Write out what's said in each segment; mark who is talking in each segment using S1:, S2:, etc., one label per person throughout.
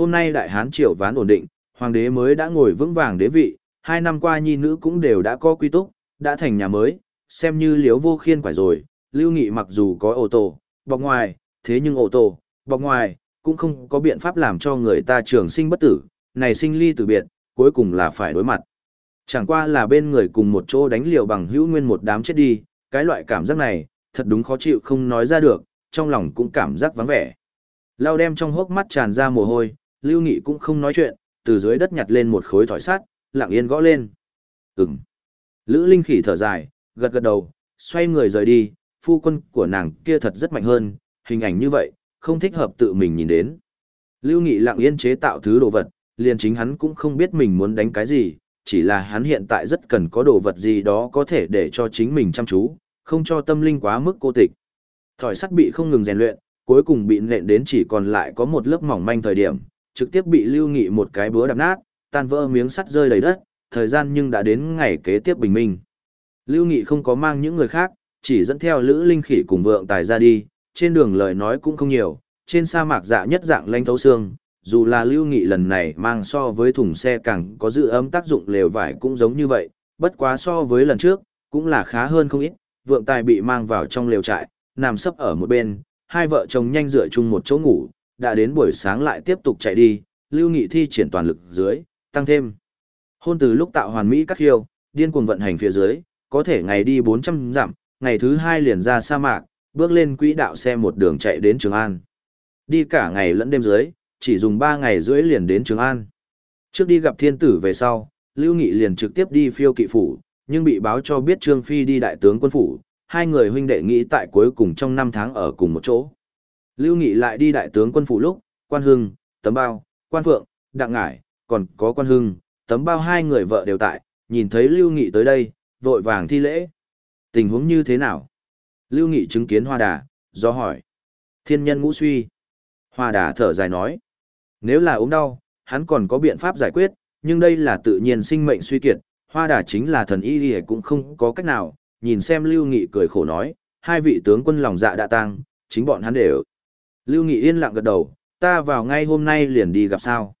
S1: Hôm nay đại hán triều ván ổn định, hoàng đế mới đã ngồi vững vàng đế vị, hai năm qua nhi nữ cũng đều đã có quy túc, đã thành nhà mới, xem như liếu vô khiên quải rồi, lưu nghị mặc dù có ô tô, bọc ngoài, thế nhưng ô tô, bọc ngoài, cũng không có biện pháp làm cho người ta trường sinh bất tử, này sinh ly tử biệt, cuối cùng là phải đối mặt. Chẳng qua là bên người cùng một chỗ đánh liều bằng hữu nguyên một đám chết đi, cái loại cảm giác này, thật đúng khó chịu không nói ra được, trong lòng cũng cảm giác vắng vẻ. Lao đem trong hốc mắt tràn ra mồ hôi, Lưu Nghị cũng không nói chuyện, từ dưới đất nhặt lên một khối thỏi sắt, lặng yên gõ lên. Ừm. Lữ Linh Khỉ thở dài, gật gật đầu, xoay người rời đi, phu quân của nàng kia thật rất mạnh hơn, hình ảnh như vậy, không thích hợp tự mình nhìn đến. Lưu Nghị lặng yên chế tạo thứ đồ vật, liền chính hắn cũng không biết mình muốn đánh cái gì, chỉ là hắn hiện tại rất cần có đồ vật gì đó có thể để cho chính mình chăm chú, không cho tâm linh quá mức cô tịch. Thỏi sắt bị không ngừng rèn luyện, cuối cùng bị nện đến chỉ còn lại có một lớp mỏng manh thời điểm, trực tiếp bị Lưu Nghị một cái búa đập nát, tan vỡ miếng sắt rơi đầy đất, thời gian nhưng đã đến ngày kế tiếp bình minh. Lưu Nghị không có mang những người khác, chỉ dẫn theo Lữ Linh Khỉ cùng vượng tài ra đi, trên đường lời nói cũng không nhiều, trên sa mạc dạ nhất dạng lanh thấu xương, dù là Lưu Nghị lần này mang so với thùng xe càng có dự ấm tác dụng lều vải cũng giống như vậy, bất quá so với lần trước, cũng là khá hơn không ít, vượng tài bị mang vào trong lều trại, nằm sấp ở một bên, hai vợ chồng nhanh dựa chung một chỗ ngủ, đã đến buổi sáng lại tiếp tục chạy đi, Lưu Nghị thi triển toàn lực dưới, tăng thêm. Hôn từ lúc tạo hoàn mỹ các khiêu, điên cuồng vận hành phía dưới, có thể ngày đi 400 dặm, ngày thứ hai liền ra sa mạc, bước lên quỹ đạo xe một đường chạy đến Trường An. Đi cả ngày lẫn đêm dưới, chỉ dùng 3 ngày rưỡi liền đến Trường An. Trước đi gặp thiên tử về sau, Lưu Nghị liền trực tiếp đi phiêu kỵ phủ, nhưng bị báo cho biết Trương Phi đi đại tướng quân phủ, hai người huynh đệ nghĩ tại cuối cùng trong năm tháng ở cùng một chỗ. Lưu Nghị lại đi đại tướng quân phủ lúc, quan hưng, tấm bao, quan phượng, đặng ngải, còn có quan hưng, tấm bao hai người vợ đều tại, nhìn thấy Lưu Nghị tới đây, vội vàng thi lễ. Tình huống như thế nào? Lưu Nghị chứng kiến hoa đà, do hỏi. Thiên nhân ngũ suy. Hoa đà thở dài nói. Nếu là ốm đau, hắn còn có biện pháp giải quyết, nhưng đây là tự nhiên sinh mệnh suy kiệt, hoa đà chính là thần y thì cũng không có cách nào, nhìn xem Lưu Nghị cười khổ nói, hai vị tướng quân lòng dạ đã tăng, chính bọn hắn đều. Lưu Nghị yên lặng gật đầu, ta vào ngay hôm nay liền đi gặp sao.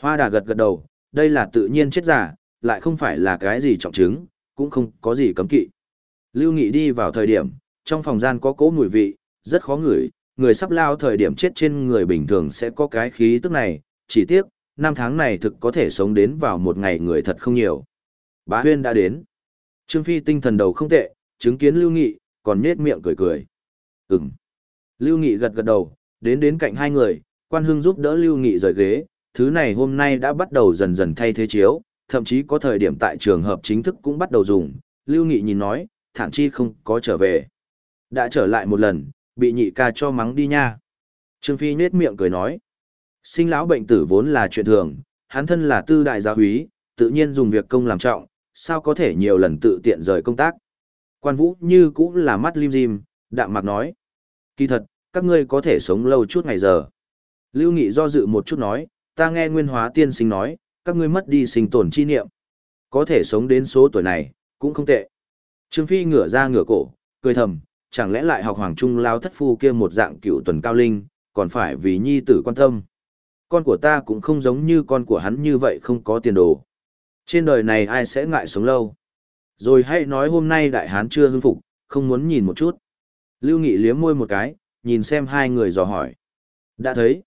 S1: Hoa đà gật gật đầu, đây là tự nhiên chết giả, lại không phải là cái gì trọng chứng, cũng không có gì cấm kỵ. Lưu Nghị đi vào thời điểm, trong phòng gian có cỗ mùi vị, rất khó ngửi, người sắp lao thời điểm chết trên người bình thường sẽ có cái khí tức này, chỉ tiếc, năm tháng này thực có thể sống đến vào một ngày người thật không nhiều. Bá Huyên đã đến. Trương Phi tinh thần đầu không tệ, chứng kiến Lưu Nghị, còn nết miệng cười cười. Ừm. Lưu Nghị gật gật đầu, đến đến cạnh hai người, quan hưng giúp đỡ Lưu Nghị rời ghế, thứ này hôm nay đã bắt đầu dần dần thay thế chiếu, thậm chí có thời điểm tại trường hợp chính thức cũng bắt đầu dùng. Lưu Nghị nhìn nói, thản chi không có trở về. Đã trở lại một lần, bị nhị ca cho mắng đi nha. Trương Phi nết miệng cười nói, sinh lão bệnh tử vốn là chuyện thường, hắn thân là tư đại gia úy, tự nhiên dùng việc công làm trọng, sao có thể nhiều lần tự tiện rời công tác. Quan vũ như cũng là mắt lim dim, đạm mạc nói. Kỳ thật, các ngươi có thể sống lâu chút ngày giờ. Lưu Nghị do dự một chút nói, ta nghe nguyên hóa tiên sinh nói, các ngươi mất đi sinh tồn chi niệm. Có thể sống đến số tuổi này, cũng không tệ. Trương Phi ngửa ra ngửa cổ, cười thầm, chẳng lẽ lại học hoàng trung lao thất phu kia một dạng cựu tuần cao linh, còn phải vì nhi tử quan tâm. Con của ta cũng không giống như con của hắn như vậy không có tiền đồ. Trên đời này ai sẽ ngại sống lâu. Rồi hãy nói hôm nay đại hán chưa hưng phục, không muốn nhìn một chút. Lưu Nghị liếm môi một cái, nhìn xem hai người dò hỏi. Đã thấy.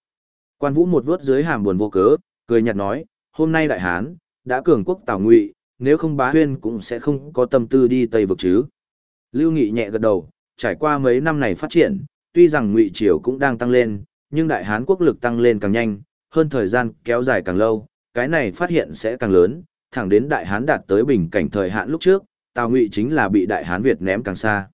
S1: Quan vũ một vớt dưới hàm buồn vô cớ, cười nhạt nói, hôm nay đại hán, đã cường quốc tào ngụy, nếu không bá huyên cũng sẽ không có tâm tư đi Tây vực chứ. Lưu Nghị nhẹ gật đầu, trải qua mấy năm này phát triển, tuy rằng ngụy triều cũng đang tăng lên, nhưng đại hán quốc lực tăng lên càng nhanh, hơn thời gian kéo dài càng lâu, cái này phát hiện sẽ càng lớn, thẳng đến đại hán đạt tới bình cảnh thời hạn lúc trước, Tào Ngụy chính là bị đại hán Việt ném càng xa.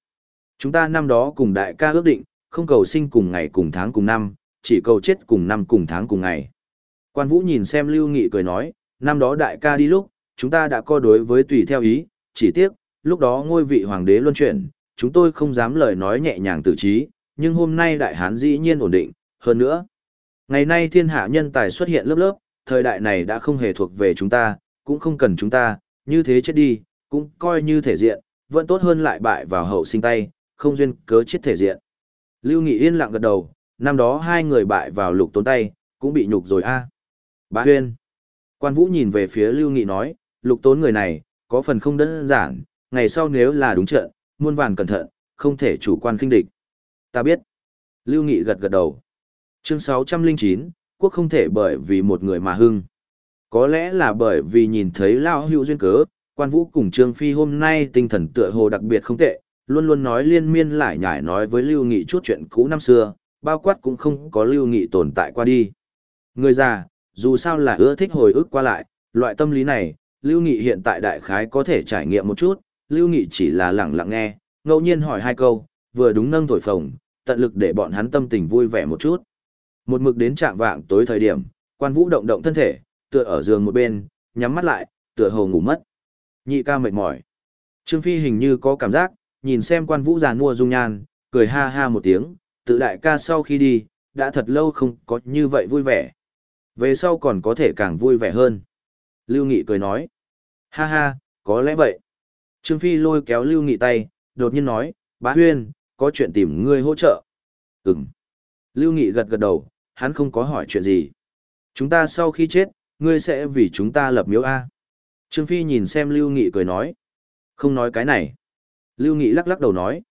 S1: Chúng ta năm đó cùng đại ca ước định, không cầu sinh cùng ngày cùng tháng cùng năm, chỉ cầu chết cùng năm cùng tháng cùng ngày. Quan Vũ nhìn xem Lưu Nghị cười nói, năm đó đại ca đi lúc, chúng ta đã co đối với tùy theo ý, chỉ tiếc, lúc đó ngôi vị hoàng đế luân chuyển, chúng tôi không dám lời nói nhẹ nhàng tự trí, nhưng hôm nay đại hán dĩ nhiên ổn định, hơn nữa. Ngày nay thiên hạ nhân tài xuất hiện lớp lớp, thời đại này đã không hề thuộc về chúng ta, cũng không cần chúng ta, như thế chết đi, cũng coi như thể diện, vẫn tốt hơn lại bại vào hậu sinh tay, không duyên cớ chết thể diện. Lưu Nghị yên lặng gật đầu, năm đó hai người bại vào lục tốn tay, cũng bị nhục rồi a. Bá Huyên. Quan Vũ nhìn về phía Lưu Nghị nói, lục tốn người này, có phần không đơn giản, ngày sau nếu là đúng trận, muôn vàn cẩn thận, không thể chủ quan khinh địch. Ta biết. Lưu Nghị gật gật đầu. Chương 609, quốc không thể bởi vì một người mà hưng. Có lẽ là bởi vì nhìn thấy Lao hữu duyên cớ, quan vũ cùng Trương Phi hôm nay tinh thần tựa hồ đặc biệt không tệ, luôn luôn nói liên miên lại nhải nói với Lưu Nghị chút chuyện cũ năm xưa, bao quát cũng không có Lưu Nghị tồn tại qua đi. Người già, dù sao là ưa thích hồi ức qua lại, loại tâm lý này, Lưu Nghị hiện tại đại khái có thể trải nghiệm một chút, Lưu Nghị chỉ là lặng lặng nghe, ngẫu nhiên hỏi hai câu, vừa đúng nâng thổi phồng, tận lực để bọn hắn tâm tình vui vẻ một chút. Một mực đến trạng vạng tối thời điểm, quan vũ động động thân thể, tựa ở giường một bên, nhắm mắt lại, tựa hồ ngủ mất. Nhị ca mệt mỏi. Trương Phi hình như có cảm giác, nhìn xem quan vũ già nua dung nhan, cười ha ha một tiếng, tự đại ca sau khi đi, đã thật lâu không có như vậy vui vẻ. Về sau còn có thể càng vui vẻ hơn. Lưu Nghị cười nói. Ha ha, có lẽ vậy. Trương Phi lôi kéo Lưu Nghị tay, đột nhiên nói, bá huyên, có chuyện tìm ngươi hỗ trợ. Ừm. Lưu Nghị gật gật đầu, hắn không có hỏi chuyện gì. Chúng ta sau khi chết, ngươi sẽ vì chúng ta lập miếu A. Trương Phi nhìn xem Lưu Nghị cười nói. Không nói cái này. Lưu Nghị lắc lắc đầu nói.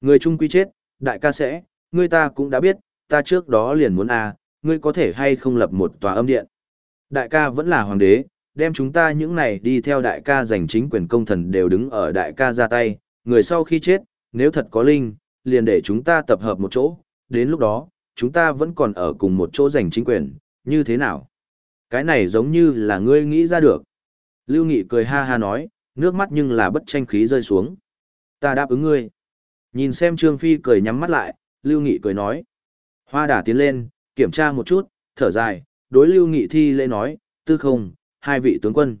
S1: Người trung quy chết, đại ca sẽ, ngươi ta cũng đã biết, ta trước đó liền muốn A, ngươi có thể hay không lập một tòa âm điện. Đại ca vẫn là hoàng đế, đem chúng ta những này đi theo đại ca giành chính quyền công thần đều đứng ở đại ca ra tay, người sau khi chết, nếu thật có linh, liền để chúng ta tập hợp một chỗ, đến lúc đó, chúng ta vẫn còn ở cùng một chỗ giành chính quyền, như thế nào? Cái này giống như là ngươi nghĩ ra được. Lưu Nghị cười ha ha nói, nước mắt nhưng là bất tranh khí rơi xuống. Ta đáp ứng ngươi. Nhìn xem Trương Phi cười nhắm mắt lại, Lưu Nghị cười nói. Hoa đà tiến lên, kiểm tra một chút, thở dài, đối Lưu Nghị thi lễ nói, tư không, hai vị tướng quân.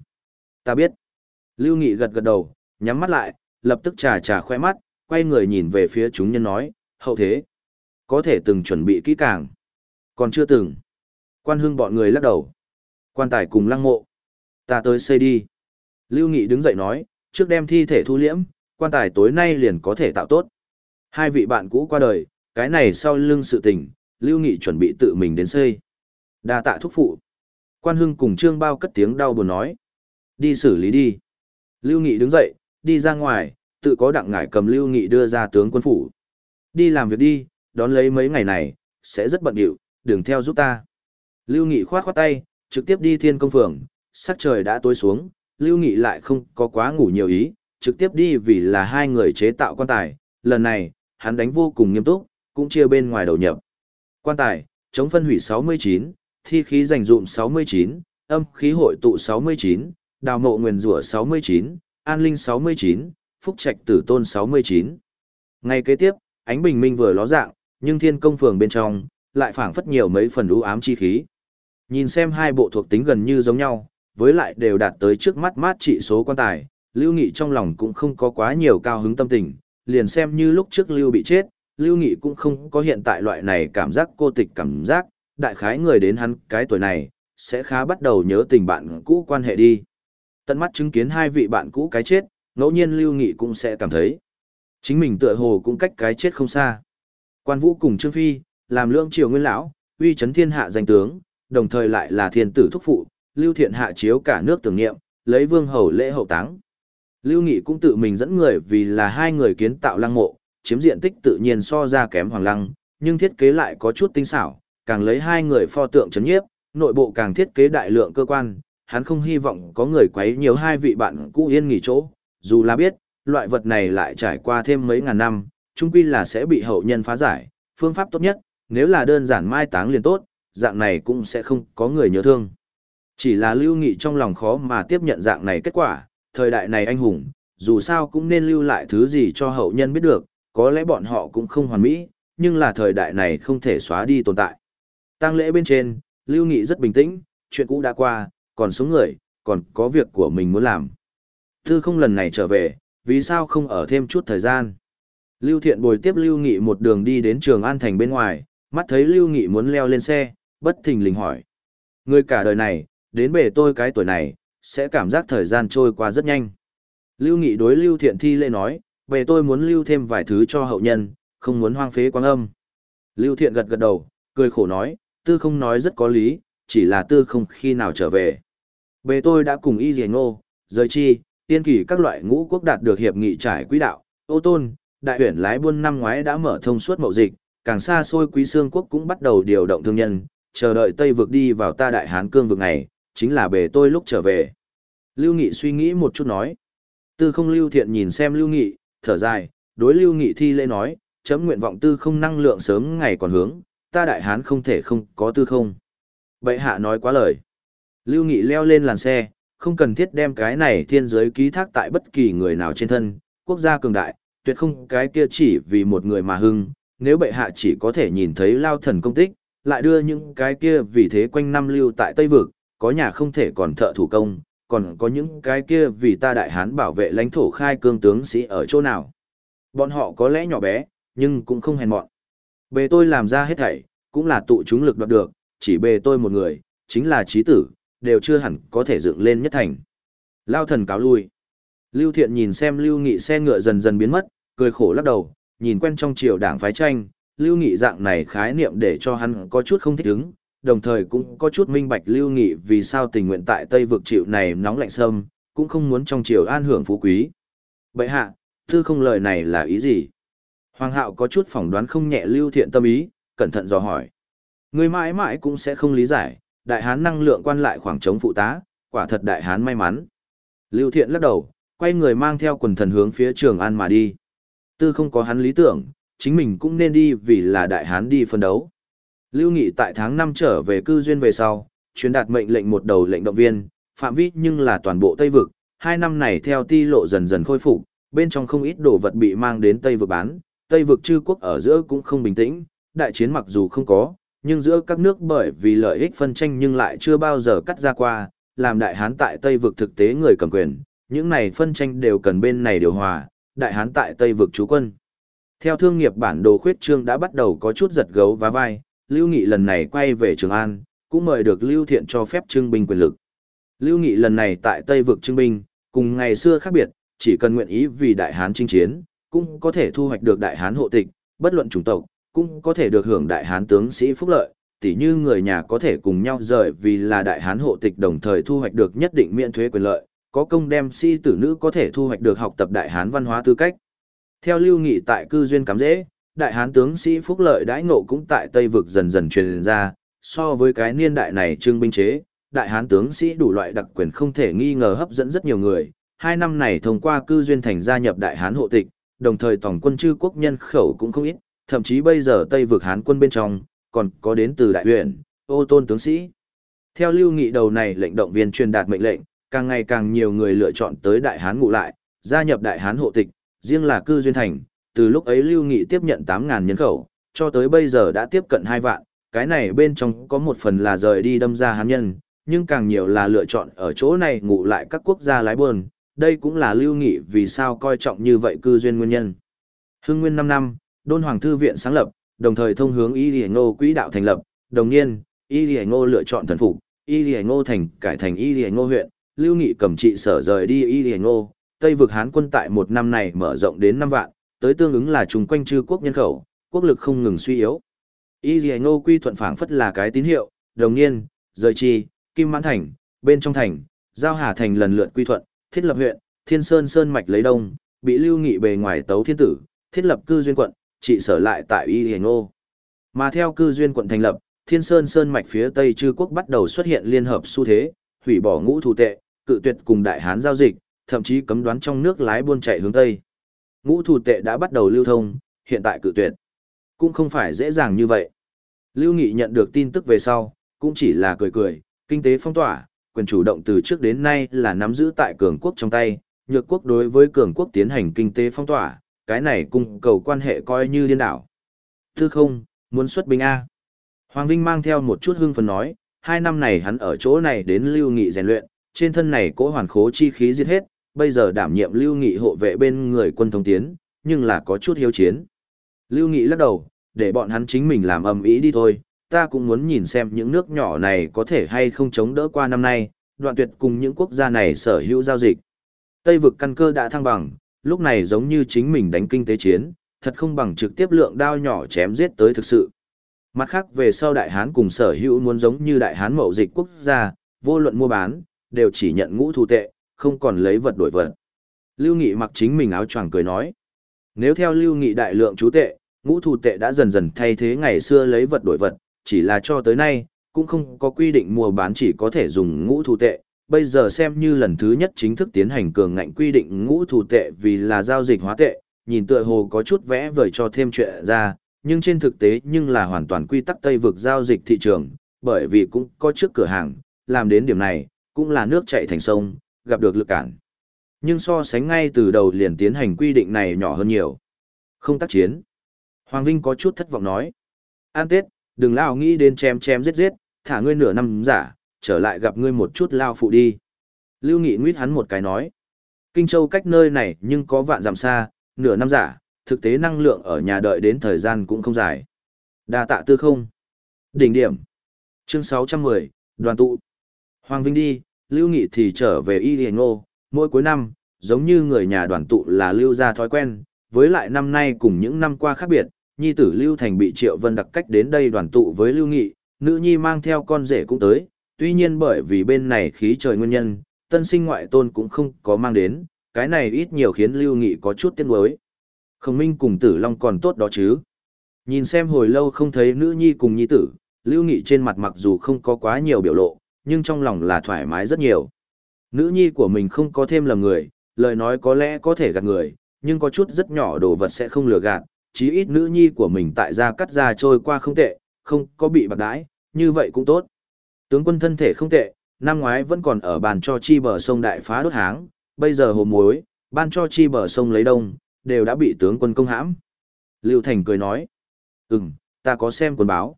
S1: Ta biết. Lưu Nghị gật gật đầu, nhắm mắt lại, lập tức trà trà khoe mắt, quay người nhìn về phía chúng nhân nói, hậu thế. Có thể từng chuẩn bị kỹ càng. Còn chưa từng. Quan hưng bọn người lắc đầu. Quan tài cùng lăng mộ. Ta tới xây đi. Lưu Nghị đứng dậy nói, trước đem thi thể thu liễm, quan tài tối nay liền có thể tạo tốt. Hai vị bạn cũ qua đời, cái này sau lưng sự tình, Lưu Nghị chuẩn bị tự mình đến xây. đa tạ thúc phụ. Quan Hưng cùng Trương Bao cất tiếng đau buồn nói. Đi xử lý đi. Lưu Nghị đứng dậy, đi ra ngoài, tự có đặng ngải cầm Lưu Nghị đưa ra tướng quân phủ. Đi làm việc đi, đón lấy mấy ngày này, sẽ rất bận điệu, đừng theo giúp ta. Lưu Nghị khoát khoát tay, trực tiếp đi thiên công phường, sắc trời đã tối xuống, Lưu Nghị lại không có quá ngủ nhiều ý, trực tiếp đi vì là hai người chế tạo quan tài, lần này, hắn đánh vô cùng nghiêm túc, cũng chia bên ngoài đầu nhập. Quan tài, chống phân hủy 69, thi khí dành dụm 69, âm khí hội tụ 69, đào mộ nguyền rủa 69, an linh 69, phúc trạch tử tôn 69. Ngay kế tiếp, ánh bình minh vừa ló dạng, nhưng thiên công phường bên trong, lại phảng phất nhiều mấy phần u ám chi khí. Nhìn xem hai bộ thuộc tính gần như giống nhau, với lại đều đạt tới trước mắt mát trị số quan tài, Lưu Nghị trong lòng cũng không có quá nhiều cao hứng tâm tình, liền xem như lúc trước Lưu bị chết, Lưu Nghị cũng không có hiện tại loại này cảm giác cô tịch cảm giác, đại khái người đến hắn cái tuổi này, sẽ khá bắt đầu nhớ tình bạn cũ quan hệ đi. Tận mắt chứng kiến hai vị bạn cũ cái chết, ngẫu nhiên Lưu Nghị cũng sẽ cảm thấy. Chính mình tựa hồ cũng cách cái chết không xa. Quan Vũ cùng Trương Phi, làm lương triều nguyên lão, uy chấn thiên hạ danh tướng, đồng thời lại là thiên tử thúc phụ, Lưu Thiện hạ chiếu cả nước tưởng niệm, lấy vương hầu lễ hậu táng. Lưu Nghị cũng tự mình dẫn người vì là hai người kiến tạo lăng mộ, chiếm diện tích tự nhiên so ra kém hoàng lăng, nhưng thiết kế lại có chút tinh xảo, càng lấy hai người pho tượng chấn nhiếp, nội bộ càng thiết kế đại lượng cơ quan, hắn không hy vọng có người quấy nhiều hai vị bạn cũ yên nghỉ chỗ, dù là biết, loại vật này lại trải qua thêm mấy ngàn năm, chung quy là sẽ bị hậu nhân phá giải, phương pháp tốt nhất, nếu là đơn giản mai táng liền tốt, dạng này cũng sẽ không có người nhớ thương. Chỉ là lưu nghị trong lòng khó mà tiếp nhận dạng này kết quả, thời đại này anh hùng, dù sao cũng nên lưu lại thứ gì cho hậu nhân biết được, có lẽ bọn họ cũng không hoàn mỹ, nhưng là thời đại này không thể xóa đi tồn tại. Tăng lễ bên trên, Lưu Nghị rất bình tĩnh, chuyện cũ đã qua, còn số người, còn có việc của mình muốn làm. Tư không lần này trở về, vì sao không ở thêm chút thời gian? Lưu Thiện bồi tiếp Lưu Nghị một đường đi đến trường An Thành bên ngoài, mắt thấy Lưu Nghị muốn leo lên xe, bất thình lình hỏi. Người cả đời này, đến bể tôi cái tuổi này, sẽ cảm giác thời gian trôi qua rất nhanh. Lưu Nghị đối Lưu Thiện thi lễ nói, về tôi muốn lưu thêm vài thứ cho hậu nhân, không muốn hoang phế quang âm. Lưu Thiện gật gật đầu, cười khổ nói, Tư không nói rất có lý, chỉ là tư không khi nào trở về. Về tôi đã cùng y Diền ngô, Giới chi, tiên kỳ các loại ngũ quốc đạt được hiệp nghị trải quỹ đạo, ô tôn, đại huyển lái buôn năm ngoái đã mở thông suốt mậu dịch, càng xa xôi quý xương quốc cũng bắt đầu điều động thương nhân, chờ đợi Tây vực đi vào ta đại hán cương vực này, chính là bề tôi lúc trở về. Lưu Nghị suy nghĩ một chút nói. Tư không Lưu Thiện nhìn xem Lưu Nghị, thở dài, đối Lưu Nghị thi lễ nói, chấm nguyện vọng tư không năng lượng sớm ngày còn hướng, ta đại hán không thể không có tư không. Bệ hạ nói quá lời. Lưu Nghị leo lên làn xe, không cần thiết đem cái này thiên giới ký thác tại bất kỳ người nào trên thân, quốc gia cường đại, tuyệt không cái kia chỉ vì một người mà hưng, nếu bệ hạ chỉ có thể nhìn thấy lao thần công tích, lại đưa những cái kia vì thế quanh năm lưu tại Tây Vực, có nhà không thể còn thợ thủ công, còn có những cái kia vì ta đại hán bảo vệ lãnh thổ khai cương tướng sĩ ở chỗ nào. Bọn họ có lẽ nhỏ bé, nhưng cũng không hèn mọn. Bề tôi làm ra hết thảy, cũng là tụ chúng lực đoạt được, chỉ bề tôi một người, chính là trí tử, đều chưa hẳn có thể dựng lên nhất thành. Lao thần cáo lui. Lưu Thiện nhìn xem Lưu Nghị xe ngựa dần dần biến mất, cười khổ lắc đầu, nhìn quen trong triều đảng phái tranh, Lưu Nghị dạng này khái niệm để cho hắn có chút không thích ứng, đồng thời cũng có chút minh bạch Lưu Nghị vì sao tình nguyện tại Tây vực chịu này nóng lạnh sâm, cũng không muốn trong triều an hưởng phú quý. Bệ hạ, thư không lời này là ý gì? Hoàng hạo có chút phỏng đoán không nhẹ Lưu Thiện tâm ý, cẩn thận dò hỏi. Người mãi mãi cũng sẽ không lý giải, đại hán năng lượng quan lại khoảng trống phụ tá, quả thật đại hán may mắn. Lưu Thiện lắc đầu, quay người mang theo quần thần hướng phía trường an mà đi. Tư không có hắn lý tưởng, chính mình cũng nên đi vì là đại hán đi phân đấu. Lưu Nghị tại tháng 5 trở về cư duyên về sau, truyền đạt mệnh lệnh một đầu lệnh động viên, phạm vi nhưng là toàn bộ Tây Vực, hai năm này theo ti lộ dần dần khôi phục, bên trong không ít đồ vật bị mang đến Tây Vực bán, Tây Vực chư quốc ở giữa cũng không bình tĩnh, đại chiến mặc dù không có, nhưng giữa các nước bởi vì lợi ích phân tranh nhưng lại chưa bao giờ cắt ra qua, làm đại hán tại Tây Vực thực tế người cầm quyền, những này phân tranh đều cần bên này điều hòa, đại hán tại Tây vực chú quân. Theo thương nghiệp bản đồ khuyết trương đã bắt đầu có chút giật gấu và vai, Lưu Nghị lần này quay về Trường An, cũng mời được Lưu Thiện cho phép trưng binh quyền lực. Lưu Nghị lần này tại Tây vực trưng binh, cùng ngày xưa khác biệt, chỉ cần nguyện ý vì đại hán chinh chiến, cũng có thể thu hoạch được đại hán hộ tịch, bất luận chủng tộc, cũng có thể được hưởng đại hán tướng sĩ phúc lợi, tỉ như người nhà có thể cùng nhau rời vì là đại hán hộ tịch đồng thời thu hoạch được nhất định miễn thuế quyền lợi, có công đem si tử nữ có thể thu hoạch được học tập đại hán văn hóa tư cách. Theo lưu nghị tại cư duyên cắm dễ, đại hán tướng sĩ phúc lợi đãi ngộ cũng tại Tây vực dần dần truyền ra, so với cái niên đại này trương binh chế, đại hán tướng sĩ đủ loại đặc quyền không thể nghi ngờ hấp dẫn rất nhiều người. Hai năm này thông qua cư duyên thành gia nhập đại hán hộ tịch, đồng thời tổng quân chư quốc nhân khẩu cũng không ít, thậm chí bây giờ Tây vực hán quân bên trong, còn có đến từ đại huyện, ô tôn tướng sĩ. Theo lưu nghị đầu này lệnh động viên truyền đạt mệnh lệnh, càng ngày càng nhiều người lựa chọn tới Đại Hán ngụ lại, gia nhập Đại Hán hộ tịch, riêng là cư duyên thành, từ lúc ấy Lưu Nghị tiếp nhận 8.000 nhân khẩu, cho tới bây giờ đã tiếp cận 2 vạn, cái này bên trong có một phần là rời đi đâm ra hán nhân, nhưng càng nhiều là lựa chọn ở chỗ này ngủ lại các quốc gia lái buồn, đây cũng là Lưu Nghị vì sao coi trọng như vậy cư duyên nguyên nhân. Hưng nguyên 5 năm, Đôn Hoàng Thư Viện sáng lập, đồng thời thông hướng Y Lì Ngô quỹ đạo thành lập, đồng nhiên, Y Lì Ngô lựa chọn thần phục, Y Lì Ngô thành cải thành Y Lì Ngô huyện, Lưu Nghị cầm trị sở rời đi Y Điền Ngô, Tây vực Hán quân tại một năm này mở rộng đến 5 vạn, tới tương ứng là chung quanh chư quốc nhân khẩu, quốc lực không ngừng suy yếu. Y Điền Ngô quy thuận phảng phất là cái tín hiệu, đồng niên, rời chi, Kim Mãn Thành, bên trong thành, Giao Hà Thành lần lượt quy thuận, thiết lập huyện, Thiên Sơn Sơn Mạch lấy đông, bị Lưu Nghị bề ngoài tấu thiên tử, thiết lập cư duyên quận, trị sở lại tại Y Điền Ngô. Mà theo cư duyên quận thành lập, Thiên Sơn Sơn Mạch phía Tây chư quốc bắt đầu xuất hiện liên hợp xu thế, hủy bỏ ngũ thủ tệ, cự tuyệt cùng đại hán giao dịch, thậm chí cấm đoán trong nước lái buôn chạy hướng Tây. Ngũ thủ tệ đã bắt đầu lưu thông, hiện tại cự tuyệt. Cũng không phải dễ dàng như vậy. Lưu Nghị nhận được tin tức về sau, cũng chỉ là cười cười, kinh tế phong tỏa, quyền chủ động từ trước đến nay là nắm giữ tại cường quốc trong tay, nhược quốc đối với cường quốc tiến hành kinh tế phong tỏa, cái này cung cầu quan hệ coi như điên đảo. Thư không, muốn xuất binh A. Hoàng Vinh mang theo một chút hưng phấn nói, hai năm này hắn ở chỗ này đến Lưu Nghị rèn luyện, trên thân này cỗ hoàn khố chi khí giết hết, bây giờ đảm nhiệm Lưu Nghị hộ vệ bên người quân thông tiến, nhưng là có chút hiếu chiến. Lưu Nghị lắc đầu, để bọn hắn chính mình làm ầm ý đi thôi, ta cũng muốn nhìn xem những nước nhỏ này có thể hay không chống đỡ qua năm nay, đoạn tuyệt cùng những quốc gia này sở hữu giao dịch. Tây vực căn cơ đã thăng bằng, lúc này giống như chính mình đánh kinh tế chiến, thật không bằng trực tiếp lượng đao nhỏ chém giết tới thực sự. Mặt khác về sau Đại Hán cùng sở hữu muốn giống như Đại Hán mậu dịch quốc gia, vô luận mua bán, đều chỉ nhận ngũ thu tệ, không còn lấy vật đổi vật. Lưu Nghị mặc chính mình áo choàng cười nói. Nếu theo Lưu Nghị đại lượng chú tệ, ngũ thủ tệ đã dần dần thay thế ngày xưa lấy vật đổi vật, chỉ là cho tới nay, cũng không có quy định mua bán chỉ có thể dùng ngũ thủ tệ. Bây giờ xem như lần thứ nhất chính thức tiến hành cường ngạnh quy định ngũ thủ tệ vì là giao dịch hóa tệ, nhìn tựa hồ có chút vẽ vời cho thêm chuyện ra, nhưng trên thực tế nhưng là hoàn toàn quy tắc Tây vực giao dịch thị trường, bởi vì cũng có trước cửa hàng, làm đến điểm này, cũng là nước chảy thành sông, gặp được lực cản. Nhưng so sánh ngay từ đầu liền tiến hành quy định này nhỏ hơn nhiều. Không tác chiến. Hoàng Vinh có chút thất vọng nói. An Tết, đừng lao nghĩ đến chém chém giết giết, thả ngươi nửa năm giả, trở lại gặp ngươi một chút lao phụ đi. Lưu Nghị nguyết hắn một cái nói. Kinh Châu cách nơi này nhưng có vạn dặm xa, nửa năm giả, thực tế năng lượng ở nhà đợi đến thời gian cũng không dài. Đa tạ tư không. Đỉnh điểm. Chương 610, đoàn tụ. Hoàng Vinh đi, Lưu Nghị thì trở về Y Điền Ngô, mỗi cuối năm, giống như người nhà đoàn tụ là lưu ra thói quen, với lại năm nay cùng những năm qua khác biệt, nhi tử Lưu Thành bị Triệu Vân đặc cách đến đây đoàn tụ với Lưu Nghị, nữ nhi mang theo con rể cũng tới, tuy nhiên bởi vì bên này khí trời nguyên nhân, tân sinh ngoại tôn cũng không có mang đến, cái này ít nhiều khiến Lưu Nghị có chút tiếc nuối. Khổng Minh cùng Tử Long còn tốt đó chứ. Nhìn xem hồi lâu không thấy nữ nhi cùng nhi tử, Lưu Nghị trên mặt mặc dù không có quá nhiều biểu lộ, nhưng trong lòng là thoải mái rất nhiều. Nữ nhi của mình không có thêm lầm người, lời nói có lẽ có thể gạt người, nhưng có chút rất nhỏ đồ vật sẽ không lừa gạt, chí ít nữ nhi của mình tại gia cắt ra trôi qua không tệ, không có bị bạc đãi, như vậy cũng tốt. Tướng quân thân thể không tệ, năm ngoái vẫn còn ở bàn cho chi bờ sông đại phá đốt háng, bây giờ hồ muối, ban cho chi bờ sông lấy đông, đều đã bị tướng quân công hãm. Lưu Thành cười nói, ừm, ta có xem quần báo.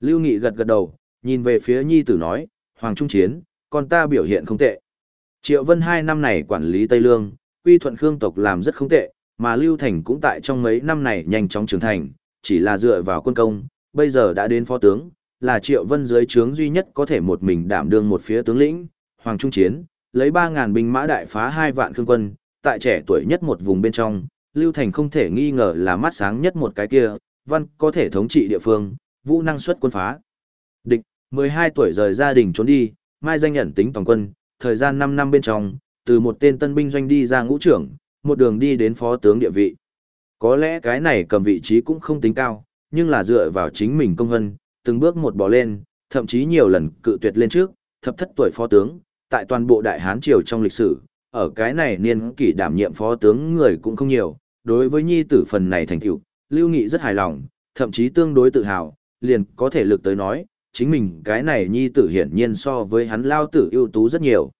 S1: Lưu Nghị gật gật đầu, nhìn về phía nhi tử nói, Hoàng Trung Chiến, con ta biểu hiện không tệ. Triệu Vân hai năm này quản lý Tây Lương, quy thuận Khương tộc làm rất không tệ, mà Lưu Thành cũng tại trong mấy năm này nhanh chóng trưởng thành, chỉ là dựa vào quân công, bây giờ đã đến phó tướng, là Triệu Vân dưới trướng duy nhất có thể một mình đảm đương một phía tướng lĩnh, Hoàng Trung Chiến, lấy 3.000 binh mã đại phá hai vạn khương quân, tại trẻ tuổi nhất một vùng bên trong, Lưu Thành không thể nghi ngờ là mắt sáng nhất một cái kia, văn có thể thống trị địa phương, vũ năng suất quân phá. Địch, 12 tuổi rời gia đình trốn đi, mai danh nhận tính toàn quân, thời gian 5 năm bên trong, từ một tên tân binh doanh đi ra ngũ trưởng, một đường đi đến phó tướng địa vị. Có lẽ cái này cầm vị trí cũng không tính cao, nhưng là dựa vào chính mình công hân, từng bước một bỏ lên, thậm chí nhiều lần cự tuyệt lên trước, thập thất tuổi phó tướng, tại toàn bộ Đại Hán Triều trong lịch sử, ở cái này niên kỷ đảm nhiệm phó tướng người cũng không nhiều, đối với nhi tử phần này thành tựu, Lưu Nghị rất hài lòng, thậm chí tương đối tự hào, liền có thể lực tới nói, chính mình cái này nhi tử hiển nhiên so với hắn lao tử ưu tú rất nhiều.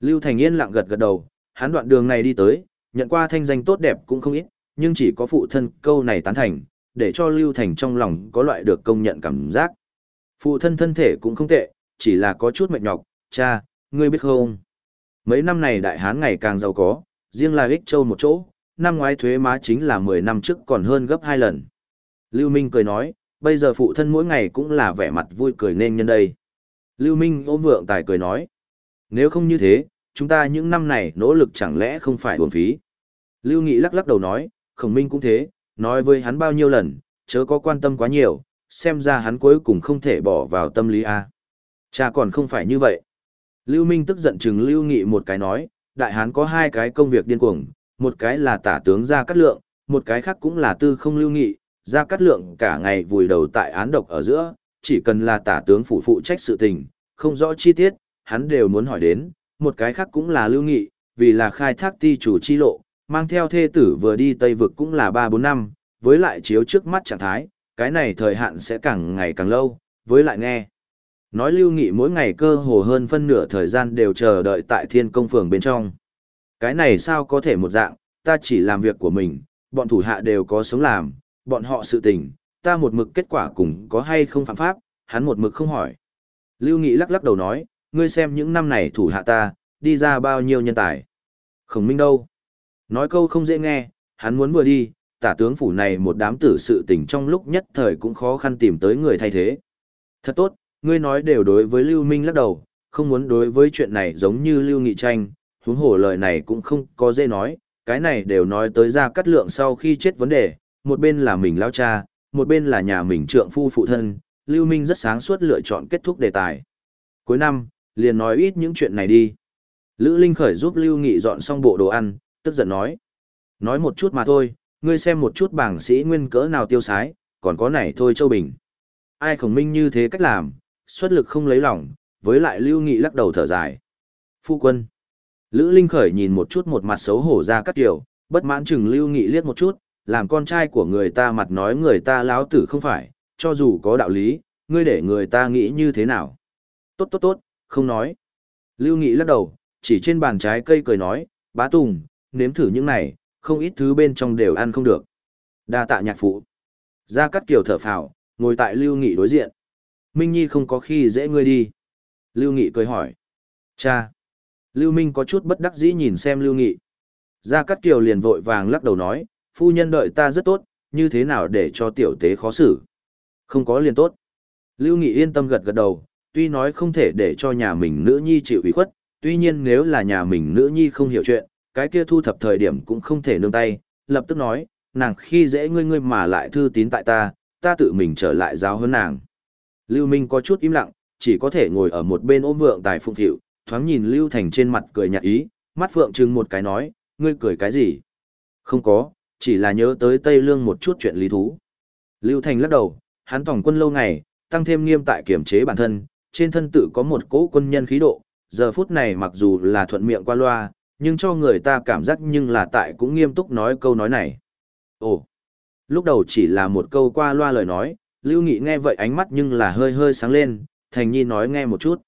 S1: Lưu Thành Yên lặng gật gật đầu, hắn đoạn đường này đi tới, nhận qua thanh danh tốt đẹp cũng không ít, nhưng chỉ có phụ thân câu này tán thành, để cho Lưu Thành trong lòng có loại được công nhận cảm giác. Phụ thân thân thể cũng không tệ, chỉ là có chút mệt nhọc, cha, ngươi biết không? Mấy năm này đại hán ngày càng giàu có, riêng là ích châu một chỗ, năm ngoái thuế má chính là 10 năm trước còn hơn gấp 2 lần. Lưu Minh cười nói, bây giờ phụ thân mỗi ngày cũng là vẻ mặt vui cười nên nhân đây. Lưu Minh ôm vượng tài cười nói, nếu không như thế, chúng ta những năm này nỗ lực chẳng lẽ không phải uổng phí. Lưu Nghị lắc lắc đầu nói, khổng minh cũng thế, nói với hắn bao nhiêu lần, chớ có quan tâm quá nhiều, xem ra hắn cuối cùng không thể bỏ vào tâm lý A. Cha còn không phải như vậy. Lưu Minh tức giận chừng Lưu Nghị một cái nói, đại hán có hai cái công việc điên cuồng, một cái là tả tướng ra Cát Lượng, một cái khác cũng là tư không Lưu Nghị, Gia Cát Lượng cả ngày vùi đầu tại án độc ở giữa, chỉ cần là tả tướng phụ phụ trách sự tình, không rõ chi tiết, hắn đều muốn hỏi đến, một cái khác cũng là Lưu Nghị, vì là khai thác ti chủ chi lộ, mang theo thê tử vừa đi Tây Vực cũng là 3-4 năm, với lại chiếu trước mắt trạng thái, cái này thời hạn sẽ càng ngày càng lâu, với lại nghe. Nói lưu nghị mỗi ngày cơ hồ hơn phân nửa thời gian đều chờ đợi tại thiên công phường bên trong. Cái này sao có thể một dạng, ta chỉ làm việc của mình, bọn thủ hạ đều có sống làm, bọn họ sự tình, ta một mực kết quả cùng có hay không phạm pháp, hắn một mực không hỏi. Lưu Nghị lắc lắc đầu nói, ngươi xem những năm này thủ hạ ta, đi ra bao nhiêu nhân tài. Khổng minh đâu? Nói câu không dễ nghe, hắn muốn vừa đi, tả tướng phủ này một đám tử sự tình trong lúc nhất thời cũng khó khăn tìm tới người thay thế. Thật tốt, ngươi nói đều đối với Lưu Minh lắc đầu, không muốn đối với chuyện này giống như Lưu Nghị tranh, huống hồ lời này cũng không có dễ nói, cái này đều nói tới ra cắt lượng sau khi chết vấn đề, một bên là mình lao cha, một bên là nhà mình trượng phu phụ thân, Lưu Minh rất sáng suốt lựa chọn kết thúc đề tài. Cuối năm, liền nói ít những chuyện này đi. Lữ Linh khởi giúp Lưu Nghị dọn xong bộ đồ ăn, tức giận nói. Nói một chút mà thôi, ngươi xem một chút bảng sĩ nguyên cỡ nào tiêu sái, còn có này thôi Châu Bình. Ai khổng minh như thế cách làm, xuất lực không lấy lòng, với lại Lưu Nghị lắc đầu thở dài. Phu quân. Lữ Linh khởi nhìn một chút một mặt xấu hổ ra các kiểu, bất mãn chừng Lưu Nghị liếc một chút, làm con trai của người ta mặt nói người ta láo tử không phải, cho dù có đạo lý, ngươi để người ta nghĩ như thế nào. Tốt tốt tốt, không nói. Lưu Nghị lắc đầu, chỉ trên bàn trái cây cười nói, bá tùng, nếm thử những này, không ít thứ bên trong đều ăn không được. Đa tạ nhạc phụ. Gia Cát Kiều thở phào, ngồi tại Lưu Nghị đối diện. Minh Nhi không có khi dễ ngươi đi. Lưu Nghị cười hỏi. Cha. Lưu Minh có chút bất đắc dĩ nhìn xem Lưu Nghị. Gia Cát Kiều liền vội vàng lắc đầu nói, phu nhân đợi ta rất tốt, như thế nào để cho tiểu tế khó xử. Không có liền tốt. Lưu Nghị yên tâm gật gật đầu, tuy nói không thể để cho nhà mình nữ nhi chịu ủy khuất, tuy nhiên nếu là nhà mình nữ nhi không hiểu chuyện, cái kia thu thập thời điểm cũng không thể nương tay, lập tức nói, nàng khi dễ ngươi ngươi mà lại thư tín tại ta, ta tự mình trở lại giáo hơn nàng. Lưu Minh có chút im lặng, chỉ có thể ngồi ở một bên ôm vượng tài phụng thiệu, thoáng nhìn Lưu Thành trên mặt cười nhạt ý, mắt phượng trừng một cái nói, ngươi cười cái gì? Không có, chỉ là nhớ tới Tây Lương một chút chuyện lý thú. Lưu Thành lắc đầu, hắn tổng quân lâu ngày, tăng thêm nghiêm tại kiểm chế bản thân, trên thân tự có một cỗ quân nhân khí độ, giờ phút này mặc dù là thuận miệng qua loa, nhưng cho người ta cảm giác nhưng là tại cũng nghiêm túc nói câu nói này. Ồ, lúc đầu chỉ là một câu qua loa lời nói, Lưu Nghị nghe vậy ánh mắt nhưng là hơi hơi sáng lên, Thành Nhi nói nghe một chút.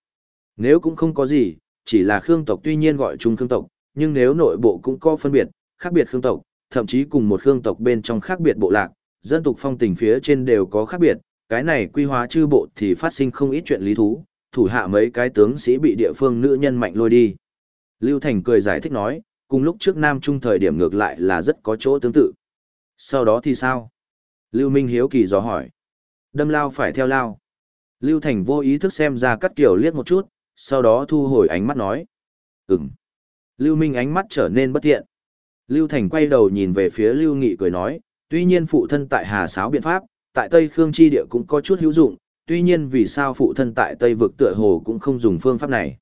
S1: Nếu cũng không có gì, chỉ là Khương tộc tuy nhiên gọi chung Khương tộc, nhưng nếu nội bộ cũng có phân biệt, khác biệt Khương tộc, thậm chí cùng một Khương tộc bên trong khác biệt bộ lạc, dân tộc phong tình phía trên đều có khác biệt, cái này quy hóa chư bộ thì phát sinh không ít chuyện lý thú, thủ hạ mấy cái tướng sĩ bị địa phương nữ nhân mạnh lôi đi. Lưu Thành cười giải thích nói, cùng lúc trước Nam Trung thời điểm ngược lại là rất có chỗ tương tự. Sau đó thì sao? Lưu Minh hiếu kỳ dò hỏi. Đâm lao phải theo lao. Lưu Thành vô ý thức xem ra cắt kiểu liếc một chút, sau đó thu hồi ánh mắt nói. Ừm. Lưu Minh ánh mắt trở nên bất thiện. Lưu Thành quay đầu nhìn về phía Lưu Nghị cười nói, tuy nhiên phụ thân tại Hà Sáo biện pháp, tại Tây Khương Chi địa cũng có chút hữu dụng, tuy nhiên vì sao phụ thân tại Tây vực tựa hồ cũng không dùng phương pháp này.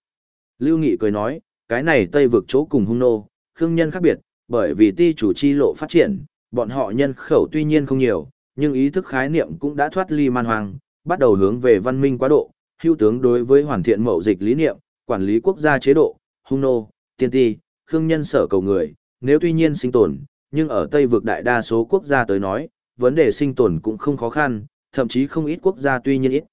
S1: Lưu Nghị cười nói, cái này Tây vực chỗ cùng hung nô, Khương nhân khác biệt, bởi vì ti chủ chi lộ phát triển, bọn họ nhân khẩu tuy nhiên không nhiều, nhưng ý thức khái niệm cũng đã thoát ly man hoang, bắt đầu hướng về văn minh quá độ, hưu tướng đối với hoàn thiện mậu dịch lý niệm, quản lý quốc gia chế độ, hung nô, tiên ti, khương nhân sở cầu người, nếu tuy nhiên sinh tồn, nhưng ở Tây vực đại đa số quốc gia tới nói, vấn đề sinh tồn cũng không khó khăn, thậm chí không ít quốc gia tuy nhiên ít.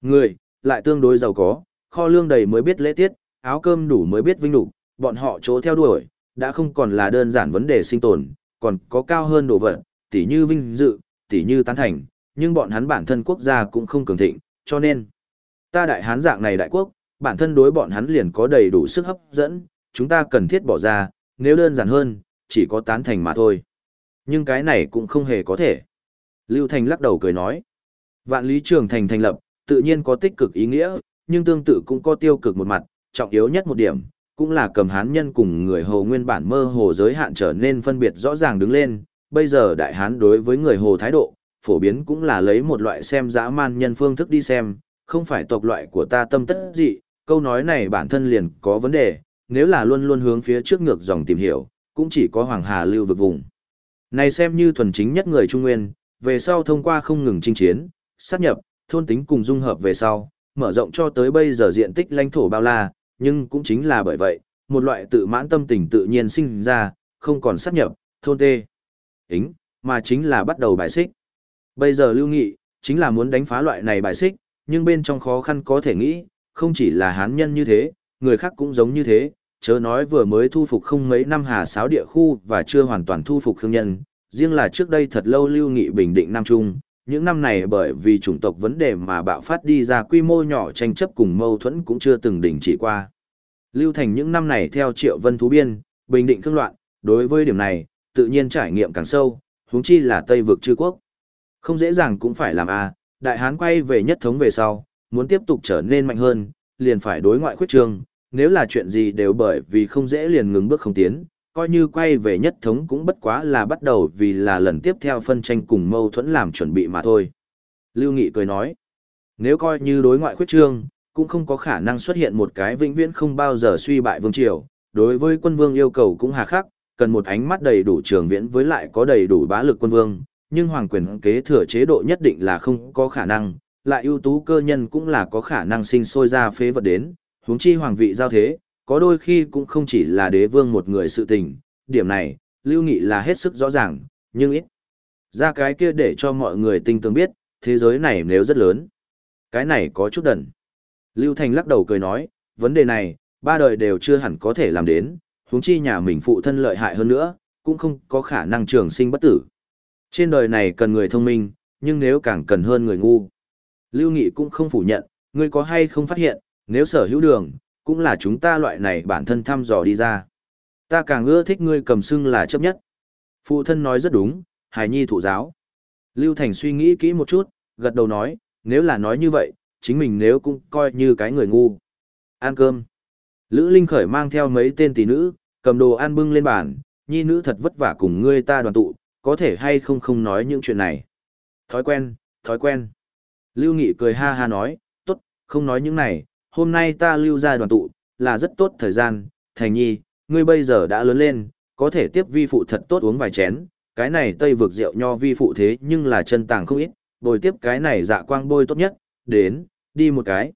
S1: Người, lại tương đối giàu có, kho lương đầy mới biết lễ tiết, áo cơm đủ mới biết vinh đủ, bọn họ chỗ theo đuổi, đã không còn là đơn giản vấn đề sinh tồn, còn có cao hơn đồ vật, tỉ như vinh dự, tỉ như tán thành, nhưng bọn hắn bản thân quốc gia cũng không cường thịnh, cho nên, ta đại hán dạng này đại quốc, bản thân đối bọn hắn liền có đầy đủ sức hấp dẫn, chúng ta cần thiết bỏ ra, nếu đơn giản hơn, chỉ có tán thành mà thôi. Nhưng cái này cũng không hề có thể. Lưu Thành lắc đầu cười nói, vạn lý trường thành thành lập, tự nhiên có tích cực ý nghĩa, nhưng tương tự cũng có tiêu cực một mặt, trọng yếu nhất một điểm, cũng là cầm hán nhân cùng người hồ nguyên bản mơ hồ giới hạn trở nên phân biệt rõ ràng đứng lên, bây giờ đại hán đối với người hồ thái độ, phổ biến cũng là lấy một loại xem dã man nhân phương thức đi xem, không phải tộc loại của ta tâm tất dị, câu nói này bản thân liền có vấn đề, nếu là luôn luôn hướng phía trước ngược dòng tìm hiểu, cũng chỉ có Hoàng Hà lưu vực vùng. Này xem như thuần chính nhất người Trung Nguyên, về sau thông qua không ngừng chinh chiến, sát nhập, thôn tính cùng dung hợp về sau, mở rộng cho tới bây giờ diện tích lãnh thổ bao la, nhưng cũng chính là bởi vậy, một loại tự mãn tâm tình tự nhiên sinh ra, không còn sát nhập, thôn tê. Ính, mà chính là bắt đầu bài xích. Bây giờ lưu nghị, chính là muốn đánh phá loại này bài xích, nhưng bên trong khó khăn có thể nghĩ, không chỉ là hán nhân như thế, người khác cũng giống như thế, chớ nói vừa mới thu phục không mấy năm hà sáo địa khu và chưa hoàn toàn thu phục khương nhân, riêng là trước đây thật lâu lưu nghị bình định Nam Trung, những năm này bởi vì chủng tộc vấn đề mà bạo phát đi ra quy mô nhỏ tranh chấp cùng mâu thuẫn cũng chưa từng đình chỉ qua. Lưu Thành những năm này theo Triệu Vân Thú Biên, bình định cương loạn, đối với điểm này, tự nhiên trải nghiệm càng sâu, huống chi là Tây vực chư quốc. Không dễ dàng cũng phải làm a, đại hán quay về nhất thống về sau, muốn tiếp tục trở nên mạnh hơn, liền phải đối ngoại khuyết trương, nếu là chuyện gì đều bởi vì không dễ liền ngừng bước không tiến, coi như quay về nhất thống cũng bất quá là bắt đầu vì là lần tiếp theo phân tranh cùng mâu thuẫn làm chuẩn bị mà thôi. Lưu Nghị cười nói, nếu coi như đối ngoại khuyết trương, cũng không có khả năng xuất hiện một cái vĩnh viễn không bao giờ suy bại vương triều, đối với quân vương yêu cầu cũng hà khắc, cần một ánh mắt đầy đủ trường viễn với lại có đầy đủ bá lực quân vương, nhưng hoàng quyền kế thừa chế độ nhất định là không có khả năng, lại ưu tú cơ nhân cũng là có khả năng sinh sôi ra phế vật đến, huống chi hoàng vị giao thế, có đôi khi cũng không chỉ là đế vương một người sự tình, điểm này, Lưu Nghị là hết sức rõ ràng, nhưng ít. Ra cái kia để cho mọi người tinh tường biết, thế giới này nếu rất lớn. Cái này có chút đần. Lưu Thành lắc đầu cười nói, vấn đề này, ba đời đều chưa hẳn có thể làm đến, huống chi nhà mình phụ thân lợi hại hơn nữa, cũng không có khả năng trường sinh bất tử. Trên đời này cần người thông minh, nhưng nếu càng cần hơn người ngu. Lưu Nghị cũng không phủ nhận, ngươi có hay không phát hiện, nếu sở hữu đường, cũng là chúng ta loại này bản thân thăm dò đi ra. Ta càng ưa thích ngươi cầm xưng là chấp nhất. Phụ thân nói rất đúng, hài nhi thụ giáo. Lưu Thành suy nghĩ kỹ một chút, gật đầu nói, nếu là nói như vậy, chính mình nếu cũng coi như cái người ngu. Ăn cơm. Lữ Linh Khởi mang theo mấy tên tỷ nữ, cầm đồ ăn bưng lên bàn, nhi nữ thật vất vả cùng ngươi ta đoàn tụ, có thể hay không không nói những chuyện này. Thói quen, thói quen. Lưu Nghị cười ha ha nói, tốt, không nói những này, hôm nay ta lưu ra đoàn tụ, là rất tốt thời gian, thành nhi, ngươi bây giờ đã lớn lên, có thể tiếp vi phụ thật tốt uống vài chén, cái này tây vực rượu nho vi phụ thế nhưng là chân tàng không ít, bồi tiếp cái này dạ quang bôi tốt nhất, đến, đi một cái.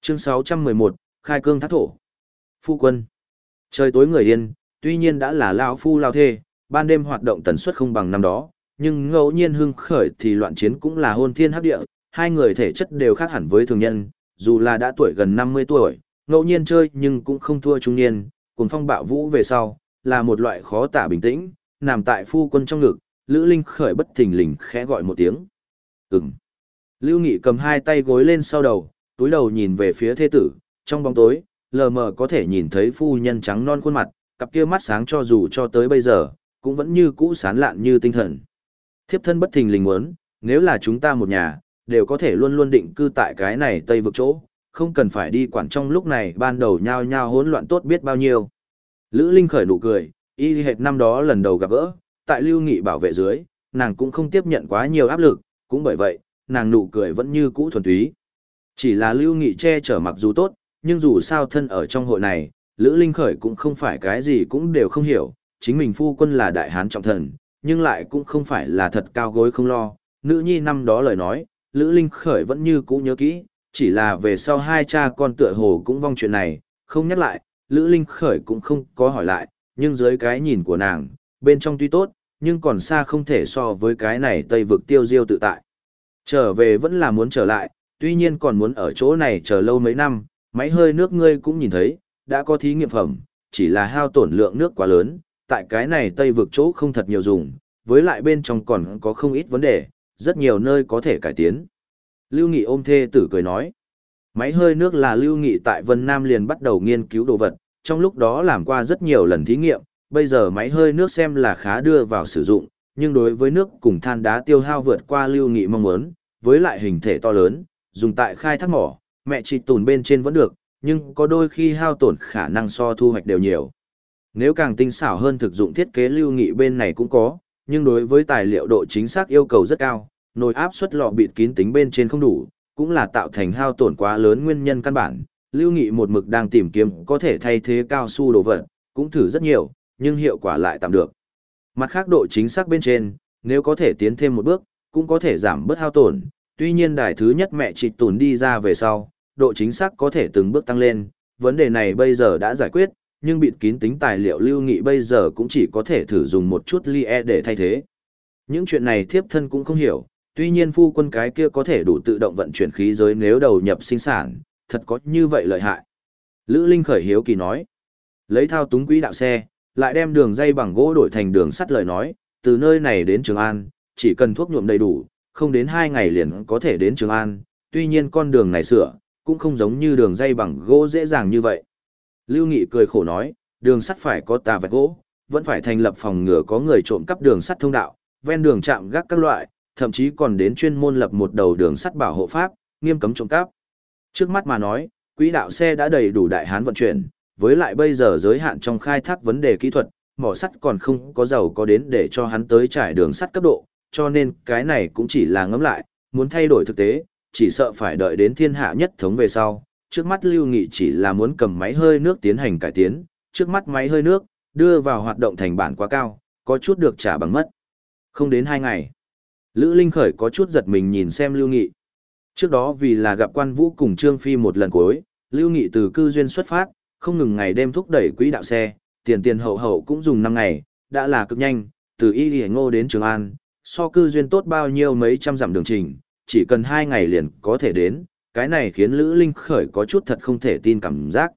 S1: Chương 611, Khai cương thác thổ. Phu quân. Trời tối người yên, tuy nhiên đã là lao phu lao thê, ban đêm hoạt động tần suất không bằng năm đó, nhưng ngẫu nhiên hưng khởi thì loạn chiến cũng là hôn thiên hấp địa, hai người thể chất đều khác hẳn với thường nhân, dù là đã tuổi gần 50 tuổi, ngẫu nhiên chơi nhưng cũng không thua trung niên, cùng phong bạo vũ về sau, là một loại khó tả bình tĩnh, nằm tại phu quân trong ngực, Lữ Linh khởi bất thình lình khẽ gọi một tiếng. Ừm. Lưu Nghị cầm hai tay gối lên sau đầu, túi đầu nhìn về phía thê tử, trong bóng tối, lờ mờ có thể nhìn thấy phu nhân trắng non khuôn mặt, cặp kia mắt sáng cho dù cho tới bây giờ, cũng vẫn như cũ sán lạn như tinh thần. Thiếp thân bất thình lình muốn, nếu là chúng ta một nhà, đều có thể luôn luôn định cư tại cái này tây vực chỗ, không cần phải đi quản trong lúc này ban đầu nhao nhao hỗn loạn tốt biết bao nhiêu. Lữ Linh khởi nụ cười, y hệt năm đó lần đầu gặp gỡ, tại lưu nghị bảo vệ dưới, nàng cũng không tiếp nhận quá nhiều áp lực, cũng bởi vậy, nàng nụ cười vẫn như cũ thuần túy. Chỉ là lưu nghị che chở mặc dù tốt, nhưng dù sao thân ở trong hội này, Lữ Linh khởi cũng không phải cái gì cũng đều không hiểu, chính mình phu quân là đại hán trọng thần, nhưng lại cũng không phải là thật cao gối không lo. Nữ nhi năm đó lời nói, Lữ Linh khởi vẫn như cũ nhớ kỹ, chỉ là về sau hai cha con tựa hồ cũng vong chuyện này, không nhắc lại, Lữ Linh khởi cũng không có hỏi lại, nhưng dưới cái nhìn của nàng, bên trong tuy tốt, nhưng còn xa không thể so với cái này Tây vực tiêu diêu tự tại. Trở về vẫn là muốn trở lại, tuy nhiên còn muốn ở chỗ này chờ lâu mấy năm, máy hơi nước ngươi cũng nhìn thấy, đã có thí nghiệm phẩm, chỉ là hao tổn lượng nước quá lớn, tại cái này Tây vực chỗ không thật nhiều dùng, với lại bên trong còn có không ít vấn đề, rất nhiều nơi có thể cải tiến. Lưu Nghị ôm thê tử cười nói. Máy hơi nước là Lưu Nghị tại Vân Nam liền bắt đầu nghiên cứu đồ vật, trong lúc đó làm qua rất nhiều lần thí nghiệm, bây giờ máy hơi nước xem là khá đưa vào sử dụng, nhưng đối với nước cùng than đá tiêu hao vượt qua Lưu Nghị mong muốn, với lại hình thể to lớn, dùng tại khai thác mỏ, mẹ chỉ tùn bên trên vẫn được, nhưng có đôi khi hao tổn khả năng so thu hoạch đều nhiều. Nếu càng tinh xảo hơn thực dụng thiết kế Lưu Nghị bên này cũng có, nhưng đối với tài liệu độ chính xác yêu cầu rất cao, nồi áp suất lọ bịt kín tính bên trên không đủ, cũng là tạo thành hao tổn quá lớn nguyên nhân căn bản. Lưu Nghị một mực đang tìm kiếm có thể thay thế cao su đồ vật, cũng thử rất nhiều, nhưng hiệu quả lại tạm được. Mặt khác độ chính xác bên trên, nếu có thể tiến thêm một bước, cũng có thể giảm bớt hao tổn. Tuy nhiên đài thứ nhất mẹ chỉ tùn đi ra về sau, độ chính xác có thể từng bước tăng lên, vấn đề này bây giờ đã giải quyết, nhưng bịt kín tính tài liệu lưu nghị bây giờ cũng chỉ có thể thử dùng một chút li e để thay thế. Những chuyện này thiếp thân cũng không hiểu, tuy nhiên phu quân cái kia có thể đủ tự động vận chuyển khí giới nếu đầu nhập sinh sản, thật có như vậy lợi hại. Lữ Linh khởi hiếu kỳ nói, lấy thao túng quỹ đạo xe, lại đem đường dây bằng gỗ đổi thành đường sắt lời nói, từ nơi này đến Trường An, chỉ cần thuốc nhuộm đầy đủ, không đến 2 ngày liền có thể đến Trường An, tuy nhiên con đường này sửa, cũng không giống như đường dây bằng gỗ dễ dàng như vậy. Lưu Nghị cười khổ nói, đường sắt phải có tà vạch gỗ, vẫn phải thành lập phòng ngừa có người trộm cắp đường sắt thông đạo, ven đường chạm gác các loại, thậm chí còn đến chuyên môn lập một đầu đường sắt bảo hộ pháp, nghiêm cấm trộm cắp. Trước mắt mà nói, quỹ đạo xe đã đầy đủ đại hán vận chuyển, với lại bây giờ giới hạn trong khai thác vấn đề kỹ thuật, mỏ sắt còn không có giàu có đến để cho hắn tới trải đường sắt cấp độ, cho nên cái này cũng chỉ là ngẫm lại, muốn thay đổi thực tế, chỉ sợ phải đợi đến thiên hạ nhất thống về sau. Trước mắt Lưu Nghị chỉ là muốn cầm máy hơi nước tiến hành cải tiến, trước mắt máy hơi nước, đưa vào hoạt động thành bản quá cao, có chút được trả bằng mất. Không đến hai ngày. Lữ Linh Khởi có chút giật mình nhìn xem Lưu Nghị. Trước đó vì là gặp quan vũ cùng Trương Phi một lần cuối, Lưu Nghị từ cư duyên xuất phát, không ngừng ngày đêm thúc đẩy quỹ đạo xe, tiền tiền hậu hậu cũng dùng 5 ngày, đã là cực nhanh, từ Y Lì Ngô đến Trường An, so cư duyên tốt bao nhiêu mấy trăm dặm đường trình, chỉ cần 2 ngày liền có thể đến, cái này khiến Lữ Linh Khởi có chút thật không thể tin cảm giác.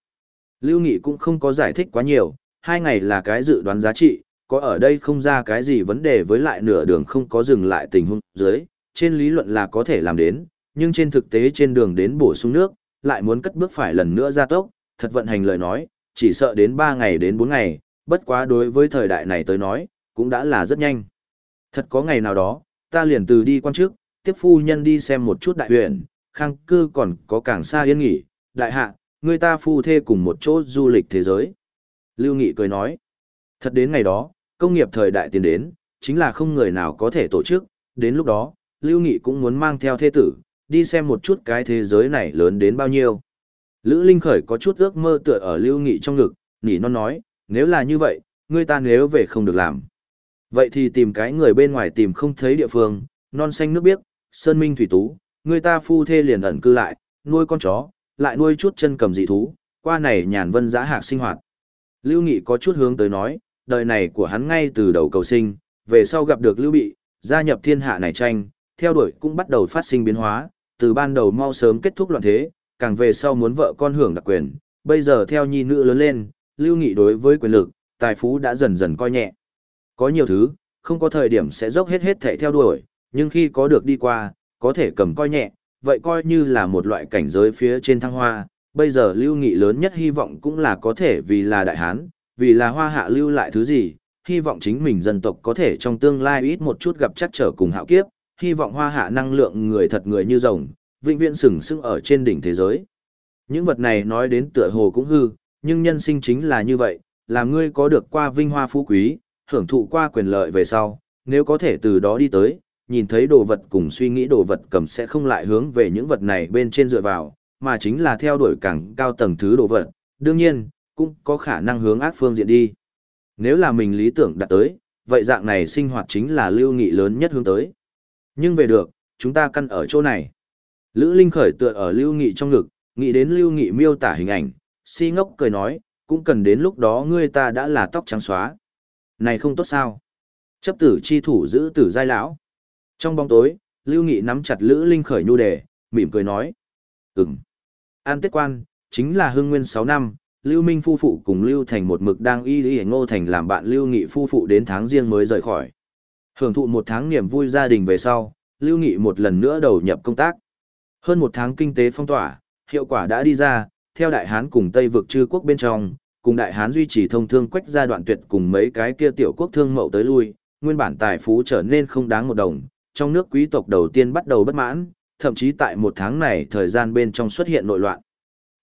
S1: Lưu Nghị cũng không có giải thích quá nhiều, hai ngày là cái dự đoán giá trị, có ở đây không ra cái gì vấn đề với lại nửa đường không có dừng lại tình huống dưới, trên lý luận là có thể làm đến, nhưng trên thực tế trên đường đến bổ sung nước, lại muốn cất bước phải lần nữa ra tốc, thật vận hành lời nói, chỉ sợ đến 3 ngày đến 4 ngày, bất quá đối với thời đại này tới nói, cũng đã là rất nhanh. Thật có ngày nào đó, ta liền từ đi quan trước, tiếp phu nhân đi xem một chút đại huyện, khang cư còn có càng xa yên nghỉ, đại hạ, người ta phu thê cùng một chỗ du lịch thế giới. Lưu Nghị cười nói, thật đến ngày đó, công nghiệp thời đại tiến đến, chính là không người nào có thể tổ chức, đến lúc đó, Lưu Nghị cũng muốn mang theo thê tử, đi xem một chút cái thế giới này lớn đến bao nhiêu. Lữ Linh Khởi có chút ước mơ tựa ở Lưu Nghị trong ngực, nỉ non nói, nếu là như vậy, ngươi ta nếu về không được làm. Vậy thì tìm cái người bên ngoài tìm không thấy địa phương, non xanh nước biếc, sơn minh thủy tú, người ta phu thê liền ẩn cư lại, nuôi con chó, lại nuôi chút chân cầm dị thú, qua này nhàn vân giã hạc sinh hoạt. Lưu Nghị có chút hướng tới nói, đời này của hắn ngay từ đầu cầu sinh, về sau gặp được Lưu Bị, gia nhập thiên hạ này tranh, theo đuổi cũng bắt đầu phát sinh biến hóa, từ ban đầu mau sớm kết thúc loạn thế, càng về sau muốn vợ con hưởng đặc quyền, bây giờ theo nhi nữ lớn lên, Lưu Nghị đối với quyền lực, tài phú đã dần dần coi nhẹ. Có nhiều thứ, không có thời điểm sẽ dốc hết hết thể theo đuổi, nhưng khi có được đi qua, có thể cầm coi nhẹ, vậy coi như là một loại cảnh giới phía trên thăng hoa. Bây giờ Lưu Nghị lớn nhất hy vọng cũng là có thể vì là đại hán, vì là hoa hạ lưu lại thứ gì, hy vọng chính mình dân tộc có thể trong tương lai ít một chút gặp chắc trở cùng hạo kiếp, hy vọng hoa hạ năng lượng người thật người như rồng, vĩnh viễn sừng sững ở trên đỉnh thế giới. Những vật này nói đến tựa hồ cũng hư, nhưng nhân sinh chính là như vậy, làm ngươi có được qua vinh hoa phú quý, hưởng thụ qua quyền lợi về sau, nếu có thể từ đó đi tới, nhìn thấy đồ vật cùng suy nghĩ đồ vật cầm sẽ không lại hướng về những vật này bên trên dựa vào, mà chính là theo đuổi càng cao tầng thứ đồ vật, đương nhiên, cũng có khả năng hướng ác phương diện đi. Nếu là mình lý tưởng đạt tới, vậy dạng này sinh hoạt chính là lưu nghị lớn nhất hướng tới. Nhưng về được, chúng ta căn ở chỗ này. Lữ Linh khởi tựa ở Lưu Nghị trong ngực, nghĩ đến Lưu Nghị miêu tả hình ảnh, si ngốc cười nói, cũng cần đến lúc đó ngươi ta đã là tóc trắng xóa. Này không tốt sao? Chấp tử chi thủ giữ tử giai lão. Trong bóng tối, Lưu Nghị nắm chặt Lữ Linh khởi nhu đề, mỉm cười nói. Ừm. An Tết Quan, chính là hương nguyên 6 năm, Lưu Minh phu phụ cùng Lưu Thành một mực đang y y ngô thành làm bạn Lưu Nghị phu phụ đến tháng riêng mới rời khỏi. Hưởng thụ một tháng niềm vui gia đình về sau, Lưu Nghị một lần nữa đầu nhập công tác. Hơn một tháng kinh tế phong tỏa, hiệu quả đã đi ra, theo Đại Hán cùng Tây vực chư quốc bên trong, cùng Đại Hán duy trì thông thương quách gia đoạn tuyệt cùng mấy cái kia tiểu quốc thương mậu tới lui, nguyên bản tài phú trở nên không đáng một đồng, trong nước quý tộc đầu tiên bắt đầu bất mãn, thậm chí tại một tháng này thời gian bên trong xuất hiện nội loạn.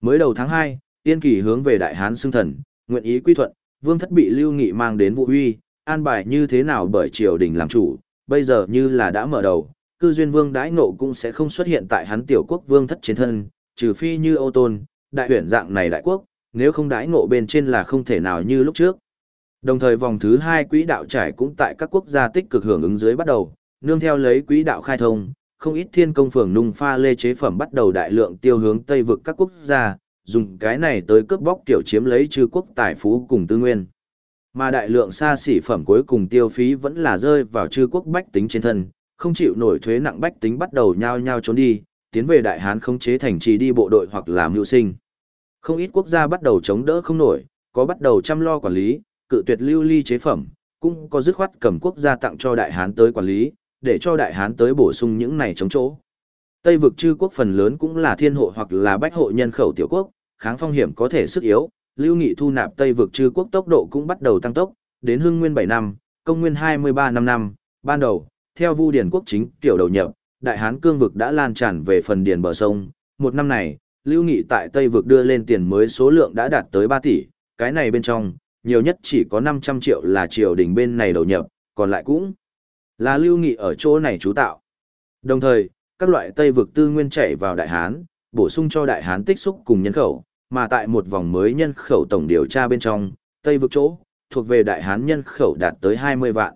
S1: Mới đầu tháng 2, yên Kỳ hướng về Đại Hán xưng thần, nguyện ý quy thuận, Vương Thất bị Lưu Nghị mang đến vụ uy, an bài như thế nào bởi triều đình làm chủ, bây giờ như là đã mở đầu, cư duyên vương đãi ngộ cũng sẽ không xuất hiện tại hắn tiểu quốc vương thất trên thân, trừ phi như âu tôn, đại huyển dạng này đại quốc, nếu không đãi ngộ bên trên là không thể nào như lúc trước. Đồng thời vòng thứ hai quỹ đạo trải cũng tại các quốc gia tích cực hưởng ứng dưới bắt đầu, nương theo lấy quỹ đạo khai thông, không ít thiên công phường nung pha lê chế phẩm bắt đầu đại lượng tiêu hướng Tây vực các quốc gia, dùng cái này tới cướp bóc tiểu chiếm lấy chư quốc tài phú cùng tư nguyên. Mà đại lượng xa xỉ phẩm cuối cùng tiêu phí vẫn là rơi vào chư quốc bách tính trên thân, không chịu nổi thuế nặng bách tính bắt đầu nhao nhao trốn đi, tiến về đại hán không chế thành trì đi bộ đội hoặc làm lưu sinh. Không ít quốc gia bắt đầu chống đỡ không nổi, có bắt đầu chăm lo quản lý, cự tuyệt lưu ly chế phẩm, cũng có dứt khoát cầm quốc gia tặng cho đại hán tới quản lý, để cho đại hán tới bổ sung những này chống chỗ. Tây vực chư quốc phần lớn cũng là thiên hộ hoặc là bách hộ nhân khẩu tiểu quốc, kháng phong hiểm có thể sức yếu, lưu nghị thu nạp Tây vực chư quốc tốc độ cũng bắt đầu tăng tốc, đến hưng nguyên 7 năm, công nguyên 23 năm năm, ban đầu, theo Vu điển quốc chính tiểu đầu nhập, Đại Hán cương vực đã lan tràn về phần điền bờ sông, một năm này, Lưu Nghị tại Tây vực đưa lên tiền mới số lượng đã đạt tới 3 tỷ, cái này bên trong, nhiều nhất chỉ có 500 triệu là triều đình bên này đầu nhập, còn lại cũng là lưu nghị ở chỗ này chú tạo. Đồng thời, các loại Tây vực tư nguyên chảy vào Đại Hán, bổ sung cho Đại Hán tích xúc cùng nhân khẩu, mà tại một vòng mới nhân khẩu tổng điều tra bên trong, Tây vực chỗ, thuộc về Đại Hán nhân khẩu đạt tới 20 vạn.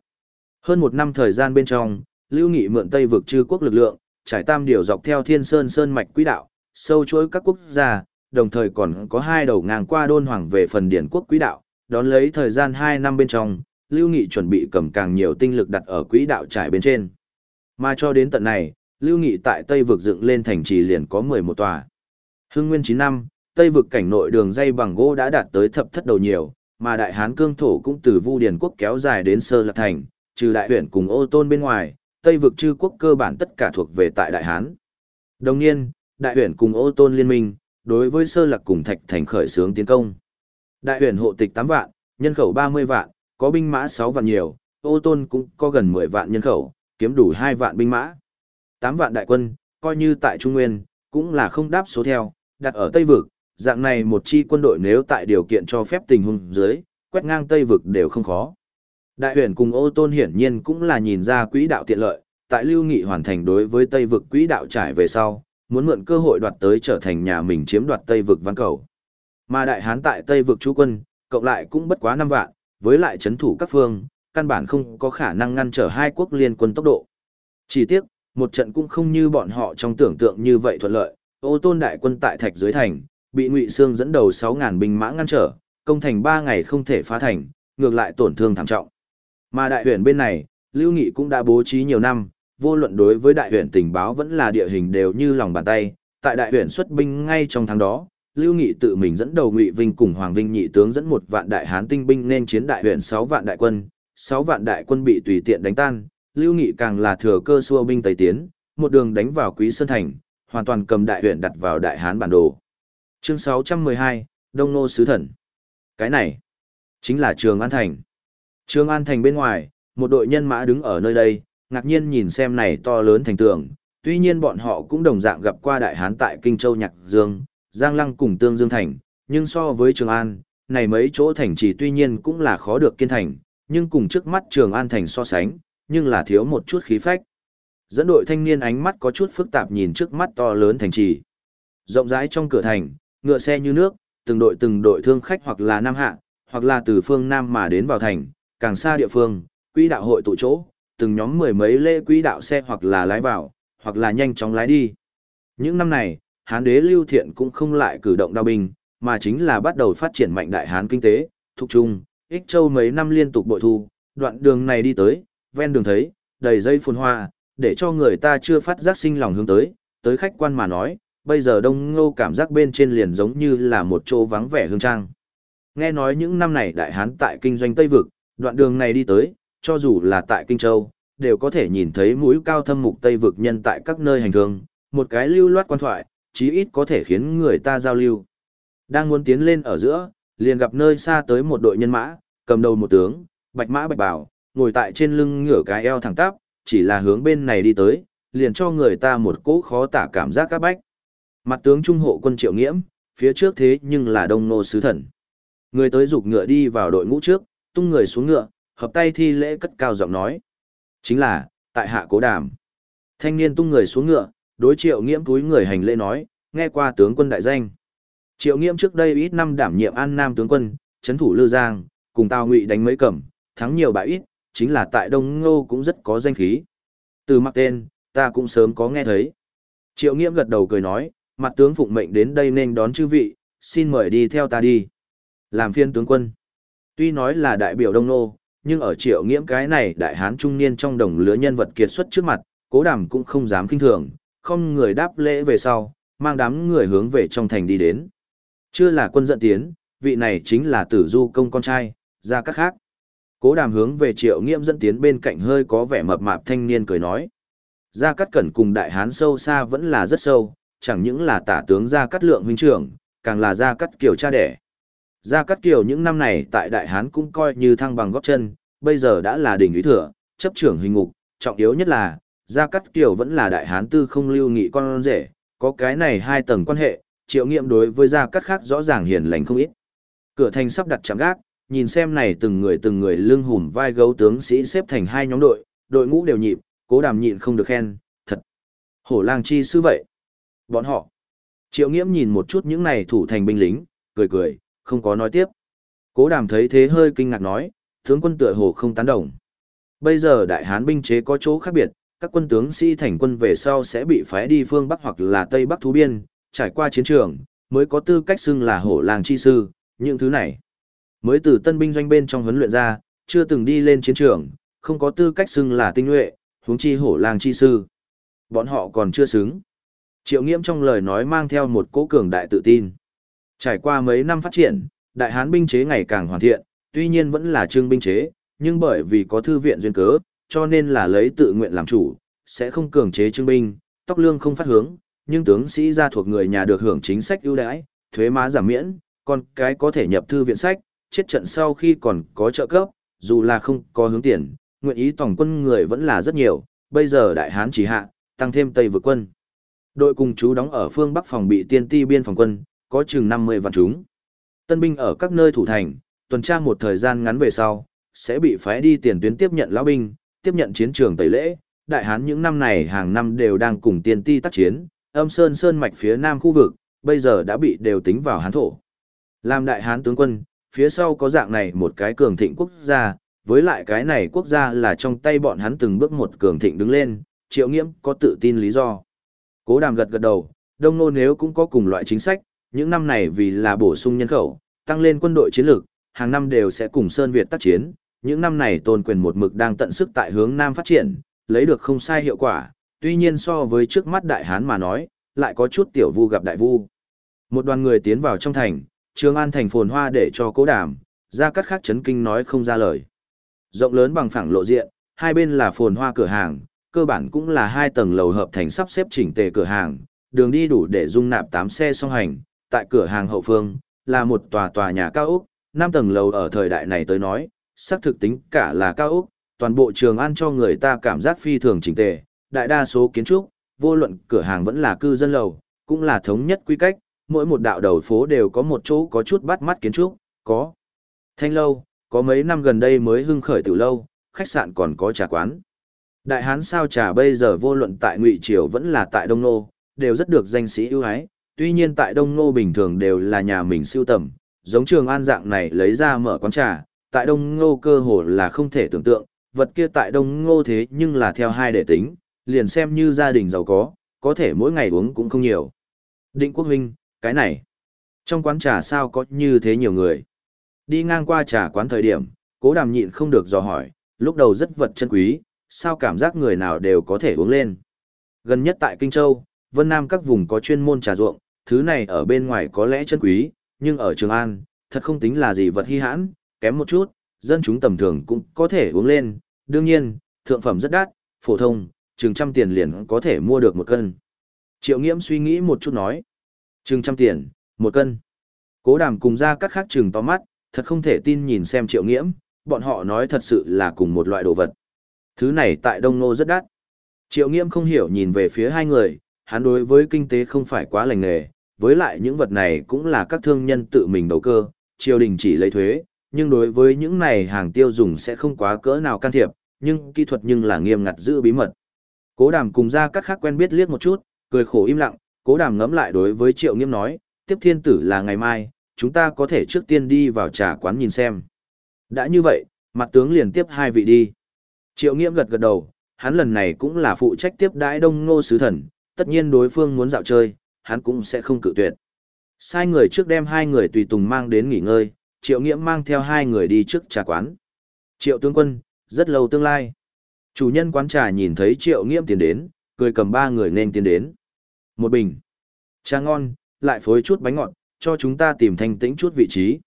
S1: Hơn một năm thời gian bên trong, Lưu Nghị mượn Tây vực chư quốc lực lượng, trải tam điều dọc theo Thiên Sơn Sơn mạch quỹ đạo, sâu chuỗi các quốc gia, đồng thời còn có hai đầu ngang qua đôn hoàng về phần điển quốc quỹ đạo, đón lấy thời gian 2 năm bên trong, Lưu Nghị chuẩn bị cầm càng nhiều tinh lực đặt ở quỹ đạo trải bên trên. Mà cho đến tận này, Lưu Nghị tại Tây vực dựng lên thành trì liền có 11 tòa. Hưng Nguyên 9 năm, Tây vực cảnh nội đường dây bằng gỗ đã đạt tới thập thất đầu nhiều, mà Đại Hán cương thổ cũng từ Vu Điền quốc kéo dài đến Sơ Lạc thành, trừ đại huyện cùng Ô Tôn bên ngoài, Tây vực chư quốc cơ bản tất cả thuộc về tại Đại Hán. Đồng nhiên, đại huyện cùng Ô Tôn liên minh, đối với Sơ Lạc cùng Thạch thành khởi xướng tiến công. Đại huyện hộ tịch 8 vạn, nhân khẩu 30 vạn, có binh mã 6 vạn nhiều, Ô Tôn cũng có gần 10 vạn nhân khẩu, kiếm đủ 2 vạn binh mã. 8 vạn đại quân, coi như tại Trung Nguyên, cũng là không đáp số theo, đặt ở Tây Vực, dạng này một chi quân đội nếu tại điều kiện cho phép tình huống dưới, quét ngang Tây Vực đều không khó. Đại huyền cùng ô tôn hiển nhiên cũng là nhìn ra quỹ đạo tiện lợi, tại Lưu Nghị hoàn thành đối với Tây Vực quỹ đạo trải về sau, muốn mượn cơ hội đoạt tới trở thành nhà mình chiếm đoạt Tây Vực văn cầu. Mà Đại Hán tại Tây Vực chú quân, cộng lại cũng bất quá 5 vạn, với lại chấn thủ các phương, căn bản không có khả năng ngăn trở hai quốc liên quân tốc độ. Chỉ tiếc, một trận cũng không như bọn họ trong tưởng tượng như vậy thuận lợi, ô tôn đại quân tại thạch dưới thành, bị Ngụy Sương dẫn đầu 6.000 binh mã ngăn trở, công thành 3 ngày không thể phá thành, ngược lại tổn thương thảm trọng. Mà đại huyện bên này, Lưu Nghị cũng đã bố trí nhiều năm, vô luận đối với đại huyện tình báo vẫn là địa hình đều như lòng bàn tay, tại đại huyện xuất binh ngay trong tháng đó, Lưu Nghị tự mình dẫn đầu Ngụy Vinh cùng Hoàng Vinh nhị tướng dẫn một vạn đại hán tinh binh nên chiến đại huyện 6 vạn đại quân, 6 vạn đại quân bị tùy tiện đánh tan, Lưu Nghị càng là thừa cơ xua binh tây tiến, một đường đánh vào Quý Sơn thành, hoàn toàn cầm đại huyện đặt vào đại hán bản đồ. Chương 612, Đông Nô Sứ Thần. Cái này, chính là Trường An Thành. Trường An Thành bên ngoài, một đội nhân mã đứng ở nơi đây, ngạc nhiên nhìn xem này to lớn thành tường. Tuy nhiên bọn họ cũng đồng dạng gặp qua đại hán tại Kinh Châu Nhạc Dương, Giang Lăng cùng Tương Dương Thành, nhưng so với Trường An, này mấy chỗ thành trì tuy nhiên cũng là khó được kiên thành, nhưng cùng trước mắt Trường An Thành so sánh, nhưng là thiếu một chút khí phách. Dẫn đội thanh niên ánh mắt có chút phức tạp nhìn trước mắt to lớn thành trì. Rộng rãi trong cửa thành, ngựa xe như nước, từng đội từng đội thương khách hoặc là nam hạ, hoặc là từ phương Nam mà đến vào thành, càng xa địa phương, quỹ đạo hội tụ chỗ, từng nhóm mười mấy lễ quỹ đạo xe hoặc là lái vào, hoặc là nhanh chóng lái đi. Những năm này, Hán đế Lưu Thiện cũng không lại cử động đao binh, mà chính là bắt đầu phát triển mạnh đại Hán kinh tế, thuộc trung, ích châu mấy năm liên tục bội thu, đoạn đường này đi tới, ven đường thấy, đầy dây phồn hoa, để cho người ta chưa phát giác sinh lòng hướng tới, tới khách quan mà nói, bây giờ đông ngô cảm giác bên trên liền giống như là một chỗ vắng vẻ hương trang. Nghe nói những năm này đại hán tại kinh doanh Tây Vực, đoạn đường này đi tới, cho dù là tại Kinh Châu, đều có thể nhìn thấy mũi cao thâm mục Tây Vực nhân tại các nơi hành hương, một cái lưu loát quan thoại, chí ít có thể khiến người ta giao lưu. Đang muốn tiến lên ở giữa, liền gặp nơi xa tới một đội nhân mã, cầm đầu một tướng, bạch mã bạch bảo, ngồi tại trên lưng ngửa cái eo thẳng tắp, chỉ là hướng bên này đi tới, liền cho người ta một cỗ khó tả cảm giác các bách. Mặt tướng trung hộ quân triệu nghiễm, phía trước thế nhưng là đông nô sứ thần. Người tới dục ngựa đi vào đội ngũ trước, tung người xuống ngựa, hợp tay thi lễ cất cao giọng nói. Chính là, tại hạ cố đàm. Thanh niên tung người xuống ngựa, đối triệu nghiễm túi người hành lễ nói, nghe qua tướng quân đại danh. Triệu nghiễm trước đây ít năm đảm nhiệm an nam tướng quân, chấn thủ lư giang, cùng tào ngụy đánh mấy cẩm, thắng nhiều bại ít, chính là tại Đông Ngô cũng rất có danh khí. Từ mặc tên, ta cũng sớm có nghe thấy. Triệu Nghiễm gật đầu cười nói, mặt tướng phụng mệnh đến đây nên đón chư vị, xin mời đi theo ta đi. Làm phiên tướng quân. Tuy nói là đại biểu Đông Nô, nhưng ở Triệu Nghiễm cái này đại hán trung niên trong đồng lứa nhân vật kiệt xuất trước mặt, cố đàm cũng không dám kinh thường, không người đáp lễ về sau, mang đám người hướng về trong thành đi đến. Chưa là quân dẫn tiến, vị này chính là tử du công con trai, ra các khác. Cố đàm hướng về triệu nghiễm dẫn tiến bên cạnh hơi có vẻ mập mạp thanh niên cười nói. Gia Cát Cẩn cùng đại hán sâu xa vẫn là rất sâu, chẳng những là tả tướng Gia Cát Lượng huynh trưởng, càng là Gia Cát Kiều cha đẻ. Gia Cát Kiều những năm này tại đại hán cũng coi như thăng bằng góp chân, bây giờ đã là đỉnh ý thừa, chấp trưởng hình ngục, trọng yếu nhất là, Gia Cát Kiều vẫn là đại hán tư không lưu nghị con rể, có cái này hai tầng quan hệ, triệu nghiệm đối với Gia Cát khác rõ ràng hiền lành không ít. Cửa thành sắp đặt chạm gác, nhìn xem này từng người từng người lưng hùm vai gấu tướng sĩ xếp thành hai nhóm đội, đội ngũ đều nhịp, cố đàm nhịn không được khen, thật. Hổ lang chi sư vậy. Bọn họ. Triệu nghiễm nhìn một chút những này thủ thành binh lính, cười cười, không có nói tiếp. Cố đàm thấy thế hơi kinh ngạc nói, tướng quân tựa hồ không tán đồng. Bây giờ đại hán binh chế có chỗ khác biệt, các quân tướng sĩ thành quân về sau sẽ bị phái đi phương Bắc hoặc là Tây Bắc thú biên, trải qua chiến trường, mới có tư cách xưng là hổ làng chi sư, những thứ này. Mới từ tân binh doanh bên trong huấn luyện ra, chưa từng đi lên chiến trường, không có tư cách xưng là tinh nhuệ, huống chi hổ làng chi sư. Bọn họ còn chưa xứng. Triệu Nghiễm trong lời nói mang theo một cố cường đại tự tin. Trải qua mấy năm phát triển, đại hán binh chế ngày càng hoàn thiện, tuy nhiên vẫn là trương binh chế, nhưng bởi vì có thư viện duyên cớ, cho nên là lấy tự nguyện làm chủ, sẽ không cường chế chứng binh, tóc lương không phát hướng, nhưng tướng sĩ gia thuộc người nhà được hưởng chính sách ưu đãi, thuế má giảm miễn, còn cái có thể nhập thư viện sách, chết trận sau khi còn có trợ cấp, dù là không có hướng tiền, nguyện ý tổng quân người vẫn là rất nhiều, bây giờ đại hán chỉ hạ, tăng thêm Tây vực quân. Đội cùng chú đóng ở phương Bắc phòng bị tiên ti biên phòng quân, có chừng 50 vạn chúng. Tân binh ở các nơi thủ thành, tuần tra một thời gian ngắn về sau, sẽ bị phái đi tiền tuyến tiếp nhận lão binh, tiếp nhận chiến trường tẩy lễ. Đại hán những năm này hàng năm đều đang cùng tiên ti tác chiến, âm sơn sơn mạch phía nam khu vực, bây giờ đã bị đều tính vào hán thổ. Làm đại hán tướng quân, phía sau có dạng này một cái cường thịnh quốc gia, với lại cái này quốc gia là trong tay bọn hắn từng bước một cường thịnh đứng lên, triệu nghiễm có tự tin lý do. Cố đàm gật gật đầu, đông nô nếu cũng có cùng loại chính sách, những năm này vì là bổ sung nhân khẩu, tăng lên quân đội chiến lược, hàng năm đều sẽ cùng Sơn Việt tác chiến, những năm này tôn quyền một mực đang tận sức tại hướng Nam phát triển, lấy được không sai hiệu quả, tuy nhiên so với trước mắt đại hán mà nói, lại có chút tiểu vu gặp đại vu. Một đoàn người tiến vào trong thành, Trường An thành phồn hoa để cho cố đàm, ra cắt khác chấn kinh nói không ra lời. Rộng lớn bằng phẳng lộ diện, hai bên là phồn hoa cửa hàng, cơ bản cũng là hai tầng lầu hợp thành sắp xếp chỉnh tề cửa hàng, đường đi đủ để dung nạp 8 xe song hành, tại cửa hàng hậu phương, là một tòa tòa nhà cao ốc, 5 tầng lầu ở thời đại này tới nói, xác thực tính cả là cao ốc, toàn bộ trường ăn cho người ta cảm giác phi thường chỉnh tề, đại đa số kiến trúc, vô luận cửa hàng vẫn là cư dân lầu, cũng là thống nhất quy cách, mỗi một đạo đầu phố đều có một chỗ có chút bắt mắt kiến trúc, có thanh lâu, có mấy năm gần đây mới hưng khởi từ lâu, khách sạn còn có trà quán. Đại hán sao trà bây giờ vô luận tại Ngụy Triều vẫn là tại Đông Nô, đều rất được danh sĩ ưu ái, tuy nhiên tại Đông Nô bình thường đều là nhà mình siêu tầm, giống trường an dạng này lấy ra mở quán trà, tại Đông Ngô cơ hồ là không thể tưởng tượng, vật kia tại Đông Ngô thế nhưng là theo hai để tính, liền xem như gia đình giàu có, có thể mỗi ngày uống cũng không nhiều. Định quốc huynh, cái này, trong quán trà sao có như thế nhiều người? Đi ngang qua trà quán thời điểm, cố đàm nhịn không được dò hỏi, lúc đầu rất vật chân quý, sao cảm giác người nào đều có thể uống lên. Gần nhất tại Kinh Châu, Vân Nam các vùng có chuyên môn trà ruộng, thứ này ở bên ngoài có lẽ chân quý, nhưng ở Trường An, thật không tính là gì vật hy hãn, kém một chút, dân chúng tầm thường cũng có thể uống lên, đương nhiên, thượng phẩm rất đắt, phổ thông, chừng trăm tiền liền có thể mua được một cân. Triệu Nghiễm suy nghĩ một chút nói, chừng trăm tiền, một cân. Cố đàm cùng ra các khác chừng to mắt, thật không thể tin nhìn xem Triệu Nghiễm, bọn họ nói thật sự là cùng một loại đồ vật. Thứ này tại Đông Nô rất đắt. Triệu Nghiễm không hiểu nhìn về phía hai người, hắn đối với kinh tế không phải quá lành nghề, với lại những vật này cũng là các thương nhân tự mình đầu cơ, triều đình chỉ lấy thuế, nhưng đối với những này hàng tiêu dùng sẽ không quá cỡ nào can thiệp, nhưng kỹ thuật nhưng là nghiêm ngặt giữ bí mật. Cố đàm cùng ra các khác quen biết liếc một chút, cười khổ im lặng, cố đàm ngẫm lại đối với triệu nghiêm nói, tiếp thiên tử là ngày mai, chúng ta có thể trước tiên đi vào trà quán nhìn xem. Đã như vậy, mặt tướng liền tiếp hai vị đi. Triệu nghiêm gật gật đầu, hắn lần này cũng là phụ trách tiếp đãi đông ngô sứ thần, tất nhiên đối phương muốn dạo chơi, hắn cũng sẽ không cự tuyệt. Sai người trước đem hai người tùy tùng mang đến nghỉ ngơi, triệu nghiễm mang theo hai người đi trước trà quán. Triệu tướng quân, rất lâu tương lai. Chủ nhân quán trà nhìn thấy triệu nghiễm tiến đến, cười cầm ba người nên tiến đến. Một bình. Trà ngon, lại phối chút bánh ngọt, cho chúng ta tìm thanh tĩnh chút vị trí.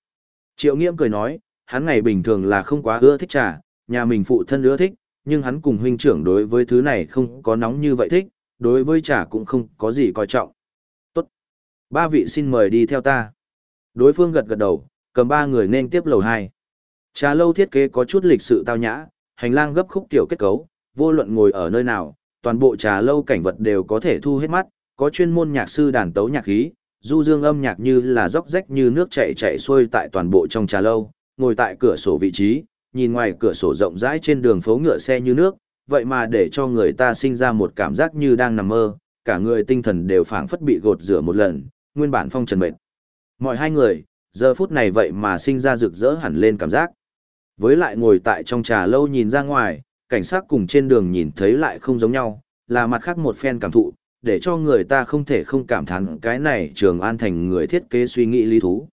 S1: Triệu nghiễm cười nói, hắn ngày bình thường là không quá ưa thích trà, nhà mình phụ thân ưa thích, nhưng hắn cùng huynh trưởng đối với thứ này không có nóng như vậy thích, đối với trà cũng không có gì coi trọng. Tốt. Ba vị xin mời đi theo ta. Đối phương gật gật đầu, cầm ba người nên tiếp lầu hai. Trà lâu thiết kế có chút lịch sự tao nhã, hành lang gấp khúc tiểu kết cấu, vô luận ngồi ở nơi nào, toàn bộ trà lâu cảnh vật đều có thể thu hết mắt, có chuyên môn nhạc sư đàn tấu nhạc khí, du dương âm nhạc như là róc rách như nước chảy chảy xuôi tại toàn bộ trong trà lâu, ngồi tại cửa sổ vị trí, nhìn ngoài cửa sổ rộng rãi trên đường phố ngựa xe như nước, vậy mà để cho người ta sinh ra một cảm giác như đang nằm mơ, cả người tinh thần đều phảng phất bị gột rửa một lần, nguyên bản phong trần mệt. Mọi hai người, giờ phút này vậy mà sinh ra rực rỡ hẳn lên cảm giác. Với lại ngồi tại trong trà lâu nhìn ra ngoài, cảnh sát cùng trên đường nhìn thấy lại không giống nhau, là mặt khác một phen cảm thụ, để cho người ta không thể không cảm thán cái này trường an thành người thiết kế suy nghĩ lý thú.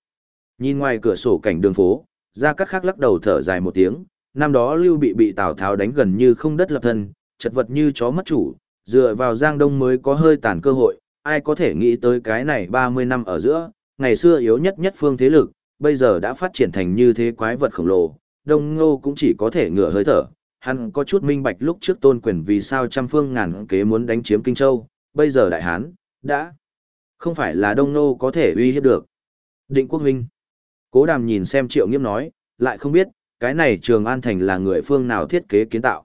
S1: Nhìn ngoài cửa sổ cảnh đường phố, ra các khác lắc đầu thở dài một tiếng, năm đó Lưu Bị bị Tào Tháo đánh gần như không đất lập thân, chật vật như chó mất chủ, dựa vào Giang Đông mới có hơi tàn cơ hội, ai có thể nghĩ tới cái này 30 năm ở giữa, ngày xưa yếu nhất nhất phương thế lực, bây giờ đã phát triển thành như thế quái vật khổng lồ, Đông Ngô cũng chỉ có thể ngửa hơi thở, hắn có chút minh bạch lúc trước tôn quyền vì sao trăm phương ngàn kế muốn đánh chiếm Kinh Châu, bây giờ đại hán, đã không phải là Đông Ngô có thể uy hiếp được. Định quốc huynh. Cố đàm nhìn xem triệu nghiêm nói, lại không biết, cái này trường an thành là người phương nào thiết kế kiến tạo.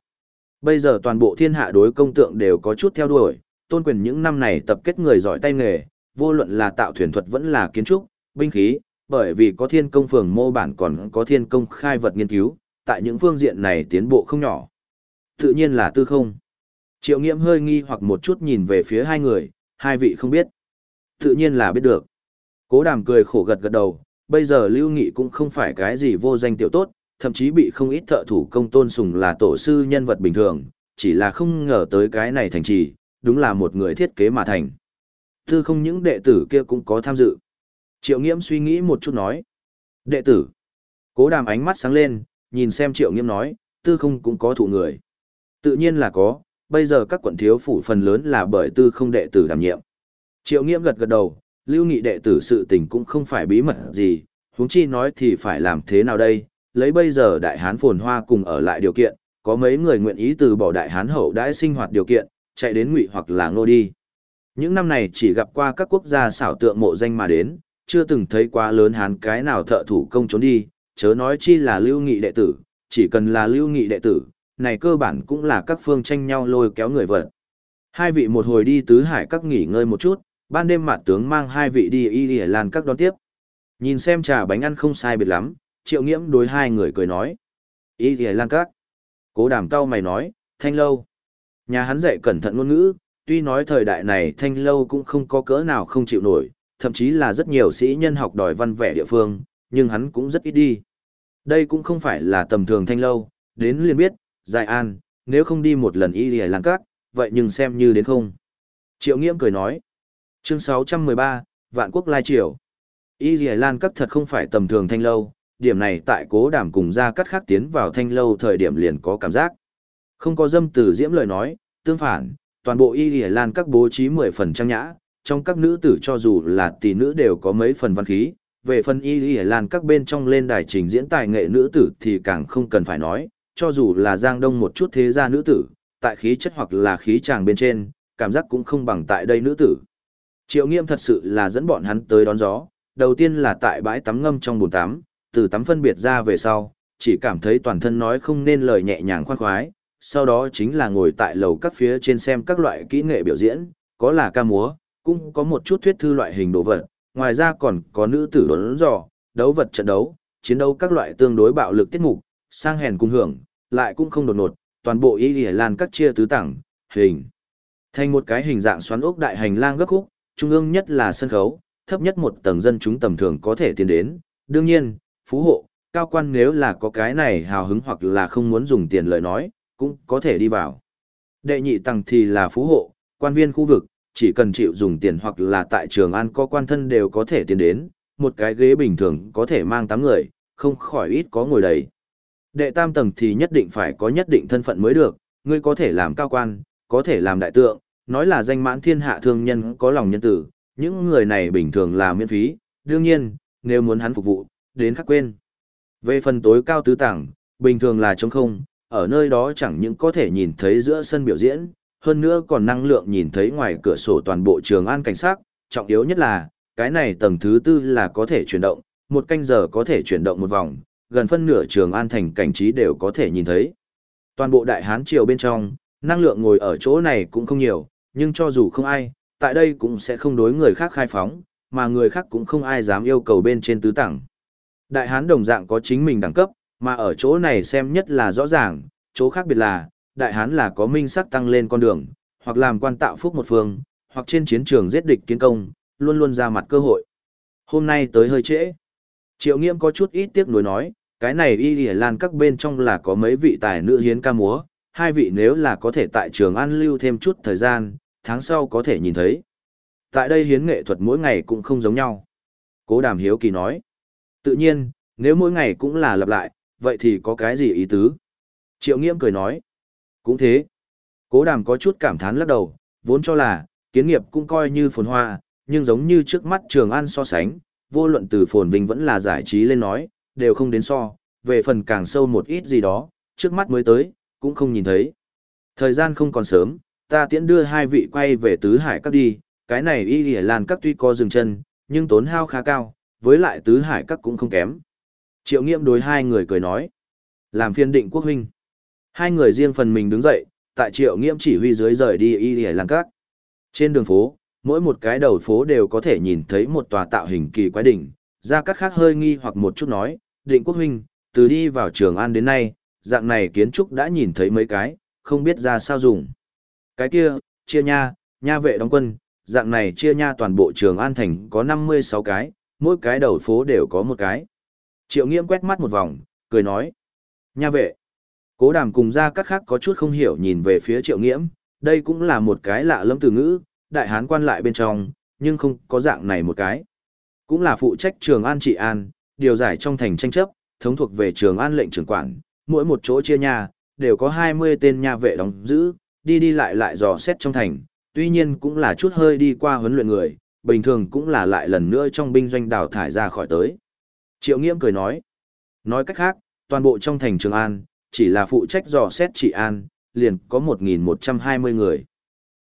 S1: Bây giờ toàn bộ thiên hạ đối công tượng đều có chút theo đuổi, tôn quyền những năm này tập kết người giỏi tay nghề, vô luận là tạo thuyền thuật vẫn là kiến trúc, binh khí, bởi vì có thiên công phường mô bản còn có thiên công khai vật nghiên cứu, tại những phương diện này tiến bộ không nhỏ. Tự nhiên là tư không. Triệu nghiệm hơi nghi hoặc một chút nhìn về phía hai người, hai vị không biết. Tự nhiên là biết được. Cố đàm cười khổ gật gật đầu, bây giờ Lưu Nghị cũng không phải cái gì vô danh tiểu tốt, thậm chí bị không ít thợ thủ công tôn sùng là tổ sư nhân vật bình thường, chỉ là không ngờ tới cái này thành trì, đúng là một người thiết kế mà thành. Tư không những đệ tử kia cũng có tham dự. Triệu Nghiễm suy nghĩ một chút nói. Đệ tử. Cố đàm ánh mắt sáng lên, nhìn xem Triệu Nghiễm nói, tư không cũng có thụ người. Tự nhiên là có, bây giờ các quận thiếu phủ phần lớn là bởi tư không đệ tử đảm nhiệm. Triệu Nghiễm gật gật đầu, lưu nghị đệ tử sự tình cũng không phải bí mật gì, huống chi nói thì phải làm thế nào đây, lấy bây giờ đại hán phồn hoa cùng ở lại điều kiện, có mấy người nguyện ý từ bỏ đại hán hậu đãi sinh hoạt điều kiện, chạy đến ngụy hoặc là ngô đi. Những năm này chỉ gặp qua các quốc gia xảo tượng mộ danh mà đến, chưa từng thấy quá lớn hán cái nào thợ thủ công trốn đi, chớ nói chi là lưu nghị đệ tử, chỉ cần là lưu nghị đệ tử, này cơ bản cũng là các phương tranh nhau lôi kéo người vật. Hai vị một hồi đi tứ hải các nghỉ ngơi một chút, ban đêm mặt tướng mang hai vị đi y y lan các đón tiếp. Nhìn xem trà bánh ăn không sai biệt lắm, triệu nghiễm đối hai người cười nói. Y y lan các. Cố đàm cao mày nói, thanh lâu. Nhà hắn dạy cẩn thận ngôn ngữ, tuy nói thời đại này thanh lâu cũng không có cỡ nào không chịu nổi, thậm chí là rất nhiều sĩ nhân học đòi văn vẻ địa phương, nhưng hắn cũng rất ít đi. Đây cũng không phải là tầm thường thanh lâu, đến liền biết, dài an, nếu không đi một lần y lìa lan cát, vậy nhưng xem như đến không. Triệu nghiễm cười nói. Chương 613, Vạn Quốc Lai Triều. Y lìa lan cát thật không phải tầm thường thanh lâu, điểm này tại cố đảm cùng ra cắt khác tiến vào thanh lâu thời điểm liền có cảm giác. Không có dâm từ diễm lời nói, tương phản, toàn bộ y lìa lan các bố trí 10 phần trang nhã, trong các nữ tử cho dù là tỷ nữ đều có mấy phần văn khí, về phần y lìa lan các bên trong lên đài trình diễn tài nghệ nữ tử thì càng không cần phải nói, cho dù là giang đông một chút thế gia nữ tử, tại khí chất hoặc là khí tràng bên trên, cảm giác cũng không bằng tại đây nữ tử. Triệu nghiêm thật sự là dẫn bọn hắn tới đón gió, đầu tiên là tại bãi tắm ngâm trong bồn tắm, từ tắm phân biệt ra về sau, chỉ cảm thấy toàn thân nói không nên lời nhẹ nhàng khoan khoái, sau đó chính là ngồi tại lầu các phía trên xem các loại kỹ nghệ biểu diễn, có là ca múa, cũng có một chút thuyết thư loại hình đồ vật, ngoài ra còn có nữ tử đốn dò, đấu vật trận đấu, chiến đấu các loại tương đối bạo lực tiết mục, sang hèn cung hưởng, lại cũng không đột ngột, toàn bộ y lìa lan các chia tứ tẳng, hình. Thành một cái hình dạng xoắn ốc đại hành lang gấp khúc, trung ương nhất là sân khấu, thấp nhất một tầng dân chúng tầm thường có thể tiến đến. Đương nhiên, phú hộ, cao quan nếu là có cái này hào hứng hoặc là không muốn dùng tiền lời nói, cũng có thể đi vào. Đệ nhị tầng thì là phú hộ, quan viên khu vực, chỉ cần chịu dùng tiền hoặc là tại trường an có quan thân đều có thể tiến đến, một cái ghế bình thường có thể mang 8 người, không khỏi ít có ngồi đầy. Đệ tam tầng thì nhất định phải có nhất định thân phận mới được, ngươi có thể làm cao quan, có thể làm đại tượng, nói là danh mãn thiên hạ thương nhân có lòng nhân tử, những người này bình thường là miễn phí, đương nhiên, nếu muốn hắn phục vụ, đến khắc quên. Về phần tối cao tứ tầng, bình thường là trống không, ở nơi đó chẳng những có thể nhìn thấy giữa sân biểu diễn, hơn nữa còn năng lượng nhìn thấy ngoài cửa sổ toàn bộ trường an cảnh sát, trọng yếu nhất là, cái này tầng thứ tư là có thể chuyển động, một canh giờ có thể chuyển động một vòng, gần phân nửa trường an thành cảnh trí đều có thể nhìn thấy. Toàn bộ đại hán triều bên trong, năng lượng ngồi ở chỗ này cũng không nhiều, nhưng cho dù không ai, tại đây cũng sẽ không đối người khác khai phóng, mà người khác cũng không ai dám yêu cầu bên trên tứ tầng. Đại Hán đồng dạng có chính mình đẳng cấp, mà ở chỗ này xem nhất là rõ ràng, chỗ khác biệt là, Đại Hán là có minh sắc tăng lên con đường, hoặc làm quan tạo phúc một phương, hoặc trên chiến trường giết địch kiến công, luôn luôn ra mặt cơ hội. Hôm nay tới hơi trễ. Triệu Nghiễm có chút ít tiếc nuối nói, cái này y lìa lan các bên trong là có mấy vị tài nữ hiến ca múa, hai vị nếu là có thể tại trường an lưu thêm chút thời gian, tháng sau có thể nhìn thấy. Tại đây hiến nghệ thuật mỗi ngày cũng không giống nhau. Cố đàm hiếu kỳ nói. Tự nhiên, nếu mỗi ngày cũng là lặp lại, vậy thì có cái gì ý tứ? Triệu Nghiễm cười nói. Cũng thế. Cố đàm có chút cảm thán lắc đầu, vốn cho là, kiến nghiệp cũng coi như phồn hoa, nhưng giống như trước mắt trường an so sánh, vô luận từ phồn vinh vẫn là giải trí lên nói, đều không đến so, về phần càng sâu một ít gì đó, trước mắt mới tới, cũng không nhìn thấy. Thời gian không còn sớm, ta tiễn đưa hai vị quay về tứ hải các đi, cái này y lìa lan các tuy có dừng chân, nhưng tốn hao khá cao, với lại tứ hải các cũng không kém. Triệu nghiệm đối hai người cười nói, làm phiên định quốc huynh. Hai người riêng phần mình đứng dậy, tại triệu nghiệm chỉ huy dưới rời đi y hề làng các. Trên đường phố, mỗi một cái đầu phố đều có thể nhìn thấy một tòa tạo hình kỳ quái đỉnh, Gia các khác hơi nghi hoặc một chút nói, định quốc huynh, từ đi vào trường an đến nay, dạng này kiến trúc đã nhìn thấy mấy cái, không biết ra sao dùng. Cái kia, chia nha, nha vệ đóng quân, dạng này chia nha toàn bộ trường an thành có 56 cái, mỗi cái đầu phố đều có một cái. Triệu nghiễm quét mắt một vòng, cười nói, nha vệ. Cố đàm cùng ra các khác có chút không hiểu nhìn về phía triệu nghiễm, đây cũng là một cái lạ lẫm từ ngữ, đại hán quan lại bên trong, nhưng không có dạng này một cái. Cũng là phụ trách trường an trị an, điều giải trong thành tranh chấp, thống thuộc về trường an lệnh trưởng quản, mỗi một chỗ chia nhà, đều có 20 tên nha vệ đóng giữ, đi đi lại lại dò xét trong thành, tuy nhiên cũng là chút hơi đi qua huấn luyện người, bình thường cũng là lại lần nữa trong binh doanh đào thải ra khỏi tới. Triệu Nghiễm cười nói, nói cách khác, toàn bộ trong thành Trường An, chỉ là phụ trách dò xét trị an, liền có 1.120 người.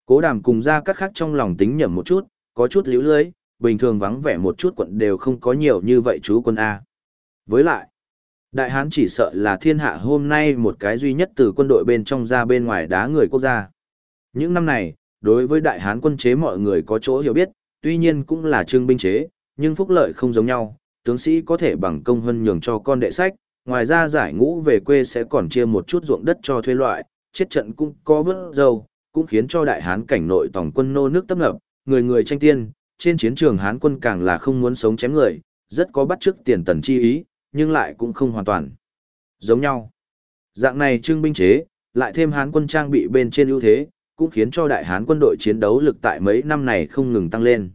S1: Cố đàm cùng ra các khác trong lòng tính nhầm một chút, có chút liễu lưới, bình thường vắng vẻ một chút quận đều không có nhiều như vậy chú quân A. Với lại, Đại Hán chỉ sợ là thiên hạ hôm nay một cái duy nhất từ quân đội bên trong ra bên ngoài đá người quốc gia. Những năm này, đối với Đại Hán quân chế mọi người có chỗ hiểu biết, tuy nhiên cũng là trương binh chế, nhưng phúc lợi không giống nhau, tướng sĩ có thể bằng công hơn nhường cho con đệ sách, ngoài ra giải ngũ về quê sẽ còn chia một chút ruộng đất cho thuê loại, chết trận cũng có vớt dâu, cũng khiến cho Đại Hán cảnh nội tổng quân nô nước tấp nập, người người tranh tiên, trên chiến trường Hán quân càng là không muốn sống chém người, rất có bắt chước tiền tần chi ý, nhưng lại cũng không hoàn toàn giống nhau. Dạng này trưng binh chế, lại thêm Hán quân trang bị bên trên ưu thế, cũng khiến cho Đại Hán quân đội chiến đấu lực tại mấy năm này không ngừng tăng lên.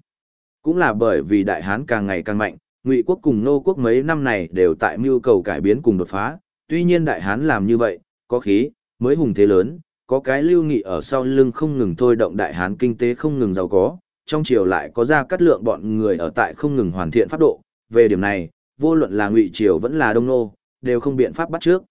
S1: Cũng là bởi vì Đại Hán càng ngày càng mạnh, Ngụy quốc cùng Nô quốc mấy năm này đều tại mưu cầu cải biến cùng đột phá, tuy nhiên Đại Hán làm như vậy, có khí, mới hùng thế lớn, có cái lưu nghị ở sau lưng không ngừng thôi động Đại Hán kinh tế không ngừng giàu có, trong triều lại có ra cắt lượng bọn người ở tại không ngừng hoàn thiện pháp độ, về điểm này, vô luận là ngụy triều vẫn là đông nô, đều không biện pháp bắt trước.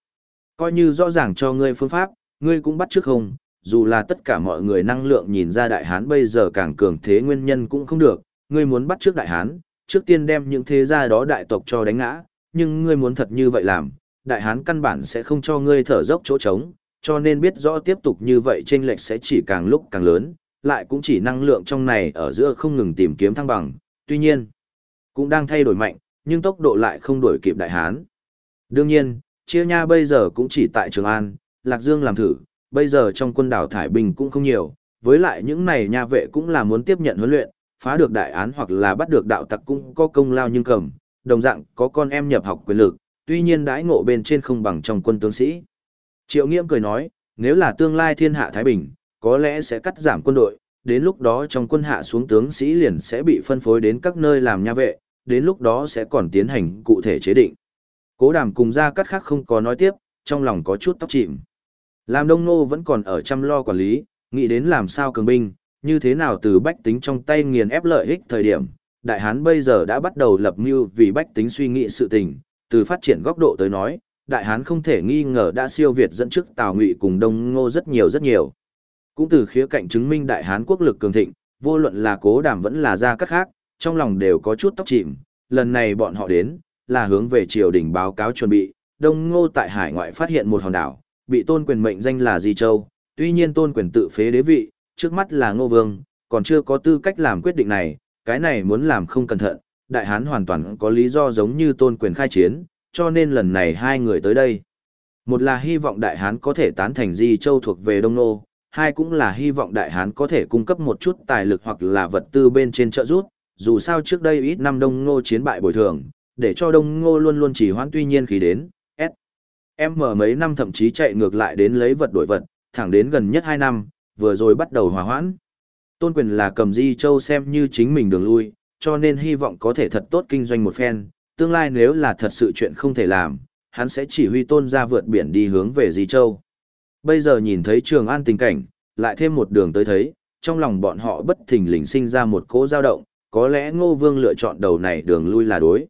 S1: Coi như rõ ràng cho ngươi phương pháp, ngươi cũng bắt trước không, dù là tất cả mọi người năng lượng nhìn ra đại hán bây giờ càng cường thế nguyên nhân cũng không được, ngươi muốn bắt trước đại hán, trước tiên đem những thế gia đó đại tộc cho đánh ngã, nhưng ngươi muốn thật như vậy làm, đại hán căn bản sẽ không cho ngươi thở dốc chỗ trống, cho nên biết rõ tiếp tục như vậy chênh lệch sẽ chỉ càng lúc càng lớn, lại cũng chỉ năng lượng trong này ở giữa không ngừng tìm kiếm thăng bằng, tuy nhiên, cũng đang thay đổi mạnh, nhưng tốc độ lại không đuổi kịp đại hán. Đương nhiên, chia nha bây giờ cũng chỉ tại Trường An, Lạc Dương làm thử, bây giờ trong quân đảo Thải Bình cũng không nhiều, với lại những này nha vệ cũng là muốn tiếp nhận huấn luyện, phá được đại án hoặc là bắt được đạo tặc cũng có công lao nhưng cầm, đồng dạng có con em nhập học quyền lực, tuy nhiên đãi ngộ bên trên không bằng trong quân tướng sĩ. Triệu Nghiễm cười nói, nếu là tương lai thiên hạ Thái Bình, có lẽ sẽ cắt giảm quân đội, đến lúc đó trong quân hạ xuống tướng sĩ liền sẽ bị phân phối đến các nơi làm nha vệ, đến lúc đó sẽ còn tiến hành cụ thể chế định. Cố đàm cùng ra cắt khác không có nói tiếp, trong lòng có chút tóc chìm. Làm đông nô vẫn còn ở chăm lo quản lý, nghĩ đến làm sao cường binh, như thế nào từ bách tính trong tay nghiền ép lợi ích thời điểm. Đại Hán bây giờ đã bắt đầu lập mưu vì bách tính suy nghĩ sự tình, từ phát triển góc độ tới nói, Đại Hán không thể nghi ngờ đã siêu việt dẫn trước Tào Ngụy cùng Đông Ngô rất nhiều rất nhiều. Cũng từ khía cạnh chứng minh Đại Hán quốc lực cường thịnh, vô luận là cố đàm vẫn là ra các khác, trong lòng đều có chút tóc chìm, lần này bọn họ đến, là hướng về triều đình báo cáo chuẩn bị, Đông Ngô tại hải ngoại phát hiện một hòn đảo, bị tôn quyền mệnh danh là Di Châu, tuy nhiên tôn quyền tự phế đế vị, trước mắt là Ngô Vương, còn chưa có tư cách làm quyết định này, cái này muốn làm không cẩn thận, đại hán hoàn toàn có lý do giống như tôn quyền khai chiến, cho nên lần này hai người tới đây. Một là hy vọng đại hán có thể tán thành Di Châu thuộc về Đông Nô, hai cũng là hy vọng đại hán có thể cung cấp một chút tài lực hoặc là vật tư bên trên trợ rút, dù sao trước đây ít năm Đông Ngô chiến bại bồi thường, để cho Đông Ngô luôn luôn chỉ hoãn tuy nhiên khi đến, S. Em mở mấy năm thậm chí chạy ngược lại đến lấy vật đổi vật, thẳng đến gần nhất hai năm, vừa rồi bắt đầu hòa hoãn. Tôn quyền là cầm Di Châu xem như chính mình đường lui, cho nên hy vọng có thể thật tốt kinh doanh một phen, tương lai nếu là thật sự chuyện không thể làm, hắn sẽ chỉ huy tôn ra vượt biển đi hướng về Di Châu. Bây giờ nhìn thấy Trường An tình cảnh, lại thêm một đường tới thấy, trong lòng bọn họ bất thình lình sinh ra một cỗ dao động, có lẽ Ngô Vương lựa chọn đầu này đường lui là đối.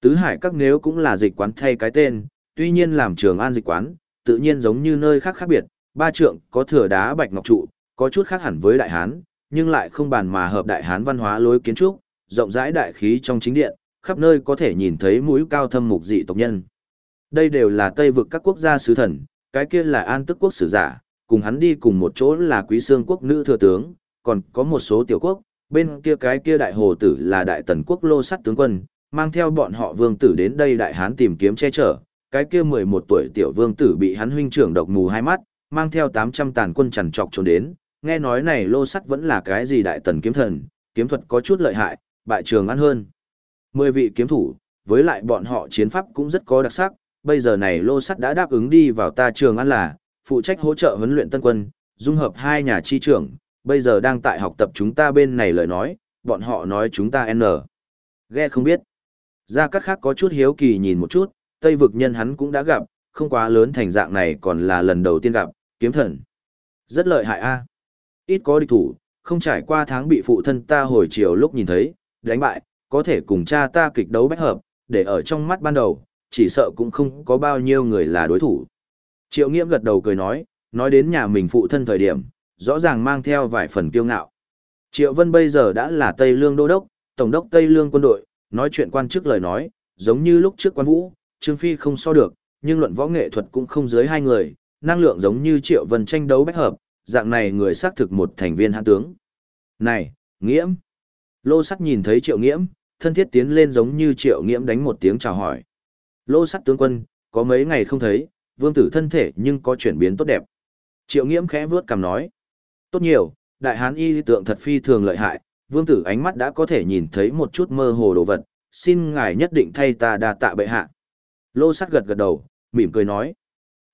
S1: Tứ Hải các nếu cũng là dịch quán thay cái tên, tuy nhiên làm Trường An dịch quán, tự nhiên giống như nơi khác khác biệt, ba trượng có thừa đá bạch ngọc trụ, có chút khác hẳn với Đại Hán, nhưng lại không bàn mà hợp Đại Hán văn hóa lối kiến trúc, rộng rãi đại khí trong chính điện, khắp nơi có thể nhìn thấy mũi cao thâm mục dị tộc nhân. Đây đều là Tây vực các quốc gia sứ thần, cái kia là An Tức quốc sử giả, cùng hắn đi cùng một chỗ là Quý Xương quốc nữ thừa tướng, còn có một số tiểu quốc, bên kia cái kia đại hồ tử là đại tần quốc lô sắt tướng quân, mang theo bọn họ vương tử đến đây đại hán tìm kiếm che chở, cái kia 11 tuổi tiểu vương tử bị hắn huynh trưởng độc mù hai mắt, mang theo 800 tàn quân chằn trọc trốn đến, nghe nói này lô sắt vẫn là cái gì đại tần kiếm thần, kiếm thuật có chút lợi hại, bại trường ăn hơn. Mười vị kiếm thủ, với lại bọn họ chiến pháp cũng rất có đặc sắc, bây giờ này lô sắt đã đáp ứng đi vào ta trường ăn là, phụ trách hỗ trợ huấn luyện tân quân, dung hợp hai nhà chi trưởng, bây giờ đang tại học tập chúng ta bên này lời nói, bọn họ nói chúng ta N. Ghe không biết. Ra các khác có chút hiếu kỳ nhìn một chút, Tây vực nhân hắn cũng đã gặp, không quá lớn thành dạng này còn là lần đầu tiên gặp, kiếm thần. Rất lợi hại a. Ít có địch thủ, không trải qua tháng bị phụ thân ta hồi chiều lúc nhìn thấy, đánh bại, có thể cùng cha ta kịch đấu bách hợp, để ở trong mắt ban đầu, chỉ sợ cũng không có bao nhiêu người là đối thủ. Triệu Nghiễm gật đầu cười nói, nói đến nhà mình phụ thân thời điểm, rõ ràng mang theo vài phần kiêu ngạo. Triệu Vân bây giờ đã là Tây Lương Đô Đốc, Tổng đốc Tây Lương quân đội, nói chuyện quan chức lời nói, giống như lúc trước quan vũ, Trương Phi không so được, nhưng luận võ nghệ thuật cũng không dưới hai người, năng lượng giống như Triệu Vân tranh đấu bách hợp, dạng này người xác thực một thành viên hãn tướng. Này, Nghiễm! Lô sắt nhìn thấy Triệu Nghiễm, thân thiết tiến lên giống như Triệu Nghiễm đánh một tiếng chào hỏi. Lô sắt tướng quân, có mấy ngày không thấy, vương tử thân thể nhưng có chuyển biến tốt đẹp. Triệu Nghiễm khẽ vướt cằm nói. Tốt nhiều, đại hán y tượng thật phi thường lợi hại, vương tử ánh mắt đã có thể nhìn thấy một chút mơ hồ đồ vật, xin ngài nhất định thay ta đa tạ bệ hạ. Lô sắt gật gật đầu, mỉm cười nói.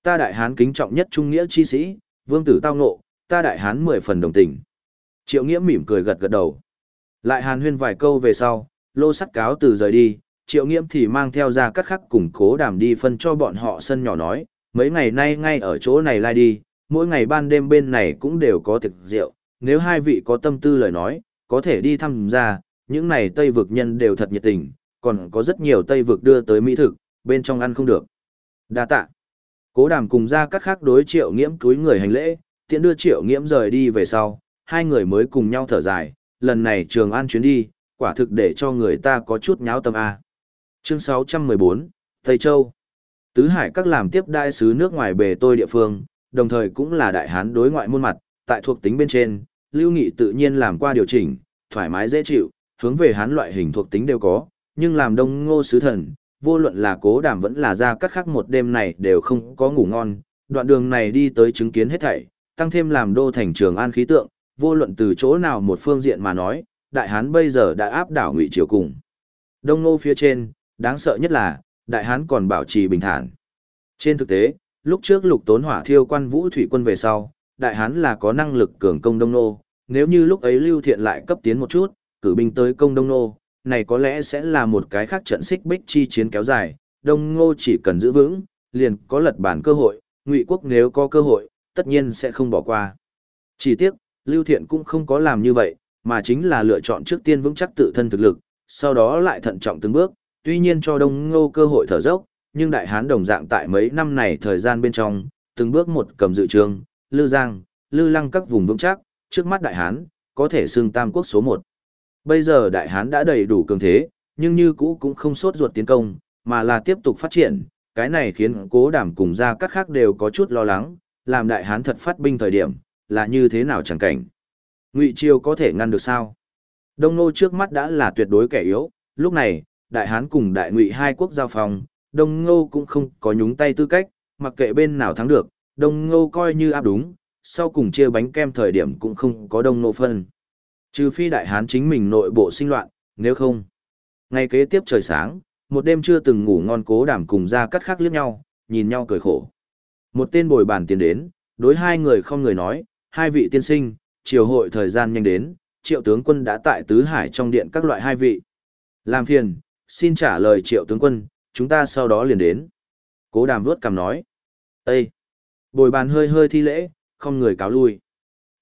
S1: Ta đại hán kính trọng nhất trung nghĩa chi sĩ, vương tử tao ngộ, ta đại hán mười phần đồng tình. Triệu Nghĩa mỉm cười gật gật đầu. Lại hàn huyên vài câu về sau, lô sắt cáo từ rời đi, triệu nghiễm thì mang theo ra các khắc củng cố đàm đi phân cho bọn họ sân nhỏ nói, mấy ngày nay ngay ở chỗ này lai đi, mỗi ngày ban đêm bên này cũng đều có thực rượu, nếu hai vị có tâm tư lời nói, có thể đi thăm ra, những này Tây vực nhân đều thật nhiệt tình, còn có rất nhiều Tây vực đưa tới mỹ thực, bên trong ăn không được. Đa tạ. Cố đàm cùng ra các khác đối triệu nghiễm túi người hành lễ, tiện đưa triệu nghiễm rời đi về sau, hai người mới cùng nhau thở dài, lần này trường an chuyến đi, quả thực để cho người ta có chút nháo tâm A. Chương 614, Tây Châu Tứ Hải các làm tiếp đại sứ nước ngoài bề tôi địa phương, đồng thời cũng là đại hán đối ngoại môn mặt, tại thuộc tính bên trên, Lưu Nghị tự nhiên làm qua điều chỉnh, thoải mái dễ chịu, hướng về hán loại hình thuộc tính đều có, nhưng làm đông ngô sứ thần, vô luận là cố đảm vẫn là ra các khác một đêm này đều không có ngủ ngon, đoạn đường này đi tới chứng kiến hết thảy, tăng thêm làm đô thành trường an khí tượng, vô luận từ chỗ nào một phương diện mà nói, đại hán bây giờ đã áp đảo ngụy triều cùng. Đông ngô phía trên, đáng sợ nhất là, đại hán còn bảo trì bình thản. Trên thực tế, lúc trước lục tốn hỏa thiêu quan vũ thủy quân về sau, đại hán là có năng lực cường công đông nô, nếu như lúc ấy lưu thiện lại cấp tiến một chút, cử binh tới công đông nô, này có lẽ sẽ là một cái khác trận xích bích chi chiến kéo dài, đông ngô chỉ cần giữ vững, liền có lật bản cơ hội, ngụy quốc nếu có cơ hội, tất nhiên sẽ không bỏ qua. Chỉ tiếc, lưu thiện cũng không có làm như vậy, mà chính là lựa chọn trước tiên vững chắc tự thân thực lực, sau đó lại thận trọng từng bước, tuy nhiên cho Đông Ngô cơ hội thở dốc, nhưng Đại Hán đồng dạng tại mấy năm này thời gian bên trong, từng bước một cầm dự trường, Lư Giang, Lư Lăng các vùng vững chắc, trước mắt Đại Hán, có thể xưng tam quốc số 1. Bây giờ Đại Hán đã đầy đủ cường thế, nhưng như cũ cũng không sốt ruột tiến công, mà là tiếp tục phát triển, cái này khiến cố đảm cùng gia các khác đều có chút lo lắng, làm Đại Hán thật phát binh thời điểm, là như thế nào chẳng cảnh. Ngụy Triều có thể ngăn được sao? Đông Nô trước mắt đã là tuyệt đối kẻ yếu, Lúc này, Đại Hán cùng Đại Ngụy hai quốc giao phòng, Đông Ngô cũng không có nhúng tay tư cách, mặc kệ bên nào thắng được, Đông Ngô coi như áp đúng, sau cùng chia bánh kem thời điểm cũng không có Đông Ngô phân. Trừ phi Đại Hán chính mình nội bộ sinh loạn, nếu không. Ngày kế tiếp trời sáng, một đêm chưa từng ngủ ngon cố đảm cùng ra cắt khắc liếc nhau, nhìn nhau cười khổ. Một tên bồi bàn tiến đến, đối hai người không người nói, hai vị tiên sinh, triều hội thời gian nhanh đến, triệu tướng quân đã tại tứ hải trong điện các loại hai vị. Làm phiền, xin trả lời triệu tướng quân, chúng ta sau đó liền đến. Cố đàm vuốt cằm nói. Ê! Bồi bàn hơi hơi thi lễ, không người cáo lui.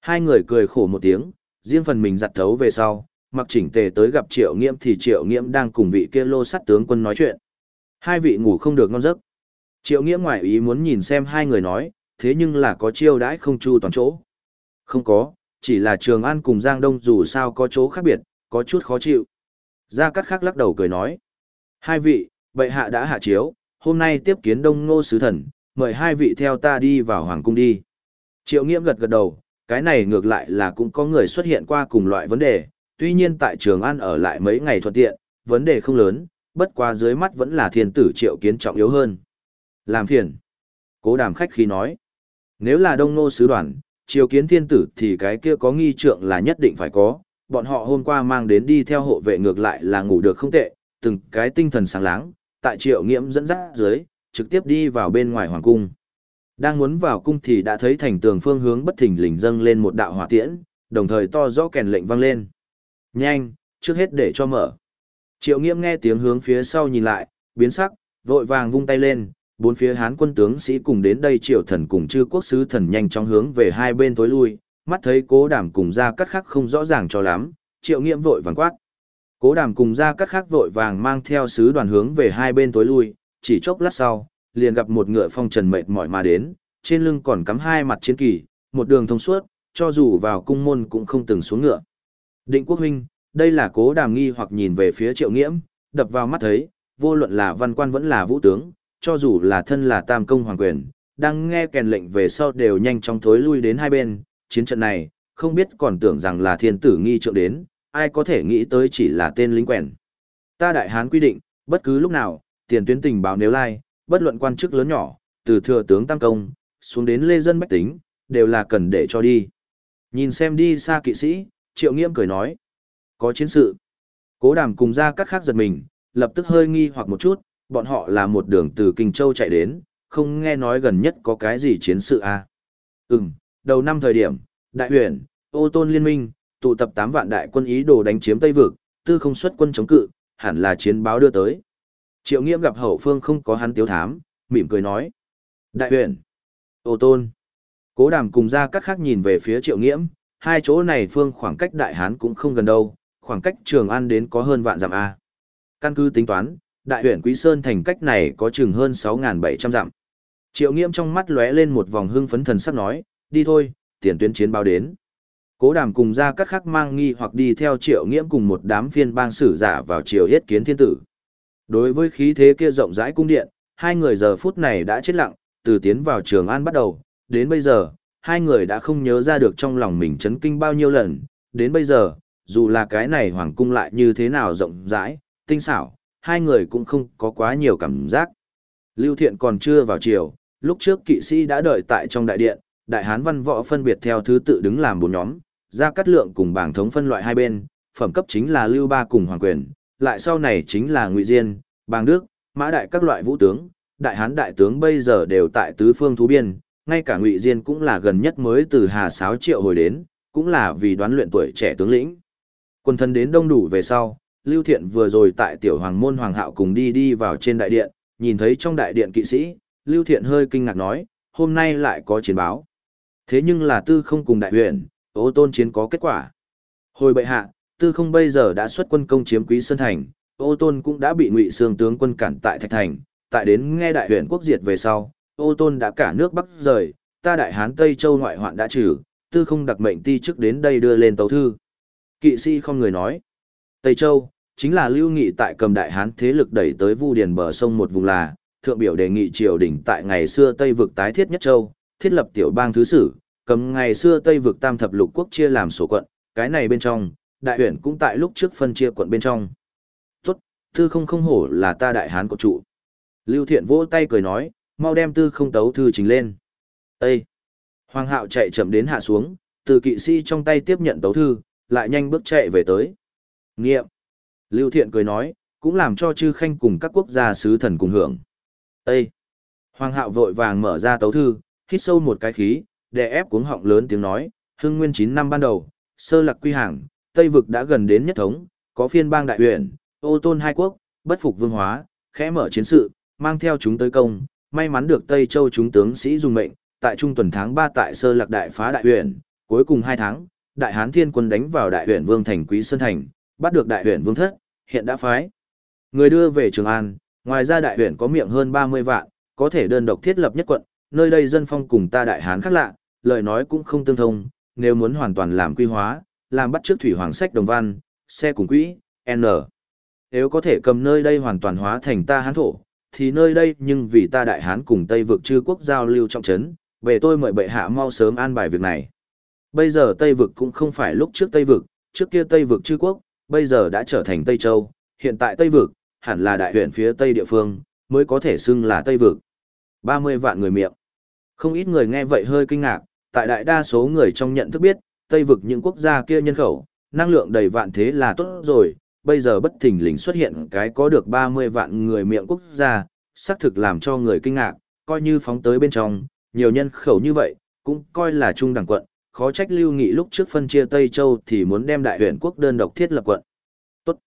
S1: Hai người cười khổ một tiếng, riêng phần mình giặt thấu về sau, mặc chỉnh tề tới gặp triệu nghiễm thì triệu nghiễm đang cùng vị kia lô sắt tướng quân nói chuyện. Hai vị ngủ không được ngon giấc. Triệu nghiễm ngoại ý muốn nhìn xem hai người nói, thế nhưng là có chiêu đãi không chu toàn chỗ. Không có, chỉ là Trường An cùng Giang Đông dù sao có chỗ khác biệt, có chút khó chịu. Gia Cát Khắc lắc đầu cười nói. Hai vị, bệ hạ đã hạ chiếu, hôm nay tiếp kiến Đông Ngô Sứ Thần, mời hai vị theo ta đi vào Hoàng Cung đi. Triệu Nghiễm gật gật đầu, cái này ngược lại là cũng có người xuất hiện qua cùng loại vấn đề, tuy nhiên tại Trường An ở lại mấy ngày thuận tiện, vấn đề không lớn, bất qua dưới mắt vẫn là thiên tử Triệu Kiến trọng yếu hơn. Làm phiền. Cố đàm khách khi nói. Nếu là Đông Nô Sứ Đoàn, triều kiến thiên tử thì cái kia có nghi trượng là nhất định phải có, bọn họ hôm qua mang đến đi theo hộ vệ ngược lại là ngủ được không tệ, từng cái tinh thần sáng láng, tại triệu nghiễm dẫn dắt dưới, trực tiếp đi vào bên ngoài hoàng cung. Đang muốn vào cung thì đã thấy thành tường phương hướng bất thình lình dâng lên một đạo hỏa tiễn, đồng thời to rõ kèn lệnh vang lên. Nhanh, trước hết để cho mở. Triệu nghiễm nghe tiếng hướng phía sau nhìn lại, biến sắc, vội vàng vung tay lên, bốn phía hán quân tướng sĩ cùng đến đây triệu thần cùng chư quốc sứ thần nhanh chóng hướng về hai bên tối lui, mắt thấy cố đàm cùng ra cắt khắc không rõ ràng cho lắm, triệu nghiệm vội vàng quát. Cố đàm cùng ra cắt khắc vội vàng mang theo sứ đoàn hướng về hai bên tối lui, chỉ chốc lát sau, liền gặp một ngựa phong trần mệt mỏi mà đến, trên lưng còn cắm hai mặt chiến kỳ, một đường thông suốt, cho dù vào cung môn cũng không từng xuống ngựa. Định quốc huynh, đây là cố đàm nghi hoặc nhìn về phía triệu nghiễm, đập vào mắt thấy, vô luận là văn quan vẫn là vũ tướng, cho dù là thân là tam công hoàng quyền, đang nghe kèn lệnh về sau đều nhanh chóng thối lui đến hai bên, chiến trận này, không biết còn tưởng rằng là thiên tử nghi trượng đến, ai có thể nghĩ tới chỉ là tên lính quèn. Ta đại hán quy định, bất cứ lúc nào, tiền tuyến tình báo nếu lai, bất luận quan chức lớn nhỏ, từ thừa tướng tăng công, xuống đến lê dân bách tính, đều là cần để cho đi. Nhìn xem đi xa kỵ sĩ, triệu nghiêm cười nói. Có chiến sự. Cố đàm cùng ra các khác giật mình, lập tức hơi nghi hoặc một chút, bọn họ là một đường từ Kinh Châu chạy đến, không nghe nói gần nhất có cái gì chiến sự à. Ừm, đầu năm thời điểm, đại huyện, ô tôn liên minh, tụ tập 8 vạn đại quân ý đồ đánh chiếm Tây Vực, tư không xuất quân chống cự, hẳn là chiến báo đưa tới. Triệu Nghiễm gặp hậu phương không có hắn tiếu thám, mỉm cười nói. Đại huyện, ô tôn. Cố đàm cùng ra các khác nhìn về phía Triệu Nghiễm, hai chỗ này phương khoảng cách đại hán cũng không gần đâu, khoảng cách Trường An đến có hơn vạn dặm A. Căn cứ tính toán, đại huyện Quý Sơn thành cách này có chừng hơn 6.700 dặm. Triệu Nghiễm trong mắt lóe lên một vòng hưng phấn thần sắc nói, đi thôi, tiền tuyến chiến báo đến. Cố đàm cùng ra các khắc mang nghi hoặc đi theo Triệu Nghiễm cùng một đám phiên bang sử giả vào triều yết kiến thiên tử. Đối với khí thế kia rộng rãi cung điện, hai người giờ phút này đã chết lặng, từ tiến vào trường an bắt đầu, đến bây giờ, hai người đã không nhớ ra được trong lòng mình chấn kinh bao nhiêu lần, đến bây giờ, dù là cái này hoàng cung lại như thế nào rộng rãi, tinh xảo, hai người cũng không có quá nhiều cảm giác. Lưu Thiện còn chưa vào chiều, lúc trước kỵ sĩ đã đợi tại trong đại điện, đại hán văn võ phân biệt theo thứ tự đứng làm bốn nhóm, ra cắt lượng cùng bảng thống phân loại hai bên, phẩm cấp chính là Lưu Ba cùng Hoàng Quyền, lại sau này chính là Ngụy Diên, Bàng Đức, Mã Đại các loại vũ tướng, đại hán đại tướng bây giờ đều tại tứ phương thú biên, ngay cả Ngụy Diên cũng là gần nhất mới từ Hà Sáo triệu hồi đến, cũng là vì đoán luyện tuổi trẻ tướng lĩnh. Quân thân đến đông đủ về sau, Lưu Thiện vừa rồi tại tiểu hoàng môn hoàng hạo cùng đi đi vào trên đại điện, nhìn thấy trong đại điện kỵ sĩ, Lưu Thiện hơi kinh ngạc nói, hôm nay lại có chiến báo. Thế nhưng là tư không cùng đại huyện, ô tôn chiến có kết quả. Hồi bệ hạ, tư không bây giờ đã xuất quân công chiếm quý sơn thành, ô tôn cũng đã bị ngụy xương tướng quân cản tại thạch thành, tại đến nghe đại huyện quốc diệt về sau, ô tôn đã cả nước bắc rời, ta đại hán Tây Châu ngoại hoạn đã trừ, tư không đặc mệnh ti chức đến đây đưa lên tấu thư. Kỵ sĩ không người nói. Tây Châu, chính là lưu nghị tại cầm đại hán thế lực đẩy tới vu điền bờ sông một vùng là, thượng biểu đề nghị triều đình tại ngày xưa Tây vực tái thiết nhất châu, thiết lập tiểu bang thứ sử, cầm ngày xưa Tây vực tam thập lục quốc chia làm sổ quận, cái này bên trong, đại huyện cũng tại lúc trước phân chia quận bên trong. Tốt, Tư không không hổ là ta đại hán của trụ. Lưu Thiện vỗ tay cười nói, mau đem tư không tấu thư trình lên. Ê! Hoàng hạo chạy chậm đến hạ xuống, từ kỵ sĩ trong tay tiếp nhận tấu thư, lại nhanh bước chạy về tới. Nghiệm! Lưu Thiện cười nói, cũng làm cho chư khanh cùng các quốc gia sứ thần cùng hưởng. Ê! Hoàng hạo vội vàng mở ra tấu thư, hít sâu một cái khí, đè ép cuống họng lớn tiếng nói, hưng nguyên 9 năm ban đầu, sơ lạc quy hàng, Tây vực đã gần đến nhất thống, có phiên bang đại huyện, ô tôn hai quốc, bất phục vương hóa, khẽ mở chiến sự, mang theo chúng tới công, may mắn được Tây Châu chúng tướng sĩ dùng mệnh, tại trung tuần tháng 3 tại sơ lạc đại phá đại huyện, cuối cùng 2 tháng, đại hán thiên quân đánh vào đại huyện vương thành quý sơn thành, bắt được đại huyện vương thất, hiện đã phái. Người đưa về Trường An, ngoài ra đại huyện có miệng hơn 30 vạn, có thể đơn độc thiết lập nhất quận, nơi đây dân phong cùng ta đại hán khác lạ, lời nói cũng không tương thông, nếu muốn hoàn toàn làm quy hóa, làm bắt trước thủy hoàng sách đồng văn, xe cùng quỹ, N. Nếu có thể cầm nơi đây hoàn toàn hóa thành ta hán thổ, thì nơi đây nhưng vì ta đại hán cùng Tây vực chư quốc giao lưu trọng trấn, về tôi mời bệ hạ mau sớm an bài việc này. Bây giờ Tây vực cũng không phải lúc trước Tây vực, trước kia Tây vực chư quốc, bây giờ đã trở thành Tây Châu, hiện tại Tây vực, hẳn là đại huyện phía Tây địa phương, mới có thể xưng là Tây vực. 30 vạn người miệng. Không ít người nghe vậy hơi kinh ngạc, tại đại đa số người trong nhận thức biết, Tây vực những quốc gia kia nhân khẩu, năng lượng đầy vạn thế là tốt rồi, bây giờ bất thình lình xuất hiện cái có được 30 vạn người miệng quốc gia, xác thực làm cho người kinh ngạc, coi như phóng tới bên trong, nhiều nhân khẩu như vậy, cũng coi là trung đẳng quận, khó trách Lưu Nghị lúc trước phân chia Tây Châu thì muốn đem đại huyện quốc đơn độc thiết lập quận. Tốt.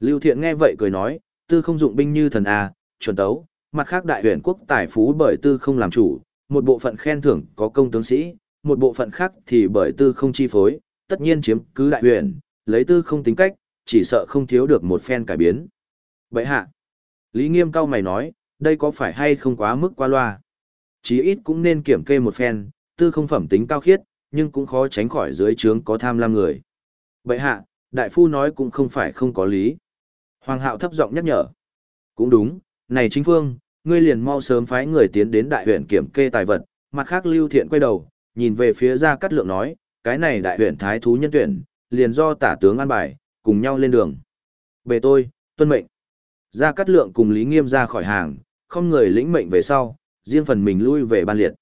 S1: Lưu Thiện nghe vậy cười nói, tư không dụng binh như thần A, chuẩn tấu, mặt khác đại huyện quốc tài phú bởi tư không làm chủ, một bộ phận khen thưởng có công tướng sĩ, một bộ phận khác thì bởi tư không chi phối, tất nhiên chiếm cứ đại huyền, lấy tư không tính cách, chỉ sợ không thiếu được một phen cải biến. Vậy hạ, Lý Nghiêm cao mày nói, đây có phải hay không quá mức qua loa? Chí ít cũng nên kiểm kê một phen, tư không phẩm tính cao khiết, nhưng cũng khó tránh khỏi dưới trướng có tham lam người. Vậy hạ, đại phu nói cũng không phải không có lý. Hoàng hạo thấp giọng nhắc nhở. Cũng đúng, này chính phương, ngươi liền mau sớm phái người tiến đến đại huyện kiểm kê tài vật, mặt khác lưu thiện quay đầu, nhìn về phía gia cát lượng nói, cái này đại huyện thái thú nhân tuyển, liền do tả tướng an bài, cùng nhau lên đường. Bề tôi, tuân mệnh. gia cát lượng cùng Lý Nghiêm ra khỏi hàng, không người lĩnh mệnh về sau, riêng phần mình lui về ban liệt.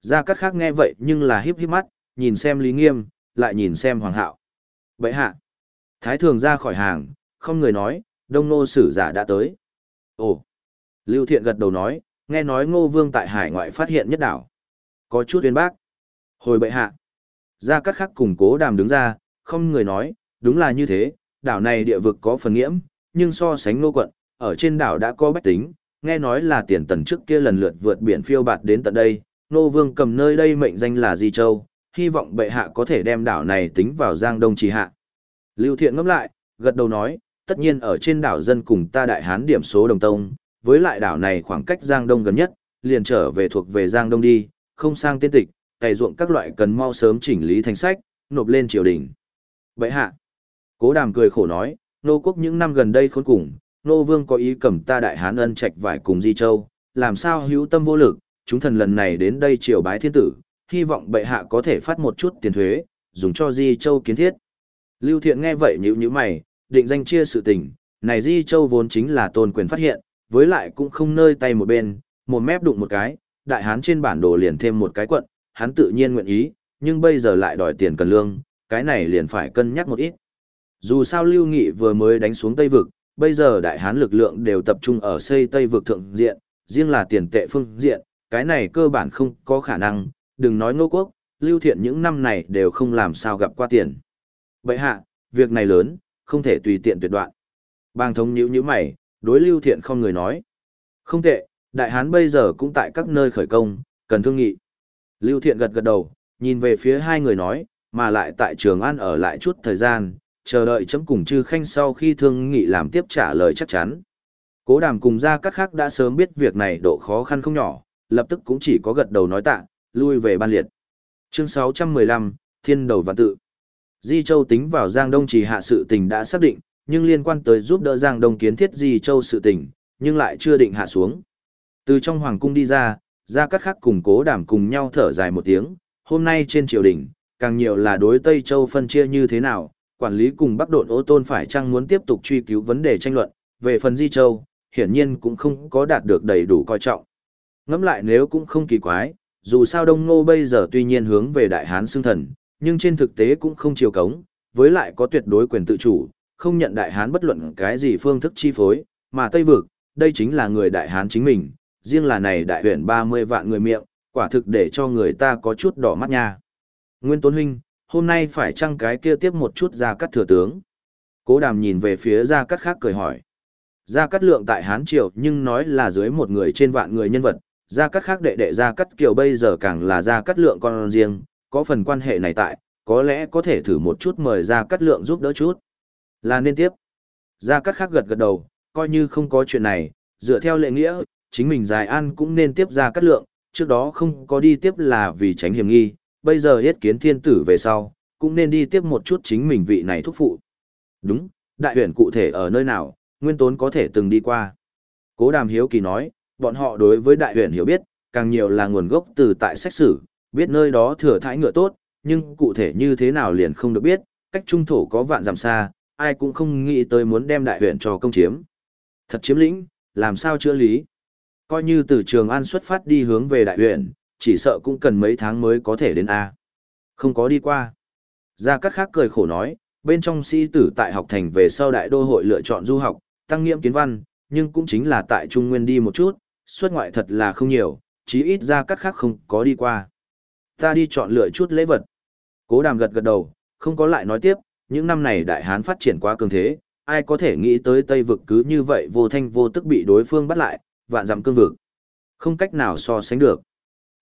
S1: gia cát khác nghe vậy nhưng là híp híp mắt, nhìn xem Lý Nghiêm, lại nhìn xem Hoàng Hạo. Bệ hạ. Thái thường ra khỏi hàng, không người nói, đông nô sử giả đã tới. Ồ. Lưu Thiện gật đầu nói, nghe nói ngô vương tại hải ngoại phát hiện nhất đảo. Có chút uyên bác. Hồi bệ hạ. Ra cắt khắc cùng cố đàm đứng ra, không người nói, đúng là như thế, đảo này địa vực có phần nghiễm, nhưng so sánh ngô quận, ở trên đảo đã có bách tính, nghe nói là tiền tần trước kia lần lượt vượt biển phiêu bạt đến tận đây, nô Vương cầm nơi đây mệnh danh là Di Châu, hy vọng bệ hạ có thể đem đảo này tính vào Giang Đông trì hạ. Lưu Thiện ngẫm lại, gật đầu nói, tất nhiên ở trên đảo dân cùng ta đại hán điểm số đồng tông, với lại đảo này khoảng cách Giang Đông gần nhất, liền trở về thuộc về Giang Đông đi, không sang tiên tịch, cày ruộng các loại cần mau sớm chỉnh lý thành sách, nộp lên triều đình. Bệ hạ. Cố đàm cười khổ nói, nô quốc những năm gần đây khốn cùng, nô vương có ý cầm ta đại hán ân trạch vải cùng di châu, làm sao hữu tâm vô lực, chúng thần lần này đến đây triều bái thiên tử, hy vọng bệ hạ có thể phát một chút tiền thuế, dùng cho di châu kiến thiết. Lưu thiện nghe vậy nhữ nhíu mày, định danh chia sự tình, này di châu vốn chính là tôn quyền phát hiện, với lại cũng không nơi tay một bên, một mép đụng một cái, đại hán trên bản đồ liền thêm một cái quận, hắn tự nhiên nguyện ý, nhưng bây giờ lại đòi tiền cần lương, cái này liền phải cân nhắc một ít. Dù sao Lưu Nghị vừa mới đánh xuống Tây Vực, bây giờ đại hán lực lượng đều tập trung ở xây Tây Vực thượng diện, riêng là tiền tệ phương diện, cái này cơ bản không có khả năng, đừng nói ngô quốc, Lưu Thiện những năm này đều không làm sao gặp qua tiền. Vậy hạ, việc này lớn, không thể tùy tiện tuyệt đoạn. Bang thống nhữ như mày, đối Lưu Thiện không người nói. Không tệ, đại hán bây giờ cũng tại các nơi khởi công, cần thương nghị. Lưu Thiện gật gật đầu, nhìn về phía hai người nói, mà lại tại Trường An ở lại chút thời gian, chờ đợi chấm cùng chư khanh sau khi thương nghị làm tiếp trả lời chắc chắn. Cố đàm cùng ra các khác đã sớm biết việc này độ khó khăn không nhỏ, lập tức cũng chỉ có gật đầu nói tạ, lui về ban liệt. Chương 615, Thiên đầu vạn tự. Di Châu tính vào Giang Đông chỉ hạ sự tình đã xác định, nhưng liên quan tới giúp đỡ Giang Đông kiến thiết Di Châu sự tình, nhưng lại chưa định hạ xuống. Từ trong hoàng cung đi ra, Gia các khắc cùng cố đảm cùng nhau thở dài một tiếng, hôm nay trên triều đình, càng nhiều là đối Tây Châu phân chia như thế nào, quản lý cùng Bắc Độn Ô Tôn phải chăng muốn tiếp tục truy cứu vấn đề tranh luận, về phần Di Châu, hiển nhiên cũng không có đạt được đầy đủ coi trọng. Ngẫm lại nếu cũng không kỳ quái, dù sao Đông Ngô bây giờ tuy nhiên hướng về Đại Hán xương thần, nhưng trên thực tế cũng không chiều cống, với lại có tuyệt đối quyền tự chủ, không nhận Đại Hán bất luận cái gì phương thức chi phối, mà Tây Vực, đây chính là người Đại Hán chính mình, riêng là này đại huyện 30 vạn người miệng, quả thực để cho người ta có chút đỏ mắt nha. Nguyên tuấn Huynh, hôm nay phải chăng cái kia tiếp một chút ra cắt thừa tướng? Cố đàm nhìn về phía ra cắt khác cười hỏi. Gia Cát Lượng tại Hán Triều nhưng nói là dưới một người trên vạn người nhân vật, Gia Cát khác đệ đệ Gia Cát Kiều bây giờ càng là Gia Cát Lượng con riêng, có phần quan hệ này tại, có lẽ có thể thử một chút mời Gia Cát Lượng giúp đỡ chút. Là nên tiếp. Gia Cát khác gật gật đầu, coi như không có chuyện này, dựa theo lệ nghĩa, chính mình dài ăn cũng nên tiếp ra cắt Lượng, trước đó không có đi tiếp là vì tránh hiểm nghi, bây giờ yết kiến thiên tử về sau, cũng nên đi tiếp một chút chính mình vị này thúc phụ. Đúng, đại huyện cụ thể ở nơi nào, nguyên tốn có thể từng đi qua. Cố đàm hiếu kỳ nói, bọn họ đối với đại huyện hiểu biết, càng nhiều là nguồn gốc từ tại sách sử, biết nơi đó thừa thải ngựa tốt, nhưng cụ thể như thế nào liền không được biết, cách trung thổ có vạn dặm xa, ai cũng không nghĩ tới muốn đem đại huyện cho công chiếm. Thật chiếm lĩnh, làm sao chữa lý? Coi như từ Trường An xuất phát đi hướng về đại huyện, chỉ sợ cũng cần mấy tháng mới có thể đến A. Không có đi qua. Gia Cát khác cười khổ nói, bên trong sĩ tử tại học thành về sau đại đô hội lựa chọn du học, tăng nghiệm kiến văn, nhưng cũng chính là tại Trung Nguyên đi một chút, xuất ngoại thật là không nhiều, chí ít gia cát khác không có đi qua. Ta đi chọn lựa chút lễ vật. Cố đàm gật gật đầu, không có lại nói tiếp, những năm này đại hán phát triển quá cường thế, ai có thể nghĩ tới Tây vực cứ như vậy vô thanh vô tức bị đối phương bắt lại, vạn dặm cương vực. Không cách nào so sánh được.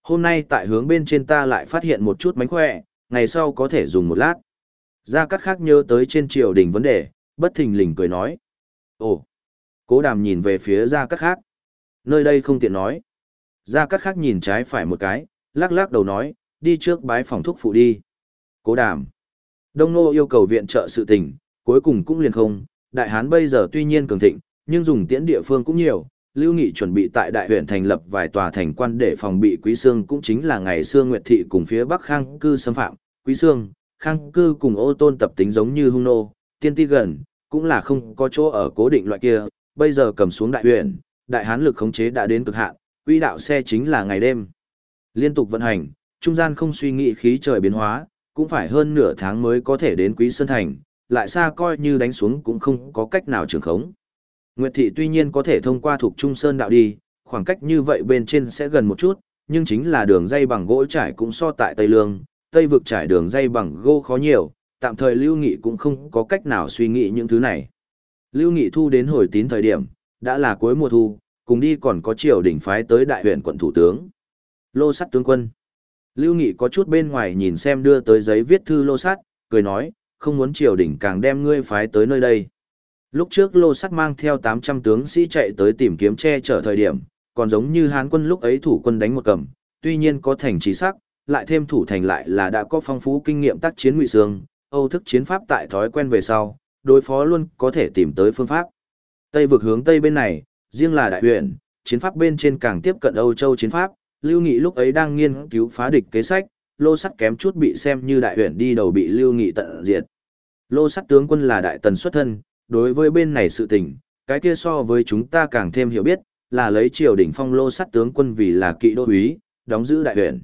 S1: Hôm nay tại hướng bên trên ta lại phát hiện một chút mánh khỏe, ngày sau có thể dùng một lát. Gia Cát khác nhớ tới trên triều đình vấn đề, bất thình lình cười nói. Ồ! Cố đàm nhìn về phía Gia Cát khác. Nơi đây không tiện nói. Gia Cát khác nhìn trái phải một cái, lắc lắc đầu nói, đi trước bái phòng thuốc phụ đi. Cố đàm. Đông Nô yêu cầu viện trợ sự tình, cuối cùng cũng liền không. Đại Hán bây giờ tuy nhiên cường thịnh, nhưng dùng tiễn địa phương cũng nhiều. Lưu Nghị chuẩn bị tại đại huyện thành lập vài tòa thành quan để phòng bị Quý Sương cũng chính là ngày xưa Nguyệt Thị cùng phía Bắc Khang cư xâm phạm. Quý Sương, Khang cư cùng ô tôn tập tính giống như hung nô, tiên ti gần, cũng là không có chỗ ở cố định loại kia, bây giờ cầm xuống đại huyện, đại hán lực khống chế đã đến cực hạn, quỹ đạo xe chính là ngày đêm. Liên tục vận hành, trung gian không suy nghĩ khí trời biến hóa, cũng phải hơn nửa tháng mới có thể đến Quý Sơn Thành, lại xa coi như đánh xuống cũng không có cách nào trường khống. Nguyệt Thị tuy nhiên có thể thông qua thuộc Trung Sơn đạo đi, khoảng cách như vậy bên trên sẽ gần một chút, nhưng chính là đường dây bằng gỗ trải cũng so tại Tây Lương, Tây vực trải đường dây bằng gỗ khó nhiều, tạm thời Lưu Nghị cũng không có cách nào suy nghĩ những thứ này. Lưu Nghị thu đến hồi tín thời điểm, đã là cuối mùa thu, cùng đi còn có triều đỉnh phái tới đại huyện quận thủ tướng. Lô sắt tướng quân. Lưu Nghị có chút bên ngoài nhìn xem đưa tới giấy viết thư lô sắt, cười nói, không muốn triều đỉnh càng đem ngươi phái tới nơi đây. Lúc trước lô sắt mang theo 800 tướng sĩ chạy tới tìm kiếm che chở thời điểm, còn giống như hán quân lúc ấy thủ quân đánh một cầm, tuy nhiên có thành trí sắc, lại thêm thủ thành lại là đã có phong phú kinh nghiệm tác chiến ngụy sương, Âu thức chiến pháp tại thói quen về sau, đối phó luôn có thể tìm tới phương pháp. Tây vực hướng Tây bên này, riêng là đại huyện, chiến pháp bên trên càng tiếp cận Âu Châu chiến pháp, Lưu Nghị lúc ấy đang nghiên cứu phá địch kế sách, lô sắt kém chút bị xem như đại huyện đi đầu bị Lưu Nghị tận diệt. Lô sắt tướng quân là đại tần xuất thân, đối với bên này sự tình, cái kia so với chúng ta càng thêm hiểu biết, là lấy triều đỉnh phong lô sát tướng quân vì là kỵ đô úy, đóng giữ đại huyện.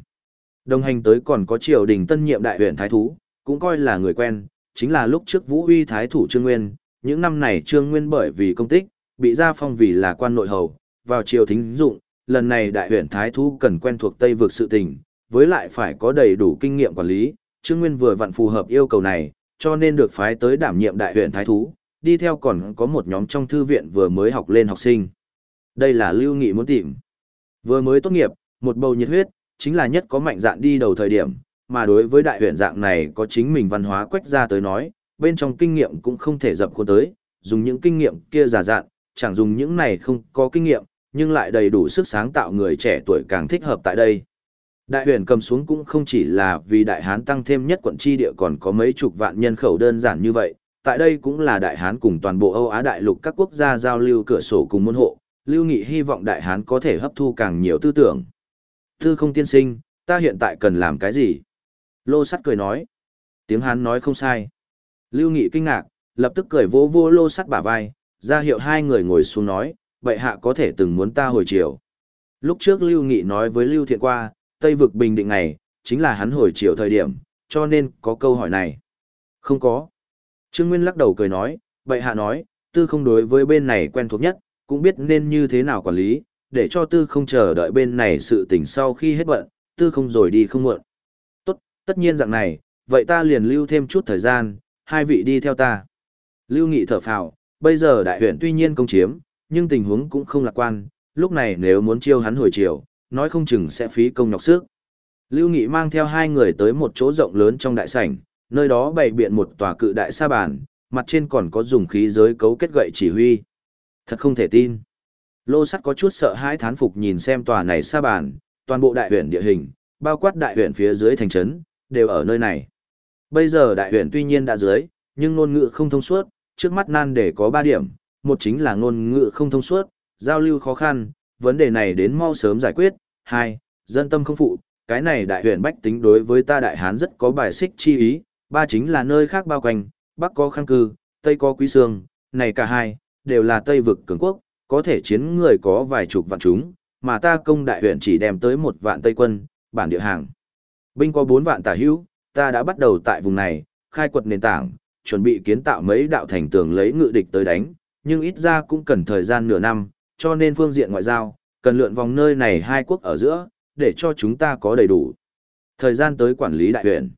S1: Đồng hành tới còn có triều đình tân nhiệm đại huyện thái thú, cũng coi là người quen, chính là lúc trước Vũ Uy thái thủ Trương Nguyên, những năm này Trương Nguyên bởi vì công tích, bị gia phong vì là quan nội hầu, vào triều thính dụng, lần này đại huyện thái thú cần quen thuộc Tây vực sự tình, với lại phải có đầy đủ kinh nghiệm quản lý, Trương Nguyên vừa vặn phù hợp yêu cầu này, cho nên được phái tới đảm nhiệm đại huyện thái thú, đi theo còn có một nhóm trong thư viện vừa mới học lên học sinh. Đây là Lưu Nghị muốn tìm. Vừa mới tốt nghiệp, một bầu nhiệt huyết, chính là nhất có mạnh dạn đi đầu thời điểm, mà đối với đại huyện dạng này có chính mình văn hóa quách ra tới nói, bên trong kinh nghiệm cũng không thể dập khuôn tới, dùng những kinh nghiệm kia giả dạn, chẳng dùng những này không có kinh nghiệm, nhưng lại đầy đủ sức sáng tạo người trẻ tuổi càng thích hợp tại đây. Đại huyện cầm xuống cũng không chỉ là vì đại hán tăng thêm nhất quận chi địa còn có mấy chục vạn nhân khẩu đơn giản như vậy, tại đây cũng là đại hán cùng toàn bộ Âu Á đại lục các quốc gia giao lưu cửa sổ cùng môn hộ, Lưu Nghị hy vọng đại hán có thể hấp thu càng nhiều tư tưởng. Tư không tiên sinh, ta hiện tại cần làm cái gì? Lô sắt cười nói. Tiếng hán nói không sai. Lưu Nghị kinh ngạc, lập tức cười vỗ vô lô sắt bả vai, ra hiệu hai người ngồi xuống nói, vậy hạ có thể từng muốn ta hồi chiều. Lúc trước Lưu Nghị nói với Lưu Thiện qua, Tây vực bình định này, chính là hắn hồi chiều thời điểm, cho nên có câu hỏi này. Không có. Trương Nguyên lắc đầu cười nói, vậy hạ nói, tư không đối với bên này quen thuộc nhất, cũng biết nên như thế nào quản lý, để cho tư không chờ đợi bên này sự tỉnh sau khi hết bận, tư không rồi đi không muộn. Tốt, tất nhiên dạng này, vậy ta liền lưu thêm chút thời gian, hai vị đi theo ta. Lưu Nghị thở phào, bây giờ đại huyện tuy nhiên công chiếm, nhưng tình huống cũng không lạc quan, lúc này nếu muốn chiêu hắn hồi chiều, nói không chừng sẽ phí công nhọc sức. Lưu Nghị mang theo hai người tới một chỗ rộng lớn trong đại sảnh, nơi đó bày biện một tòa cự đại sa bàn, mặt trên còn có dùng khí giới cấu kết gậy chỉ huy. Thật không thể tin. Lô sắt có chút sợ hãi thán phục nhìn xem tòa này sa bàn, toàn bộ đại huyện địa hình, bao quát đại huyện phía dưới thành trấn, đều ở nơi này. Bây giờ đại huyện tuy nhiên đã dưới, nhưng ngôn ngữ không thông suốt, trước mắt nan để có ba điểm, một chính là ngôn ngữ không thông suốt, giao lưu khó khăn, vấn đề này đến mau sớm giải quyết, hai, dân tâm không phụ, cái này đại huyện bách tính đối với ta đại hán rất có bài xích chi ý, ba chính là nơi khác bao quanh, bắc có khang cư, tây có quý sương, này cả hai, đều là tây vực cường quốc, có thể chiến người có vài chục vạn chúng, mà ta công đại huyện chỉ đem tới một vạn tây quân, bản địa hàng. Binh có bốn vạn tả hữu, ta đã bắt đầu tại vùng này, khai quật nền tảng, chuẩn bị kiến tạo mấy đạo thành tường lấy ngự địch tới đánh, nhưng ít ra cũng cần thời gian nửa năm, cho nên phương diện ngoại giao, cần lượn vòng nơi này hai quốc ở giữa, để cho chúng ta có đầy đủ thời gian tới quản lý đại huyện.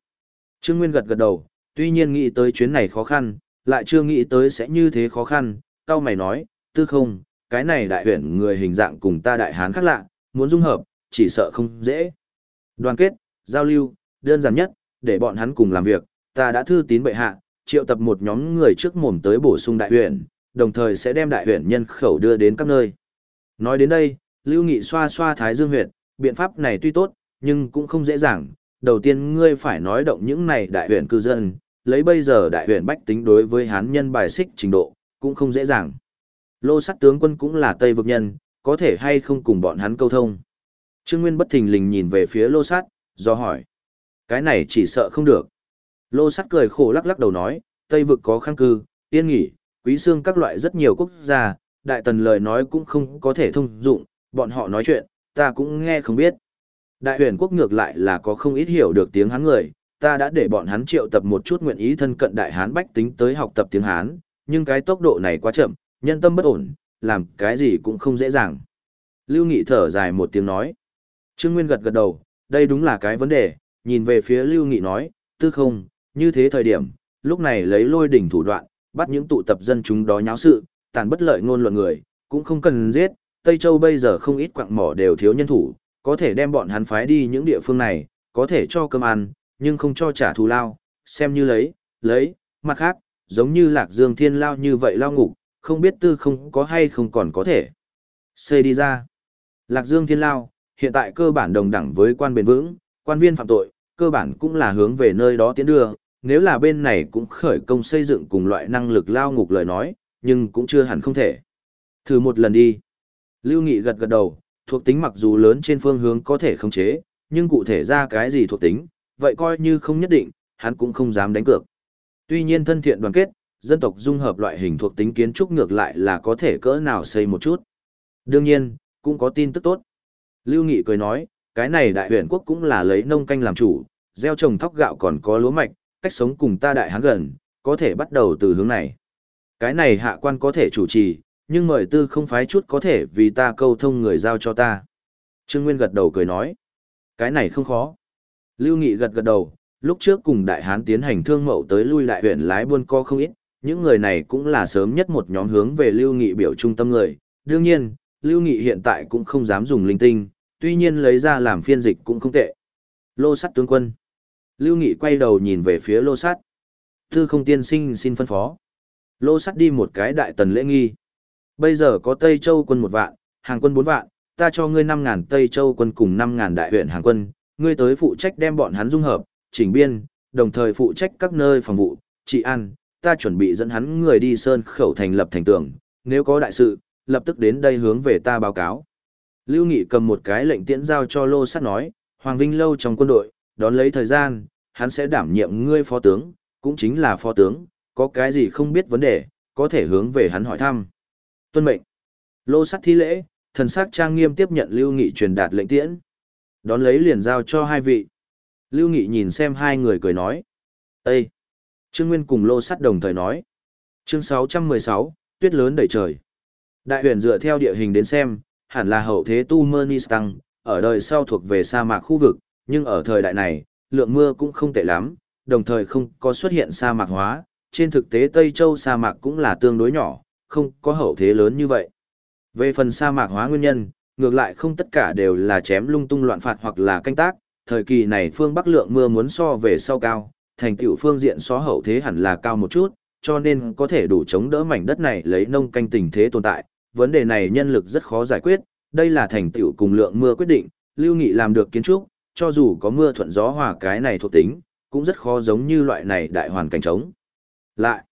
S1: Trương Nguyên gật gật đầu, tuy nhiên nghĩ tới chuyến này khó khăn, lại chưa nghĩ tới sẽ như thế khó khăn, cao mày nói, tư không, cái này đại huyện người hình dạng cùng ta đại hán khác lạ, muốn dung hợp, chỉ sợ không dễ. Đoàn kết, giao lưu, đơn giản nhất, để bọn hắn cùng làm việc, ta đã thư tín bệ hạ, triệu tập một nhóm người trước mồm tới bổ sung đại huyện, đồng thời sẽ đem đại huyện nhân khẩu đưa đến các nơi. Nói đến đây, Lưu Nghị xoa xoa Thái Dương Huyệt, biện pháp này tuy tốt, nhưng cũng không dễ dàng. Đầu tiên ngươi phải nói động những này đại huyện cư dân, lấy bây giờ đại huyện bách tính đối với hán nhân bài xích trình độ, cũng không dễ dàng. Lô sắt tướng quân cũng là Tây vực nhân, có thể hay không cùng bọn hắn câu thông. Trương Nguyên bất thình lình nhìn về phía lô sắt, do hỏi. Cái này chỉ sợ không được. Lô sắt cười khổ lắc lắc đầu nói, Tây vực có khăn cư, yên nghỉ, quý xương các loại rất nhiều quốc gia, đại tần lời nói cũng không có thể thông dụng, bọn họ nói chuyện, ta cũng nghe không biết. Đại huyền quốc ngược lại là có không ít hiểu được tiếng Hán người, ta đã để bọn hắn triệu tập một chút nguyện ý thân cận đại Hán bách tính tới học tập tiếng Hán, nhưng cái tốc độ này quá chậm, nhân tâm bất ổn, làm cái gì cũng không dễ dàng. Lưu Nghị thở dài một tiếng nói. Trương Nguyên gật gật đầu, đây đúng là cái vấn đề, nhìn về phía Lưu Nghị nói, tư không, như thế thời điểm, lúc này lấy lôi đỉnh thủ đoạn, bắt những tụ tập dân chúng đó nháo sự, tàn bất lợi ngôn luận người, cũng không cần giết, Tây Châu bây giờ không ít quạng mỏ đều thiếu nhân thủ, có thể đem bọn hắn phái đi những địa phương này, có thể cho cơm ăn, nhưng không cho trả thù lao, xem như lấy, lấy, mặt khác, giống như Lạc Dương Thiên Lao như vậy lao ngục, không biết tư không có hay không còn có thể. Xây đi ra. Lạc Dương Thiên Lao, hiện tại cơ bản đồng đẳng với quan bền vững, quan viên phạm tội, cơ bản cũng là hướng về nơi đó tiến đưa, nếu là bên này cũng khởi công xây dựng cùng loại năng lực lao ngục lời nói, nhưng cũng chưa hẳn không thể. Thử một lần đi. Lưu Nghị gật gật đầu, thuộc tính mặc dù lớn trên phương hướng có thể khống chế, nhưng cụ thể ra cái gì thuộc tính, vậy coi như không nhất định, hắn cũng không dám đánh cược. Tuy nhiên thân thiện đoàn kết, dân tộc dung hợp loại hình thuộc tính kiến trúc ngược lại là có thể cỡ nào xây một chút. Đương nhiên, cũng có tin tức tốt. Lưu Nghị cười nói, cái này đại Huyền quốc cũng là lấy nông canh làm chủ, gieo trồng thóc gạo còn có lúa mạch, cách sống cùng ta đại hán gần, có thể bắt đầu từ hướng này. Cái này hạ quan có thể chủ trì, nhưng mời tư không phái chút có thể vì ta câu thông người giao cho ta. Trương Nguyên gật đầu cười nói, cái này không khó. Lưu Nghị gật gật đầu, lúc trước cùng đại hán tiến hành thương mậu tới lui lại huyện lái buôn co không ít, những người này cũng là sớm nhất một nhóm hướng về Lưu Nghị biểu trung tâm người. Đương nhiên, Lưu Nghị hiện tại cũng không dám dùng linh tinh, tuy nhiên lấy ra làm phiên dịch cũng không tệ. Lô sắt tướng quân. Lưu Nghị quay đầu nhìn về phía lô sắt. Tư không tiên sinh xin phân phó. Lô sắt đi một cái đại tần lễ nghi. Bây giờ có Tây Châu quân một vạn, hàng quân bốn vạn, ta cho ngươi năm ngàn Tây Châu quân cùng năm ngàn đại huyện hàng quân, ngươi tới phụ trách đem bọn hắn dung hợp, chỉnh biên, đồng thời phụ trách các nơi phòng vụ, trị an, ta chuẩn bị dẫn hắn người đi sơn khẩu thành lập thành tường, nếu có đại sự, lập tức đến đây hướng về ta báo cáo. Lưu Nghị cầm một cái lệnh tiễn giao cho Lô Sắt nói, Hoàng Vinh lâu trong quân đội, đón lấy thời gian, hắn sẽ đảm nhiệm ngươi phó tướng, cũng chính là phó tướng, có cái gì không biết vấn đề, có thể hướng về hắn hỏi thăm. Tuân mệnh. Lô sắt thi lễ, thần sắc trang nghiêm tiếp nhận Lưu Nghị truyền đạt lệnh tiễn. Đón lấy liền giao cho hai vị. Lưu Nghị nhìn xem hai người cười nói. Ê! Trương Nguyên cùng lô sắt đồng thời nói. Chương 616, tuyết lớn đầy trời. Đại huyền dựa theo địa hình đến xem, hẳn là hậu thế Tu Mơ ở đời sau thuộc về sa mạc khu vực, nhưng ở thời đại này, lượng mưa cũng không tệ lắm, đồng thời không có xuất hiện sa mạc hóa, trên thực tế Tây Châu sa mạc cũng là tương đối nhỏ, không có hậu thế lớn như vậy. Về phần sa mạc hóa nguyên nhân, ngược lại không tất cả đều là chém lung tung loạn phạt hoặc là canh tác, thời kỳ này phương Bắc lượng mưa muốn so về sau cao, thành tựu phương diện so hậu thế hẳn là cao một chút, cho nên có thể đủ chống đỡ mảnh đất này lấy nông canh tình thế tồn tại. Vấn đề này nhân lực rất khó giải quyết, đây là thành tựu cùng lượng mưa quyết định, Lưu Nghị làm được kiến trúc, cho dù có mưa thuận gió hòa cái này thuộc tính, cũng rất khó giống như loại này đại hoàn cảnh trống. Lại,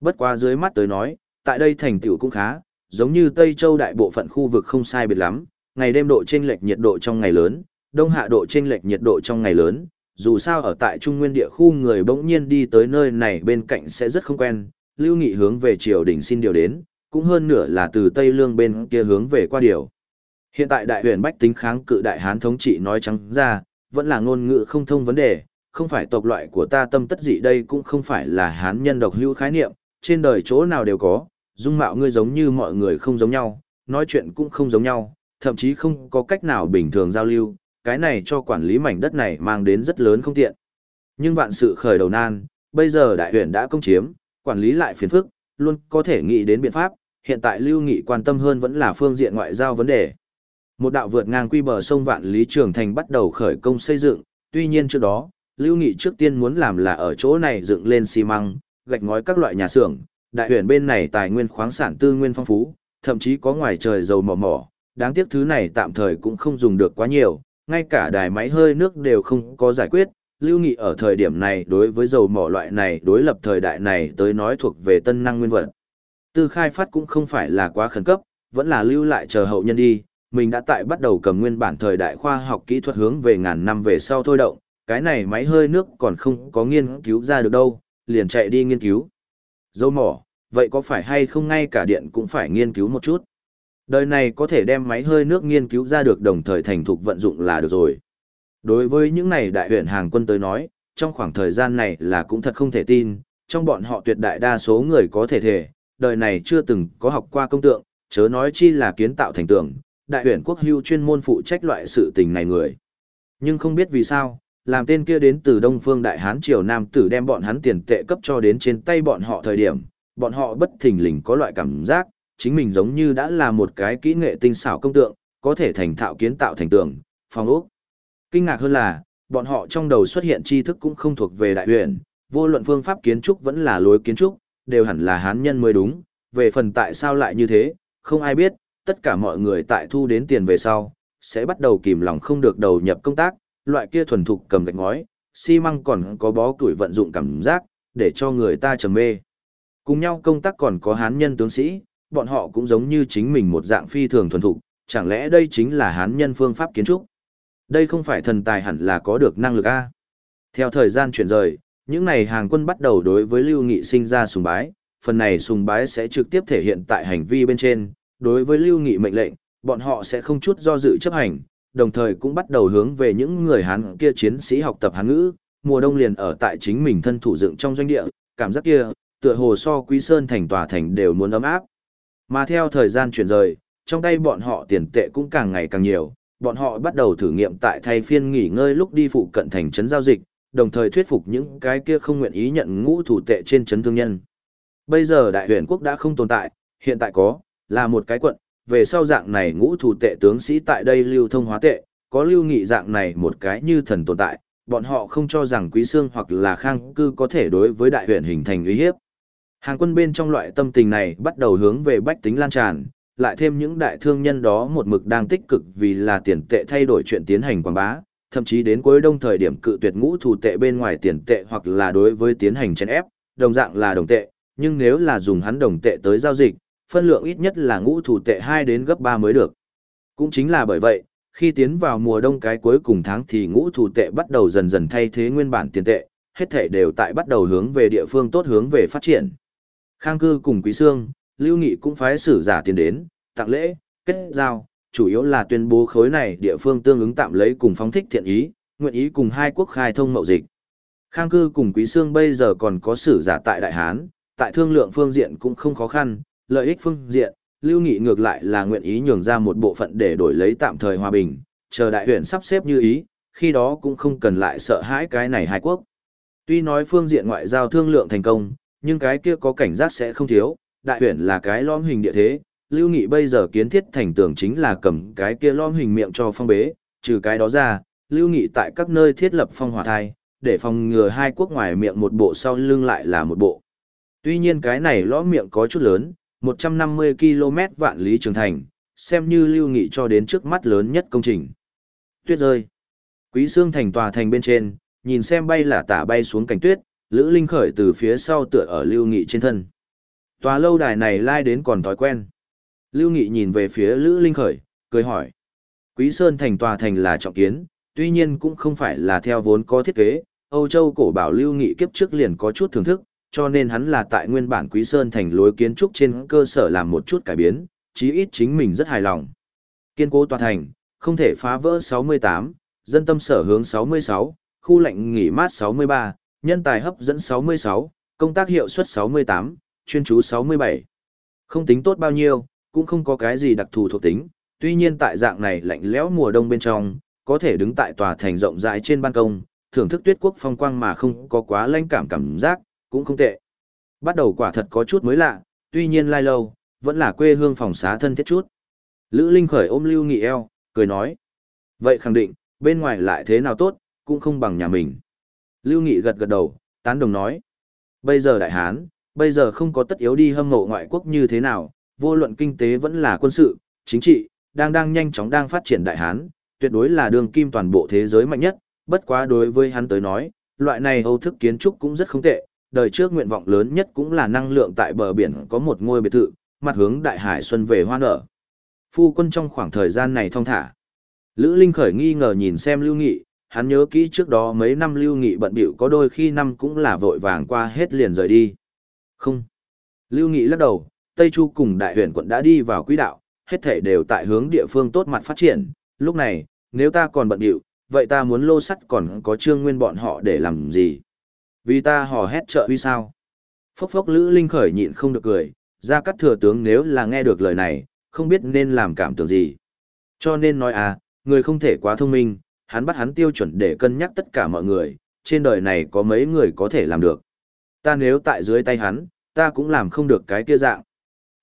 S1: bất qua dưới mắt tới nói, tại đây thành tựu cũng khá, giống như Tây Châu đại bộ phận khu vực không sai biệt lắm, ngày đêm độ chênh lệch nhiệt độ trong ngày lớn, đông hạ độ chênh lệch nhiệt độ trong ngày lớn, dù sao ở tại trung nguyên địa khu người bỗng nhiên đi tới nơi này bên cạnh sẽ rất không quen, Lưu Nghị hướng về triều đình xin điều đến, cũng hơn nửa là từ Tây Lương bên kia hướng về qua điều. Hiện tại đại huyền bách tính kháng cự đại hán thống trị nói trắng ra, vẫn là ngôn ngữ không thông vấn đề, không phải tộc loại của ta tâm tất dị đây cũng không phải là hán nhân độc hữu khái niệm, trên đời chỗ nào đều có, dung mạo ngươi giống như mọi người không giống nhau, nói chuyện cũng không giống nhau, thậm chí không có cách nào bình thường giao lưu, cái này cho quản lý mảnh đất này mang đến rất lớn không tiện. Nhưng vạn sự khởi đầu nan, bây giờ đại huyện đã công chiếm, quản lý lại phiền phức, luôn có thể nghĩ đến biện pháp, hiện tại Lưu Nghị quan tâm hơn vẫn là phương diện ngoại giao vấn đề. Một đạo vượt ngang quy bờ sông Vạn Lý Trường Thành bắt đầu khởi công xây dựng, tuy nhiên trước đó, Lưu Nghị trước tiên muốn làm là ở chỗ này dựng lên xi măng, gạch ngói các loại nhà xưởng, đại huyện bên này tài nguyên khoáng sản tư nguyên phong phú, thậm chí có ngoài trời dầu mỏ mỏ, đáng tiếc thứ này tạm thời cũng không dùng được quá nhiều, ngay cả đài máy hơi nước đều không có giải quyết. Lưu Nghị ở thời điểm này đối với dầu mỏ loại này đối lập thời đại này tới nói thuộc về tân năng nguyên vật. Tư khai phát cũng không phải là quá khẩn cấp, vẫn là lưu lại chờ hậu nhân đi, mình đã tại bắt đầu cầm nguyên bản thời đại khoa học kỹ thuật hướng về ngàn năm về sau thôi động, cái này máy hơi nước còn không có nghiên cứu ra được đâu, liền chạy đi nghiên cứu. Dâu mỏ, vậy có phải hay không ngay cả điện cũng phải nghiên cứu một chút? Đời này có thể đem máy hơi nước nghiên cứu ra được đồng thời thành thục vận dụng là được rồi. Đối với những này đại huyện hàng quân tới nói, trong khoảng thời gian này là cũng thật không thể tin, trong bọn họ tuyệt đại đa số người có thể thể, đời này chưa từng có học qua công tượng, chớ nói chi là kiến tạo thành tượng, đại huyện quốc hưu chuyên môn phụ trách loại sự tình này người. Nhưng không biết vì sao, làm tên kia đến từ Đông Phương Đại Hán Triều Nam tử đem bọn hắn tiền tệ cấp cho đến trên tay bọn họ thời điểm, bọn họ bất thình lình có loại cảm giác, chính mình giống như đã là một cái kỹ nghệ tinh xảo công tượng, có thể thành thạo kiến tạo thành tượng phòng ốc. Kinh ngạc hơn là, bọn họ trong đầu xuất hiện tri thức cũng không thuộc về đại huyện, vô luận phương pháp kiến trúc vẫn là lối kiến trúc, đều hẳn là hán nhân mới đúng, về phần tại sao lại như thế, không ai biết, tất cả mọi người tại thu đến tiền về sau, sẽ bắt đầu kìm lòng không được đầu nhập công tác, loại kia thuần thục cầm gạch ngói, xi măng còn có bó tuổi vận dụng cảm giác, để cho người ta trầm mê. Cùng nhau công tác còn có hán nhân tướng sĩ, bọn họ cũng giống như chính mình một dạng phi thường thuần thục, chẳng lẽ đây chính là hán nhân phương pháp kiến trúc? Đây không phải thần tài hẳn là có được năng lực A. Theo thời gian chuyển rời, những này hàng quân bắt đầu đối với Lưu Nghị sinh ra sùng bái, phần này sùng bái sẽ trực tiếp thể hiện tại hành vi bên trên, đối với Lưu Nghị mệnh lệnh, bọn họ sẽ không chút do dự chấp hành, đồng thời cũng bắt đầu hướng về những người Hán kia chiến sĩ học tập Hán ngữ, mùa đông liền ở tại chính mình thân thủ dựng trong doanh địa, cảm giác kia, tựa hồ so Quý Sơn thành tòa thành đều muốn ấm áp. Mà theo thời gian chuyển rời, trong tay bọn họ tiền tệ cũng càng ngày càng nhiều, bọn họ bắt đầu thử nghiệm tại thay phiên nghỉ ngơi lúc đi phụ cận thành trấn giao dịch, đồng thời thuyết phục những cái kia không nguyện ý nhận ngũ thủ tệ trên trấn thương nhân. Bây giờ đại huyền quốc đã không tồn tại, hiện tại có, là một cái quận, về sau dạng này ngũ thủ tệ tướng sĩ tại đây lưu thông hóa tệ, có lưu nghị dạng này một cái như thần tồn tại, bọn họ không cho rằng quý xương hoặc là khang cư có thể đối với đại huyện hình thành uy hiếp. Hàng quân bên trong loại tâm tình này bắt đầu hướng về bách tính lan tràn, lại thêm những đại thương nhân đó một mực đang tích cực vì là tiền tệ thay đổi chuyện tiến hành quảng bá, thậm chí đến cuối đông thời điểm cự tuyệt ngũ thủ tệ bên ngoài tiền tệ hoặc là đối với tiến hành chèn ép, đồng dạng là đồng tệ, nhưng nếu là dùng hắn đồng tệ tới giao dịch, phân lượng ít nhất là ngũ thủ tệ 2 đến gấp 3 mới được. Cũng chính là bởi vậy, khi tiến vào mùa đông cái cuối cùng tháng thì ngũ thủ tệ bắt đầu dần dần thay thế nguyên bản tiền tệ, hết thể đều tại bắt đầu hướng về địa phương tốt hướng về phát triển. Khang cư cùng Quý Sương, Lưu Nghị cũng phái sử giả tiền đến, tặng lễ, kết giao, chủ yếu là tuyên bố khối này địa phương tương ứng tạm lấy cùng phóng thích thiện ý, nguyện ý cùng hai quốc khai thông mậu dịch. Khang cư cùng Quý Sương bây giờ còn có sử giả tại Đại Hán, tại thương lượng phương diện cũng không khó khăn, lợi ích phương diện, Lưu Nghị ngược lại là nguyện ý nhường ra một bộ phận để đổi lấy tạm thời hòa bình, chờ đại huyện sắp xếp như ý, khi đó cũng không cần lại sợ hãi cái này hai quốc. Tuy nói phương diện ngoại giao thương lượng thành công, nhưng cái kia có cảnh giác sẽ không thiếu, đại huyện là cái lõm hình địa thế, Lưu Nghị bây giờ kiến thiết thành tường chính là cầm cái kia lõm hình miệng cho phong bế, trừ cái đó ra, Lưu Nghị tại các nơi thiết lập phong hỏa thai, để phòng ngừa hai quốc ngoài miệng một bộ sau lưng lại là một bộ. Tuy nhiên cái này lõm miệng có chút lớn, 150 km vạn lý trường thành, xem như Lưu Nghị cho đến trước mắt lớn nhất công trình. Tuyết rơi. Quý xương thành tòa thành bên trên, nhìn xem bay là tả bay xuống cảnh tuyết, Lữ Linh khởi từ phía sau tựa ở Lưu Nghị trên thân. Tòa lâu đài này lai đến còn thói quen. Lưu Nghị nhìn về phía Lữ Linh khởi, cười hỏi. Quý Sơn thành tòa thành là trọng kiến, tuy nhiên cũng không phải là theo vốn có thiết kế, Âu Châu cổ bảo Lưu Nghị kiếp trước liền có chút thưởng thức, cho nên hắn là tại nguyên bản Quý Sơn thành lối kiến trúc trên cơ sở làm một chút cải biến, chí ít chính mình rất hài lòng. Kiên cố tòa thành, không thể phá vỡ 68, dân tâm sở hướng 66, khu lạnh nghỉ mát 63, nhân tài hấp dẫn 66, công tác hiệu suất 68, chuyên chú 67. Không tính tốt bao nhiêu, cũng không có cái gì đặc thù thuộc tính, tuy nhiên tại dạng này lạnh lẽo mùa đông bên trong, có thể đứng tại tòa thành rộng rãi trên ban công, thưởng thức tuyết quốc phong quang mà không có quá lanh cảm cảm giác, cũng không tệ. Bắt đầu quả thật có chút mới lạ, tuy nhiên lai lâu, vẫn là quê hương phòng xá thân thiết chút. Lữ Linh khởi ôm Lưu Nghị eo, cười nói. Vậy khẳng định, bên ngoài lại thế nào tốt, cũng không bằng nhà mình. Lưu Nghị gật gật đầu, tán đồng nói. Bây giờ đại hán, bây giờ không có tất yếu đi hâm mộ ngoại quốc như thế nào, vô luận kinh tế vẫn là quân sự, chính trị, đang đang nhanh chóng đang phát triển đại hán, tuyệt đối là đường kim toàn bộ thế giới mạnh nhất, bất quá đối với hắn tới nói, loại này Âu thức kiến trúc cũng rất không tệ, đời trước nguyện vọng lớn nhất cũng là năng lượng tại bờ biển có một ngôi biệt thự, mặt hướng đại hải xuân về hoa nở. Phu quân trong khoảng thời gian này thong thả. Lữ Linh khởi nghi ngờ nhìn xem Lưu Nghị, hắn nhớ kỹ trước đó mấy năm Lưu Nghị bận bịu có đôi khi năm cũng là vội vàng qua hết liền rời đi. Không. Lưu Nghị lắc đầu, Tây Chu cùng đại huyện quận đã đi vào quỹ đạo, hết thể đều tại hướng địa phương tốt mặt phát triển. Lúc này, nếu ta còn bận bịu, vậy ta muốn lô sắt còn có trương nguyên bọn họ để làm gì? Vì ta hò hét trợ uy sao? Phốc phốc Lữ Linh khởi nhịn không được cười, ra cắt thừa tướng nếu là nghe được lời này, không biết nên làm cảm tưởng gì. Cho nên nói à, người không thể quá thông minh, hắn bắt hắn tiêu chuẩn để cân nhắc tất cả mọi người, trên đời này có mấy người có thể làm được. Ta nếu tại dưới tay hắn, ta cũng làm không được cái kia dạng.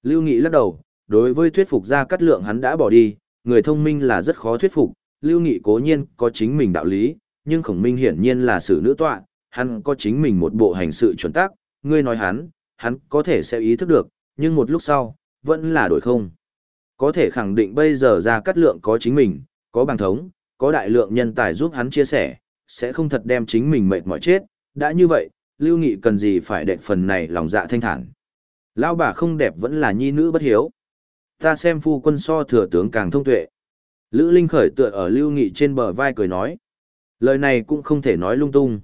S1: Lưu Nghị lắc đầu, đối với thuyết phục ra cắt lượng hắn đã bỏ đi, người thông minh là rất khó thuyết phục, Lưu Nghị cố nhiên có chính mình đạo lý, nhưng khổng minh hiển nhiên là sự nữ tọa, hắn có chính mình một bộ hành sự chuẩn tác, ngươi nói hắn, hắn có thể sẽ ý thức được, nhưng một lúc sau, vẫn là đổi không. Có thể khẳng định bây giờ ra cắt lượng có chính mình, có bằng thống, có đại lượng nhân tài giúp hắn chia sẻ, sẽ không thật đem chính mình mệt mỏi chết, đã như vậy, Lưu Nghị cần gì phải đệ phần này lòng dạ thanh thản. Lão bà không đẹp vẫn là nhi nữ bất hiếu. Ta xem phu quân so thừa tướng càng thông tuệ. Lữ Linh khởi tựa ở Lưu Nghị trên bờ vai cười nói. Lời này cũng không thể nói lung tung.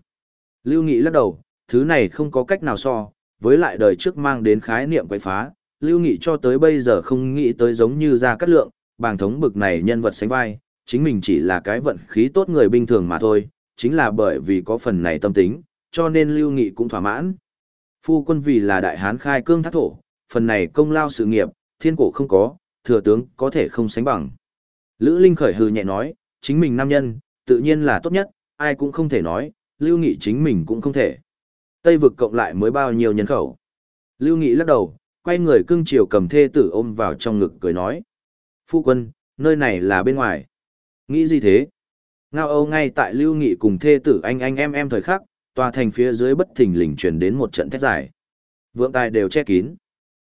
S1: Lưu Nghị lắc đầu, thứ này không có cách nào so, với lại đời trước mang đến khái niệm quậy phá, Lưu Nghị cho tới bây giờ không nghĩ tới giống như ra cắt lượng, bàng thống bực này nhân vật sánh vai, chính mình chỉ là cái vận khí tốt người bình thường mà thôi, chính là bởi vì có phần này tâm tính, cho nên Lưu Nghị cũng thỏa mãn. Phu quân vì là đại hán khai cương thác thổ, phần này công lao sự nghiệp, thiên cổ không có, thừa tướng có thể không sánh bằng. Lữ Linh khởi hừ nhẹ nói, chính mình nam nhân, tự nhiên là tốt nhất, ai cũng không thể nói, Lưu Nghị chính mình cũng không thể. Tây vực cộng lại mới bao nhiêu nhân khẩu. Lưu Nghị lắc đầu, quay người cưng chiều cầm thê tử ôm vào trong ngực cười nói. Phu quân, nơi này là bên ngoài. Nghĩ gì thế? Ngao Âu ngay tại Lưu Nghị cùng thê tử anh anh em em thời khắc, tòa thành phía dưới bất thình lình truyền đến một trận thét dài. Vượng tài đều che kín.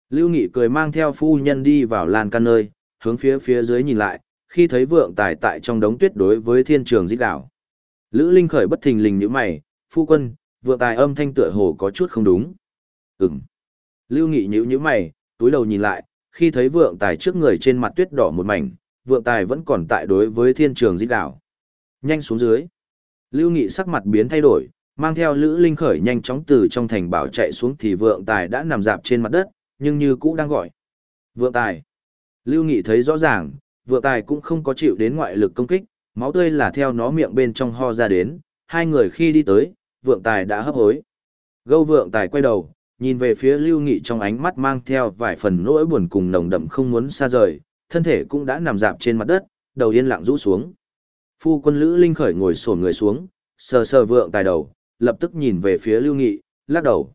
S1: Lưu Nghị cười mang theo phu nhân đi vào lan can nơi, hướng phía phía dưới nhìn lại, khi thấy vượng tài tại trong đống tuyết đối với thiên trường dít đảo. Lữ Linh khởi bất thình lình như mày, phu quân, vượng tài âm thanh tựa hồ có chút không đúng. Ừm. Lưu Nghị nhíu nhíu mày, túi đầu nhìn lại, khi thấy vượng tài trước người trên mặt tuyết đỏ một mảnh, vượng tài vẫn còn tại đối với thiên trường giết đảo. Nhanh xuống dưới. Lưu Nghị sắc mặt biến thay đổi, mang theo Lữ Linh khởi nhanh chóng từ trong thành bảo chạy xuống thì vượng tài đã nằm dạp trên mặt đất, nhưng như cũ đang gọi. Vượng tài. Lưu Nghị thấy rõ ràng, vượng tài cũng không có chịu đến ngoại lực công kích, máu tươi là theo nó miệng bên trong ho ra đến, hai người khi đi tới, vượng tài đã hấp hối. Gâu vượng tài quay đầu, nhìn về phía Lưu Nghị trong ánh mắt mang theo vài phần nỗi buồn cùng nồng đậm không muốn xa rời, thân thể cũng đã nằm dạp trên mặt đất, đầu yên lặng rũ xuống. Phu quân Lữ Linh khởi ngồi xổm người xuống, sờ sờ vượng tài đầu, lập tức nhìn về phía Lưu Nghị, lắc đầu.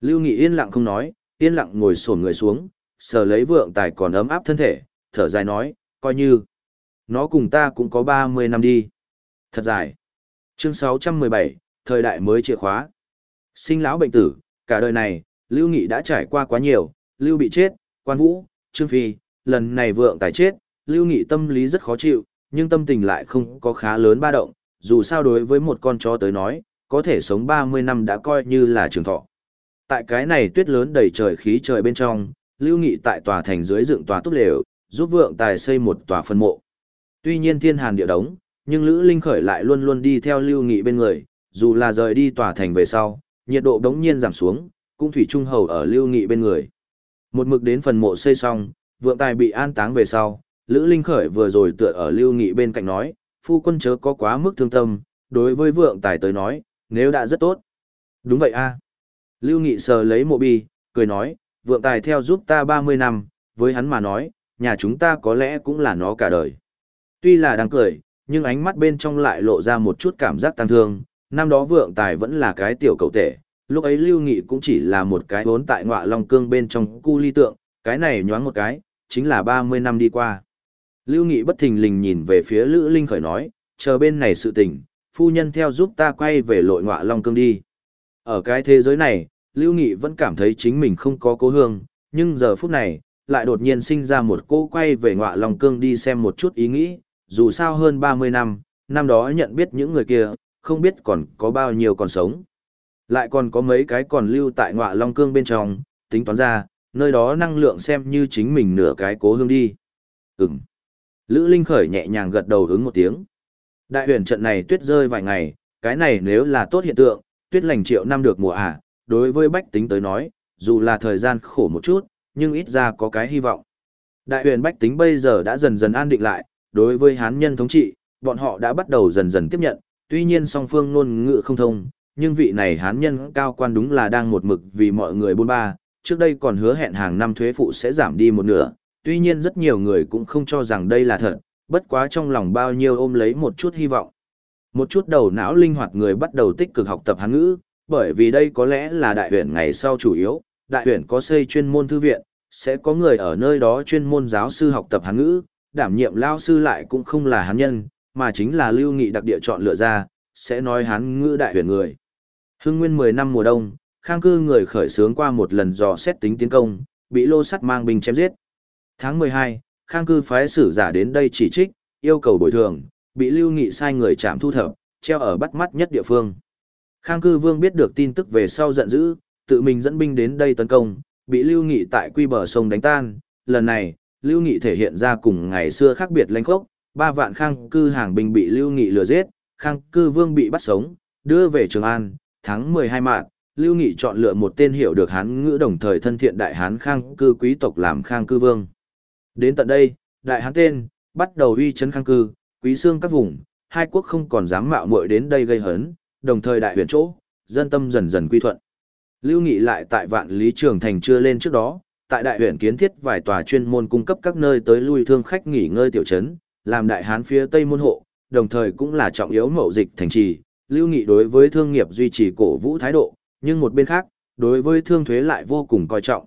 S1: Lưu Nghị yên lặng không nói, yên lặng ngồi xổm người xuống, sờ lấy vượng tài còn ấm áp thân thể, thở dài nói, coi như nó cùng ta cũng có 30 năm đi. Thật dài. Chương 617, thời đại mới chìa khóa. Sinh lão bệnh tử, cả đời này, Lưu Nghị đã trải qua quá nhiều, Lưu bị chết, quan vũ, Trương Phi, lần này vượng tài chết, Lưu Nghị tâm lý rất khó chịu, nhưng tâm tình lại không có khá lớn ba động, dù sao đối với một con chó tới nói, có thể sống 30 năm đã coi như là trường thọ. Tại cái này tuyết lớn đầy trời khí trời bên trong, Lưu Nghị tại tòa thành dưới dựng tòa túc lều, giúp vượng tài xây một tòa phân mộ. Tuy nhiên thiên hàn địa đống, nhưng Lữ Linh Khởi lại luôn luôn đi theo Lưu Nghị bên người, dù là rời đi tòa thành về sau, nhiệt độ đống nhiên giảm xuống, cũng thủy trung hầu ở Lưu Nghị bên người. Một mực đến phần mộ xây xong, vượng tài bị an táng về sau, Lữ Linh Khởi vừa rồi tựa ở Lưu Nghị bên cạnh nói, phu quân chớ có quá mức thương tâm, đối với vượng tài tới nói, nếu đã rất tốt. Đúng vậy a Lưu Nghị sờ lấy mộ bi, cười nói, vượng tài theo giúp ta 30 năm, với hắn mà nói, nhà chúng ta có lẽ cũng là nó cả đời. Tuy là đang cười, nhưng ánh mắt bên trong lại lộ ra một chút cảm giác tăng thương, năm đó vượng tài vẫn là cái tiểu cầu tể, lúc ấy Lưu Nghị cũng chỉ là một cái vốn tại ngọa long cương bên trong cu ly tượng, cái này nhoáng một cái, chính là 30 năm đi qua. Lưu Nghị bất thình lình nhìn về phía Lữ Linh khởi nói, chờ bên này sự tình, phu nhân theo giúp ta quay về lội ngọa long cương đi. Ở cái thế giới này, Lưu Nghị vẫn cảm thấy chính mình không có cố hương, nhưng giờ phút này, lại đột nhiên sinh ra một cô quay về ngọa long cương đi xem một chút ý nghĩ, dù sao hơn 30 năm, năm đó nhận biết những người kia, không biết còn có bao nhiêu còn sống. Lại còn có mấy cái còn lưu tại ngọa long cương bên trong, tính toán ra, nơi đó năng lượng xem như chính mình nửa cái cố hương đi. Ừm. Lữ Linh khởi nhẹ nhàng gật đầu ứng một tiếng. Đại huyền trận này tuyết rơi vài ngày, cái này nếu là tốt hiện tượng, tuyết lành triệu năm được mùa à, đối với bách tính tới nói, dù là thời gian khổ một chút, nhưng ít ra có cái hy vọng. Đại huyền bách tính bây giờ đã dần dần an định lại, đối với hán nhân thống trị, bọn họ đã bắt đầu dần dần tiếp nhận, tuy nhiên song phương ngôn ngữ không thông, nhưng vị này hán nhân cao quan đúng là đang một mực vì mọi người buôn ba, trước đây còn hứa hẹn hàng năm thuế phụ sẽ giảm đi một nửa, tuy nhiên rất nhiều người cũng không cho rằng đây là thật, bất quá trong lòng bao nhiêu ôm lấy một chút hy vọng. Một chút đầu não linh hoạt người bắt đầu tích cực học tập hán ngữ, bởi vì đây có lẽ là đại huyện ngày sau chủ yếu, đại huyện có xây chuyên môn thư viện, sẽ có người ở nơi đó chuyên môn giáo sư học tập hán ngữ, đảm nhiệm lao sư lại cũng không là hán nhân, mà chính là lưu nghị đặc địa chọn lựa ra, sẽ nói hán ngữ đại huyền người. Hưng nguyên 10 năm mùa đông, khang cư người khởi sướng qua một lần dò xét tính tiến công, bị lô sắt mang binh chém giết. Tháng 12, khang cư phái sử giả đến đây chỉ trích, yêu cầu bồi thường, bị lưu nghị sai người chạm thu thập, treo ở bắt mắt nhất địa phương. Khang cư vương biết được tin tức về sau giận dữ, tự mình dẫn binh đến đây tấn công, bị lưu nghị tại quy bờ sông đánh tan. Lần này, lưu nghị thể hiện ra cùng ngày xưa khác biệt lãnh khốc, ba vạn khang cư hàng binh bị lưu nghị lừa giết, khang cư vương bị bắt sống, đưa về Trường An, tháng 12 mạng, Lưu Nghị chọn lựa một tên hiểu được Hán ngữ đồng thời thân thiện đại Hán khang cư quý tộc làm khang cư vương. Đến tận đây, đại Hán tên, bắt đầu uy chấn khang cư, quý xương các vùng, hai quốc không còn dám mạo muội đến đây gây hấn, đồng thời đại huyền chỗ, dân tâm dần dần quy thuận. Lưu Nghị lại tại vạn lý trường thành chưa lên trước đó, tại đại huyện kiến thiết vài tòa chuyên môn cung cấp các nơi tới lui thương khách nghỉ ngơi tiểu trấn, làm đại hán phía tây môn hộ, đồng thời cũng là trọng yếu mậu dịch thành trì. Lưu Nghị đối với thương nghiệp duy trì cổ vũ thái độ, nhưng một bên khác, đối với thương thuế lại vô cùng coi trọng.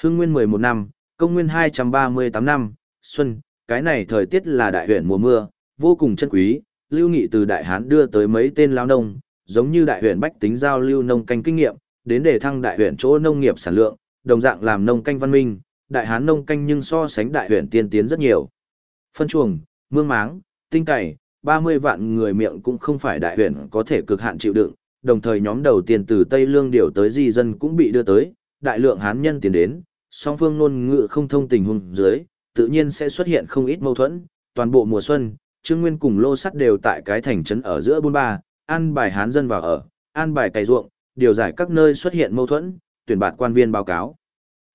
S1: Hưng nguyên 11 năm, công nguyên 238 năm, xuân, cái này thời tiết là đại huyện mùa mưa, vô cùng chân quý, Lưu Nghị từ Đại Hán đưa tới mấy tên lao nông, giống như đại huyện bách tính giao lưu nông canh kinh nghiệm, đến để thăng đại huyện chỗ nông nghiệp sản lượng, đồng dạng làm nông canh văn minh, đại hán nông canh nhưng so sánh đại huyện tiên tiến rất nhiều. Phân chuồng, mương máng, tinh cày, 30 vạn người miệng cũng không phải đại huyện có thể cực hạn chịu đựng, đồng thời nhóm đầu tiên từ Tây Lương điều tới di dân cũng bị đưa tới, đại lượng hán nhân tiến đến, song phương ngôn ngữ không thông tình huống dưới, tự nhiên sẽ xuất hiện không ít mâu thuẫn, toàn bộ mùa xuân, Trương Nguyên cùng Lô Sắt đều tại cái thành trấn ở giữa buôn ba, an bài hán dân vào ở, an bài cày ruộng, điều giải các nơi xuất hiện mâu thuẫn, tuyển bạt quan viên báo cáo.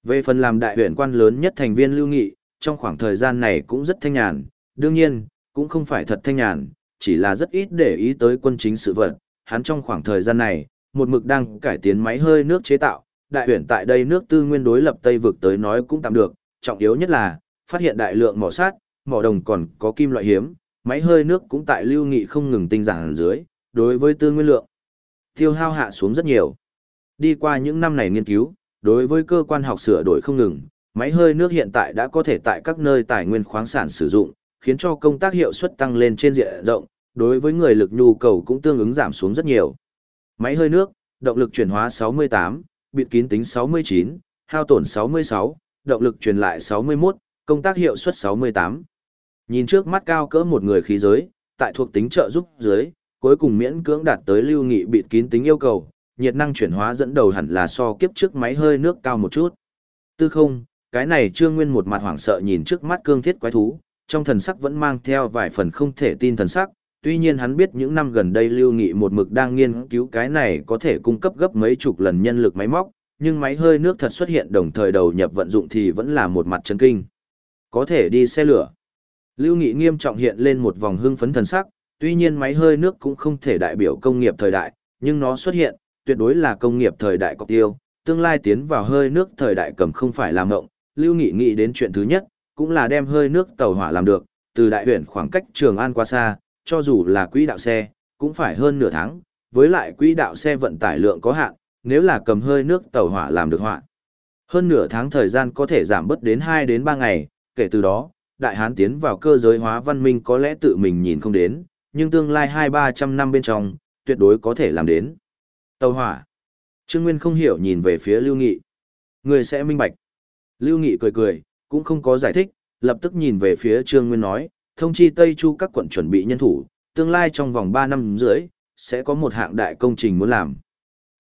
S1: Về phần làm đại huyện quan lớn nhất thành viên lưu nghị, trong khoảng thời gian này cũng rất thanh nhàn, đương nhiên, cũng không phải thật thanh nhàn, chỉ là rất ít để ý tới quân chính sự vật. Hắn trong khoảng thời gian này, một mực đang cải tiến máy hơi nước chế tạo, đại huyện tại đây nước tư nguyên đối lập Tây vực tới nói cũng tạm được, trọng yếu nhất là, phát hiện đại lượng mỏ sát, mỏ đồng còn có kim loại hiếm, máy hơi nước cũng tại lưu nghị không ngừng tinh giản dưới, đối với tư nguyên lượng. Tiêu hao hạ xuống rất nhiều. Đi qua những năm này nghiên cứu, đối với cơ quan học sửa đổi không ngừng, máy hơi nước hiện tại đã có thể tại các nơi tài nguyên khoáng sản sử dụng, khiến cho công tác hiệu suất tăng lên trên diện rộng, đối với người lực nhu cầu cũng tương ứng giảm xuống rất nhiều. Máy hơi nước, động lực chuyển hóa 68, bịt kín tính 69, hao tổn 66, động lực truyền lại 61, công tác hiệu suất 68. Nhìn trước mắt cao cỡ một người khí giới, tại thuộc tính trợ giúp dưới, cuối cùng miễn cưỡng đạt tới lưu nghị bịt kín tính yêu cầu, nhiệt năng chuyển hóa dẫn đầu hẳn là so kiếp trước máy hơi nước cao một chút. Tư không, cái này Trương Nguyên một mặt hoảng sợ nhìn trước mắt cương thiết quái thú, trong thần sắc vẫn mang theo vài phần không thể tin thần sắc, tuy nhiên hắn biết những năm gần đây Lưu Nghị một mực đang nghiên cứu cái này có thể cung cấp gấp mấy chục lần nhân lực máy móc, nhưng máy hơi nước thật xuất hiện đồng thời đầu nhập vận dụng thì vẫn là một mặt chân kinh. Có thể đi xe lửa. Lưu Nghị nghiêm trọng hiện lên một vòng hưng phấn thần sắc, tuy nhiên máy hơi nước cũng không thể đại biểu công nghiệp thời đại, nhưng nó xuất hiện, tuyệt đối là công nghiệp thời đại cọc tiêu, tương lai tiến vào hơi nước thời đại cầm không phải làm mộng, Lưu Nghị nghĩ đến chuyện thứ nhất, cũng là đem hơi nước tàu hỏa làm được, từ đại huyện khoảng cách Trường An qua xa, cho dù là quỹ đạo xe, cũng phải hơn nửa tháng, với lại quỹ đạo xe vận tải lượng có hạn, nếu là cầm hơi nước tàu hỏa làm được hỏa. Hơn nửa tháng thời gian có thể giảm bớt đến 2 đến 3 ngày, kể từ đó, đại hán tiến vào cơ giới hóa văn minh có lẽ tự mình nhìn không đến, nhưng tương lai 2-300 năm bên trong, tuyệt đối có thể làm đến. Tàu hỏa. Trương Nguyên không hiểu nhìn về phía Lưu Nghị. Người sẽ minh bạch. Lưu Nghị cười cười, cũng không có giải thích, lập tức nhìn về phía Trương Nguyên nói, thông chi Tây Chu các quận chuẩn bị nhân thủ, tương lai trong vòng 3 năm dưới, sẽ có một hạng đại công trình muốn làm.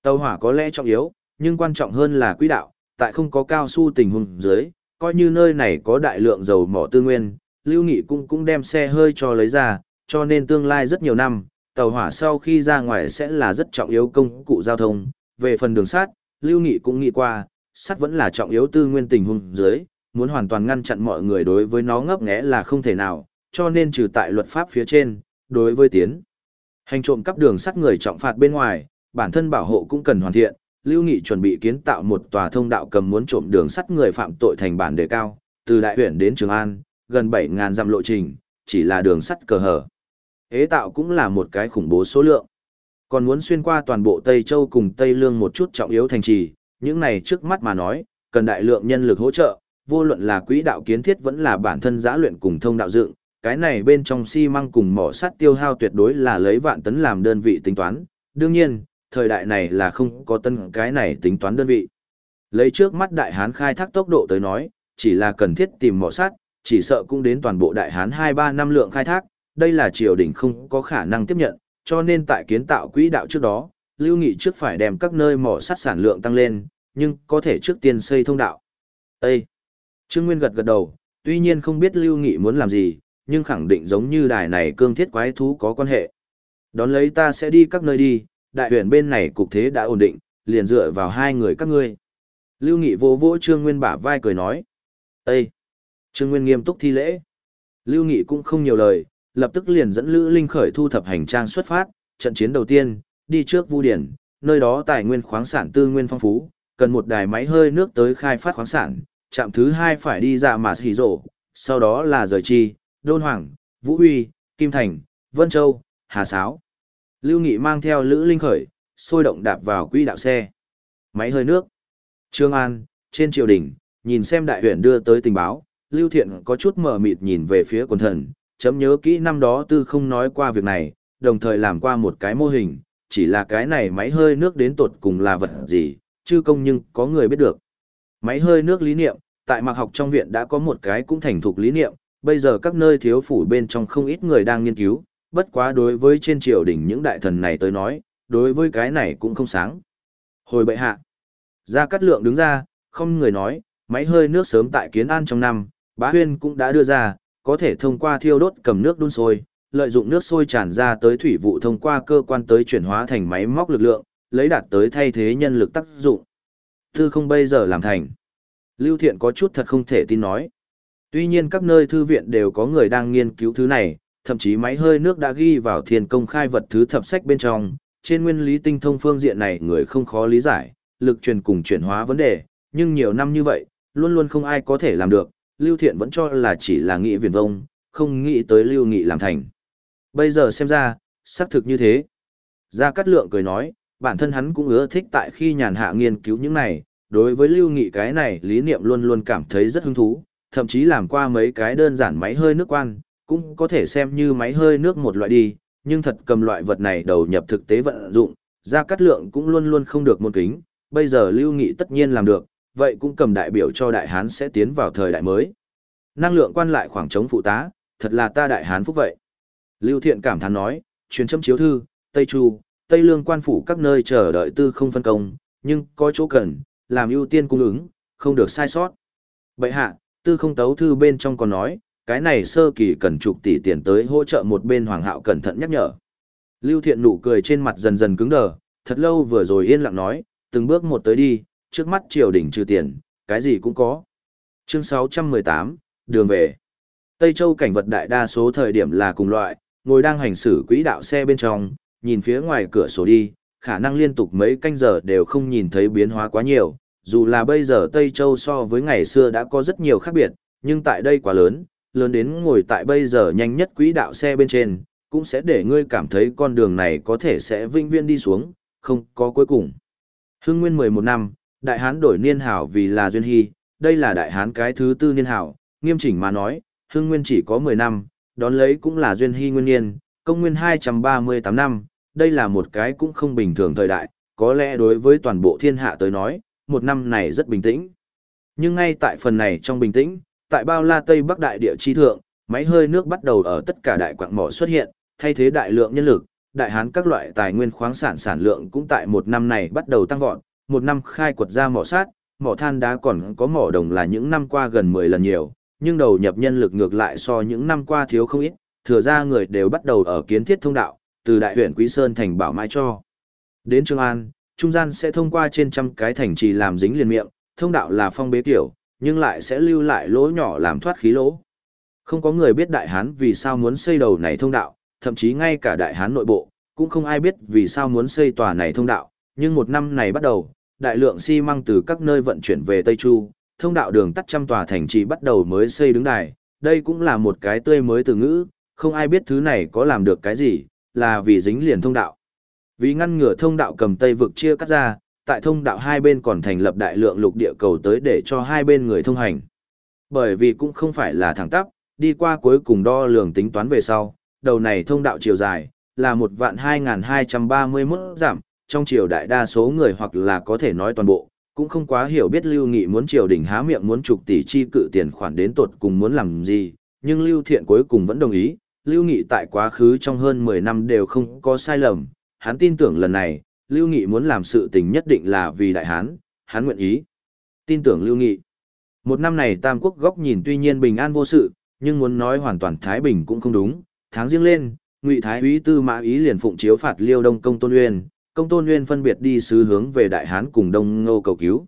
S1: Tàu hỏa có lẽ trọng yếu, nhưng quan trọng hơn là quỹ đạo, tại không có cao su tình huống dưới, coi như nơi này có đại lượng dầu mỏ tư nguyên, Lưu Nghị cũng cũng đem xe hơi cho lấy ra, cho nên tương lai rất nhiều năm, tàu hỏa sau khi ra ngoài sẽ là rất trọng yếu công cụ giao thông. Về phần đường sắt, Lưu Nghị cũng nghĩ qua, sắt vẫn là trọng yếu tư nguyên tình huống dưới, muốn hoàn toàn ngăn chặn mọi người đối với nó ngấp nghé là không thể nào, cho nên trừ tại luật pháp phía trên, đối với tiến hành trộm cắp đường sắt người trọng phạt bên ngoài, bản thân bảo hộ cũng cần hoàn thiện. Lưu Nghị chuẩn bị kiến tạo một tòa thông đạo cầm muốn trộm đường sắt người phạm tội thành bản đề cao, từ đại huyện đến Trường An, gần 7.000 dặm lộ trình, chỉ là đường sắt cờ hở. Ế tạo cũng là một cái khủng bố số lượng. Còn muốn xuyên qua toàn bộ Tây Châu cùng Tây Lương một chút trọng yếu thành trì, những này trước mắt mà nói, cần đại lượng nhân lực hỗ trợ, vô luận là quỹ đạo kiến thiết vẫn là bản thân giã luyện cùng thông đạo dựng, cái này bên trong xi măng cùng mỏ sắt tiêu hao tuyệt đối là lấy vạn tấn làm đơn vị tính toán. Đương nhiên, thời đại này là không có tân cái này tính toán đơn vị. Lấy trước mắt đại hán khai thác tốc độ tới nói, chỉ là cần thiết tìm mỏ sắt, chỉ sợ cũng đến toàn bộ đại hán 2-3 năm lượng khai thác, đây là triều đình không có khả năng tiếp nhận, cho nên tại kiến tạo quỹ đạo trước đó, Lưu Nghị trước phải đem các nơi mỏ sắt sản lượng tăng lên, nhưng có thể trước tiên xây thông đạo. Ê! Trương Nguyên gật gật đầu, tuy nhiên không biết Lưu Nghị muốn làm gì, nhưng khẳng định giống như đài này cương thiết quái thú có quan hệ. Đón lấy ta sẽ đi các nơi đi, đại huyện bên này cục thế đã ổn định, liền dựa vào hai người các ngươi. Lưu Nghị vô vỗ Trương Nguyên bả vai cười nói. Ê! Trương Nguyên nghiêm túc thi lễ. Lưu Nghị cũng không nhiều lời, lập tức liền dẫn Lữ Linh khởi thu thập hành trang xuất phát, trận chiến đầu tiên, đi trước Vu Điển, nơi đó tài nguyên khoáng sản tư nguyên phong phú, cần một đài máy hơi nước tới khai phát khoáng sản, trạm thứ hai phải đi ra mà hỉ rổ, sau đó là rời chi, Đôn Hoàng, Vũ Huy, Kim Thành, Vân Châu, Hà Sáo. Lưu Nghị mang theo Lữ Linh khởi, sôi động đạp vào quỹ đạo xe. Máy hơi nước. Trương An, trên triều đình, nhìn xem đại huyện đưa tới tình báo, Lưu Thiện có chút mờ mịt nhìn về phía quần thần, chấm nhớ kỹ năm đó tư không nói qua việc này, đồng thời làm qua một cái mô hình, chỉ là cái này máy hơi nước đến tột cùng là vật gì, chưa công nhưng có người biết được. Máy hơi nước lý niệm, tại mặc học trong viện đã có một cái cũng thành thục lý niệm, bây giờ các nơi thiếu phủ bên trong không ít người đang nghiên cứu, bất quá đối với trên triều đỉnh những đại thần này tới nói, đối với cái này cũng không sáng. Hồi bệ hạ, Gia Cát Lượng đứng ra, không người nói, máy hơi nước sớm tại Kiến An trong năm, bá huyên cũng đã đưa ra, có thể thông qua thiêu đốt cầm nước đun sôi, lợi dụng nước sôi tràn ra tới thủy vụ thông qua cơ quan tới chuyển hóa thành máy móc lực lượng, lấy đạt tới thay thế nhân lực tác dụng. Thư không bây giờ làm thành. Lưu Thiện có chút thật không thể tin nói. Tuy nhiên các nơi thư viện đều có người đang nghiên cứu thứ này, thậm chí máy hơi nước đã ghi vào thiên công khai vật thứ thập sách bên trong, trên nguyên lý tinh thông phương diện này người không khó lý giải, lực truyền cùng chuyển hóa vấn đề, nhưng nhiều năm như vậy, luôn luôn không ai có thể làm được, Lưu Thiện vẫn cho là chỉ là nghĩ viền vông, không nghĩ tới Lưu Nghị làm thành. Bây giờ xem ra, xác thực như thế. Gia Cát Lượng cười nói, bản thân hắn cũng ưa thích tại khi nhàn hạ nghiên cứu những này, đối với Lưu Nghị cái này lý niệm luôn luôn cảm thấy rất hứng thú, thậm chí làm qua mấy cái đơn giản máy hơi nước quan, cũng có thể xem như máy hơi nước một loại đi, nhưng thật cầm loại vật này đầu nhập thực tế vận dụng, Gia Cát Lượng cũng luôn luôn không được môn kính, bây giờ Lưu Nghị tất nhiên làm được, vậy cũng cầm đại biểu cho Đại Hán sẽ tiến vào thời đại mới. Năng lượng quan lại khoảng trống phụ tá, thật là ta Đại Hán phúc vậy. Lưu Thiện cảm thán nói, truyền châm chiếu thư, Tây Chu, Tây Lương quan phủ các nơi chờ đợi tư không phân công, nhưng có chỗ cần, làm ưu tiên cung ứng, không được sai sót. bệ hạ, tư không tấu thư bên trong còn nói, cái này sơ kỳ cần chục tỷ tiền tới hỗ trợ một bên hoàng hạo cẩn thận nhắc nhở. Lưu Thiện nụ cười trên mặt dần dần cứng đờ, thật lâu vừa rồi yên lặng nói, từng bước một tới đi, trước mắt triều đình trừ tiền, cái gì cũng có. Chương 618, đường về. Tây Châu cảnh vật đại đa số thời điểm là cùng loại, ngồi đang hành xử quỹ đạo xe bên trong, nhìn phía ngoài cửa sổ đi, khả năng liên tục mấy canh giờ đều không nhìn thấy biến hóa quá nhiều, dù là bây giờ Tây Châu so với ngày xưa đã có rất nhiều khác biệt, nhưng tại đây quá lớn, lớn đến ngồi tại bây giờ nhanh nhất quỹ đạo xe bên trên, cũng sẽ để ngươi cảm thấy con đường này có thể sẽ vinh viên đi xuống, không có cuối cùng. Hưng nguyên 11 năm, Đại Hán đổi niên hảo vì là Duyên Hy, đây là Đại Hán cái thứ tư niên hảo, nghiêm chỉnh mà nói, Hưng nguyên chỉ có 10 năm, đón lấy cũng là Duyên Hy nguyên niên, công nguyên 238 năm, đây là một cái cũng không bình thường thời đại, có lẽ đối với toàn bộ thiên hạ tới nói, một năm này rất bình tĩnh. Nhưng ngay tại phần này trong bình tĩnh, tại bao la Tây Bắc đại địa chi thượng, máy hơi nước bắt đầu ở tất cả đại quạng mỏ xuất hiện, thay thế đại lượng nhân lực, đại hán các loại tài nguyên khoáng sản sản lượng cũng tại một năm này bắt đầu tăng vọt, một năm khai quật ra mỏ sát, mỏ than đá còn có mỏ đồng là những năm qua gần 10 lần nhiều, nhưng đầu nhập nhân lực ngược lại so những năm qua thiếu không ít, thừa ra người đều bắt đầu ở kiến thiết thông đạo, từ đại huyện Quý Sơn thành bảo mai cho. Đến Trường An, trung gian sẽ thông qua trên trăm cái thành trì làm dính liền miệng, thông đạo là phong bế tiểu, nhưng lại sẽ lưu lại lỗ nhỏ làm thoát khí lỗ. Không có người biết Đại Hán vì sao muốn xây đầu này thông đạo, thậm chí ngay cả Đại Hán nội bộ, cũng không ai biết vì sao muốn xây tòa này thông đạo, nhưng một năm này bắt đầu, đại lượng xi măng từ các nơi vận chuyển về Tây Chu, thông đạo đường tắt trăm tòa thành trì bắt đầu mới xây đứng đài, đây cũng là một cái tươi mới từ ngữ, không ai biết thứ này có làm được cái gì, là vì dính liền thông đạo. Vì ngăn ngừa thông đạo cầm Tây vực chia cắt ra, tại thông đạo hai bên còn thành lập đại lượng lục địa cầu tới để cho hai bên người thông hành. Bởi vì cũng không phải là thẳng tắp, đi qua cuối cùng đo lường tính toán về sau, đầu này thông đạo chiều dài, là một vạn 2.231 giảm, trong triều đại đa số người hoặc là có thể nói toàn bộ, cũng không quá hiểu biết Lưu Nghị muốn triều đình há miệng muốn trục tỷ chi cự tiền khoản đến tột cùng muốn làm gì, nhưng Lưu Thiện cuối cùng vẫn đồng ý, Lưu Nghị tại quá khứ trong hơn 10 năm đều không có sai lầm, hắn tin tưởng lần này, Lưu Nghị muốn làm sự tình nhất định là vì đại hán, hắn nguyện ý. Tin tưởng Lưu Nghị. Một năm này Tam Quốc góc nhìn tuy nhiên bình an vô sự, nhưng muốn nói hoàn toàn Thái Bình cũng không đúng. Tháng riêng lên, Ngụy Thái úy Tư Mã Ý liền phụng chiếu phạt Liêu Đông Công Tôn Uyên, Công Tôn nguyên phân biệt đi sứ hướng về Đại Hán cùng Đông Ngô cầu cứu.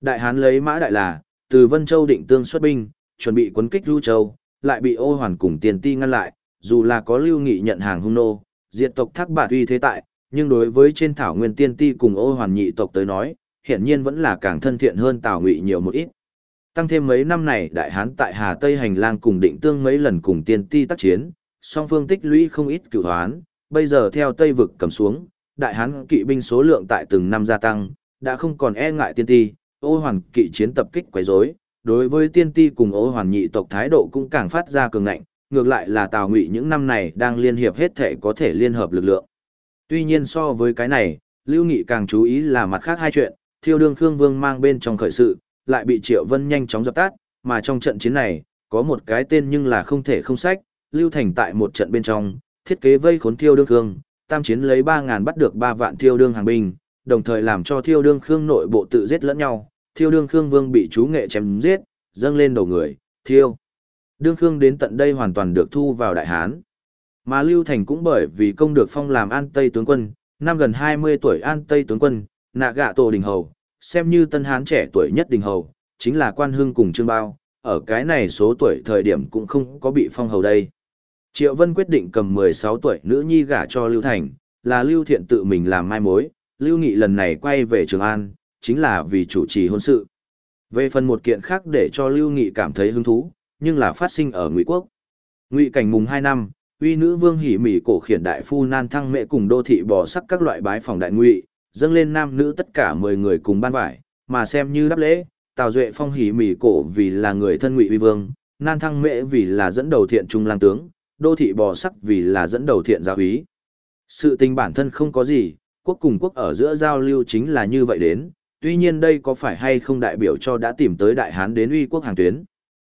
S1: Đại Hán lấy Mã Đại là, từ Vân Châu định tương xuất binh, chuẩn bị quấn kích Lưu Châu, lại bị Ô Hoàn cùng Tiền Ti ngăn lại, dù là có Lưu Nghị nhận hàng hung nô, diệt tộc Thác Bạt uy thế tại, nhưng đối với trên thảo nguyên tiên ti cùng ô hoàn nhị tộc tới nói, hiển nhiên vẫn là càng thân thiện hơn Tào Ngụy nhiều một ít. Tăng thêm mấy năm này đại hán tại Hà Tây hành lang cùng định tương mấy lần cùng tiên ti tác chiến, song phương tích lũy không ít cửu hoán, bây giờ theo Tây vực cầm xuống, đại hán kỵ binh số lượng tại từng năm gia tăng, đã không còn e ngại tiên ti, ô hoàn kỵ chiến tập kích quấy rối, đối với tiên ti cùng ô hoàn nhị tộc thái độ cũng càng phát ra cường ngạnh, ngược lại là Tào Ngụy những năm này đang liên hiệp hết thể có thể liên hợp lực lượng. Tuy nhiên so với cái này, Lưu Nghị càng chú ý là mặt khác hai chuyện, thiêu đương Khương Vương mang bên trong khởi sự, lại bị Triệu Vân nhanh chóng dập tắt, mà trong trận chiến này, có một cái tên nhưng là không thể không sách, Lưu Thành tại một trận bên trong, thiết kế vây khốn thiêu đương Khương, tam chiến lấy 3.000 bắt được 3 vạn thiêu đương hàng binh, đồng thời làm cho thiêu đương Khương nội bộ tự giết lẫn nhau, thiêu đương Khương Vương bị chú nghệ chém giết, dâng lên đầu người, thiêu. Đương Khương đến tận đây hoàn toàn được thu vào Đại Hán. Mà Lưu Thành cũng bởi vì công được phong làm An Tây tướng quân, năm gần 20 tuổi An Tây tướng quân, nạ gạ tổ đình hầu, xem như tân hán trẻ tuổi nhất đình hầu, chính là quan hưng cùng trương bao, ở cái này số tuổi thời điểm cũng không có bị phong hầu đây. Triệu Vân quyết định cầm 16 tuổi nữ nhi gả cho Lưu Thành, là Lưu Thiện tự mình làm mai mối, Lưu Nghị lần này quay về Trường An, chính là vì chủ trì hôn sự. Về phần một kiện khác để cho Lưu Nghị cảm thấy hứng thú, nhưng là phát sinh ở Ngụy Quốc. Ngụy cảnh mùng 2 năm, uy nữ vương hỉ mỉ cổ khiển đại phu nan thăng mẹ cùng đô thị bò sắc các loại bái phòng đại ngụy, dâng lên nam nữ tất cả 10 người cùng ban vải, mà xem như đáp lễ, Tào Duệ Phong hỉ mỉ cổ vì là người thân ngụy uy vương, nan thăng mẹ vì là dẫn đầu thiện trung lang tướng, đô thị bò sắc vì là dẫn đầu thiện giáo úy. Sự tình bản thân không có gì, quốc cùng quốc ở giữa giao lưu chính là như vậy đến, tuy nhiên đây có phải hay không đại biểu cho đã tìm tới đại hán đến uy quốc hàng tuyến.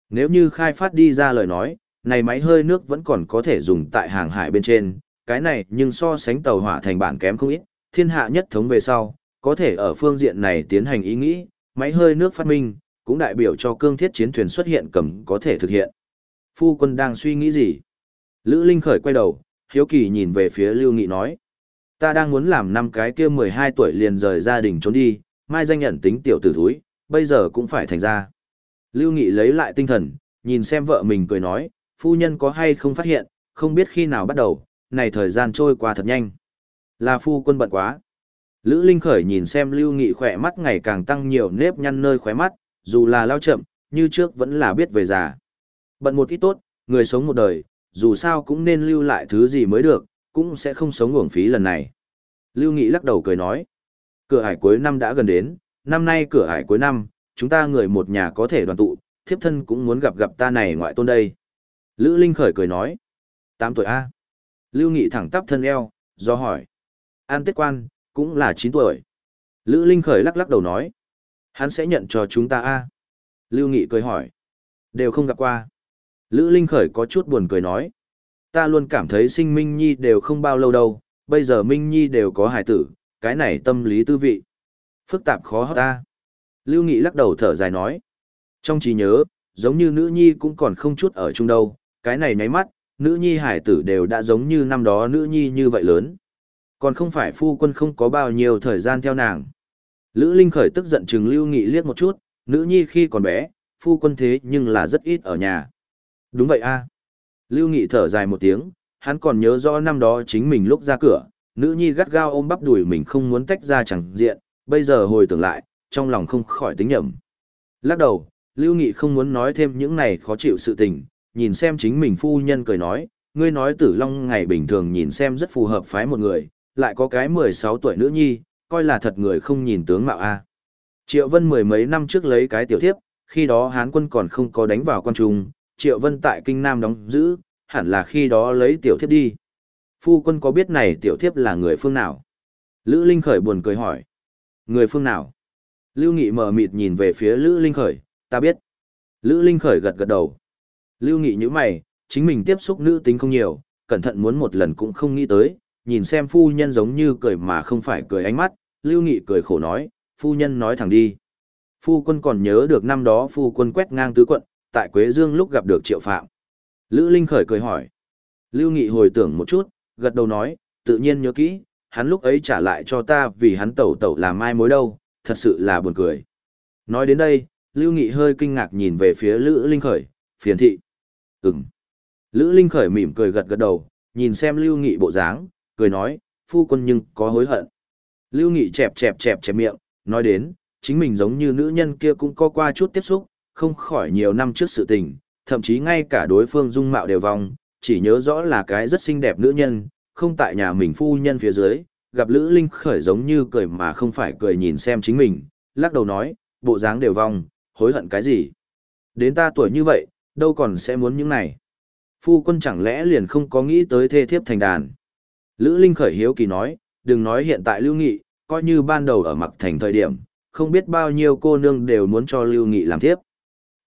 S1: Nếu như khai phát đi ra lời nói, này máy hơi nước vẫn còn có thể dùng tại hàng hải bên trên, cái này nhưng so sánh tàu hỏa thành bản kém không ít, thiên hạ nhất thống về sau, có thể ở phương diện này tiến hành ý nghĩ, máy hơi nước phát minh, cũng đại biểu cho cương thiết chiến thuyền xuất hiện cầm có thể thực hiện. Phu quân đang suy nghĩ gì? Lữ Linh khởi quay đầu, hiếu kỳ nhìn về phía Lưu Nghị nói. Ta đang muốn làm năm cái kia 12 tuổi liền rời gia đình trốn đi, mai danh nhận tính tiểu tử thúi, bây giờ cũng phải thành ra. Lưu Nghị lấy lại tinh thần, nhìn xem vợ mình cười nói, phu nhân có hay không phát hiện, không biết khi nào bắt đầu, này thời gian trôi qua thật nhanh. Là phu quân bận quá. Lữ Linh khởi nhìn xem Lưu Nghị khỏe mắt ngày càng tăng nhiều nếp nhăn nơi khóe mắt, dù là lao chậm, như trước vẫn là biết về già. Bận một ít tốt, người sống một đời, dù sao cũng nên lưu lại thứ gì mới được, cũng sẽ không sống uổng phí lần này. Lưu Nghị lắc đầu cười nói, cửa hải cuối năm đã gần đến, năm nay cửa hải cuối năm, chúng ta người một nhà có thể đoàn tụ, thiếp thân cũng muốn gặp gặp ta này ngoại tôn đây. Lữ Linh khởi cười nói, 8 tuổi A. Lưu Nghị thẳng tắp thân eo, do hỏi. An Tết Quan, cũng là 9 tuổi. Lữ Linh khởi lắc lắc đầu nói, hắn sẽ nhận cho chúng ta A. Lưu Nghị cười hỏi, đều không gặp qua. Lữ Linh khởi có chút buồn cười nói, ta luôn cảm thấy sinh Minh Nhi đều không bao lâu đâu, bây giờ Minh Nhi đều có hài tử, cái này tâm lý tư vị. Phức tạp khó hấp ta. Lưu Nghị lắc đầu thở dài nói. Trong trí nhớ, giống như nữ nhi cũng còn không chút ở chung đâu, cái này nháy mắt, nữ nhi hải tử đều đã giống như năm đó nữ nhi như vậy lớn. Còn không phải phu quân không có bao nhiêu thời gian theo nàng. Lữ Linh khởi tức giận chừng Lưu Nghị liếc một chút, nữ nhi khi còn bé, phu quân thế nhưng là rất ít ở nhà. Đúng vậy a. Lưu Nghị thở dài một tiếng, hắn còn nhớ rõ năm đó chính mình lúc ra cửa, nữ nhi gắt gao ôm bắp đùi mình không muốn tách ra chẳng diện, bây giờ hồi tưởng lại, trong lòng không khỏi tính nhầm. Lắc đầu, Lưu Nghị không muốn nói thêm những này khó chịu sự tình, nhìn xem chính mình phu nhân cười nói, ngươi nói tử long ngày bình thường nhìn xem rất phù hợp phái một người, lại có cái 16 tuổi nữ nhi, coi là thật người không nhìn tướng mạo a. Triệu Vân mười mấy năm trước lấy cái tiểu thiếp, khi đó Hán quân còn không có đánh vào quan trung, Triệu Vân tại Kinh Nam đóng giữ, hẳn là khi đó lấy tiểu thiếp đi. Phu quân có biết này tiểu thiếp là người phương nào? Lữ Linh Khởi buồn cười hỏi. Người phương nào? Lưu Nghị mờ mịt nhìn về phía Lữ Linh Khởi, ta biết. Lữ Linh Khởi gật gật đầu. Lưu Nghị như mày, chính mình tiếp xúc nữ tính không nhiều, cẩn thận muốn một lần cũng không nghĩ tới, nhìn xem phu nhân giống như cười mà không phải cười ánh mắt, Lưu Nghị cười khổ nói, phu nhân nói thẳng đi. Phu quân còn nhớ được năm đó phu quân quét ngang tứ quận, tại Quế Dương lúc gặp được triệu phạm. Lữ Linh khởi cười hỏi. Lưu Nghị hồi tưởng một chút, gật đầu nói, tự nhiên nhớ kỹ, hắn lúc ấy trả lại cho ta vì hắn tẩu tẩu làm mai mối đâu, thật sự là buồn cười. Nói đến đây, Lưu Nghị hơi kinh ngạc nhìn về phía Lữ Linh khởi, phiền thị. Ừm. Lữ Linh khởi mỉm cười gật gật đầu, nhìn xem Lưu Nghị bộ dáng, cười nói, phu quân nhưng có hối hận. Lưu Nghị chẹp chẹp chẹp chẹp miệng, nói đến, chính mình giống như nữ nhân kia cũng có qua chút tiếp xúc, không khỏi nhiều năm trước sự tình, thậm chí ngay cả đối phương dung mạo đều vong, chỉ nhớ rõ là cái rất xinh đẹp nữ nhân, không tại nhà mình phu nhân phía dưới, gặp Lữ Linh khởi giống như cười mà không phải cười nhìn xem chính mình, lắc đầu nói, bộ dáng đều vong, hối hận cái gì. Đến ta tuổi như vậy, đâu còn sẽ muốn những này. Phu quân chẳng lẽ liền không có nghĩ tới thê thiếp thành đàn. Lữ Linh khởi hiếu kỳ nói, đừng nói hiện tại Lưu Nghị, coi như ban đầu ở mặc thành thời điểm, không biết bao nhiêu cô nương đều muốn cho Lưu Nghị làm thiếp.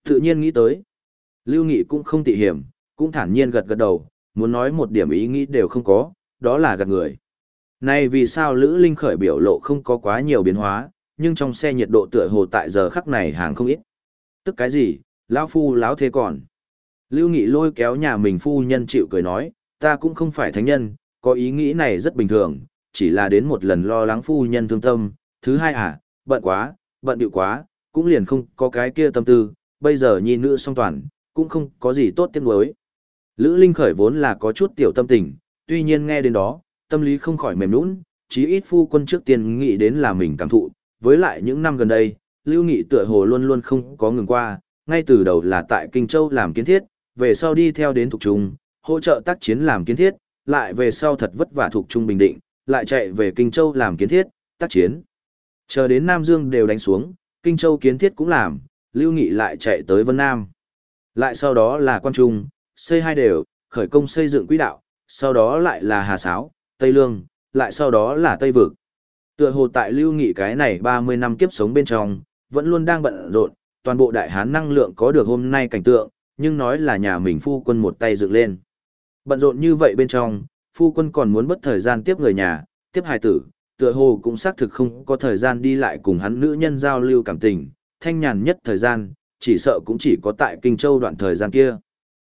S1: Tự nhiên nghĩ tới. Lưu Nghị cũng không tị hiểm, cũng thản nhiên gật gật đầu, muốn nói một điểm ý nghĩ đều không có, đó là gạt người. Này vì sao Lữ Linh khởi biểu lộ không có quá nhiều biến hóa, nhưng trong xe nhiệt độ tựa hồ tại giờ khắc này hàng không ít. Tức cái gì, lão phu lão thế còn. Lưu Nghị lôi kéo nhà mình phu nhân chịu cười nói, ta cũng không phải thánh nhân, có ý nghĩ này rất bình thường, chỉ là đến một lần lo lắng phu nhân thương tâm, thứ hai à, bận quá, bận điệu quá, cũng liền không có cái kia tâm tư, bây giờ nhi nữ song toàn, cũng không có gì tốt tiếc nuối. Lữ Linh khởi vốn là có chút tiểu tâm tình, tuy nhiên nghe đến đó, tâm lý không khỏi mềm nũng, chí ít phu quân trước tiên nghĩ đến là mình cảm thụ, với lại những năm gần đây, Lưu Nghị tựa hồ luôn luôn không có ngừng qua, ngay từ đầu là tại Kinh Châu làm kiến thiết, về sau đi theo đến Thục Trung, hỗ trợ tác chiến làm kiến thiết, lại về sau thật vất vả Thục Trung Bình Định, lại chạy về Kinh Châu làm kiến thiết, tác chiến. Chờ đến Nam Dương đều đánh xuống, Kinh Châu kiến thiết cũng làm, Lưu Nghị lại chạy tới Vân Nam. Lại sau đó là Quan Trung, xây hai đều, khởi công xây dựng quỹ đạo, sau đó lại là Hà Sáo, Tây Lương, lại sau đó là Tây Vực. Tựa hồ tại Lưu Nghị cái này 30 năm kiếp sống bên trong, vẫn luôn đang bận rộn, toàn bộ đại hán năng lượng có được hôm nay cảnh tượng, nhưng nói là nhà mình phu quân một tay dựng lên. Bận rộn như vậy bên trong, phu quân còn muốn bất thời gian tiếp người nhà, tiếp hài tử, tựa hồ cũng xác thực không có thời gian đi lại cùng hắn nữ nhân giao lưu cảm tình, thanh nhàn nhất thời gian, chỉ sợ cũng chỉ có tại Kinh Châu đoạn thời gian kia.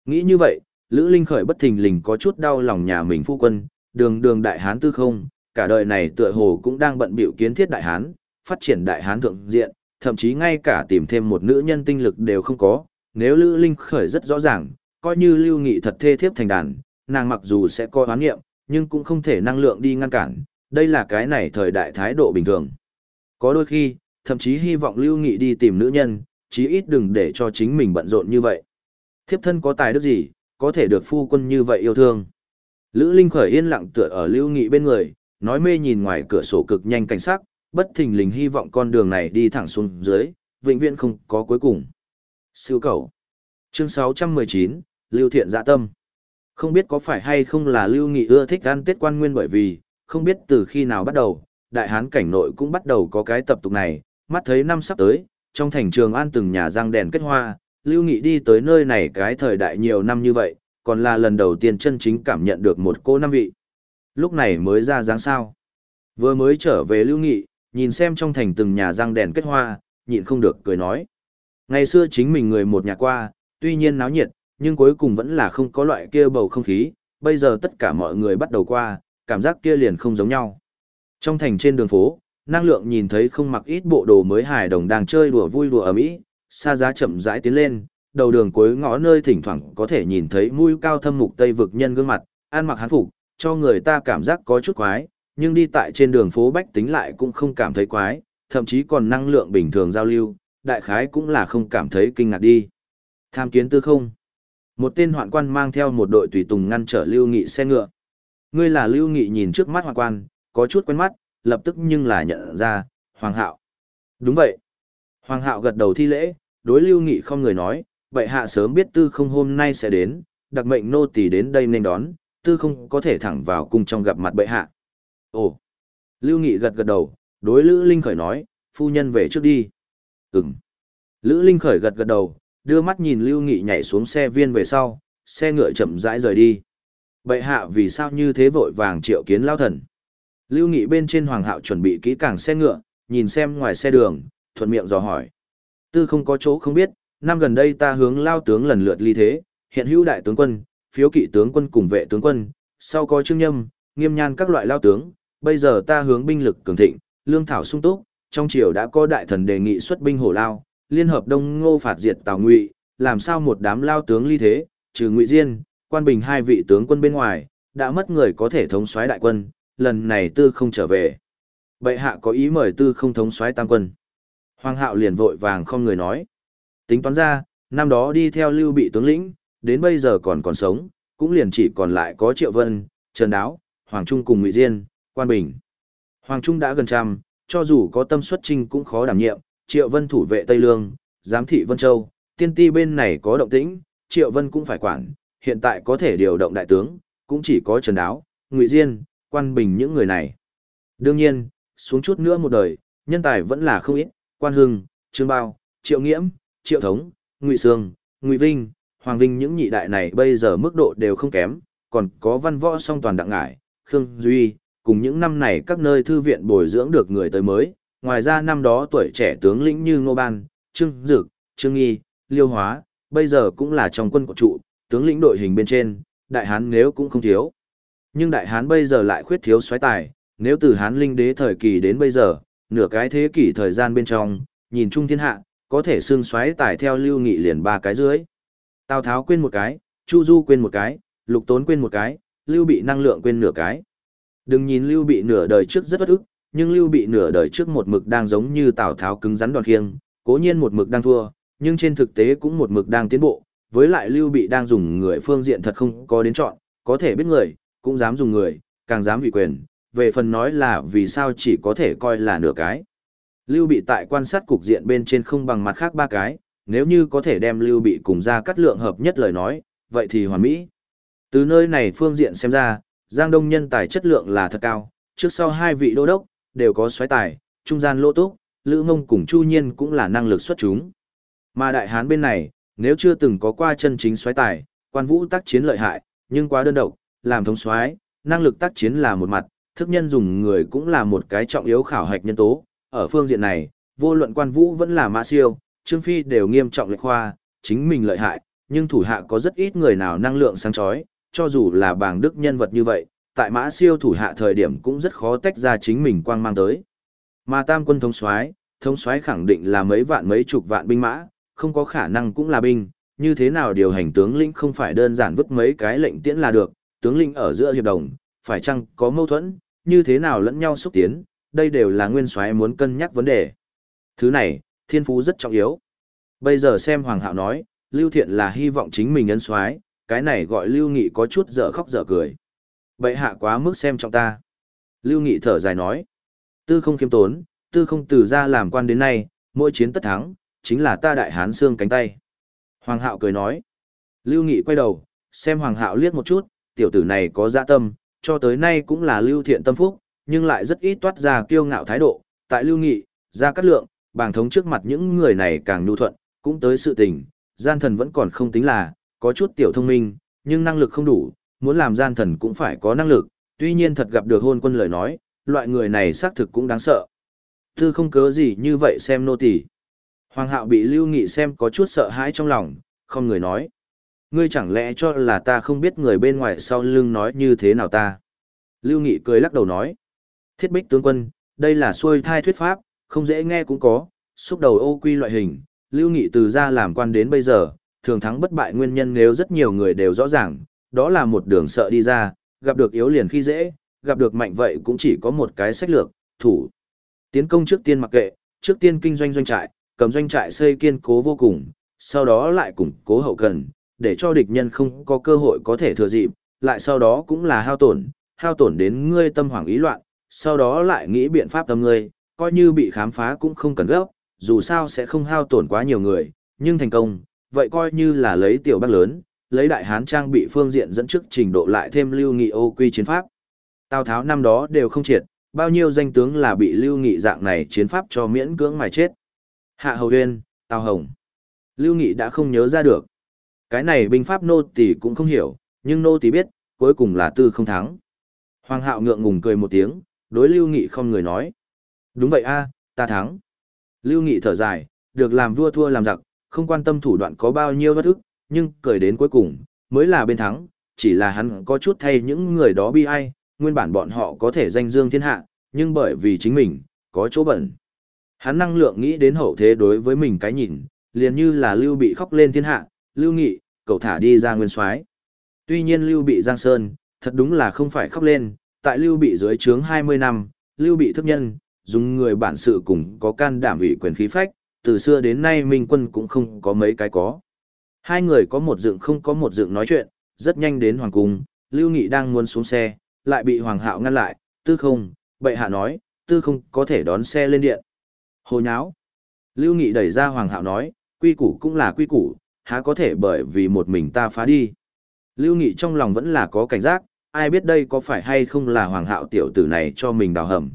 S1: Nghĩ như vậy, Lữ Linh khởi bất thình lình có chút đau lòng nhà mình phu quân, đường đường đại hán tư không, cả đời này tựa hồ cũng đang bận bịu kiến thiết đại hán, phát triển đại hán thượng diện, thậm chí ngay cả tìm thêm một nữ nhân tinh lực đều không có, nếu Lữ Linh khởi rất rõ ràng, coi như lưu nghị thật thê thiếp thành đàn, nàng mặc dù sẽ coi hoán nghiệm, nhưng cũng không thể năng lượng đi ngăn cản, đây là cái này thời đại thái độ bình thường. Có đôi khi, thậm chí hy vọng lưu nghị đi tìm nữ nhân, chí ít đừng để cho chính mình bận rộn như vậy. Thiếp thân có tài đức gì, có thể được phu quân như vậy yêu thương. Lữ Linh khởi yên lặng tựa ở lưu nghị bên người, nói mê nhìn ngoài cửa sổ cực nhanh cảnh sắc, bất thình lình hy vọng con đường này đi thẳng xuống dưới, vĩnh viễn không có cuối cùng. Siêu cầu. Chương 619, Lưu Thiện Dạ Tâm. Không biết có phải hay không là Lưu Nghị ưa thích ăn Tết quan nguyên bởi vì, không biết từ khi nào bắt đầu, đại hán cảnh nội cũng bắt đầu có cái tập tục này, mắt thấy năm sắp tới, trong thành trường an từng nhà răng đèn kết hoa, Lưu Nghị đi tới nơi này cái thời đại nhiều năm như vậy, còn là lần đầu tiên chân chính cảm nhận được một cô năm vị. Lúc này mới ra dáng sao. Vừa mới trở về Lưu Nghị, nhìn xem trong thành từng nhà răng đèn kết hoa, nhịn không được cười nói. Ngày xưa chính mình người một nhà qua, tuy nhiên náo nhiệt, nhưng cuối cùng vẫn là không có loại kia bầu không khí, bây giờ tất cả mọi người bắt đầu qua, cảm giác kia liền không giống nhau. Trong thành trên đường phố, năng lượng nhìn thấy không mặc ít bộ đồ mới hài đồng đang chơi đùa vui đùa ở mỹ, xa giá chậm rãi tiến lên, đầu đường cuối ngõ nơi thỉnh thoảng có thể nhìn thấy mũi cao thâm mục tây vực nhân gương mặt, ăn mặc hán phục, cho người ta cảm giác có chút quái, nhưng đi tại trên đường phố bách tính lại cũng không cảm thấy quái, thậm chí còn năng lượng bình thường giao lưu, đại khái cũng là không cảm thấy kinh ngạc đi. Tham kiến tư không? Một tên hoạn quan mang theo một đội tùy tùng ngăn trở Lưu Nghị xe ngựa. Ngươi là Lưu Nghị nhìn trước mắt hoạn quan, có chút quen mắt, lập tức nhưng là nhận ra, Hoàng Hạo. Đúng vậy. Hoàng Hạo gật đầu thi lễ, đối Lưu Nghị không người nói, vậy hạ sớm biết tư không hôm nay sẽ đến, đặc mệnh nô tỳ đến đây nên đón, tư không có thể thẳng vào cung trong gặp mặt bệ hạ. Ồ. Lưu Nghị gật gật đầu, đối Lữ Linh khởi nói, phu nhân về trước đi. Ừm. Lữ Linh khởi gật gật đầu, đưa mắt nhìn Lưu Nghị nhảy xuống xe viên về sau, xe ngựa chậm rãi rời đi. Bệ hạ vì sao như thế vội vàng triệu kiến lao thần. Lưu Nghị bên trên hoàng hạo chuẩn bị kỹ càng xe ngựa, nhìn xem ngoài xe đường, thuận miệng dò hỏi. Tư không có chỗ không biết, năm gần đây ta hướng lao tướng lần lượt ly thế, hiện hữu đại tướng quân, phiếu kỵ tướng quân cùng vệ tướng quân, sau có trương nhâm, nghiêm nhan các loại lao tướng, bây giờ ta hướng binh lực cường thịnh, lương thảo sung túc, trong triều đã có đại thần đề nghị xuất binh hổ lao, liên hợp đông ngô phạt diệt tào ngụy làm sao một đám lao tướng ly thế trừ ngụy diên quan bình hai vị tướng quân bên ngoài đã mất người có thể thống soái đại quân lần này tư không trở về. Bệ hạ có ý mời tư không thống soái tam quân. Hoàng hạo liền vội vàng không người nói. Tính toán ra năm đó đi theo lưu bị tướng lĩnh đến bây giờ còn còn sống cũng liền chỉ còn lại có triệu vân trần đáo hoàng trung cùng ngụy diên quan bình. Hoàng trung đã gần trăm cho dù có tâm xuất trinh cũng khó đảm nhiệm Triệu Vân thủ vệ Tây Lương, giám thị Vân Châu, tiên ti bên này có động tĩnh, Triệu Vân cũng phải quản, hiện tại có thể điều động đại tướng, cũng chỉ có Trần Đáo, Ngụy Diên, Quan Bình những người này. Đương nhiên, xuống chút nữa một đời, nhân tài vẫn là không ít, Quan Hưng, Trương Bao, Triệu Nghiễm, Triệu Thống, Ngụy Sương, Ngụy Vinh, Hoàng Vinh những nhị đại này bây giờ mức độ đều không kém, còn có văn võ song toàn đặng ngải, Khương Duy, cùng những năm này các nơi thư viện bồi dưỡng được người tới mới, ngoài ra năm đó tuổi trẻ tướng lĩnh như Ngô Ban, Trương Dực, Trương Nghi, Liêu Hóa, bây giờ cũng là trong quân của trụ, tướng lĩnh đội hình bên trên, đại hán nếu cũng không thiếu. Nhưng đại hán bây giờ lại khuyết thiếu xoáy tài, nếu từ hán linh đế thời kỳ đến bây giờ, nửa cái thế kỷ thời gian bên trong, nhìn chung thiên hạ, có thể xương xoáy tài theo lưu nghị liền ba cái dưới. Tào Tháo quên một cái, Chu Du quên một cái, Lục Tốn quên một cái, Lưu Bị năng lượng quên nửa cái. Đừng nhìn Lưu Bị nửa đời trước rất bất ức, nhưng Lưu Bị nửa đời trước một mực đang giống như Tào Tháo cứng rắn đòn khiêng, cố nhiên một mực đang thua, nhưng trên thực tế cũng một mực đang tiến bộ, với lại Lưu Bị đang dùng người phương diện thật không có đến chọn, có thể biết người, cũng dám dùng người, càng dám vì quyền, về phần nói là vì sao chỉ có thể coi là nửa cái. Lưu Bị tại quan sát cục diện bên trên không bằng mặt khác ba cái, nếu như có thể đem Lưu Bị cùng ra cắt lượng hợp nhất lời nói, vậy thì hoàn mỹ. Từ nơi này phương diện xem ra, Giang Đông nhân tài chất lượng là thật cao, trước sau hai vị đô đốc, đều có xoáy tài, trung gian lỗ túc, Lữ Mông cùng Chu Nhiên cũng là năng lực xuất chúng. Mà Đại Hán bên này, nếu chưa từng có qua chân chính xoáy tài, quan vũ tác chiến lợi hại, nhưng quá đơn độc, làm thống soái, năng lực tác chiến là một mặt, thức nhân dùng người cũng là một cái trọng yếu khảo hạch nhân tố. Ở phương diện này, vô luận quan vũ vẫn là mã siêu, Trương Phi đều nghiêm trọng lệch khoa, chính mình lợi hại, nhưng thủ hạ có rất ít người nào năng lượng sáng chói, cho dù là bảng đức nhân vật như vậy, tại mã siêu thủ hạ thời điểm cũng rất khó tách ra chính mình quang mang tới. Mà tam quân thống soái, thống soái khẳng định là mấy vạn mấy chục vạn binh mã, không có khả năng cũng là binh, như thế nào điều hành tướng lĩnh không phải đơn giản vứt mấy cái lệnh tiễn là được, tướng lĩnh ở giữa hiệp đồng, phải chăng có mâu thuẫn, như thế nào lẫn nhau xúc tiến, đây đều là nguyên soái muốn cân nhắc vấn đề. Thứ này, thiên phú rất trọng yếu. Bây giờ xem Hoàng Hạo nói, Lưu Thiện là hy vọng chính mình ấn soái, cái này gọi Lưu Nghị có chút dở khóc dở cười. Bệ hạ quá mức xem trọng ta. Lưu Nghị thở dài nói, tư không kiêm tốn, tư không từ ra làm quan đến nay, mỗi chiến tất thắng, chính là ta đại hán xương cánh tay. Hoàng Hạo cười nói, Lưu Nghị quay đầu, xem Hoàng Hạo liếc một chút, tiểu tử này có dạ tâm, cho tới nay cũng là Lưu Thiện tâm phúc, nhưng lại rất ít toát ra kiêu ngạo thái độ. Tại Lưu Nghị, ra cắt lượng, bàng thống trước mặt những người này càng nhu thuận, cũng tới sự tình, gian thần vẫn còn không tính là, có chút tiểu thông minh, nhưng năng lực không đủ, muốn làm gian thần cũng phải có năng lực, tuy nhiên thật gặp được hôn quân lời nói, loại người này xác thực cũng đáng sợ. Tư không cớ gì như vậy xem nô tỳ. Hoàng hạo bị lưu nghị xem có chút sợ hãi trong lòng, không người nói. Ngươi chẳng lẽ cho là ta không biết người bên ngoài sau lưng nói như thế nào ta? Lưu Nghị cười lắc đầu nói. Thiết bích tướng quân, đây là xuôi thai thuyết pháp, không dễ nghe cũng có, xúc đầu ô quy loại hình, Lưu Nghị từ ra làm quan đến bây giờ, thường thắng bất bại nguyên nhân nếu rất nhiều người đều rõ ràng, đó là một đường sợ đi ra, gặp được yếu liền khi dễ, gặp được mạnh vậy cũng chỉ có một cái sách lược, thủ. Tiến công trước tiên mặc kệ, trước tiên kinh doanh doanh trại, cầm doanh trại xây kiên cố vô cùng, sau đó lại củng cố hậu cần, để cho địch nhân không có cơ hội có thể thừa dịp, lại sau đó cũng là hao tổn, hao tổn đến ngươi tâm hoảng ý loạn, sau đó lại nghĩ biện pháp tâm ngươi, coi như bị khám phá cũng không cần gấp, dù sao sẽ không hao tổn quá nhiều người, nhưng thành công, vậy coi như là lấy tiểu bác lớn, lấy đại hán trang bị phương diện dẫn trước trình độ lại thêm lưu nghị ô quy chiến pháp. Tào Tháo năm đó đều không triệt, bao nhiêu danh tướng là bị lưu nghị dạng này chiến pháp cho miễn cưỡng mà chết. Hạ Hầu Huyên, Tào Hồng. Lưu Nghị đã không nhớ ra được. Cái này binh pháp nô tỷ cũng không hiểu, nhưng nô tỷ biết, cuối cùng là tư không thắng. Hoàng hạo ngượng ngùng cười một tiếng, đối Lưu Nghị không người nói. Đúng vậy a, ta thắng. Lưu Nghị thở dài, được làm vua thua làm giặc, không quan tâm thủ đoạn có bao nhiêu bất ức, nhưng cười đến cuối cùng, mới là bên thắng, chỉ là hắn có chút thay những người đó bi ai, nguyên bản bọn họ có thể danh dương thiên hạ, nhưng bởi vì chính mình, có chỗ bẩn. Hắn năng lượng nghĩ đến hậu thế đối với mình cái nhìn, liền như là Lưu Bị khóc lên thiên hạ, Lưu Nghị, cậu thả đi ra nguyên soái. Tuy nhiên Lưu Bị Giang Sơn, thật đúng là không phải khóc lên, tại Lưu Bị dưới trướng 20 năm, Lưu Bị thức nhân, dùng người bản sự cùng có can đảm ủy quyền khí phách, từ xưa đến nay Minh quân cũng không có mấy cái có. Hai người có một dựng không có một dựng nói chuyện, rất nhanh đến Hoàng Cung, Lưu Nghị đang muốn xuống xe, lại bị Hoàng Hạo ngăn lại, tư không, bệ hạ nói, tư không có thể đón xe lên điện. Hồ nháo. Lưu Nghị đẩy ra Hoàng Hạo nói, quy củ cũng là quy củ, há có thể bởi vì một mình ta phá đi. Lưu Nghị trong lòng vẫn là có cảnh giác, ai biết đây có phải hay không là Hoàng Hạo tiểu tử này cho mình đào hầm.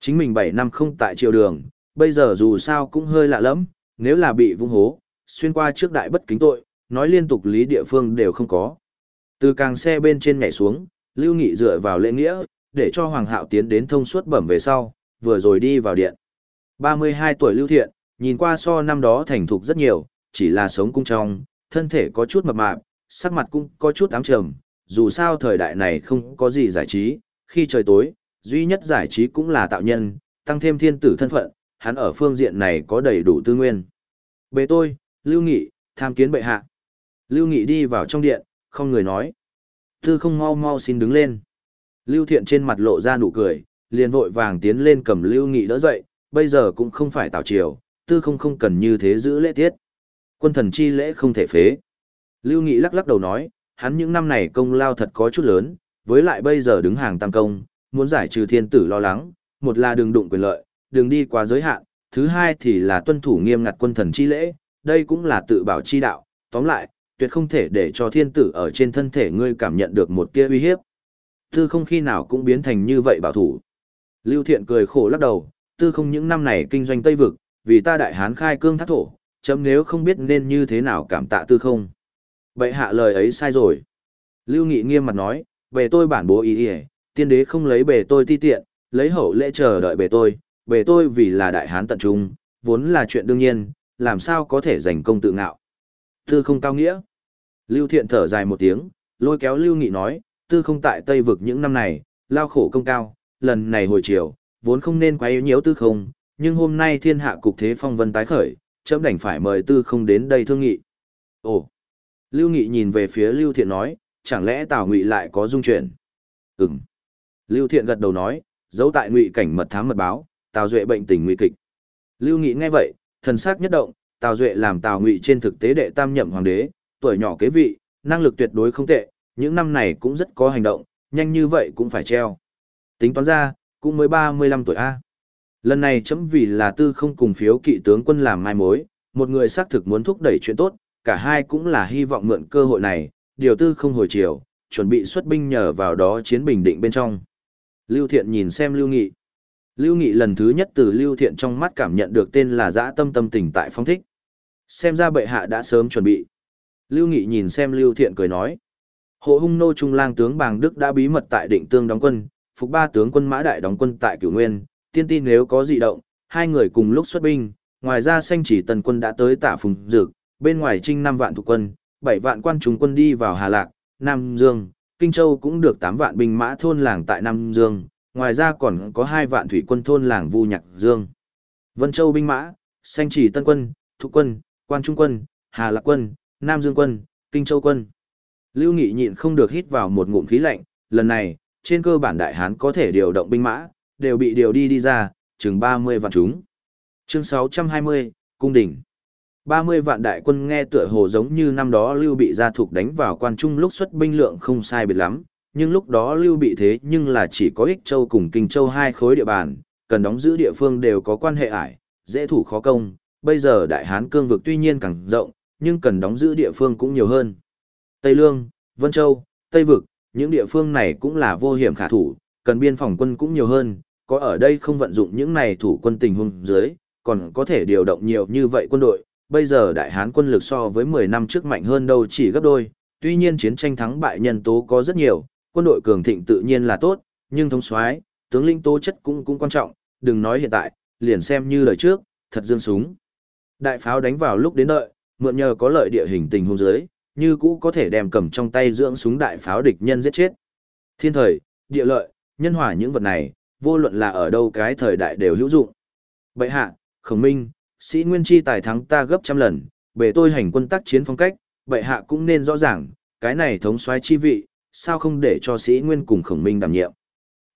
S1: Chính mình 7 năm không tại triều đường, bây giờ dù sao cũng hơi lạ lắm, nếu là bị vung hố, xuyên qua trước đại bất kính tội, nói liên tục lý địa phương đều không có. Từ càng xe bên trên nhảy xuống, Lưu Nghị dựa vào lễ nghĩa, để cho Hoàng Hạo tiến đến thông suốt bẩm về sau, vừa rồi đi vào điện. 32 tuổi Lưu Thiện, nhìn qua so năm đó thành thục rất nhiều, chỉ là sống cung trong, thân thể có chút mập mạp, sắc mặt cũng có chút ám trầm, dù sao thời đại này không có gì giải trí, khi trời tối, duy nhất giải trí cũng là tạo nhân, tăng thêm thiên tử thân phận, hắn ở phương diện này có đầy đủ tư nguyên. Bệ tôi, Lưu Nghị, tham kiến bệ hạ. Lưu Nghị đi vào trong điện, không người nói. Tư không mau mau xin đứng lên. Lưu Thiện trên mặt lộ ra nụ cười, liền vội vàng tiến lên cầm Lưu Nghị đỡ dậy, bây giờ cũng không phải tào triều, tư không không cần như thế giữ lễ tiết. Quân thần chi lễ không thể phế. Lưu Nghị lắc lắc đầu nói, hắn những năm này công lao thật có chút lớn, với lại bây giờ đứng hàng tam công, muốn giải trừ thiên tử lo lắng, một là đừng đụng quyền lợi, đừng đi quá giới hạn, thứ hai thì là tuân thủ nghiêm ngặt quân thần chi lễ, đây cũng là tự bảo chi đạo, tóm lại, tuyệt không thể để cho thiên tử ở trên thân thể ngươi cảm nhận được một tia uy hiếp. Tư không khi nào cũng biến thành như vậy bảo thủ. Lưu Thiện cười khổ lắc đầu, tư không những năm này kinh doanh Tây Vực, vì ta đại hán khai cương thác thổ, chấm nếu không biết nên như thế nào cảm tạ tư không. Bệ hạ lời ấy sai rồi. Lưu Nghị nghiêm mặt nói, về tôi bản bố ý ý, tiên đế không lấy bề tôi ti tiện, lấy hậu lễ chờ đợi bề tôi, bề tôi vì là đại hán tận trung, vốn là chuyện đương nhiên, làm sao có thể giành công tự ngạo. Tư không cao nghĩa. Lưu Thiện thở dài một tiếng, lôi kéo Lưu Nghị nói, tư không tại Tây vực những năm này, lao khổ công cao, lần này hồi chiều, vốn không nên quá yếu nhiễu tư không, nhưng hôm nay thiên hạ cục thế phong vân tái khởi, chấm đành phải mời tư không đến đây thương nghị. Ồ! Lưu Nghị nhìn về phía Lưu Thiện nói, chẳng lẽ Tào Ngụy lại có dung chuyển? Ừm. Lưu Thiện gật đầu nói, giấu tại Ngụy cảnh mật thám mật báo, Tào Duệ bệnh tình nguy kịch. Lưu Nghị nghe vậy, thần sắc nhất động, Tào Duệ làm Tào Ngụy trên thực tế đệ tam nhậm hoàng đế, tuổi nhỏ kế vị, năng lực tuyệt đối không tệ, những năm này cũng rất có hành động, nhanh như vậy cũng phải treo. Tính toán ra, cũng mới 35 tuổi A. Lần này chấm vì là tư không cùng phiếu kỵ tướng quân làm mai mối, một người xác thực muốn thúc đẩy chuyện tốt, cả hai cũng là hy vọng mượn cơ hội này, điều tư không hồi chiều, chuẩn bị xuất binh nhờ vào đó chiến bình định bên trong. Lưu Thiện nhìn xem Lưu Nghị. Lưu Nghị lần thứ nhất từ Lưu Thiện trong mắt cảm nhận được tên là dã tâm tâm tình tại phong thích. Xem ra bệ hạ đã sớm chuẩn bị. Lưu Nghị nhìn xem Lưu Thiện cười nói. Hộ hung nô trung lang tướng Bàng Đức đã bí mật tại định tương đóng quân, phục ba tướng quân mã đại đóng quân tại cửu nguyên, tiên tin nếu có dị động, hai người cùng lúc xuất binh, ngoài ra Xanh chỉ tần quân đã tới tả phùng dược, bên ngoài trinh 5 vạn thuộc quân, bảy vạn quan trung quân đi vào Hà Lạc, Nam Dương, Kinh Châu cũng được tám vạn binh mã thôn làng tại Nam Dương, ngoài ra còn có hai vạn thủy quân thôn làng Vu Nhạc Dương. Vân Châu binh mã, Xanh chỉ tân quân, thuộc quân, quan trung quân, Hà Lạc quân, Nam Dương quân, Kinh Châu quân. Lưu Nghị nhịn không được hít vào một ngụm khí lạnh, lần này, trên cơ bản đại hán có thể điều động binh mã, đều bị điều đi đi ra, chừng 30 vạn chúng. Chương 620, Cung đỉnh. 30 vạn đại quân nghe tựa hồ giống như năm đó Lưu Bị gia thuộc đánh vào quan trung lúc xuất binh lượng không sai biệt lắm, nhưng lúc đó Lưu Bị thế nhưng là chỉ có Ích Châu cùng Kinh Châu hai khối địa bàn, cần đóng giữ địa phương đều có quan hệ ải, dễ thủ khó công, bây giờ đại hán cương vực tuy nhiên càng rộng, nhưng cần đóng giữ địa phương cũng nhiều hơn. Tây Lương, Vân Châu, Tây Vực, những địa phương này cũng là vô hiểm khả thủ, cần biên phòng quân cũng nhiều hơn, có ở đây không vận dụng những này thủ quân tình huống dưới, còn có thể điều động nhiều như vậy quân đội. Bây giờ đại hán quân lực so với 10 năm trước mạnh hơn đâu chỉ gấp đôi, tuy nhiên chiến tranh thắng bại nhân tố có rất nhiều, quân đội cường thịnh tự nhiên là tốt, nhưng thống soái, tướng lĩnh tố chất cũng cũng quan trọng, đừng nói hiện tại, liền xem như lời trước, thật dương súng. Đại pháo đánh vào lúc đến đợi, mượn nhờ có lợi địa hình tình huống dưới, như cũ có thể đem cầm trong tay dưỡng súng đại pháo địch nhân giết chết. Thiên thời, địa lợi, nhân hòa những vật này, vô luận là ở đâu cái thời đại đều hữu dụng. Bệ hạ, khổng minh, sĩ nguyên chi tài thắng ta gấp trăm lần, bề tôi hành quân tác chiến phong cách, bệ hạ cũng nên rõ ràng, cái này thống soái chi vị, sao không để cho sĩ nguyên cùng khổng minh đảm nhiệm.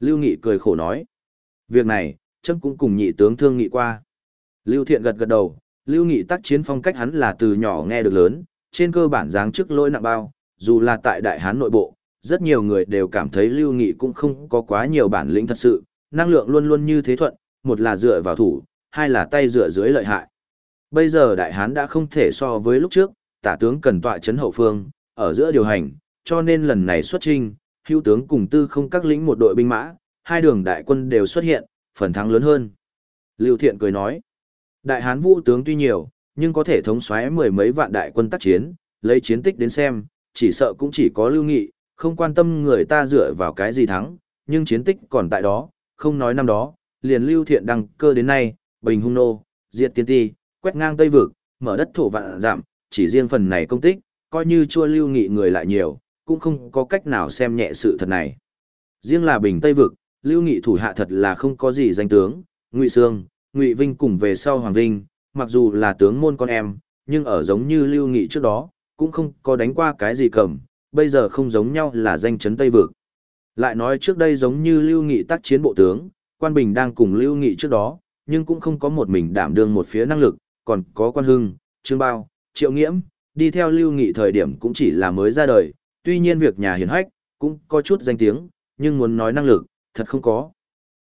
S1: Lưu Nghị cười khổ nói, việc này, chấm cũng cùng nhị tướng thương nghị qua. Lưu Thiện gật gật đầu, Lưu Nghị tác chiến phong cách hắn là từ nhỏ nghe được lớn, trên cơ bản dáng trước lỗi nặng bao, dù là tại Đại Hán nội bộ, rất nhiều người đều cảm thấy Lưu Nghị cũng không có quá nhiều bản lĩnh thật sự, năng lượng luôn luôn như thế thuận, một là dựa vào thủ, hai là tay dựa dưới lợi hại. Bây giờ Đại Hán đã không thể so với lúc trước, tả tướng cần tọa chấn hậu phương, ở giữa điều hành, cho nên lần này xuất trinh, hữu tướng cùng tư không các lĩnh một đội binh mã, hai đường đại quân đều xuất hiện, phần thắng lớn hơn. Lưu Thiện cười nói, Đại Hán vũ tướng tuy nhiều, nhưng có thể thống soái mười mấy vạn đại quân tác chiến, lấy chiến tích đến xem, chỉ sợ cũng chỉ có lưu nghị, không quan tâm người ta dựa vào cái gì thắng, nhưng chiến tích còn tại đó, không nói năm đó, liền lưu thiện đăng cơ đến nay, bình hung nô, diệt tiên ti, quét ngang Tây Vực, mở đất thổ vạn giảm, chỉ riêng phần này công tích, coi như chua lưu nghị người lại nhiều, cũng không có cách nào xem nhẹ sự thật này. Riêng là bình Tây Vực, lưu nghị thủ hạ thật là không có gì danh tướng, ngụy Sương, ngụy Vinh cùng về sau Hoàng Vinh, mặc dù là tướng môn con em, nhưng ở giống như lưu nghị trước đó, cũng không có đánh qua cái gì cầm, bây giờ không giống nhau là danh chấn Tây Vực. Lại nói trước đây giống như lưu nghị tác chiến bộ tướng, quan bình đang cùng lưu nghị trước đó, nhưng cũng không có một mình đảm đương một phía năng lực, còn có quan hưng, trương bao, triệu nghiễm, đi theo lưu nghị thời điểm cũng chỉ là mới ra đời, tuy nhiên việc nhà hiển hách, cũng có chút danh tiếng, nhưng muốn nói năng lực, thật không có.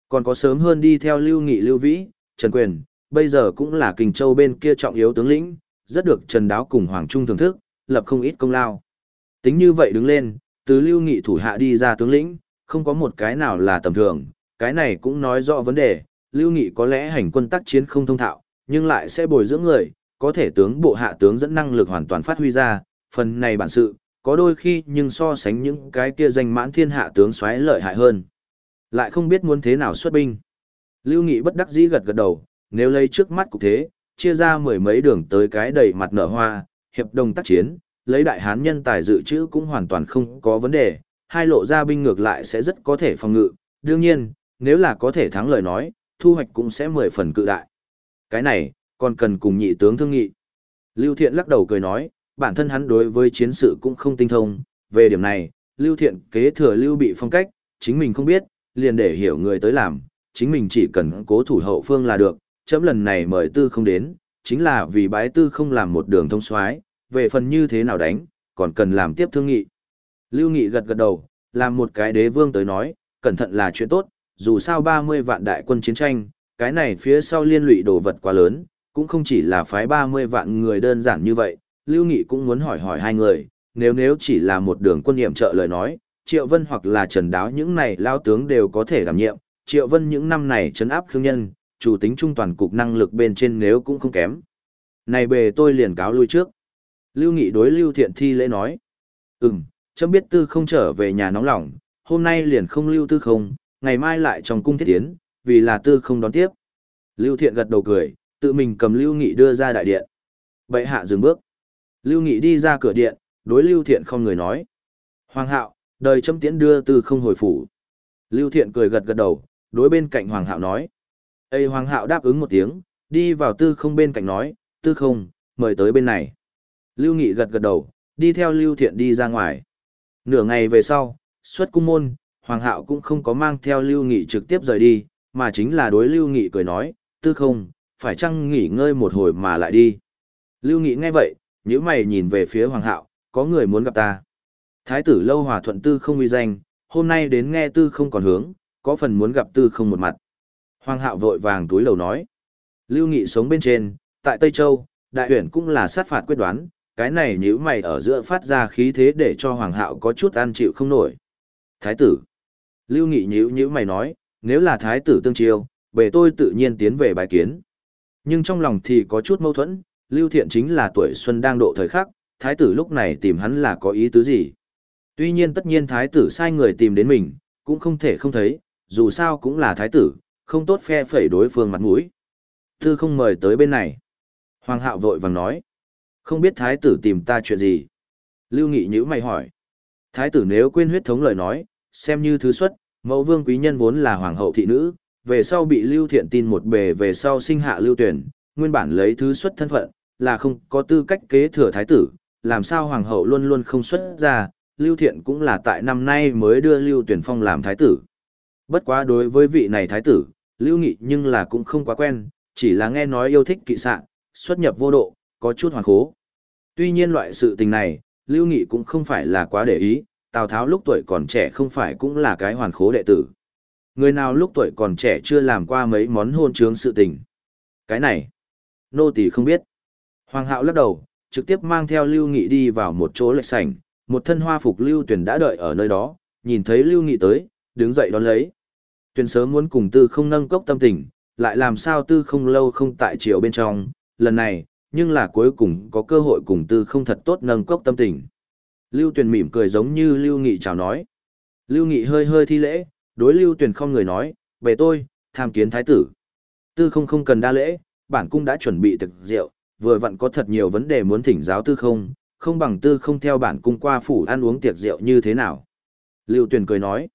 S1: Còn có sớm hơn đi theo lưu nghị lưu vĩ, Trần Quyền, bây giờ cũng là Kình Châu bên kia trọng yếu tướng lĩnh, rất được Trần Đáo cùng Hoàng Trung thưởng thức, lập không ít công lao. Tính như vậy đứng lên, từ lưu nghị thủ hạ đi ra tướng lĩnh, không có một cái nào là tầm thường, cái này cũng nói rõ vấn đề, lưu nghị có lẽ hành quân tác chiến không thông thạo, nhưng lại sẽ bồi dưỡng người, có thể tướng bộ hạ tướng dẫn năng lực hoàn toàn phát huy ra, phần này bản sự, có đôi khi nhưng so sánh những cái kia danh mãn thiên hạ tướng xoáy lợi hại hơn. Lại không biết muốn thế nào xuất binh. Lưu Nghị bất đắc dĩ gật gật đầu, nếu lấy trước mắt cục thế, chia ra mười mấy đường tới cái đầy mặt nở hoa, hiệp đồng tác chiến, lấy đại hán nhân tài dự trữ cũng hoàn toàn không có vấn đề, hai lộ ra binh ngược lại sẽ rất có thể phòng ngự, đương nhiên, nếu là có thể thắng lời nói, thu hoạch cũng sẽ mười phần cự đại. Cái này, còn cần cùng nhị tướng thương nghị. Lưu Thiện lắc đầu cười nói, bản thân hắn đối với chiến sự cũng không tinh thông, về điểm này, Lưu Thiện kế thừa Lưu bị phong cách, chính mình không biết, liền để hiểu người tới làm, chính mình chỉ cần cố thủ hậu phương là được, chấm lần này mời tư không đến, chính là vì bái tư không làm một đường thông soái về phần như thế nào đánh, còn cần làm tiếp thương nghị. Lưu Nghị gật gật đầu, làm một cái đế vương tới nói, cẩn thận là chuyện tốt, dù sao 30 vạn đại quân chiến tranh, cái này phía sau liên lụy đồ vật quá lớn, cũng không chỉ là phái 30 vạn người đơn giản như vậy, Lưu Nghị cũng muốn hỏi hỏi hai người, nếu nếu chỉ là một đường quân nhiệm trợ lời nói, Triệu Vân hoặc là Trần Đáo những này lao tướng đều có thể đảm nhiệm, Triệu Vân những năm này chấn áp khương nhân, chủ tính trung toàn cục năng lực bên trên nếu cũng không kém. Này bề tôi liền cáo lui trước. Lưu Nghị đối Lưu Thiện Thi lễ nói. Ừm, chấm biết tư không trở về nhà nóng lòng, hôm nay liền không lưu tư không, ngày mai lại trong cung thiết tiến, vì là tư không đón tiếp. Lưu Thiện gật đầu cười, tự mình cầm Lưu Nghị đưa ra đại điện. Bệ hạ dừng bước. Lưu Nghị đi ra cửa điện, đối Lưu Thiện không người nói. Hoàng hạo, đời chấm tiễn đưa tư không hồi phủ. Lưu Thiện cười gật gật đầu, đối bên cạnh Hoàng hạo nói. Ê Hoàng hạo đáp ứng một tiếng, đi vào tư không bên cạnh nói, tư không, mời tới bên này. Lưu Nghị gật gật đầu, đi theo Lưu Thiện đi ra ngoài. Nửa ngày về sau, xuất cung môn, Hoàng hạo cũng không có mang theo Lưu Nghị trực tiếp rời đi, mà chính là đối Lưu Nghị cười nói, tư không, phải chăng nghỉ ngơi một hồi mà lại đi. Lưu Nghị nghe vậy, nếu mày nhìn về phía Hoàng hạo, có người muốn gặp ta. Thái tử lâu hòa thuận tư không uy danh, hôm nay đến nghe tư không còn hướng, có phần muốn gặp tư không một mặt. Hoàng hạo vội vàng túi lầu nói. Lưu Nghị sống bên trên, tại Tây Châu, đại huyển cũng là sát phạt quyết đoán, cái này nhữ mày ở giữa phát ra khí thế để cho Hoàng hạo có chút ăn chịu không nổi. Thái tử. Lưu Nghị nhữ nhữ mày nói, nếu là thái tử tương chiêu, bề tôi tự nhiên tiến về bài kiến. Nhưng trong lòng thì có chút mâu thuẫn, Lưu Thiện chính là tuổi xuân đang độ thời khắc, thái tử lúc này tìm hắn là có ý tứ gì. Tuy nhiên tất nhiên thái tử sai người tìm đến mình, cũng không thể không thấy, dù sao cũng là thái tử, không tốt phe phẩy đối phương mặt mũi. Tư không mời tới bên này. Hoàng hạo vội vàng nói. Không biết thái tử tìm ta chuyện gì. Lưu Nghị nhữ mày hỏi. Thái tử nếu quên huyết thống lời nói, xem như thứ xuất, mẫu vương quý nhân vốn là hoàng hậu thị nữ, về sau bị Lưu Thiện tin một bề về sau sinh hạ Lưu Tuyển, nguyên bản lấy thứ xuất thân phận, là không có tư cách kế thừa thái tử, làm sao hoàng hậu luôn luôn không xuất ra, Lưu Thiện cũng là tại năm nay mới đưa Lưu Tuyển Phong làm thái tử. Bất quá đối với vị này thái tử, Lưu Nghị nhưng là cũng không quá quen, chỉ là nghe nói yêu thích kỵ sạn, xuất nhập vô độ, có chút hoàng khố. Tuy nhiên loại sự tình này, Lưu Nghị cũng không phải là quá để ý, Tào Tháo lúc tuổi còn trẻ không phải cũng là cái hoàn khố đệ tử. Người nào lúc tuổi còn trẻ chưa làm qua mấy món hôn trướng sự tình. Cái này, nô tỳ không biết. Hoàng hạo lắc đầu, trực tiếp mang theo Lưu Nghị đi vào một chỗ lệch sảnh, một thân hoa phục Lưu Tuyển đã đợi ở nơi đó, nhìn thấy Lưu Nghị tới, đứng dậy đón lấy. Tuyển sớm muốn cùng tư không nâng cốc tâm tình, lại làm sao tư không lâu không tại chiều bên trong, lần này, nhưng là cuối cùng có cơ hội cùng tư không thật tốt nâng cốc tâm tình. Lưu Tuyền mỉm cười giống như Lưu Nghị chào nói. Lưu Nghị hơi hơi thi lễ, đối Lưu Tuyền không người nói, về tôi, tham kiến thái tử. Tư không không cần đa lễ, bản cung đã chuẩn bị thực rượu, vừa vặn có thật nhiều vấn đề muốn thỉnh giáo tư không, không bằng tư không theo bản cung qua phủ ăn uống tiệc rượu như thế nào. Lưu Tuyền cười nói,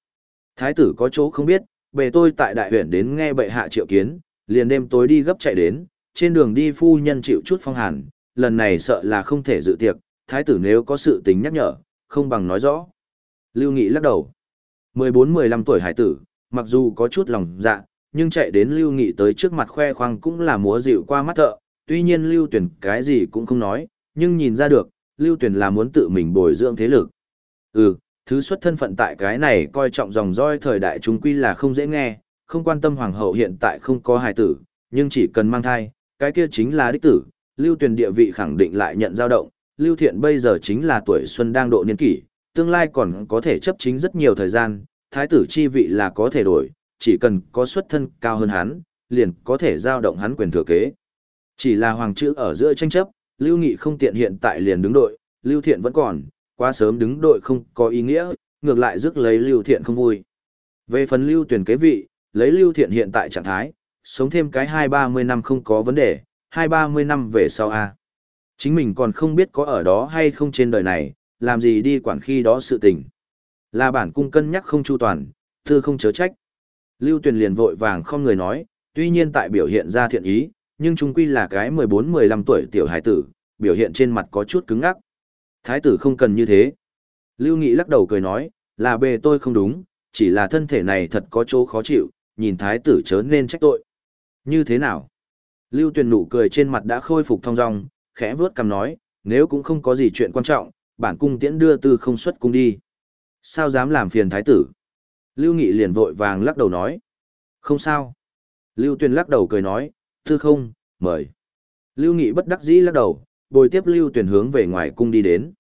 S1: thái tử có chỗ không biết, bề tôi tại đại huyện đến nghe bệ hạ triệu kiến, liền đêm tối đi gấp chạy đến, trên đường đi phu nhân chịu chút phong hàn, lần này sợ là không thể dự tiệc, thái tử nếu có sự tính nhắc nhở, không bằng nói rõ. Lưu Nghị lắc đầu. 14-15 tuổi hải tử, mặc dù có chút lòng dạ, nhưng chạy đến Lưu Nghị tới trước mặt khoe khoang cũng là múa dịu qua mắt thợ, tuy nhiên Lưu Tuyển cái gì cũng không nói, nhưng nhìn ra được, Lưu Tuyển là muốn tự mình bồi dưỡng thế lực. Ừ, thứ xuất thân phận tại cái này coi trọng dòng roi thời đại chúng quy là không dễ nghe, không quan tâm hoàng hậu hiện tại không có hài tử, nhưng chỉ cần mang thai, cái kia chính là đích tử, Lưu Tuyển địa vị khẳng định lại nhận dao động, Lưu Thiện bây giờ chính là tuổi xuân đang độ niên kỷ, tương lai còn có thể chấp chính rất nhiều thời gian, thái tử chi vị là có thể đổi, chỉ cần có xuất thân cao hơn hắn, liền có thể giao động hắn quyền thừa kế. Chỉ là hoàng chữ ở giữa tranh chấp, Lưu Nghị không tiện hiện tại liền đứng đội, Lưu Thiện vẫn còn, quá sớm đứng đội không có ý nghĩa, ngược lại rước lấy Lưu Thiện không vui. Về phần Lưu tuyển kế vị, lấy Lưu Thiện hiện tại trạng thái, sống thêm cái hai ba mươi năm không có vấn đề, hai ba mươi năm về sau a Chính mình còn không biết có ở đó hay không trên đời này, làm gì đi quản khi đó sự tình. Là bản cung cân nhắc không chu toàn, thư không chớ trách. Lưu Tuyền liền vội vàng không người nói, tuy nhiên tại biểu hiện ra thiện ý, nhưng trung quy là cái 14-15 tuổi tiểu hải tử, biểu hiện trên mặt có chút cứng ngắc. Thái tử không cần như thế. Lưu Nghị lắc đầu cười nói, là bề tôi không đúng, chỉ là thân thể này thật có chỗ khó chịu, nhìn thái tử chớ nên trách tội. Như thế nào? Lưu Tuyền nụ cười trên mặt đã khôi phục thong dong, khẽ vướt cằm nói, nếu cũng không có gì chuyện quan trọng, bản cung tiễn đưa tư không xuất cung đi. Sao dám làm phiền thái tử? Lưu Nghị liền vội vàng lắc đầu nói. Không sao. Lưu Tuyền lắc đầu cười nói, tư không, mời. Lưu Nghị bất đắc dĩ lắc đầu, bồi tiếp Lưu Tuyền hướng về ngoài cung đi đến.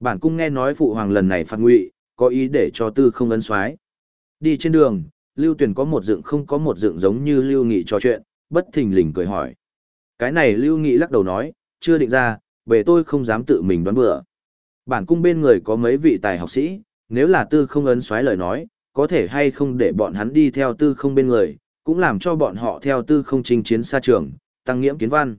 S1: Bản cung nghe nói phụ hoàng lần này phạt ngụy, có ý để cho tư không ấn soái. Đi trên đường, Lưu Tuyền có một dựng không có một dựng giống như Lưu Nghị trò chuyện, bất thình lình cười hỏi. Cái này Lưu Nghị lắc đầu nói, chưa định ra, về tôi không dám tự mình đoán bừa. Bản cung bên người có mấy vị tài học sĩ, nếu là tư không ấn xoáy lời nói, có thể hay không để bọn hắn đi theo tư không bên người, cũng làm cho bọn họ theo tư không chinh chiến xa trường, tăng nghiễm kiến văn.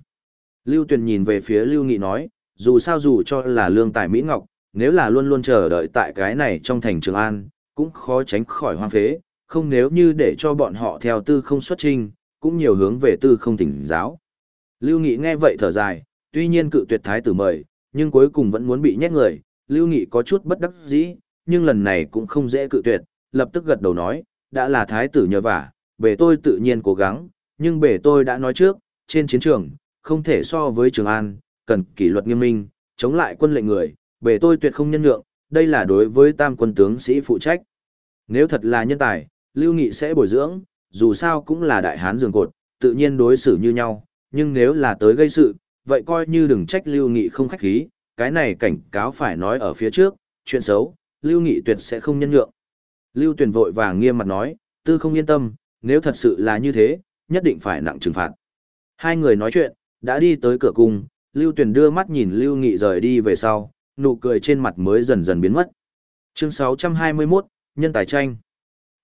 S1: Lưu Tuyền nhìn về phía Lưu Nghị nói, dù sao dù cho là lương tài Mỹ Ngọc, nếu là luôn luôn chờ đợi tại cái này trong thành Trường An, cũng khó tránh khỏi hoang phế, không nếu như để cho bọn họ theo tư không xuất trình, cũng nhiều hướng về tư không tỉnh giáo. Lưu Nghị nghe vậy thở dài, tuy nhiên cự tuyệt thái tử mời, nhưng cuối cùng vẫn muốn bị nhét người, Lưu Nghị có chút bất đắc dĩ, nhưng lần này cũng không dễ cự tuyệt, lập tức gật đầu nói, đã là thái tử nhờ vả, bể tôi tự nhiên cố gắng, nhưng bể tôi đã nói trước, trên chiến trường, không thể so với Trường An, cần kỷ luật nghiêm minh, chống lại quân lệnh người, bể tôi tuyệt không nhân nhượng, đây là đối với tam quân tướng sĩ phụ trách. Nếu thật là nhân tài, Lưu Nghị sẽ bồi dưỡng, dù sao cũng là đại hán giường cột, tự nhiên đối xử như nhau, nhưng nếu là tới gây sự, vậy coi như đừng trách Lưu Nghị không khách khí, cái này cảnh cáo phải nói ở phía trước, chuyện xấu, Lưu Nghị tuyệt sẽ không nhân nhượng. Lưu Tuyền vội vàng nghiêm mặt nói, tư không yên tâm, nếu thật sự là như thế, nhất định phải nặng trừng phạt. Hai người nói chuyện, đã đi tới cửa cung, Lưu Tuyền đưa mắt nhìn Lưu Nghị rời đi về sau, nụ cười trên mặt mới dần dần biến mất. Chương 621, Nhân tài tranh.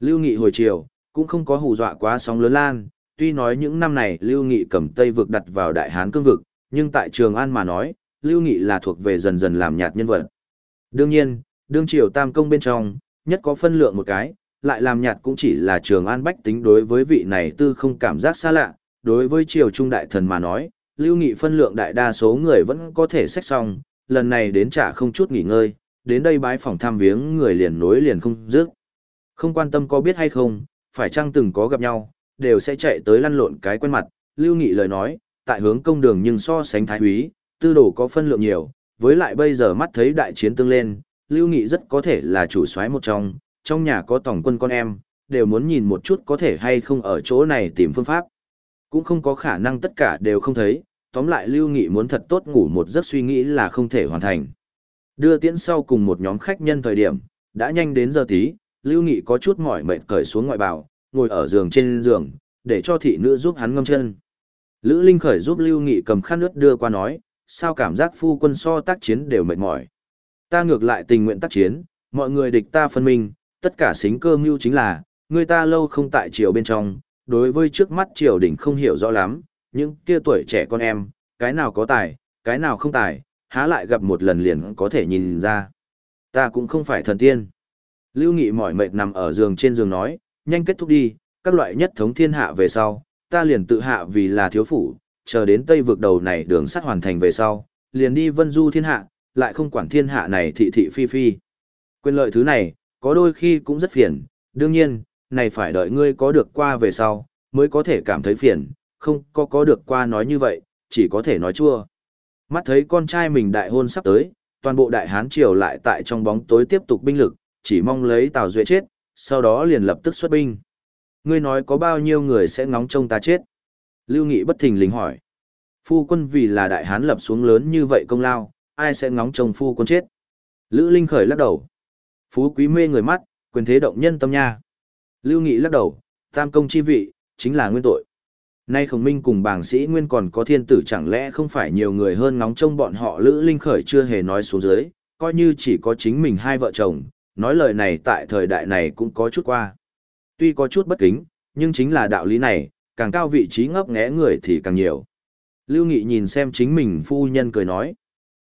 S1: Lưu Nghị hồi chiều, cũng không có hù dọa quá sóng lớn lan, tuy nói những năm này Lưu Nghị cầm Tây vực đặt vào Đại Hán cương vực, nhưng tại Trường An mà nói, Lưu Nghị là thuộc về dần dần làm nhạt nhân vật. Đương nhiên, đương triều tam công bên trong, nhất có phân lượng một cái, lại làm nhạt cũng chỉ là Trường An bách tính đối với vị này tư không cảm giác xa lạ, đối với triều trung đại thần mà nói, Lưu Nghị phân lượng đại đa số người vẫn có thể xách xong, lần này đến trả không chút nghỉ ngơi, đến đây bái phòng thăm viếng người liền nối liền không dứt. Không quan tâm có biết hay không, phải chăng từng có gặp nhau, đều sẽ chạy tới lăn lộn cái quen mặt, Lưu Nghị lời nói, tại hướng công đường nhưng so sánh thái úy, tư đồ có phân lượng nhiều, với lại bây giờ mắt thấy đại chiến tương lên, Lưu Nghị rất có thể là chủ soái một trong, trong nhà có tổng quân con em, đều muốn nhìn một chút có thể hay không ở chỗ này tìm phương pháp. Cũng không có khả năng tất cả đều không thấy, tóm lại Lưu Nghị muốn thật tốt ngủ một giấc suy nghĩ là không thể hoàn thành. Đưa tiễn sau cùng một nhóm khách nhân thời điểm, đã nhanh đến giờ tí, Lưu Nghị có chút mỏi mệt cởi xuống ngoại bào, ngồi ở giường trên giường, để cho thị nữ giúp hắn ngâm chân. Lữ Linh khởi giúp Lưu Nghị cầm khăn nước đưa qua nói, sao cảm giác phu quân so tác chiến đều mệt mỏi. Ta ngược lại tình nguyện tác chiến, mọi người địch ta phân minh, tất cả xính cơ mưu chính là, người ta lâu không tại triều bên trong, đối với trước mắt triều đình không hiểu rõ lắm, những kia tuổi trẻ con em, cái nào có tài, cái nào không tài, há lại gặp một lần liền có thể nhìn ra. Ta cũng không phải thần tiên. Lưu Nghị mỏi mệt nằm ở giường trên giường nói, nhanh kết thúc đi, các loại nhất thống thiên hạ về sau, ta liền tự hạ vì là thiếu phủ, chờ đến Tây vực đầu này đường sắt hoàn thành về sau, liền đi vân du thiên hạ, lại không quản thiên hạ này thị thị phi phi. Quyền lợi thứ này, có đôi khi cũng rất phiền, đương nhiên, này phải đợi ngươi có được qua về sau, mới có thể cảm thấy phiền, không có có được qua nói như vậy, chỉ có thể nói chua. Mắt thấy con trai mình đại hôn sắp tới, toàn bộ đại hán triều lại tại trong bóng tối tiếp tục binh lực, chỉ mong lấy Tào Duệ chết, sau đó liền lập tức xuất binh. Ngươi nói có bao nhiêu người sẽ ngóng trông ta chết? Lưu Nghị bất thình lình hỏi. Phu quân vì là đại hán lập xuống lớn như vậy công lao, ai sẽ ngóng trông phu quân chết? Lữ Linh khởi lắc đầu. Phú quý mê người mắt, quyền thế động nhân tâm nha. Lưu Nghị lắc đầu, tam công chi vị, chính là nguyên tội. Nay khổng minh cùng bảng sĩ nguyên còn có thiên tử chẳng lẽ không phải nhiều người hơn ngóng trông bọn họ Lữ Linh khởi chưa hề nói xuống dưới, coi như chỉ có chính mình hai vợ chồng, nói lời này tại thời đại này cũng có chút qua. Tuy có chút bất kính, nhưng chính là đạo lý này, càng cao vị trí ngấp nghé người thì càng nhiều. Lưu Nghị nhìn xem chính mình phu nhân cười nói.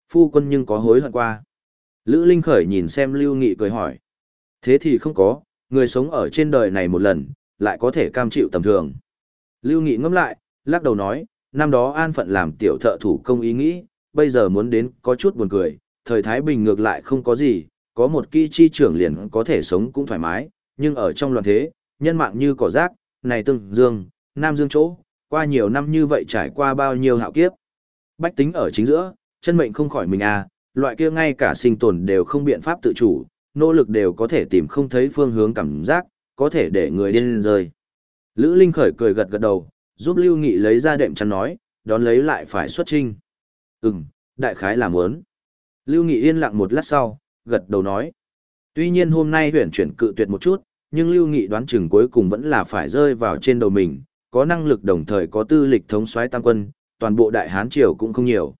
S1: Phu quân nhưng có hối hận qua. Lữ Linh Khởi nhìn xem Lưu Nghị cười hỏi. Thế thì không có, người sống ở trên đời này một lần, lại có thể cam chịu tầm thường. Lưu Nghị ngẫm lại, lắc đầu nói, năm đó an phận làm tiểu thợ thủ công ý nghĩ, bây giờ muốn đến có chút buồn cười, thời Thái Bình ngược lại không có gì, có một kỹ chi trưởng liền có thể sống cũng thoải mái, nhưng ở trong loạn thế, nhân mạng như cỏ rác, này tương dương, nam dương chỗ, qua nhiều năm như vậy trải qua bao nhiêu hạo kiếp. Bách tính ở chính giữa, chân mệnh không khỏi mình à, loại kia ngay cả sinh tồn đều không biện pháp tự chủ, nỗ lực đều có thể tìm không thấy phương hướng cảm giác, có thể để người điên rơi. Lữ Linh khởi cười gật gật đầu, giúp Lưu Nghị lấy ra đệm chăn nói, đón lấy lại phải xuất trinh. Ừm, đại khái là muốn. Lưu Nghị yên lặng một lát sau, gật đầu nói. Tuy nhiên hôm nay huyển chuyển cự tuyệt một chút, nhưng Lưu Nghị đoán chừng cuối cùng vẫn là phải rơi vào trên đầu mình, có năng lực đồng thời có tư lịch thống soái tam quân, toàn bộ đại hán triều cũng không nhiều.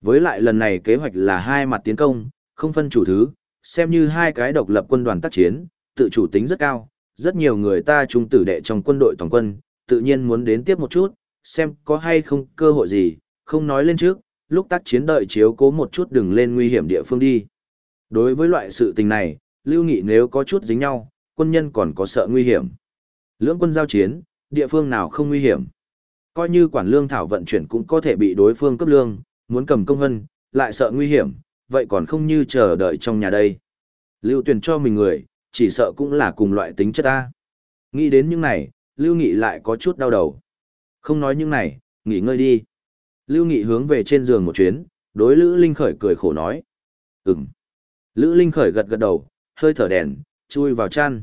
S1: Với lại lần này kế hoạch là hai mặt tiến công, không phân chủ thứ, xem như hai cái độc lập quân đoàn tác chiến, tự chủ tính rất cao, rất nhiều người ta trung tử đệ trong quân đội toàn quân, tự nhiên muốn đến tiếp một chút, xem có hay không cơ hội gì, không nói lên trước, lúc tác chiến đợi chiếu cố một chút đừng lên nguy hiểm địa phương đi. Đối với loại sự tình này, Lưu Nghị nếu có chút dính nhau, quân nhân còn có sợ nguy hiểm. Lưỡng quân giao chiến, địa phương nào không nguy hiểm. Coi như quản lương thảo vận chuyển cũng có thể bị đối phương cấp lương, muốn cầm công hân, lại sợ nguy hiểm, vậy còn không như chờ đợi trong nhà đây. Lưu tuyển cho mình người, chỉ sợ cũng là cùng loại tính chất ta. Nghĩ đến những này, Lưu Nghị lại có chút đau đầu. Không nói những này, nghỉ ngơi đi. Lưu Nghị hướng về trên giường một chuyến, đối Lữ Linh Khởi cười khổ nói. Ừm. Lữ Linh Khởi gật gật đầu, hơi thở đèn, chui vào chăn.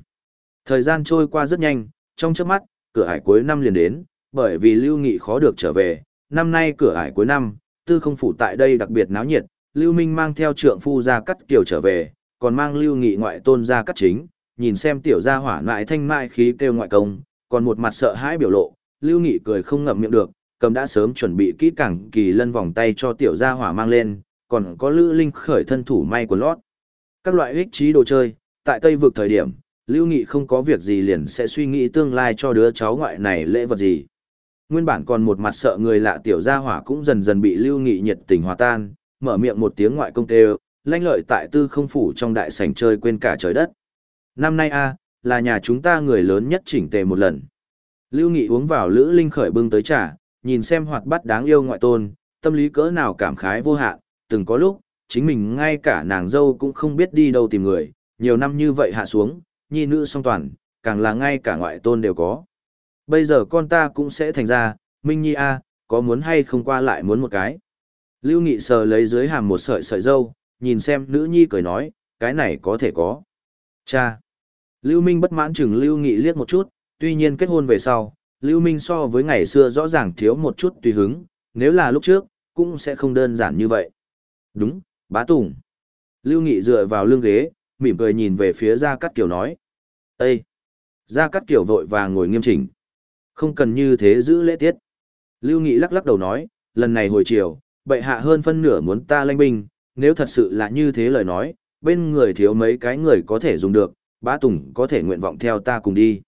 S1: Thời gian trôi qua rất nhanh, trong chớp mắt, cửa ải cuối năm liền đến, bởi vì Lưu Nghị khó được trở về, năm nay cửa ải cuối năm, tư không phủ tại đây đặc biệt náo nhiệt, Lưu Minh mang theo trượng phu ra cắt kiều trở về, còn mang Lưu Nghị ngoại tôn ra cắt chính, nhìn xem tiểu gia hỏa ngoại thanh mai khí kêu ngoại công, còn một mặt sợ hãi biểu lộ, Lưu Nghị cười không ngậm miệng được, cầm đã sớm chuẩn bị kỹ càng kỳ lân vòng tay cho tiểu gia hỏa mang lên, còn có Lữ Linh khởi thân thủ may của lót. Các loại ích trí đồ chơi, tại Tây vực thời điểm, Lưu Nghị không có việc gì liền sẽ suy nghĩ tương lai cho đứa cháu ngoại này lễ vật gì. Nguyên bản còn một mặt sợ người lạ tiểu gia hỏa cũng dần dần bị Lưu Nghị nhiệt tình hòa tan, mở miệng một tiếng ngoại công tê lanh lợi tại tư không phủ trong đại sảnh chơi quên cả trời đất. Năm nay a là nhà chúng ta người lớn nhất chỉnh tề một lần. Lưu Nghị uống vào Lữ Linh khởi bưng tới trà, nhìn xem hoạt bát đáng yêu ngoại tôn, tâm lý cỡ nào cảm khái vô hạn, từng có lúc, chính mình ngay cả nàng dâu cũng không biết đi đâu tìm người, nhiều năm như vậy hạ xuống, nhi nữ song toàn, càng là ngay cả ngoại tôn đều có. Bây giờ con ta cũng sẽ thành ra, Minh Nhi A, có muốn hay không qua lại muốn một cái. Lưu Nghị sờ lấy dưới hàm một sợi sợi dâu, nhìn xem nữ nhi cười nói, cái này có thể có. Cha! Lưu Minh bất mãn chừng Lưu Nghị liếc một chút, tuy nhiên kết hôn về sau, Lưu Minh so với ngày xưa rõ ràng thiếu một chút tùy hứng, nếu là lúc trước, cũng sẽ không đơn giản như vậy. Đúng, bá tùng. Lưu Nghị dựa vào lưng ghế, mỉm cười nhìn về phía Gia Cát Kiều nói. Ê! Gia Cát Kiều vội vàng ngồi nghiêm chỉnh. Không cần như thế giữ lễ tiết. Lưu Nghị lắc lắc đầu nói, lần này hồi chiều, bệ hạ hơn phân nửa muốn ta lanh binh, nếu thật sự là như thế lời nói, bên người thiếu mấy cái người có thể dùng được, bá tùng có thể nguyện vọng theo ta cùng đi.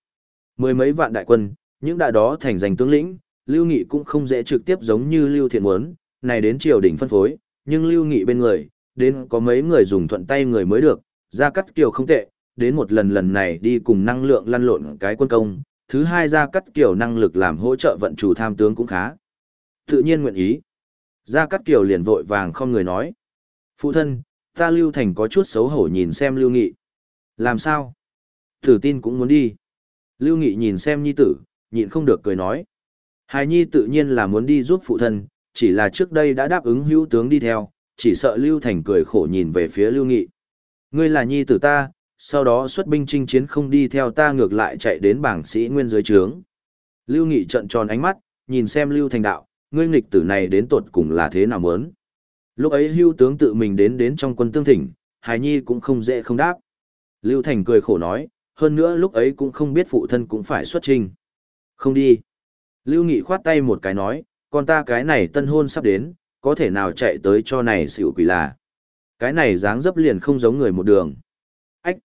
S1: Mười mấy vạn đại quân, những đại đó thành danh tướng lĩnh, Lưu Nghị cũng không dễ trực tiếp giống như Lưu Thiện muốn, này đến triều đình phân phối, nhưng Lưu Nghị bên người, đến có mấy người dùng thuận tay người mới được, ra cắt kiều không tệ, đến một lần lần này đi cùng năng lượng lăn lộn cái quân công, thứ hai ra cắt kiểu năng lực làm hỗ trợ vận chủ tham tướng cũng khá. Tự nhiên nguyện ý. Gia cắt Kiều liền vội vàng không người nói. Phụ thân, ta Lưu Thành có chút xấu hổ nhìn xem Lưu Nghị. Làm sao? Tử tin cũng muốn đi. Lưu Nghị nhìn xem nhi tử, nhịn không được cười nói. Hài nhi tự nhiên là muốn đi giúp phụ thân, chỉ là trước đây đã đáp ứng hữu tướng đi theo, chỉ sợ Lưu Thành cười khổ nhìn về phía Lưu Nghị. Ngươi là nhi tử ta, sau đó xuất binh chinh chiến không đi theo ta ngược lại chạy đến bảng sĩ nguyên dưới trướng. Lưu Nghị trận tròn ánh mắt, nhìn xem Lưu Thành đạo, ngươi nghịch tử này đến tột cùng là thế nào muốn. Lúc ấy hưu tướng tự mình đến đến trong quân tương thỉnh, Hải Nhi cũng không dễ không đáp. Lưu Thành cười khổ nói, hơn nữa lúc ấy cũng không biết phụ thân cũng phải xuất trình. Không đi. Lưu Nghị khoát tay một cái nói, con ta cái này tân hôn sắp đến, có thể nào chạy tới cho này xỉu quỷ là. Cái này dáng dấp liền không giống người một đường. Ách!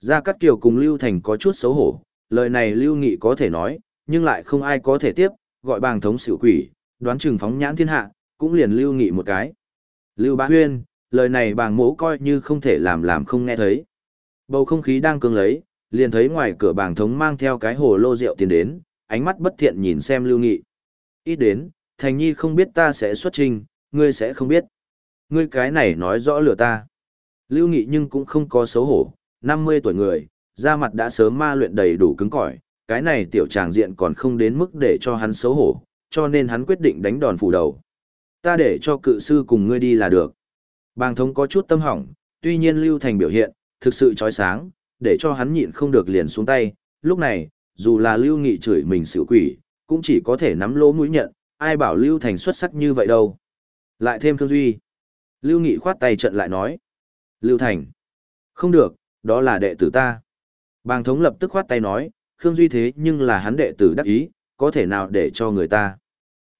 S1: Gia Cát Kiều cùng Lưu Thành có chút xấu hổ, lời này Lưu Nghị có thể nói, nhưng lại không ai có thể tiếp, gọi bàng thống xỉu quỷ, đoán chừng phóng nhãn thiên hạ, cũng liền Lưu Nghị một cái. Lưu Bá Huyên, lời này bàng mỗ coi như không thể làm làm không nghe thấy. Bầu không khí đang cương lấy, liền thấy ngoài cửa bàng thống mang theo cái hồ lô rượu tiền đến, ánh mắt bất thiện nhìn xem Lưu Nghị. Ít đến, Thành Nhi không biết ta sẽ xuất trình, ngươi sẽ không biết. Ngươi cái này nói rõ lừa ta. Lưu Nghị nhưng cũng không có xấu hổ, 50 tuổi người, da mặt đã sớm ma luyện đầy đủ cứng cỏi, cái này tiểu tràng diện còn không đến mức để cho hắn xấu hổ, cho nên hắn quyết định đánh đòn phủ đầu. Ta để cho cự sư cùng ngươi đi là được. Bàng thống có chút tâm hỏng, tuy nhiên Lưu Thành biểu hiện, thực sự chói sáng, để cho hắn nhịn không được liền xuống tay. Lúc này, dù là Lưu Nghị chửi mình xỉu quỷ, cũng chỉ có thể nắm lỗ mũi nhận, ai bảo Lưu Thành xuất sắc như vậy đâu. Lại thêm Khương Duy. Lưu Nghị khoát tay trận lại nói. Lưu Thành. Không được, đó là đệ tử ta. Bàng thống lập tức khoát tay nói, Khương Duy thế nhưng là hắn đệ tử đắc ý, có thể nào để cho người ta.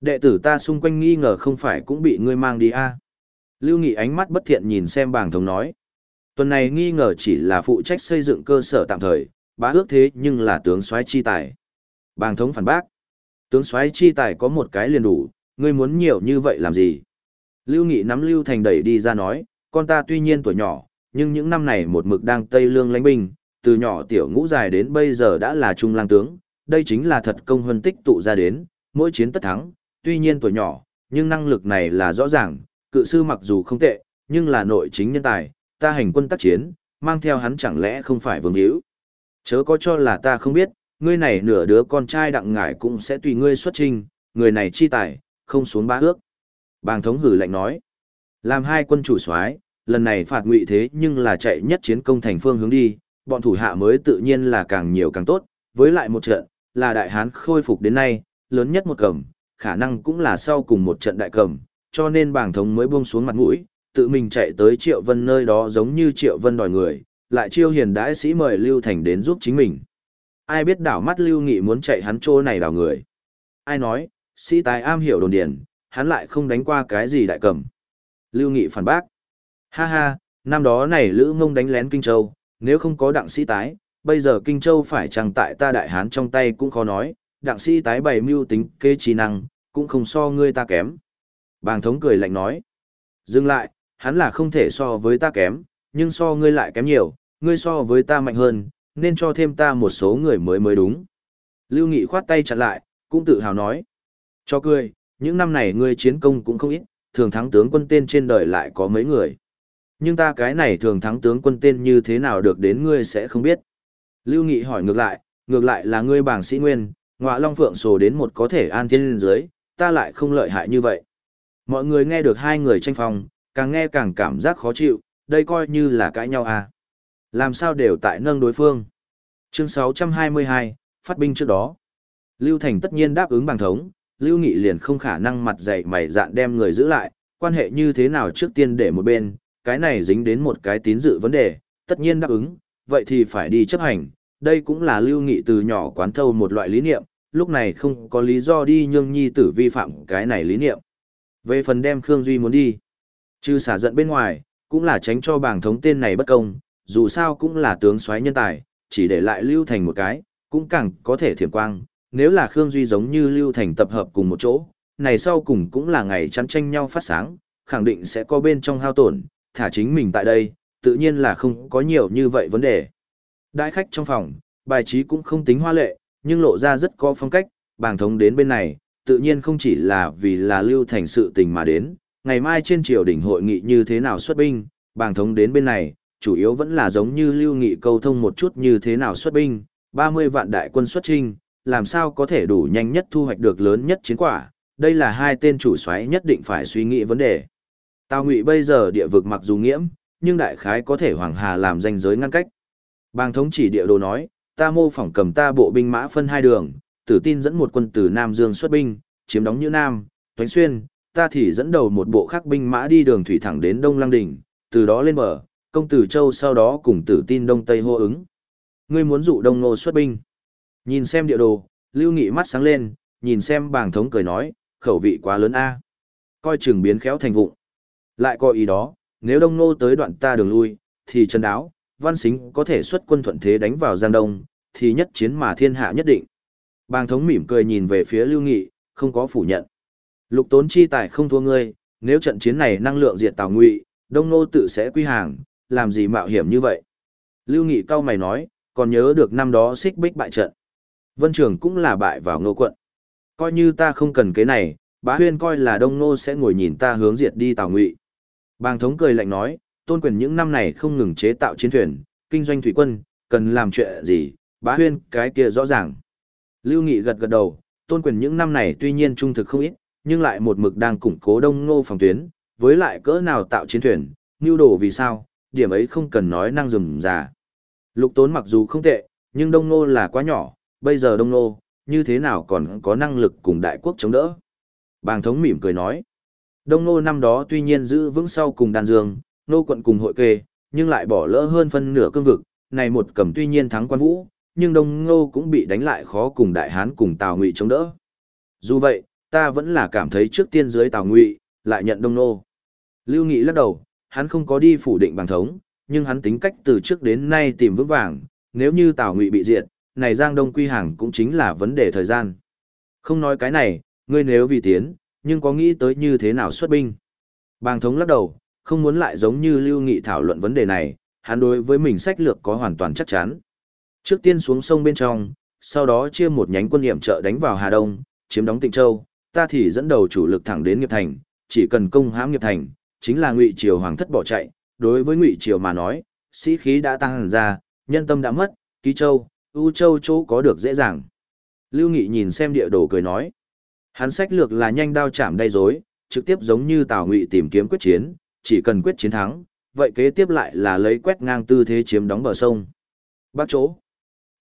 S1: Đệ tử ta xung quanh nghi ngờ không phải cũng bị ngươi mang đi a à? Lưu Nghị ánh mắt bất thiện nhìn xem bàng thống nói. Tuần này nghi ngờ chỉ là phụ trách xây dựng cơ sở tạm thời, bá ước thế nhưng là tướng soái chi tài. Bàng thống phản bác. Tướng soái chi tài có một cái liền đủ, ngươi muốn nhiều như vậy làm gì? Lưu Nghị nắm Lưu Thành đẩy đi ra nói, con ta tuy nhiên tuổi nhỏ, nhưng những năm này một mực đang Tây Lương lãnh binh, từ nhỏ tiểu ngũ dài đến bây giờ đã là trung lang tướng, đây chính là thật công huân tích tụ ra đến, mỗi chiến tất thắng, tuy nhiên tuổi nhỏ, nhưng năng lực này là rõ ràng, cự sư mặc dù không tệ, nhưng là nội chính nhân tài, ta hành quân tác chiến, mang theo hắn chẳng lẽ không phải vương hữu. Chớ có cho là ta không biết, ngươi này nửa đứa con trai đặng ngải cũng sẽ tùy ngươi xuất trình, người này chi tài, không xuống ba ước. Bàng thống hử lạnh nói, làm hai quân chủ soái lần này phạt ngụy thế nhưng là chạy nhất chiến công thành phương hướng đi, bọn thủ hạ mới tự nhiên là càng nhiều càng tốt, với lại một trận, là đại hán khôi phục đến nay, lớn nhất một cầm, khả năng cũng là sau cùng một trận đại cầm, cho nên Bàng thống mới buông xuống mặt mũi, tự mình chạy tới Triệu Vân nơi đó giống như Triệu Vân đòi người, lại chiêu hiền đãi sĩ mời Lưu Thành đến giúp chính mình. Ai biết đảo mắt Lưu Nghị muốn chạy hắn chỗ này đảo người. Ai nói, sĩ tài am hiểu đồn điền, hắn lại không đánh qua cái gì đại cầm. Lưu Nghị phản bác. Ha ha, năm đó này Lữ Ngông đánh lén Kinh Châu, nếu không có đặng sĩ tái, bây giờ Kinh Châu phải chẳng tại ta đại hán trong tay cũng khó nói, đặng sĩ tái bày mưu tính kê trí năng, cũng không so ngươi ta kém. Bàng thống cười lạnh nói. Dừng lại, hắn là không thể so với ta kém, nhưng so ngươi lại kém nhiều, ngươi so với ta mạnh hơn, nên cho thêm ta một số người mới mới đúng. Lưu Nghị khoát tay chặn lại, cũng tự hào nói. Cho cười, những năm này ngươi chiến công cũng không ít, thường thắng tướng quân tên trên đời lại có mấy người. Nhưng ta cái này thường thắng tướng quân tên như thế nào được đến ngươi sẽ không biết. Lưu Nghị hỏi ngược lại, ngược lại là ngươi bảng sĩ nguyên, ngọa long phượng sổ đến một có thể an thiên lên dưới, ta lại không lợi hại như vậy. Mọi người nghe được hai người tranh phong, càng nghe càng cảm giác khó chịu, đây coi như là cãi nhau à. Làm sao đều tại nâng đối phương. Chương 622, phát binh trước đó. Lưu Thành tất nhiên đáp ứng bằng thống, Lưu Nghị liền không khả năng mặt dày mày dạn đem người giữ lại, quan hệ như thế nào trước tiên để một bên, cái này dính đến một cái tín dự vấn đề, tất nhiên đáp ứng, vậy thì phải đi chấp hành, đây cũng là Lưu Nghị từ nhỏ quán thâu một loại lý niệm, lúc này không có lý do đi nhương nhi tử vi phạm cái này lý niệm. Về phần đem Khương Duy muốn đi, trừ xả giận bên ngoài, cũng là tránh cho bảng thống tên này bất công, dù sao cũng là tướng soái nhân tài, chỉ để lại Lưu Thành một cái, cũng càng có thể thiểm quang, nếu là Khương Duy giống như Lưu Thành tập hợp cùng một chỗ, này sau cùng cũng là ngày chắn tranh nhau phát sáng, khẳng định sẽ có bên trong hao tổn, thả chính mình tại đây, tự nhiên là không có nhiều như vậy vấn đề. Đại khách trong phòng, bài trí cũng không tính hoa lệ, nhưng lộ ra rất có phong cách, bàng thống đến bên này, tự nhiên không chỉ là vì là lưu thành sự tình mà đến, ngày mai trên triều đình hội nghị như thế nào xuất binh, bàng thống đến bên này, chủ yếu vẫn là giống như lưu nghị câu thông một chút như thế nào xuất binh, 30 vạn đại quân xuất trinh, làm sao có thể đủ nhanh nhất thu hoạch được lớn nhất chiến quả, đây là hai tên chủ soái nhất định phải suy nghĩ vấn đề. Tào Ngụy bây giờ địa vực mặc dù nghiễm, nhưng đại khái có thể Hoàng Hà làm danh giới ngăn cách. bang thống chỉ địa đồ nói, ta mô phỏng cầm ta bộ binh mã phân hai đường, tử tin dẫn một quân từ Nam Dương xuất binh, chiếm đóng như Nam, Toánh Xuyên, ta thì dẫn đầu một bộ khác binh mã đi đường thủy thẳng đến Đông Lăng Đỉnh, từ đó lên bờ, công tử Châu sau đó cùng tử tin Đông Tây hô ứng. Ngươi muốn dụ Đông Nô xuất binh. Nhìn xem địa đồ, Lưu Nghị mắt sáng lên, nhìn xem bàng thống cười nói, khẩu vị quá lớn a Coi chừng biến khéo thành vụng. Lại có ý đó, nếu Đông Nô tới đoạn ta đường lui, thì trần đáo, văn xính có thể xuất quân thuận thế đánh vào Giang Đông, thì nhất chiến mà thiên hạ nhất định. Bàng thống mỉm cười nhìn về phía Lưu Nghị, không có phủ nhận. Lục tốn chi tài không thua ngươi, nếu trận chiến này năng lượng diệt Tào Ngụy, Đông Nô tự sẽ quy hàng, làm gì mạo hiểm như vậy? Lưu Nghị cao mày nói, còn nhớ được năm đó xích bích bại trận. Vân Trường cũng là bại vào ngô quận. Coi như ta không cần cái này, bá huyên coi là Đông Nô sẽ ngồi nhìn ta hướng diệt đi Tào Ngụy. Bàng thống cười lạnh nói, tôn quyền những năm này không ngừng chế tạo chiến thuyền, kinh doanh thủy quân, cần làm chuyện gì, bá huyên cái kia rõ ràng. Lưu Nghị gật gật đầu, tôn quyền những năm này tuy nhiên trung thực không ít, nhưng lại một mực đang củng cố đông ngô phòng tuyến, với lại cỡ nào tạo chiến thuyền, nưu đồ vì sao, điểm ấy không cần nói năng rừng già. Lục tốn mặc dù không tệ, nhưng đông nô là quá nhỏ, bây giờ đông nô như thế nào còn có năng lực cùng đại quốc chống đỡ. Bàng thống mỉm cười nói, đông nô năm đó tuy nhiên giữ vững sau cùng đàn dương, nô quận cùng hội kê, nhưng lại bỏ lỡ hơn phân nửa cương vực, này một cầm tuy nhiên thắng quan vũ, nhưng đông ngô cũng bị đánh lại khó cùng đại hán cùng tào ngụy chống đỡ. Dù vậy, ta vẫn là cảm thấy trước tiên dưới tào ngụy, lại nhận đông nô. Lưu Nghị lắc đầu, hắn không có đi phủ định bằng thống, nhưng hắn tính cách từ trước đến nay tìm vững vàng, nếu như tào ngụy bị diệt, này giang đông quy hàng cũng chính là vấn đề thời gian. Không nói cái này, ngươi nếu vì tiến, nhưng có nghĩ tới như thế nào xuất binh. Bàng thống lắc đầu, không muốn lại giống như Lưu Nghị thảo luận vấn đề này, hắn đối với mình sách lược có hoàn toàn chắc chắn. Trước tiên xuống sông bên trong, sau đó chia một nhánh quân hiểm trợ đánh vào Hà Đông, chiếm đóng Tịnh Châu, ta thì dẫn đầu chủ lực thẳng đến nghiệp thành, chỉ cần công hãm nghiệp thành, chính là ngụy triều hoàng thất bỏ chạy, đối với ngụy triều mà nói, sĩ khí đã tăng hẳn ra, nhân tâm đã mất, ký châu, ưu châu chỗ có được dễ dàng. Lưu Nghị nhìn xem địa đồ cười nói, hắn sách lược là nhanh đao chạm đay dối, trực tiếp giống như Tào Ngụy tìm kiếm quyết chiến, chỉ cần quyết chiến thắng, vậy kế tiếp lại là lấy quét ngang tư thế chiếm đóng bờ sông. Bắc chỗ.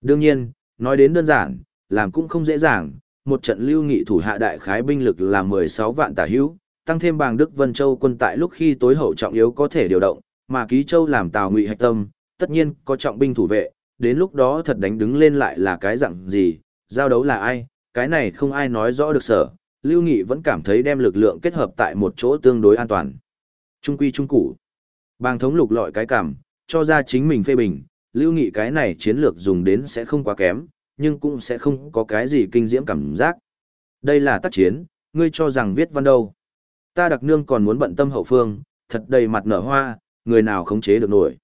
S1: Đương nhiên, nói đến đơn giản, làm cũng không dễ dàng, một trận lưu nghị thủ hạ đại khái binh lực là 16 vạn tả hữu, tăng thêm bàng Đức Vân Châu quân tại lúc khi tối hậu trọng yếu có thể điều động, mà Ký Châu làm tào ngụy hạch tâm, tất nhiên có trọng binh thủ vệ, đến lúc đó thật đánh đứng lên lại là cái dạng gì, giao đấu là ai, cái này không ai nói rõ được sở, Lưu Nghị vẫn cảm thấy đem lực lượng kết hợp tại một chỗ tương đối an toàn. Trung quy trung củ. Bàng thống lục lọi cái cảm, cho ra chính mình phê bình, Lưu Nghị cái này chiến lược dùng đến sẽ không quá kém, nhưng cũng sẽ không có cái gì kinh diễm cảm giác. Đây là tác chiến, ngươi cho rằng viết văn đâu. Ta đặc nương còn muốn bận tâm hậu phương, thật đầy mặt nở hoa, người nào khống chế được nổi.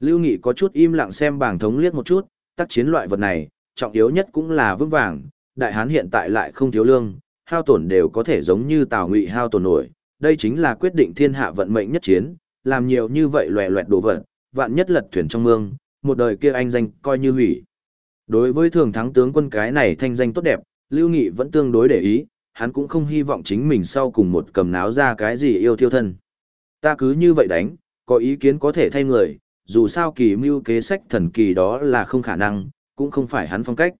S1: Lưu Nghị có chút im lặng xem bảng thống liếc một chút, tác chiến loại vật này, trọng yếu nhất cũng là vững vàng, đại hán hiện tại lại không thiếu lương, hao tổn đều có thể giống như Tào Ngụy hao tổn nổi, đây chính là quyết định thiên hạ vận mệnh nhất chiến, làm nhiều như vậy loẻ loẹt đồ vật, vạn nhất lật thuyền trong mương, một đời kia anh danh coi như hủy. Đối với thường thắng tướng quân cái này thanh danh tốt đẹp, Lưu Nghị vẫn tương đối để ý, hắn cũng không hy vọng chính mình sau cùng một cầm náo ra cái gì yêu thiêu thân. Ta cứ như vậy đánh, có ý kiến có thể thay người, dù sao kỳ mưu kế sách thần kỳ đó là không khả năng, cũng không phải hắn phong cách.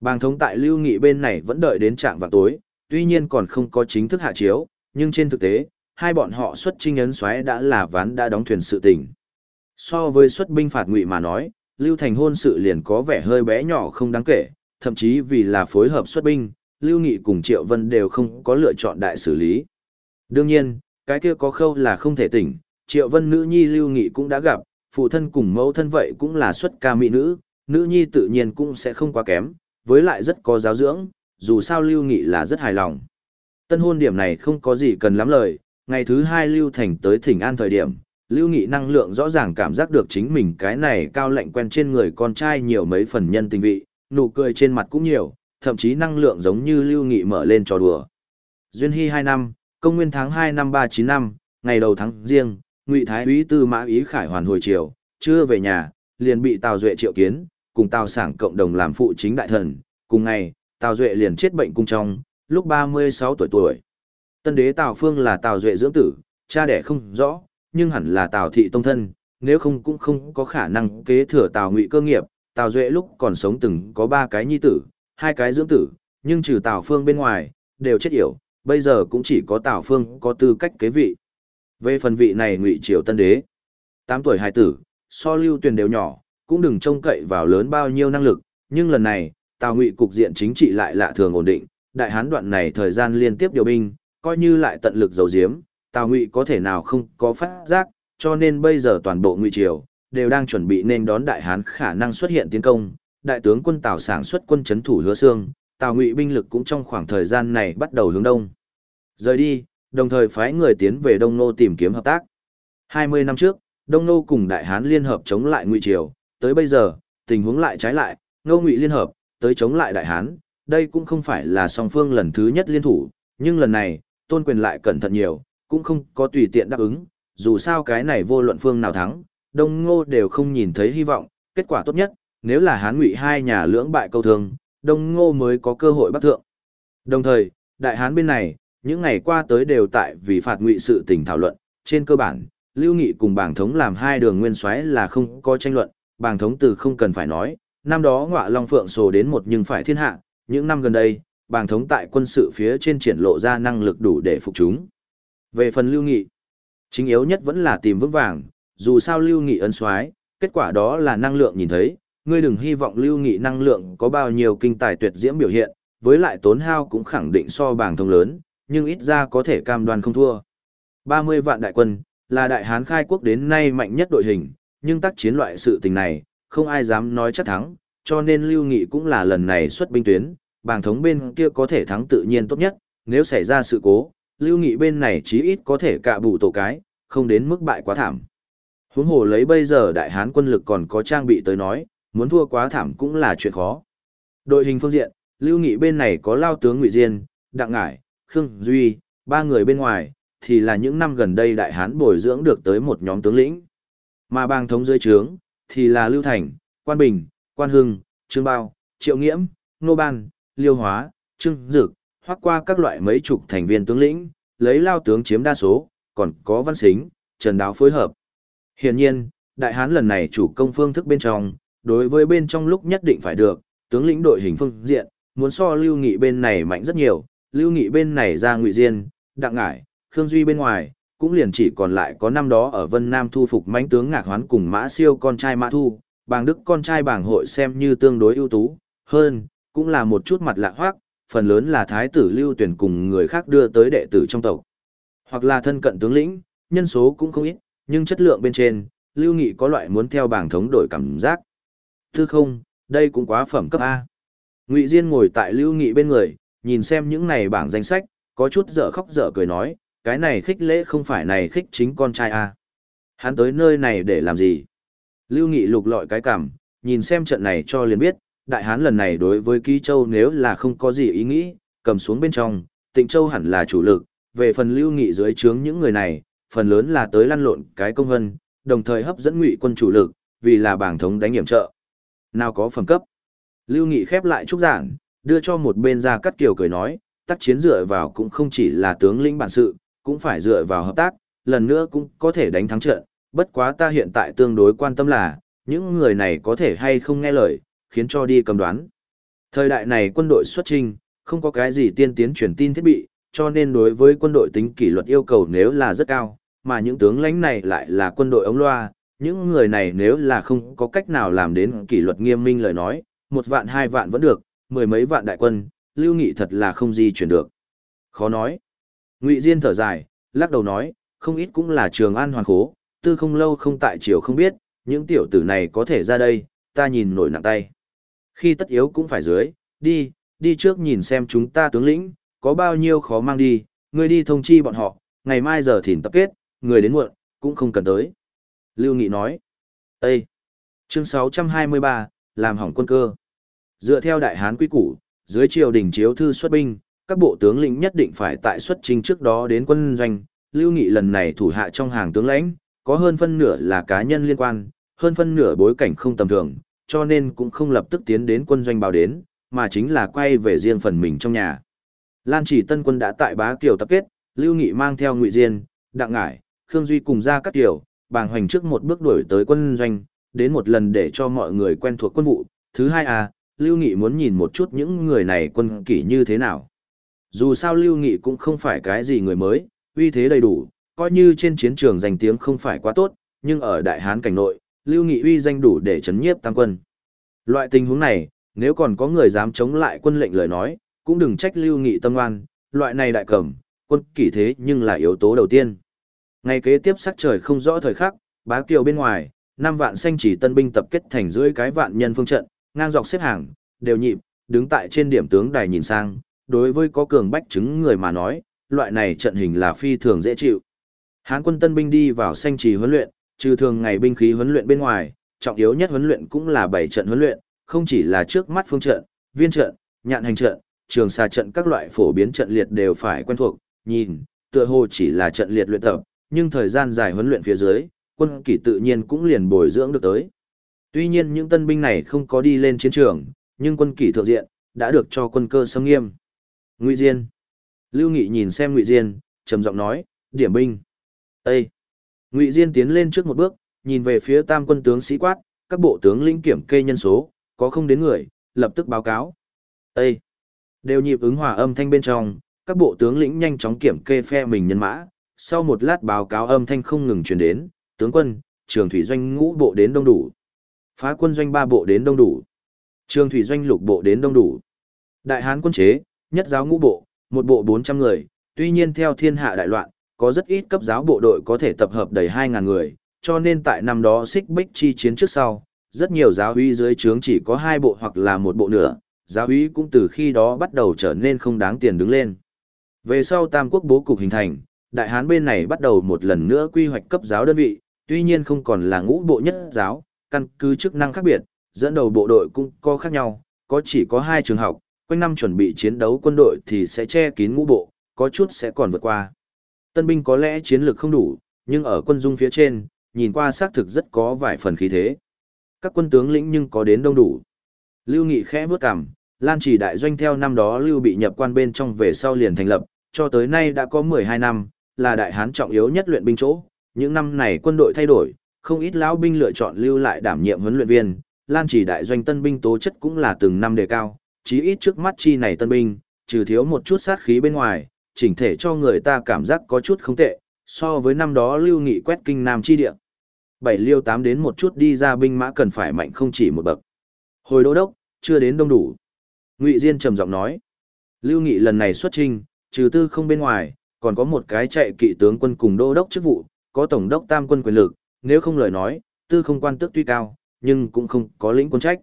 S1: Bàng thống tại Lưu Nghị bên này vẫn đợi đến trạng vào tối, tuy nhiên còn không có chính thức hạ chiếu, nhưng trên thực tế, hai bọn họ xuất trinh ấn xoáy đã là ván đã đóng thuyền sự tình. So với xuất binh phạt ngụy mà nói, Lưu Thành hôn sự liền có vẻ hơi bé nhỏ không đáng kể, thậm chí vì là phối hợp xuất binh, Lưu Nghị cùng Triệu Vân đều không có lựa chọn đại xử lý. Đương nhiên, cái kia có khâu là không thể tỉnh, Triệu Vân nữ nhi Lưu Nghị cũng đã gặp, phụ thân cùng mẫu thân vậy cũng là xuất ca mỹ nữ, nữ nhi tự nhiên cũng sẽ không quá kém, với lại rất có giáo dưỡng, dù sao Lưu Nghị là rất hài lòng. Tân hôn điểm này không có gì cần lắm lời, ngày thứ hai Lưu Thành tới thỉnh an thời điểm, Lưu Nghị năng lượng rõ ràng cảm giác được chính mình cái này cao lạnh quen trên người con trai nhiều mấy phần nhân tình vị, nụ cười trên mặt cũng nhiều, thậm chí năng lượng giống như Lưu Nghị mở lên trò đùa. Duyên Hy 2 năm, công nguyên tháng 2 năm 39 năm, ngày đầu tháng riêng, Ngụy Thái úy Tư Mã Ý Khải hoàn hồi chiều, chưa về nhà, liền bị Tào Duệ triệu kiến, cùng Tào Sảng cộng đồng làm phụ chính đại thần, cùng ngày, Tào Duệ liền chết bệnh cung trong, lúc 36 tuổi tuổi. Tân đế Tào Phương là Tào Duệ dưỡng tử, cha đẻ không rõ, nhưng hẳn là Tào thị tông thân, nếu không cũng không có khả năng kế thừa Tào Ngụy cơ nghiệp. Tào Duệ lúc còn sống từng có ba cái nhi tử, hai cái dưỡng tử, nhưng trừ Tào Phương bên ngoài, đều chết yểu, bây giờ cũng chỉ có Tào Phương có tư cách kế vị. Về phần vị này Ngụy Triều Tân đế, 8 tuổi hài tử, so lưu tuyển đều nhỏ, cũng đừng trông cậy vào lớn bao nhiêu năng lực, nhưng lần này, Tào Ngụy cục diện chính trị lại lạ thường ổn định, đại hán đoạn này thời gian liên tiếp điều binh, coi như lại tận lực giấu giếm, Tào Ngụy có thể nào không có phát giác, cho nên bây giờ toàn bộ Ngụy triều đều đang chuẩn bị nên đón đại hán khả năng xuất hiện tiến công. Đại tướng quân Tào sản xuất quân chấn thủ Hứa Xương, Tào Ngụy binh lực cũng trong khoảng thời gian này bắt đầu hướng đông. Rời đi, đồng thời phái người tiến về Đông Nô tìm kiếm hợp tác. 20 năm trước, Đông Nô cùng Đại Hán liên hợp chống lại Ngụy Triều, tới bây giờ, tình huống lại trái lại, Ngô Ngụy liên hợp, tới chống lại Đại Hán, đây cũng không phải là song phương lần thứ nhất liên thủ, nhưng lần này, tôn quyền lại cẩn thận nhiều, cũng không có tùy tiện đáp ứng, dù sao cái này vô luận phương nào thắng, Đông Ngô đều không nhìn thấy hy vọng, kết quả tốt nhất, nếu là Hán Ngụy hai nhà lưỡng bại câu thương, Đông Ngô mới có cơ hội bắt thượng. Đồng thời, Đại Hán bên này, những ngày qua tới đều tại vì phạt Ngụy sự tình thảo luận, trên cơ bản, Lưu Nghị cùng bảng thống làm hai đường nguyên soái là không có tranh luận, bảng thống từ không cần phải nói, năm đó ngọa Long Phượng sổ đến một nhưng phải thiên hạ, những năm gần đây, bảng thống tại quân sự phía trên triển lộ ra năng lực đủ để phục chúng. Về phần Lưu Nghị, chính yếu nhất vẫn là tìm vững vàng, dù sao Lưu Nghị ân soái, kết quả đó là năng lượng nhìn thấy, ngươi đừng hy vọng Lưu Nghị năng lượng có bao nhiêu kinh tài tuyệt diễm biểu hiện, với lại tốn hao cũng khẳng định so bảng thống lớn, nhưng ít ra có thể cam đoan không thua. 30 vạn đại quân, là đại hán khai quốc đến nay mạnh nhất đội hình, nhưng tác chiến loại sự tình này, không ai dám nói chắc thắng, cho nên Lưu Nghị cũng là lần này xuất binh tuyến, bảng thống bên kia có thể thắng tự nhiên tốt nhất, nếu xảy ra sự cố, Lưu Nghị bên này chí ít có thể cạ bù tổ cái, không đến mức bại quá thảm. Huống hồ lấy bây giờ đại hán quân lực còn có trang bị tới nói, muốn thua quá thảm cũng là chuyện khó. Đội hình phương diện, Lưu Nghị bên này có lao tướng Ngụy Diên, Đặng Ngải, Khương Duy, ba người bên ngoài, thì là những năm gần đây đại hán bồi dưỡng được tới một nhóm tướng lĩnh. Mà bang thống dưới trướng, thì là Lưu Thành, Quan Bình, Quan Hưng, Trương Bao, Triệu Nghiễm, Nô Ban, Liêu Hóa, Trương Dực, hoặc qua các loại mấy chục thành viên tướng lĩnh, lấy lao tướng chiếm đa số, còn có Văn Xính, Trần Đáo phối hợp. Hiển nhiên, đại hán lần này chủ công phương thức bên trong, đối với bên trong lúc nhất định phải được, tướng lĩnh đội hình phương diện, muốn so Lưu Nghị bên này mạnh rất nhiều, Lưu Nghị bên này ra Ngụy Diên, Đặng Ngải, Khương Duy bên ngoài, cũng liền chỉ còn lại có năm đó ở Vân Nam thu phục mãnh tướng Ngạc Hoán cùng Mã Siêu con trai Mã Thu, bàng đức con trai bàng hội xem như tương đối ưu tú, hơn, cũng là một chút mặt lạ hoác, phần lớn là thái tử lưu tuyển cùng người khác đưa tới đệ tử trong tộc. Hoặc là thân cận tướng lĩnh, nhân số cũng không ít, nhưng chất lượng bên trên, lưu nghị có loại muốn theo bảng thống đổi cảm giác thư không, đây cũng quá phẩm cấp A. Ngụy Diên ngồi tại lưu nghị bên người, nhìn xem những này bảng danh sách, có chút dở khóc dở cười nói, cái này khích lễ không phải này khích chính con trai A. Hắn tới nơi này để làm gì? Lưu Nghị lục lọi cái cảm, nhìn xem trận này cho liền biết, đại hán lần này đối với Ký Châu nếu là không có gì ý nghĩ, cầm xuống bên trong, Tịnh Châu hẳn là chủ lực, về phần Lưu Nghị dưới trướng những người này, phần lớn là tới lăn lộn cái công hân, đồng thời hấp dẫn Ngụy quân chủ lực, vì là bảng thống đánh hiểm trợ. Nào có phẩm cấp. Lưu Nghị khép lại trúc giản, đưa cho một bên ra cắt kiều cười nói, tác chiến dựa vào cũng không chỉ là tướng lĩnh bản sự, cũng phải dựa vào hợp tác, lần nữa cũng có thể đánh thắng trận, bất quá ta hiện tại tương đối quan tâm là, những người này có thể hay không nghe lời, khiến cho đi cầm đoán. Thời đại này quân đội xuất trình, không có cái gì tiên tiến truyền tin thiết bị, cho nên đối với quân đội tính kỷ luật yêu cầu nếu là rất cao, mà những tướng lãnh này lại là quân đội ống loa, những người này nếu là không có cách nào làm đến kỷ luật nghiêm minh lời nói, một vạn hai vạn vẫn được, mười mấy vạn đại quân, lưu nghị thật là không di chuyển được. Khó nói. Ngụy Diên thở dài, lắc đầu nói, không ít cũng là trường an hoàn khố, tư không lâu không tại triều không biết, những tiểu tử này có thể ra đây, ta nhìn nổi nặng tay. Khi tất yếu cũng phải dưới, đi, đi trước nhìn xem chúng ta tướng lĩnh, có bao nhiêu khó mang đi, ngươi đi thông chi bọn họ, ngày mai giờ thìn tập kết, người đến muộn, cũng không cần tới. Lưu Nghị nói, Ê! Chương 623, làm hỏng quân cơ. Dựa theo đại hán quy củ, Dưới triều đình chiếu thư xuất binh, các bộ tướng lĩnh nhất định phải tại xuất trình trước đó đến quân doanh, Lưu Nghị lần này thủ hạ trong hàng tướng lãnh, có hơn phân nửa là cá nhân liên quan, hơn phân nửa bối cảnh không tầm thường, cho nên cũng không lập tức tiến đến quân doanh báo đến, mà chính là quay về riêng phần mình trong nhà. Lan chỉ tân quân đã tại bá kiều tập kết, Lưu Nghị mang theo Ngụy Diên, Đặng Ngải, Khương Duy cùng ra các tiểu, bàng hoành trước một bước đuổi tới quân doanh, đến một lần để cho mọi người quen thuộc quân vụ. Thứ hai à, Lưu Nghị muốn nhìn một chút những người này quân kỷ như thế nào. Dù sao Lưu Nghị cũng không phải cái gì người mới, uy thế đầy đủ, coi như trên chiến trường danh tiếng không phải quá tốt, nhưng ở Đại Hán cảnh nội, Lưu Nghị uy danh đủ để chấn nhiếp tăng quân. Loại tình huống này, nếu còn có người dám chống lại quân lệnh lời nói, cũng đừng trách Lưu Nghị tâm oan, loại này đại cẩm, quân kỷ thế nhưng là yếu tố đầu tiên. Ngày kế tiếp sắc trời không rõ thời khắc, bá kiều bên ngoài, năm vạn xanh chỉ tân binh tập kết thành dưới cái vạn nhân phương trận, ngang dọc xếp hàng, đều nhịp, đứng tại trên điểm tướng đài nhìn sang, đối với có cường bách chứng người mà nói, loại này trận hình là phi thường dễ chịu. Hán quân tân binh đi vào xanh trì huấn luyện, trừ thường ngày binh khí huấn luyện bên ngoài, trọng yếu nhất huấn luyện cũng là bảy trận huấn luyện, không chỉ là trước mắt phương trận, viên trận, nhạn hành trận, trường xa trận các loại phổ biến trận liệt đều phải quen thuộc, nhìn, tựa hồ chỉ là trận liệt luyện tập, nhưng thời gian dài huấn luyện phía dưới, quân kỷ tự nhiên cũng liền bồi dưỡng được tới. Tuy nhiên những tân binh này không có đi lên chiến trường, nhưng quân kỷ thượng diện đã được cho quân cơ xâm nghiêm. Ngụy Diên. Lưu Nghị nhìn xem Ngụy Diên, trầm giọng nói, "Điểm binh." Ê! Ngụy Diên tiến lên trước một bước, nhìn về phía tam quân tướng sĩ quát, các bộ tướng lĩnh kiểm kê nhân số, có không đến người, lập tức báo cáo. Ê! Đều nhịp ứng hòa âm thanh bên trong, các bộ tướng lĩnh nhanh chóng kiểm kê phe mình nhân mã, sau một lát báo cáo âm thanh không ngừng truyền đến, tướng quân, trường thủy doanh ngũ bộ đến đông đủ. Phá quân doanh ba bộ đến đông đủ. Trường thủy doanh lục bộ đến đông đủ. Đại Hán quân chế, nhất giáo ngũ bộ, một bộ 400 người, tuy nhiên theo thiên hạ đại loạn, có rất ít cấp giáo bộ đội có thể tập hợp đầy 2.000 người, cho nên tại năm đó xích bích chi chiến trước sau, rất nhiều giáo uy dưới trướng chỉ có hai bộ hoặc là một bộ nữa, giáo uy cũng từ khi đó bắt đầu trở nên không đáng tiền đứng lên. Về sau Tam Quốc bố cục hình thành, Đại Hán bên này bắt đầu một lần nữa quy hoạch cấp giáo đơn vị, tuy nhiên không còn là ngũ bộ nhất giáo, căn cứ chức năng khác biệt, dẫn đầu bộ đội cũng có khác nhau, có chỉ có hai trường học, quanh năm chuẩn bị chiến đấu quân đội thì sẽ che kín ngũ bộ, có chút sẽ còn vượt qua. Tân binh có lẽ chiến lược không đủ, nhưng ở quân dung phía trên, nhìn qua xác thực rất có vài phần khí thế. Các quân tướng lĩnh nhưng có đến đông đủ. Lưu Nghị khẽ vớt cằm, Lan chỉ đại doanh theo năm đó Lưu bị nhập quan bên trong về sau liền thành lập, cho tới nay đã có 12 năm, là đại hán trọng yếu nhất luyện binh chỗ. Những năm này quân đội thay đổi, không ít lão binh lựa chọn lưu lại đảm nhiệm huấn luyện viên, Lan chỉ đại doanh tân binh tố chất cũng là từng năm đề cao, chí ít trước mắt chi này tân binh, trừ thiếu một chút sát khí bên ngoài, chỉnh thể cho người ta cảm giác có chút không tệ, so với năm đó lưu nghị quét kinh nam chi địa. Bảy liêu tám đến một chút đi ra binh mã cần phải mạnh không chỉ một bậc. Hồi đô đốc, chưa đến đông đủ. Ngụy Diên trầm giọng nói. Lưu Nghị lần này xuất trình trừ tư không bên ngoài, còn có một cái chạy kỵ tướng quân cùng đô đốc chức vụ, có tổng đốc tam quân quyền lực, nếu không lời nói, tư không quan tước tuy cao, nhưng cũng không có lĩnh quân trách.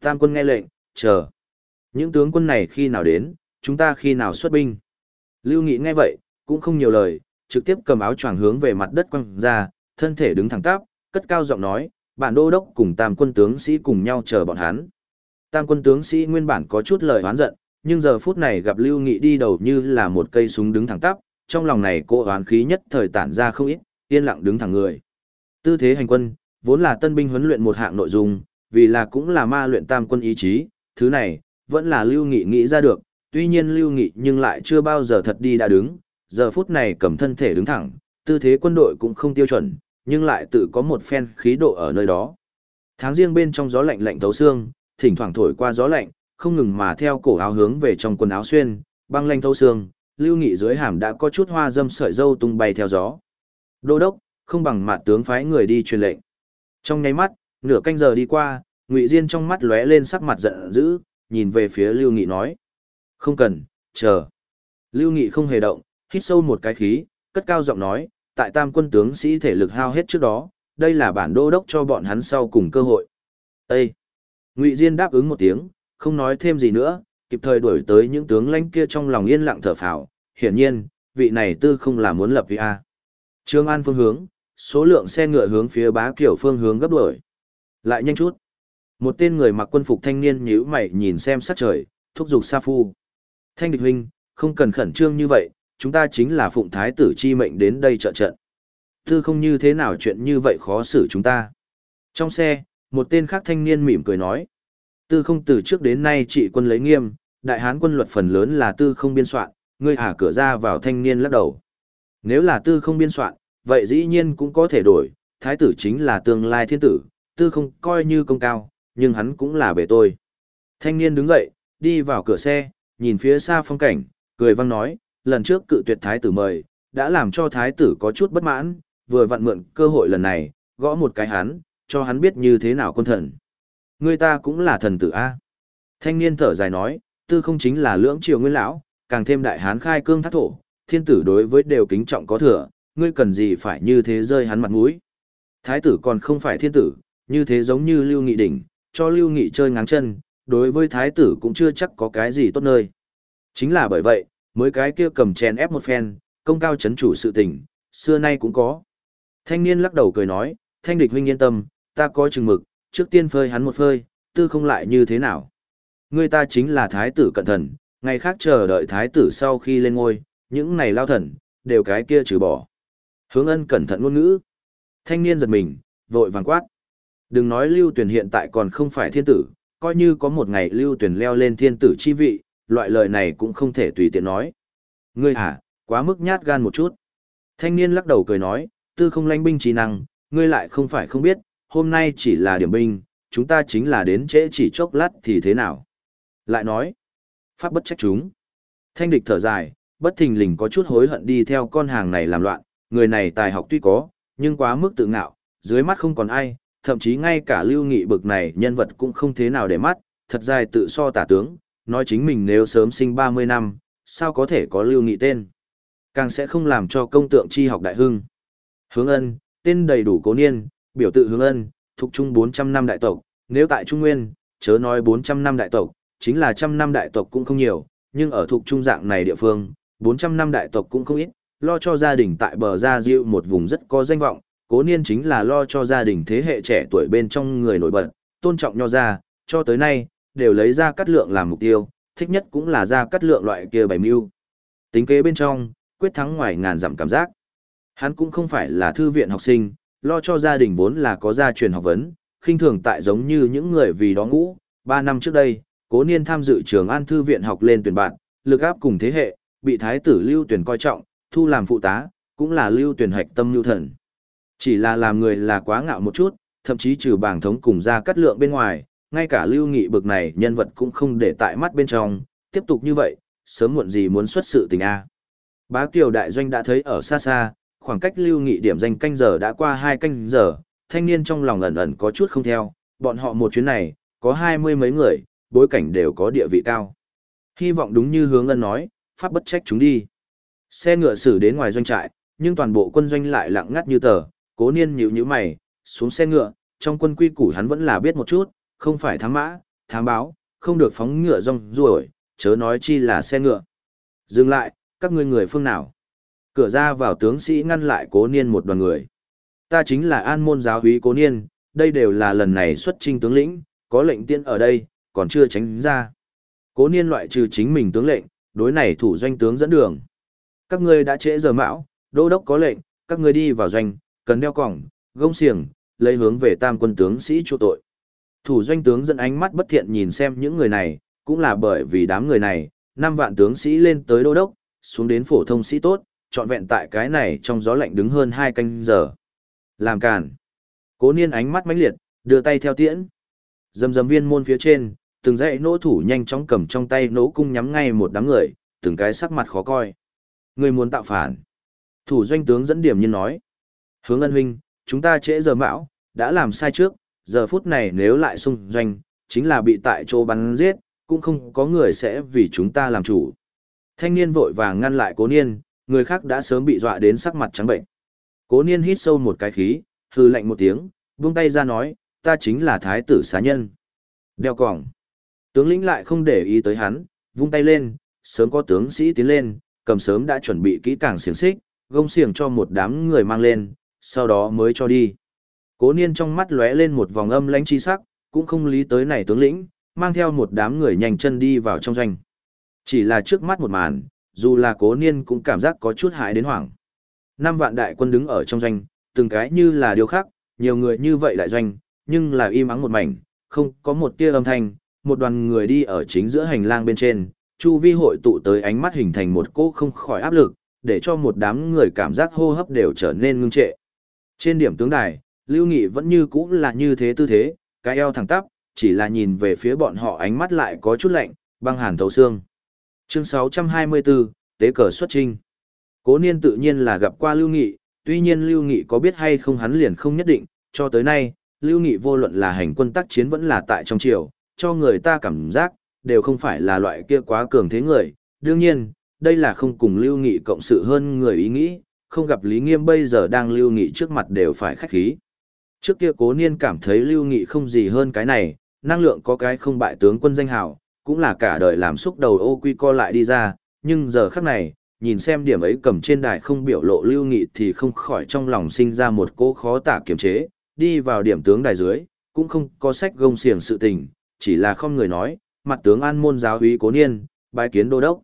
S1: Tam quân nghe lệnh, chờ. Những tướng quân này khi nào đến, chúng ta khi nào xuất binh. Lưu Nghị nghe vậy, cũng không nhiều lời, trực tiếp cầm áo choàng hướng về mặt đất quăng ra, thân thể đứng thẳng tắp, cất cao giọng nói, bản đô đốc cùng tam quân tướng sĩ cùng nhau chờ bọn hắn. Tam quân tướng sĩ nguyên bản có chút lời oán giận, nhưng giờ phút này gặp Lưu Nghị đi đầu như là một cây súng đứng thẳng tắp, trong lòng này cô oán khí nhất thời tản ra không ít, yên lặng đứng thẳng người. Tư thế hành quân, vốn là tân binh huấn luyện một hạng nội dung, vì là cũng là ma luyện tam quân ý chí, thứ này, vẫn là Lưu Nghị nghĩ ra được, tuy nhiên Lưu Nghị nhưng lại chưa bao giờ thật đi đã đứng, giờ phút này cầm thân thể đứng thẳng, tư thế quân đội cũng không tiêu chuẩn, nhưng lại tự có một phen khí độ ở nơi đó. Tháng riêng bên trong gió lạnh lạnh thấu xương, thỉnh thoảng thổi qua gió lạnh, không ngừng mà theo cổ áo hướng về trong quần áo xuyên, băng lanh thấu xương, Lưu Nghị dưới hàm đã có chút hoa dâm sợi dâu tung bay theo gió. Đô đốc, không bằng mặt tướng phái người đi truyền lệnh. Trong nháy mắt, nửa canh giờ đi qua, Ngụy Diên trong mắt lóe lên sắc mặt giận dữ, nhìn về phía Lưu Nghị nói: "Không cần, chờ." Lưu Nghị không hề động, hít sâu một cái khí, cất cao giọng nói: "Tại Tam quân tướng sĩ thể lực hao hết trước đó, đây là bản đô đốc cho bọn hắn sau cùng cơ hội." Ê! Ngụy Diên đáp ứng một tiếng, không nói thêm gì nữa, kịp thời đuổi tới những tướng lãnh kia trong lòng yên lặng thở phào, hiển nhiên, vị này tư không là muốn lập vi a. Trương An phương hướng, số lượng xe ngựa hướng phía bá kiểu phương hướng gấp đuổi. Lại nhanh chút. Một tên người mặc quân phục thanh niên nhíu mày nhìn xem sát trời, thúc giục Sa Phu. Thanh địch huynh, không cần khẩn trương như vậy, chúng ta chính là phụng thái tử chi mệnh đến đây trợ trận. Tư không như thế nào chuyện như vậy khó xử chúng ta. Trong xe, một tên khác thanh niên mỉm cười nói. Tư không từ trước đến nay trị quân lấy nghiêm, đại hán quân luật phần lớn là tư không biên soạn, ngươi ả cửa ra vào thanh niên lắc đầu. Nếu là tư không biên soạn, vậy dĩ nhiên cũng có thể đổi, thái tử chính là tương lai thiên tử, tư không coi như công cao, nhưng hắn cũng là bề tôi. Thanh niên đứng dậy, đi vào cửa xe, nhìn phía xa phong cảnh, cười vang nói, lần trước cự tuyệt thái tử mời, đã làm cho thái tử có chút bất mãn, vừa vặn mượn cơ hội lần này, gõ một cái hắn, cho hắn biết như thế nào quân thần. Người ta cũng là thần tử A. Thanh niên thở dài nói, tư không chính là lưỡng triều nguyên lão, càng thêm đại hán khai cương thác thổ, thiên tử đối với đều kính trọng có thừa, ngươi cần gì phải như thế rơi hắn mặt mũi. Thái tử còn không phải thiên tử, như thế giống như Lưu Nghị đỉnh, cho Lưu Nghị chơi ngáng chân, đối với thái tử cũng chưa chắc có cái gì tốt nơi. Chính là bởi vậy, mới cái kia cầm chèn ép một phen, công cao chấn chủ sự tình, xưa nay cũng có. Thanh niên lắc đầu cười nói, thanh địch huynh yên tâm, ta có chừng mực, trước tiên phơi hắn một phơi, tư không lại như thế nào. Người ta chính là thái tử cận thần, ngày khác chờ đợi thái tử sau khi lên ngôi, những này lao thần, đều cái kia trừ bỏ. Hướng ân cẩn thận ngôn ngữ. Thanh niên giật mình, vội vàng quát. Đừng nói lưu tuyển hiện tại còn không phải thiên tử, coi như có một ngày lưu tuyển leo lên thiên tử chi vị, loại lời này cũng không thể tùy tiện nói. Ngươi hả, quá mức nhát gan một chút. Thanh niên lắc đầu cười nói, tư không lãnh binh trí năng, ngươi lại không phải không biết, hôm nay chỉ là điểm binh, chúng ta chính là đến trễ chỉ chốc lát thì thế nào. Lại nói, pháp bất trách chúng. Thanh địch thở dài, bất thình lình có chút hối hận đi theo con hàng này làm loạn, người này tài học tuy có, nhưng quá mức tự ngạo, dưới mắt không còn ai, thậm chí ngay cả lưu nghị bực này nhân vật cũng không thế nào để mắt, thật dài tự so tả tướng, nói chính mình nếu sớm sinh 30 năm, sao có thể có lưu nghị tên. Càng sẽ không làm cho công tượng chi học đại hưng. Hướng ân, tên đầy đủ cố niên, biểu tự hướng ân, thuộc trung 400 năm đại tộc, nếu tại Trung Nguyên, chớ nói 400 năm đại tộc, chính là trăm năm đại tộc cũng không nhiều, nhưng ở thuộc trung dạng này địa phương, 400 năm đại tộc cũng không ít, lo cho gia đình tại bờ gia diệu một vùng rất có danh vọng, cố niên chính là lo cho gia đình thế hệ trẻ tuổi bên trong người nổi bật, tôn trọng nho gia, cho tới nay, đều lấy ra cắt lượng làm mục tiêu, thích nhất cũng là ra cắt lượng loại kia bảy mưu. Tính kế bên trong, quyết thắng ngoài ngàn dặm cảm giác. Hắn cũng không phải là thư viện học sinh, lo cho gia đình vốn là có gia truyền học vấn, khinh thường tại giống như những người vì đó ngũ, ba năm trước đây, cố niên tham dự trường an thư viện học lên tuyển bạn, lực áp cùng thế hệ, bị thái tử lưu tuyển coi trọng, thu làm phụ tá, cũng là lưu tuyển hạch tâm lưu thần. Chỉ là làm người là quá ngạo một chút, thậm chí trừ bảng thống cùng ra cắt lượng bên ngoài, ngay cả lưu nghị bực này nhân vật cũng không để tại mắt bên trong, tiếp tục như vậy, sớm muộn gì muốn xuất sự tình A. Bá Kiều Đại Doanh đã thấy ở xa xa, khoảng cách lưu nghị điểm danh canh giờ đã qua hai canh giờ, thanh niên trong lòng ẩn ẩn có chút không theo, bọn họ một chuyến này, có hai mươi mấy người, bối cảnh đều có địa vị cao. Hy vọng đúng như hướng ân nói, pháp bất trách chúng đi. Xe ngựa xử đến ngoài doanh trại, nhưng toàn bộ quân doanh lại lặng ngắt như tờ, cố niên nhíu nhíu mày, xuống xe ngựa, trong quân quy củ hắn vẫn là biết một chút, không phải thám mã, thám báo, không được phóng ngựa rong ruổi, chớ nói chi là xe ngựa. Dừng lại, các ngươi người phương nào? Cửa ra vào tướng sĩ ngăn lại cố niên một đoàn người. Ta chính là an môn giáo húy cố niên, đây đều là lần này xuất trinh tướng lĩnh, có lệnh tiên ở đây, còn chưa tránh ra. Cố niên loại trừ chính mình tướng lệnh, đối này thủ doanh tướng dẫn đường. Các ngươi đã trễ giờ mão, đô đốc có lệnh, các ngươi đi vào doanh, cần đeo còng, gông xiềng, lấy hướng về tam quân tướng sĩ chu tội. Thủ doanh tướng dẫn ánh mắt bất thiện nhìn xem những người này, cũng là bởi vì đám người này, năm vạn tướng sĩ lên tới đô đốc, xuống đến phổ thông sĩ tốt, trọn vẹn tại cái này trong gió lạnh đứng hơn hai canh giờ. Làm càn. Cố niên ánh mắt mãnh liệt, đưa tay theo tiễn. Dầm dầm viên môn phía trên, từng dãy nỗ thủ nhanh chóng cầm trong tay nỗ cung nhắm ngay một đám người, từng cái sắc mặt khó coi. Người muốn tạo phản. Thủ doanh tướng dẫn điểm nhiên nói. Hướng ân huynh, chúng ta trễ giờ mão, đã làm sai trước, giờ phút này nếu lại xung doanh, chính là bị tại chỗ bắn giết, cũng không có người sẽ vì chúng ta làm chủ. Thanh niên vội vàng ngăn lại cố niên, người khác đã sớm bị dọa đến sắc mặt trắng bệnh. Cố niên hít sâu một cái khí, hư lạnh một tiếng, buông tay ra nói, ta chính là thái tử xá nhân. Đeo còng. Tướng lĩnh lại không để ý tới hắn, vung tay lên, sớm có tướng sĩ tiến lên, cầm sớm đã chuẩn bị kỹ càng xiềng xích, gông xiềng cho một đám người mang lên, sau đó mới cho đi. Cố niên trong mắt lóe lên một vòng âm lãnh chi sắc, cũng không lý tới này tướng lĩnh, mang theo một đám người nhanh chân đi vào trong doanh. Chỉ là trước mắt một màn, dù là cố niên cũng cảm giác có chút hại đến hoảng. Năm vạn đại quân đứng ở trong doanh, từng cái như là điều khác, nhiều người như vậy đại doanh, nhưng là im ắng một mảnh, không có một tia âm thanh, một đoàn người đi ở chính giữa hành lang bên trên, chu vi hội tụ tới ánh mắt hình thành một cỗ không khỏi áp lực, để cho một đám người cảm giác hô hấp đều trở nên ngưng trệ. Trên điểm tướng đài, Lưu Nghị vẫn như cũ là như thế tư thế, cái eo thẳng tắp, chỉ là nhìn về phía bọn họ ánh mắt lại có chút lạnh, băng hàn thấu xương. Chương 624, Tế cờ xuất trinh. Cố niên tự nhiên là gặp qua Lưu Nghị, tuy nhiên Lưu Nghị có biết hay không hắn liền không nhất định, cho tới nay, Lưu Nghị vô luận là hành quân tác chiến vẫn là tại trong triều, cho người ta cảm giác, đều không phải là loại kia quá cường thế người. Đương nhiên, đây là không cùng Lưu Nghị cộng sự hơn người ý nghĩ, không gặp Lý Nghiêm bây giờ đang Lưu Nghị trước mặt đều phải khách khí. Trước kia cố niên cảm thấy Lưu Nghị không gì hơn cái này, năng lượng có cái không bại tướng quân danh hào, cũng là cả đời làm xúc đầu ô quy co lại đi ra, nhưng giờ khắc này, nhìn xem điểm ấy cầm trên đài không biểu lộ Lưu Nghị thì không khỏi trong lòng sinh ra một cố khó tả kiềm chế, đi vào điểm tướng đài dưới, cũng không có sách gông xiềng sự tình, chỉ là không người nói, mặt tướng an môn giáo úy cố niên, bái kiến đô đốc.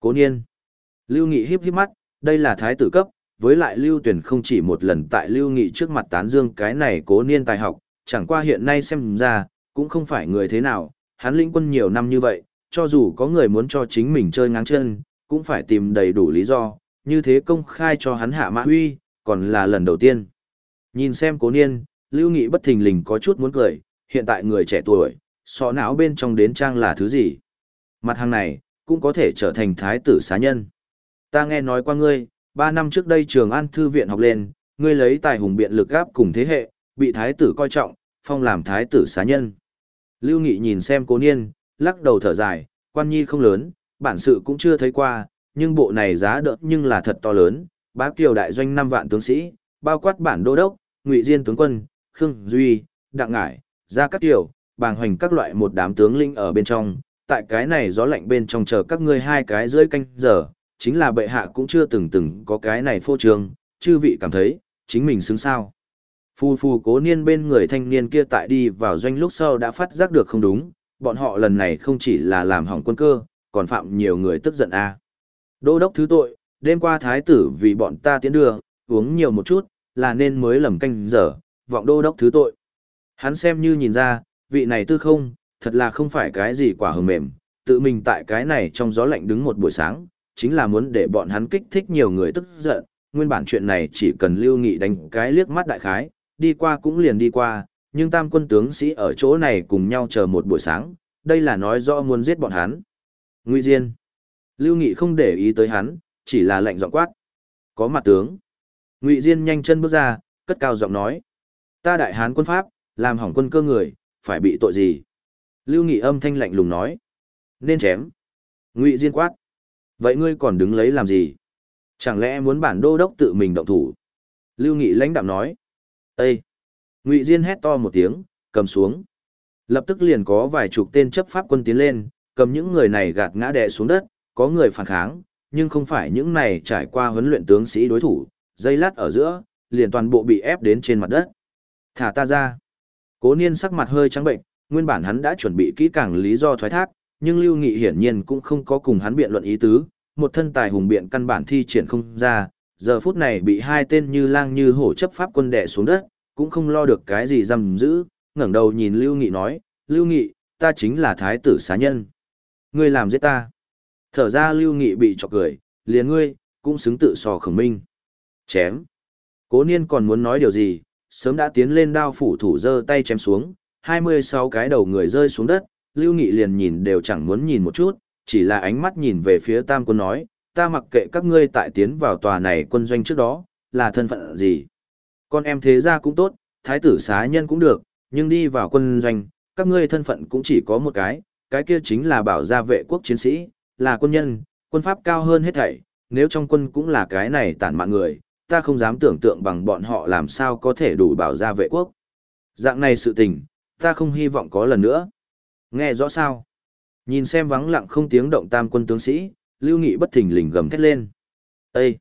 S1: Cố niên. Lưu Nghị híp híp mắt, đây là thái tử cấp, với lại Lưu Tuyển không chỉ một lần tại Lưu Nghị trước mặt tán dương cái này cố niên tài học, chẳng qua hiện nay xem ra, cũng không phải người thế nào, hắn lĩnh quân nhiều năm như vậy, cho dù có người muốn cho chính mình chơi ngáng chân, cũng phải tìm đầy đủ lý do, như thế công khai cho hắn hạ mã huy, còn là lần đầu tiên. Nhìn xem cố niên, Lưu Nghị bất thình lình có chút muốn cười, hiện tại người trẻ tuổi, sọ não bên trong đến trang là thứ gì? Mặt hàng này, cũng có thể trở thành thái tử xá nhân. Ta nghe nói qua ngươi, ba năm trước đây trường an thư viện học lên, ngươi lấy tài hùng biện lực gáp cùng thế hệ, bị thái tử coi trọng, phong làm thái tử xá nhân. Lưu Nghị nhìn xem cố niên, lắc đầu thở dài, quan nhi không lớn, bản sự cũng chưa thấy qua, nhưng bộ này giá đỡ nhưng là thật to lớn, bá kiều đại doanh 5 vạn tướng sĩ, bao quát bản đô đốc, ngụy diên tướng quân, khương duy, đặng ngải, gia cát kiều, bàng hoành các loại một đám tướng linh ở bên trong, tại cái này gió lạnh bên trong chờ các ngươi hai cái dưới canh giờ, chính là bệ hạ cũng chưa từng từng có cái này phô trương, chư vị cảm thấy, chính mình xứng sao. Phu phu cố niên bên người thanh niên kia tại đi vào doanh lúc sau đã phát giác được không đúng, bọn họ lần này không chỉ là làm hỏng quân cơ, còn phạm nhiều người tức giận a. À. Đô đốc thứ tội, đêm qua thái tử vì bọn ta tiến đưa, uống nhiều một chút, là nên mới lầm canh giờ, vọng đô đốc thứ tội. Hắn xem như nhìn ra, vị này tư không, thật là không phải cái gì quả hờm mềm, tự mình tại cái này trong gió lạnh đứng một buổi sáng, chính là muốn để bọn hắn kích thích nhiều người tức giận, nguyên bản chuyện này chỉ cần lưu nghị đánh cái liếc mắt đại khái, đi qua cũng liền đi qua, nhưng tam quân tướng sĩ ở chỗ này cùng nhau chờ một buổi sáng, đây là nói rõ muốn giết bọn hắn. Ngụy Diên. Lưu Nghị không để ý tới hắn, chỉ là lệnh giọng quát. Có mặt tướng. Ngụy Diên nhanh chân bước ra, cất cao giọng nói. Ta đại hán quân Pháp, làm hỏng quân cơ người, phải bị tội gì? Lưu Nghị âm thanh lạnh lùng nói. Nên chém. Ngụy Diên quát. Vậy ngươi còn đứng lấy làm gì? Chẳng lẽ muốn bản đô đốc tự mình động thủ? Lưu Nghị lãnh đạm nói. Ê! Ngụy Diên hét to một tiếng, cầm xuống. Lập tức liền có vài chục tên chấp pháp quân tiến lên, cầm những người này gạt ngã đè xuống đất, có người phản kháng, nhưng không phải những này trải qua huấn luyện tướng sĩ đối thủ, dây lát ở giữa, liền toàn bộ bị ép đến trên mặt đất. Thả ta ra. Cố niên sắc mặt hơi trắng bệnh, nguyên bản hắn đã chuẩn bị kỹ càng lý do thoái thác, nhưng Lưu Nghị hiển nhiên cũng không có cùng hắn biện luận ý tứ, một thân tài hùng biện căn bản thi triển không ra, giờ phút này bị hai tên như lang như hổ chấp pháp quân đè xuống đất, cũng không lo được cái gì giam giữ, ngẩng đầu nhìn Lưu Nghị nói, Lưu Nghị, ta chính là thái tử xá nhân. Ngươi làm giết ta. Thở ra Lưu Nghị bị chọc cười, liền ngươi, cũng xứng tự sò khẩn minh. Chém. Cố niên còn muốn nói điều gì, sớm đã tiến lên đao phủ thủ giơ tay chém xuống, 26 cái đầu người rơi xuống đất, Lưu Nghị liền nhìn đều chẳng muốn nhìn một chút, chỉ là ánh mắt nhìn về phía Tam quân nói, ta mặc kệ các ngươi tại tiến vào tòa này quân doanh trước đó, là thân phận gì. Con em thế gia cũng tốt, thái tử xá nhân cũng được, nhưng đi vào quân doanh, các ngươi thân phận cũng chỉ có một cái, cái kia chính là bảo gia vệ quốc chiến sĩ, là quân nhân, quân pháp cao hơn hết thảy, nếu trong quân cũng là cái này tản mạng người, ta không dám tưởng tượng bằng bọn họ làm sao có thể đủ bảo gia vệ quốc. Dạng này sự tình, ta không hy vọng có lần nữa. Nghe rõ sao? Nhìn xem vắng lặng không tiếng động tam quân tướng sĩ, Lưu Nghị bất thình lình gầm thét lên. Ê!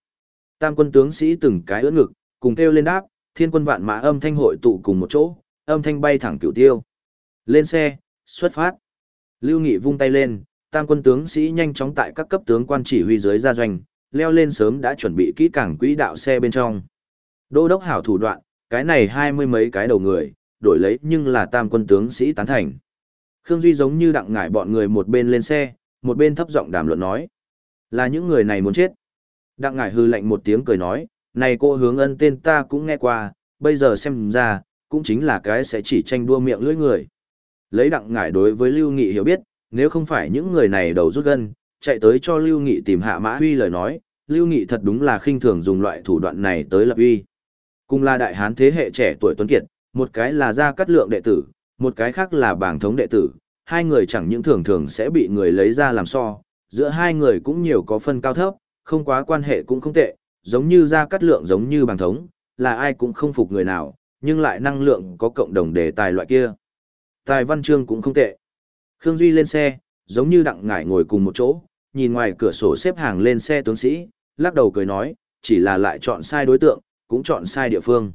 S1: Tam quân tướng sĩ từng cái ưỡn ngực, cùng kêu lên đáp, thiên quân vạn mã âm thanh hội tụ cùng một chỗ, âm thanh bay thẳng cửu tiêu. Lên xe, xuất phát. Lưu Nghị vung tay lên, tam quân tướng sĩ nhanh chóng tại các cấp tướng quan chỉ huy dưới ra doanh, leo lên sớm đã chuẩn bị kỹ càng quỹ đạo xe bên trong. Đô đốc hảo thủ đoạn, cái này hai mươi mấy cái đầu người, đổi lấy nhưng là tam quân tướng sĩ tán thành. Khương Duy giống như đặng ngải bọn người một bên lên xe, một bên thấp giọng đàm luận nói. Là những người này muốn chết. Đặng ngải hư lạnh một tiếng cười nói, này cô hướng ân tên ta cũng nghe qua, bây giờ xem ra, cũng chính là cái sẽ chỉ tranh đua miệng lưỡi người. Lấy đặng ngải đối với Lưu Nghị hiểu biết, nếu không phải những người này đầu rút gân, chạy tới cho Lưu Nghị tìm hạ mã huy lời nói, Lưu Nghị thật đúng là khinh thường dùng loại thủ đoạn này tới lập uy. Cùng là đại hán thế hệ trẻ tuổi tuấn kiệt, một cái là gia cắt lượng đệ tử, một cái khác là bảng thống đệ tử, hai người chẳng những thường thường sẽ bị người lấy ra làm so, giữa hai người cũng nhiều có phân cao thấp, không quá quan hệ cũng không tệ, giống như gia cắt lượng giống như bằng thống, là ai cũng không phục người nào, nhưng lại năng lượng có cộng đồng đề tài loại kia. Tài văn chương cũng không tệ. Khương Duy lên xe, giống như đặng ngải ngồi cùng một chỗ, nhìn ngoài cửa sổ xếp hàng lên xe tướng sĩ, lắc đầu cười nói, chỉ là lại chọn sai đối tượng, cũng chọn sai địa phương.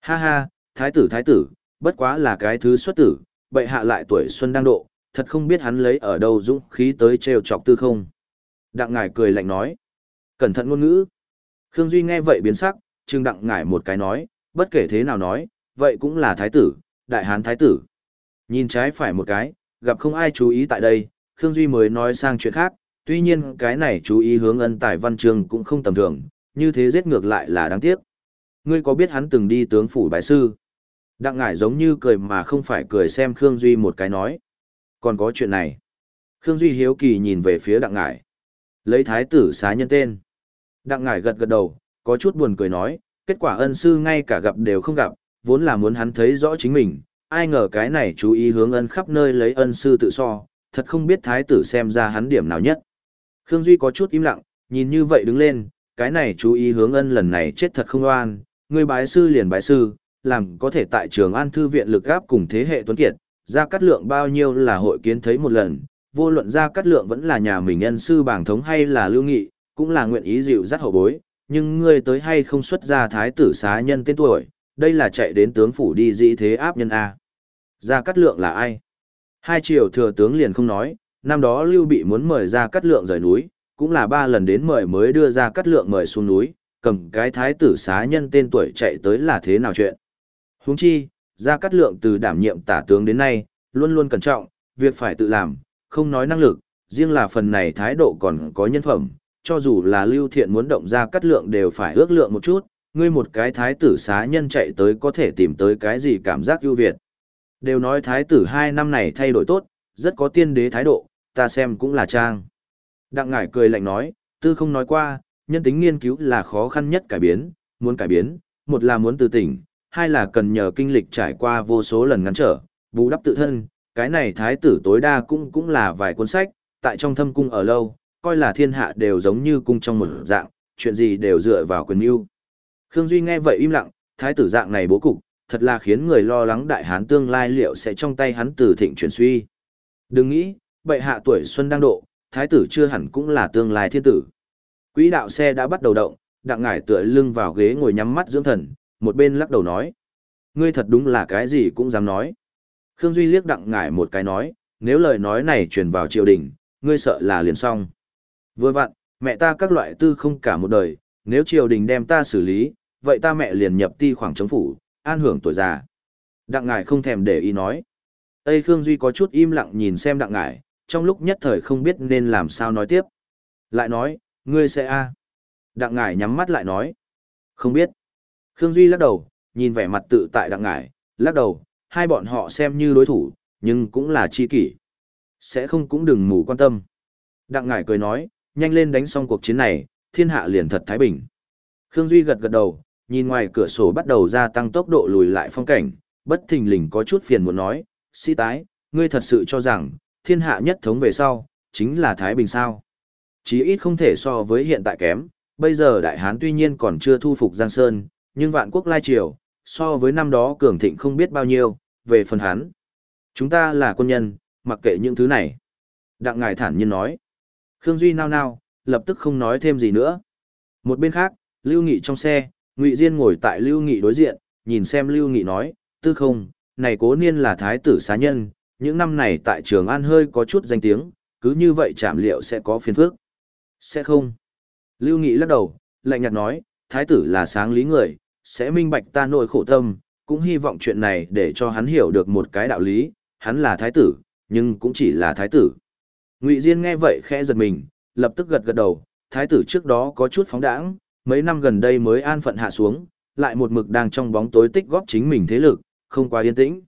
S1: Ha ha, thái tử thái tử, bất quá là cái thứ xuất tử, bệ hạ lại tuổi xuân đang độ, thật không biết hắn lấy ở đâu dũng khí tới trêu chọc tư không. Đặng ngải cười lạnh nói, cẩn thận ngôn ngữ. Khương Duy nghe vậy biến sắc, trưng đặng ngải một cái nói, bất kể thế nào nói, vậy cũng là thái tử, đại hán thái tử. Nhìn trái phải một cái, gặp không ai chú ý tại đây, Khương Duy mới nói sang chuyện khác, tuy nhiên cái này chú ý hướng ân tài văn chương cũng không tầm thường, như thế giết ngược lại là đáng tiếc. Ngươi có biết hắn từng đi tướng phủ bái sư? Đặng ngải giống như cười mà không phải cười xem Khương Duy một cái nói. Còn có chuyện này. Khương Duy hiếu kỳ nhìn về phía đặng ngải. Lấy thái tử xá nhân tên. Đặng ngải gật gật đầu, có chút buồn cười nói, kết quả ân sư ngay cả gặp đều không gặp, vốn là muốn hắn thấy rõ chính mình, ai ngờ cái này chú ý hướng ân khắp nơi lấy ân sư tự so, thật không biết thái tử xem ra hắn điểm nào nhất. Khương Duy có chút im lặng, nhìn như vậy đứng lên, cái này chú ý hướng ân lần này chết thật không oan, người bái sư liền bái sư, làm có thể tại trường an thư viện lực gáp cùng thế hệ tuấn kiệt, gia cát lượng bao nhiêu là hội kiến thấy một lần, vô luận gia cát lượng vẫn là nhà mình nhân sư bảng thống hay là lưu nghị, cũng là nguyện ý dịu dắt hậu bối, nhưng ngươi tới hay không xuất ra thái tử xá nhân tên tuổi, đây là chạy đến tướng phủ đi dĩ thế áp nhân A. Gia Cát Lượng là ai? Hai triều thừa tướng liền không nói, năm đó Lưu Bị muốn mời Gia Cát Lượng rời núi, cũng là ba lần đến mời mới đưa Gia Cát Lượng mời xuống núi, cầm cái thái tử xá nhân tên tuổi chạy tới là thế nào chuyện. Huống chi, Gia Cát Lượng từ đảm nhiệm tả tướng đến nay, luôn luôn cẩn trọng, việc phải tự làm, không nói năng lực, riêng là phần này thái độ còn có nhân phẩm, cho dù là Lưu Thiện muốn động Gia Cát Lượng đều phải ước lượng một chút, ngươi một cái thái tử xá nhân chạy tới có thể tìm tới cái gì cảm giác ưu việt. Đều nói thái tử hai năm này thay đổi tốt, rất có tiên đế thái độ, ta xem cũng là trang. Đặng ngải cười lạnh nói, tư không nói qua, nhân tính nghiên cứu là khó khăn nhất cải biến, muốn cải biến, một là muốn từ tỉnh, hai là cần nhờ kinh lịch trải qua vô số lần ngắn trở, bù đắp tự thân, cái này thái tử tối đa cũng cũng là vài cuốn sách, tại trong thâm cung ở lâu, coi là thiên hạ đều giống như cung trong một dạng, chuyện gì đều dựa vào quyền mưu. Khương Duy nghe vậy im lặng, thái tử dạng này bố cục, thật là khiến người lo lắng đại hán tương lai liệu sẽ trong tay hắn từ thịnh chuyển suy. Đừng nghĩ, bệ hạ tuổi xuân đang độ, thái tử chưa hẳn cũng là tương lai thiên tử. Quỹ đạo xe đã bắt đầu động, đặng ngải tựa lưng vào ghế ngồi nhắm mắt dưỡng thần, một bên lắc đầu nói. Ngươi thật đúng là cái gì cũng dám nói. Khương Duy liếc đặng ngải một cái nói, nếu lời nói này truyền vào triều đình, ngươi sợ là liền xong. Vừa vặn, mẹ ta các loại tư không cả một đời, nếu triều đình đem ta xử lý, vậy ta mẹ liền nhập ti khoảng chống phủ, an hưởng tuổi già. Đặng ngải không thèm để ý nói. Tây Khương Duy có chút im lặng nhìn xem đặng ngải, trong lúc nhất thời không biết nên làm sao nói tiếp. Lại nói, ngươi sẽ a Đặng ngải nhắm mắt lại nói. Không biết. Khương Duy lắc đầu, nhìn vẻ mặt tự tại đặng ngải, lắc đầu, hai bọn họ xem như đối thủ, nhưng cũng là chi kỷ. Sẽ không cũng đừng mù quan tâm. Đặng ngải cười nói, nhanh lên đánh xong cuộc chiến này, thiên hạ liền thật thái bình. Khương Duy gật gật đầu, nhìn ngoài cửa sổ bắt đầu gia tăng tốc độ lùi lại phong cảnh, bất thình lình có chút phiền muốn nói, sĩ tái, ngươi thật sự cho rằng, thiên hạ nhất thống về sau, chính là Thái Bình sao. Chí ít không thể so với hiện tại kém, bây giờ Đại Hán tuy nhiên còn chưa thu phục Giang Sơn, nhưng vạn quốc lai triều, so với năm đó cường thịnh không biết bao nhiêu, về phần Hán. Chúng ta là quân nhân, mặc kệ những thứ này. Đặng Ngài thản nhiên nói. Khương Duy nao nao, lập tức không nói thêm gì nữa. Một bên khác, Lưu Nghị trong xe, Ngụy Diên ngồi tại Lưu Nghị đối diện, nhìn xem Lưu Nghị nói, tư không, này cố niên là thái tử xá nhân, những năm này tại Trường An hơi có chút danh tiếng, cứ như vậy chạm liệu sẽ có phiền phức. Sẽ không. Lưu Nghị lắc đầu, lạnh nhạt nói, thái tử là sáng lý người, sẽ minh bạch ta nội khổ tâm, cũng hy vọng chuyện này để cho hắn hiểu được một cái đạo lý, hắn là thái tử, nhưng cũng chỉ là thái tử. Ngụy Diên nghe vậy khẽ giật mình, lập tức gật gật đầu, thái tử trước đó có chút phóng đãng, mấy năm gần đây mới an phận hạ xuống, lại một mực đang trong bóng tối tích góp chính mình thế lực, không quá yên tĩnh.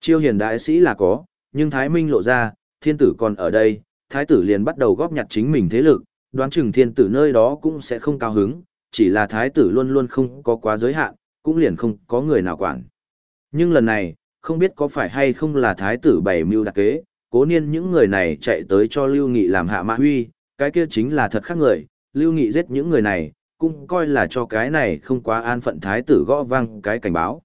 S1: Chiêu hiền đại sĩ là có, nhưng Thái Minh lộ ra, thiên tử còn ở đây, thái tử liền bắt đầu góp nhặt chính mình thế lực, đoán chừng thiên tử nơi đó cũng sẽ không cao hứng, chỉ là thái tử luôn luôn không có quá giới hạn, cũng liền không có người nào quản. Nhưng lần này, không biết có phải hay không là thái tử bày mưu đặc kế, cố niên những người này chạy tới cho Lưu Nghị làm hạ mã huy, cái kia chính là thật khác người, Lưu Nghị giết những người này, cũng coi là cho cái này không quá an phận thái tử gõ vang cái cảnh báo.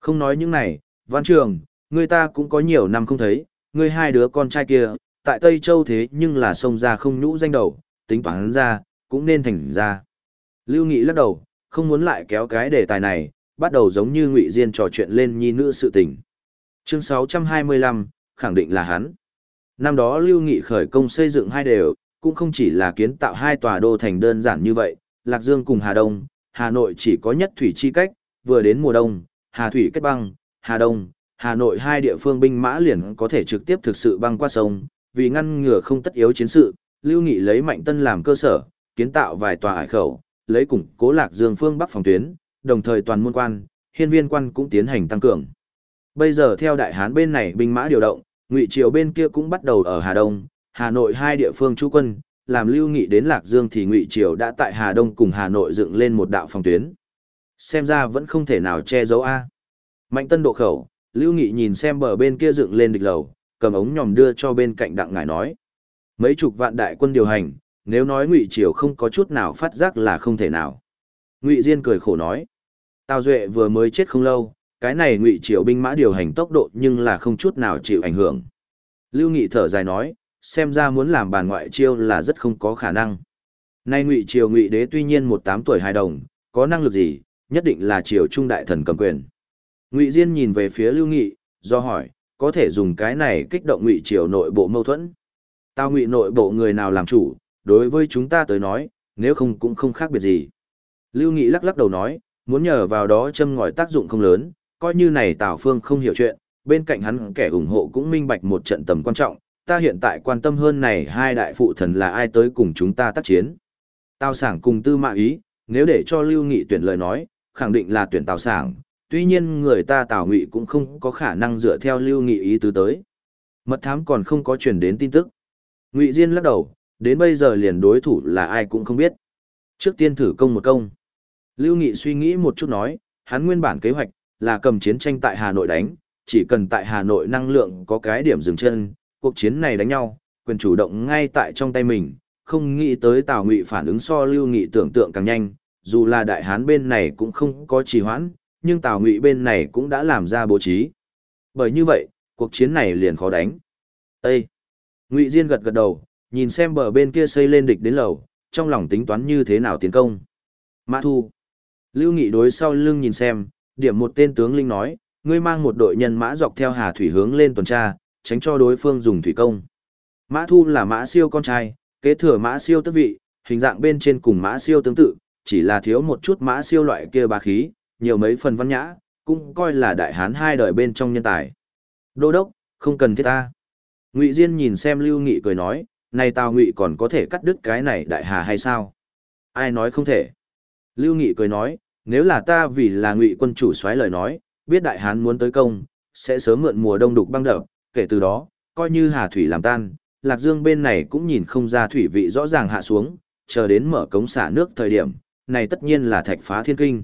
S1: Không nói những này, văn trường, người ta cũng có nhiều năm không thấy, người hai đứa con trai kia, tại Tây Châu thế nhưng là sông ra không nhũ danh đầu, tính toán ra, cũng nên thành ra. Lưu Nghị lắc đầu, không muốn lại kéo cái đề tài này, bắt đầu giống như Ngụy Diên trò chuyện lên nhi nữ sự tình. Chương 625, khẳng định là hắn. Năm đó Lưu Nghị khởi công xây dựng hai đều, cũng không chỉ là kiến tạo hai tòa đô thành đơn giản như vậy, Lạc Dương cùng Hà Đông, Hà Nội chỉ có nhất thủy chi cách, vừa đến mùa đông, Hà Thủy kết băng, Hà Đông, Hà Nội hai địa phương binh mã liền có thể trực tiếp thực sự băng qua sông, vì ngăn ngừa không tất yếu chiến sự, Lưu Nghị lấy Mạnh Tân làm cơ sở, kiến tạo vài tòa hải khẩu, lấy củng cố Lạc Dương phương Bắc phòng tuyến, đồng thời toàn môn quan, hiên viên quan cũng tiến hành tăng cường. Bây giờ theo đại hán bên này binh mã điều động, Ngụy Triều bên kia cũng bắt đầu ở Hà Đông, Hà Nội hai địa phương trú quân, làm Lưu Nghị đến Lạc Dương thì Ngụy Triều đã tại Hà Đông cùng Hà Nội dựng lên một đạo phòng tuyến. Xem ra vẫn không thể nào che giấu a. Mạnh Tân độ khẩu, Lưu Nghị nhìn xem bờ bên kia dựng lên địch lầu, cầm ống nhòm đưa cho bên cạnh đặng ngải nói. Mấy chục vạn đại quân điều hành, nếu nói Ngụy Triều không có chút nào phát giác là không thể nào. Ngụy Diên cười khổ nói. Tào Duệ vừa mới chết không lâu, cái này Ngụy Triều binh mã điều hành tốc độ nhưng là không chút nào chịu ảnh hưởng. Lưu Nghị thở dài nói, xem ra muốn làm bàn ngoại chiêu là rất không có khả năng. Nay Ngụy Triều Ngụy Đế tuy nhiên một tám tuổi hài đồng, có năng lực gì, nhất định là Triều Trung đại thần cầm quyền. Ngụy Diên nhìn về phía Lưu Nghị, do hỏi, có thể dùng cái này kích động ngụy triều nội bộ mâu thuẫn. Tao ngụy nội bộ người nào làm chủ, đối với chúng ta tới nói, nếu không cũng không khác biệt gì. Lưu Nghị lắc lắc đầu nói, muốn nhờ vào đó châm ngòi tác dụng không lớn, coi như này Tào Phương không hiểu chuyện, bên cạnh hắn kẻ ủng hộ cũng minh bạch một trận tầm quan trọng, ta hiện tại quan tâm hơn này hai đại phụ thần là ai tới cùng chúng ta tác chiến. Tào Sảng cùng Tư Mã Ý, nếu để cho Lưu Nghị tuyển lời nói, khẳng định là tuyển Tào Sảng, tuy nhiên người ta Tào Ngụy cũng không có khả năng dựa theo Lưu Nghị ý tứ tới. Mật thám còn không có truyền đến tin tức. Ngụy Diên lắc đầu, đến bây giờ liền đối thủ là ai cũng không biết. Trước tiên thử công một công. Lưu Nghị suy nghĩ một chút nói, hắn nguyên bản kế hoạch là cầm chiến tranh tại Hà Nội đánh, chỉ cần tại Hà Nội năng lượng có cái điểm dừng chân, cuộc chiến này đánh nhau, quyền chủ động ngay tại trong tay mình, không nghĩ tới Tào Ngụy phản ứng so Lưu Nghị tưởng tượng càng nhanh, dù là đại hán bên này cũng không có trì hoãn, nhưng Tào Ngụy bên này cũng đã làm ra bố trí. Bởi như vậy, cuộc chiến này liền khó đánh. Ê! Ngụy Diên gật gật đầu, nhìn xem bờ bên kia xây lên địch đến lầu, trong lòng tính toán như thế nào tiến công. Mã Thu! Lưu Nghị đối sau lưng nhìn xem, điểm một tên tướng linh nói, ngươi mang một đội nhân mã dọc theo Hà Thủy hướng lên tuần tra, tránh cho đối phương dùng thủy công. Mã Thu là Mã Siêu con trai, kế thừa Mã Siêu tước vị, hình dạng bên trên cùng Mã Siêu tương tự, chỉ là thiếu một chút Mã Siêu loại kia bá khí, nhiều mấy phần văn nhã, cũng coi là đại hán hai đời bên trong nhân tài. Đô đốc, không cần thiết ta. Ngụy Diên nhìn xem Lưu Nghị cười nói, nay tào Ngụy còn có thể cắt đứt cái này đại hà hay sao? Ai nói không thể? Lưu Nghị cười nói, nếu là ta vì là Ngụy quân chủ xoáy lời nói, biết đại hán muốn tới công, sẽ sớm mượn mùa đông đục băng đập, kể từ đó, coi như hà thủy làm tan, Lạc Dương bên này cũng nhìn không ra thủy vị rõ ràng hạ xuống, chờ đến mở cống xả nước thời điểm, này tất nhiên là thạch phá thiên kinh.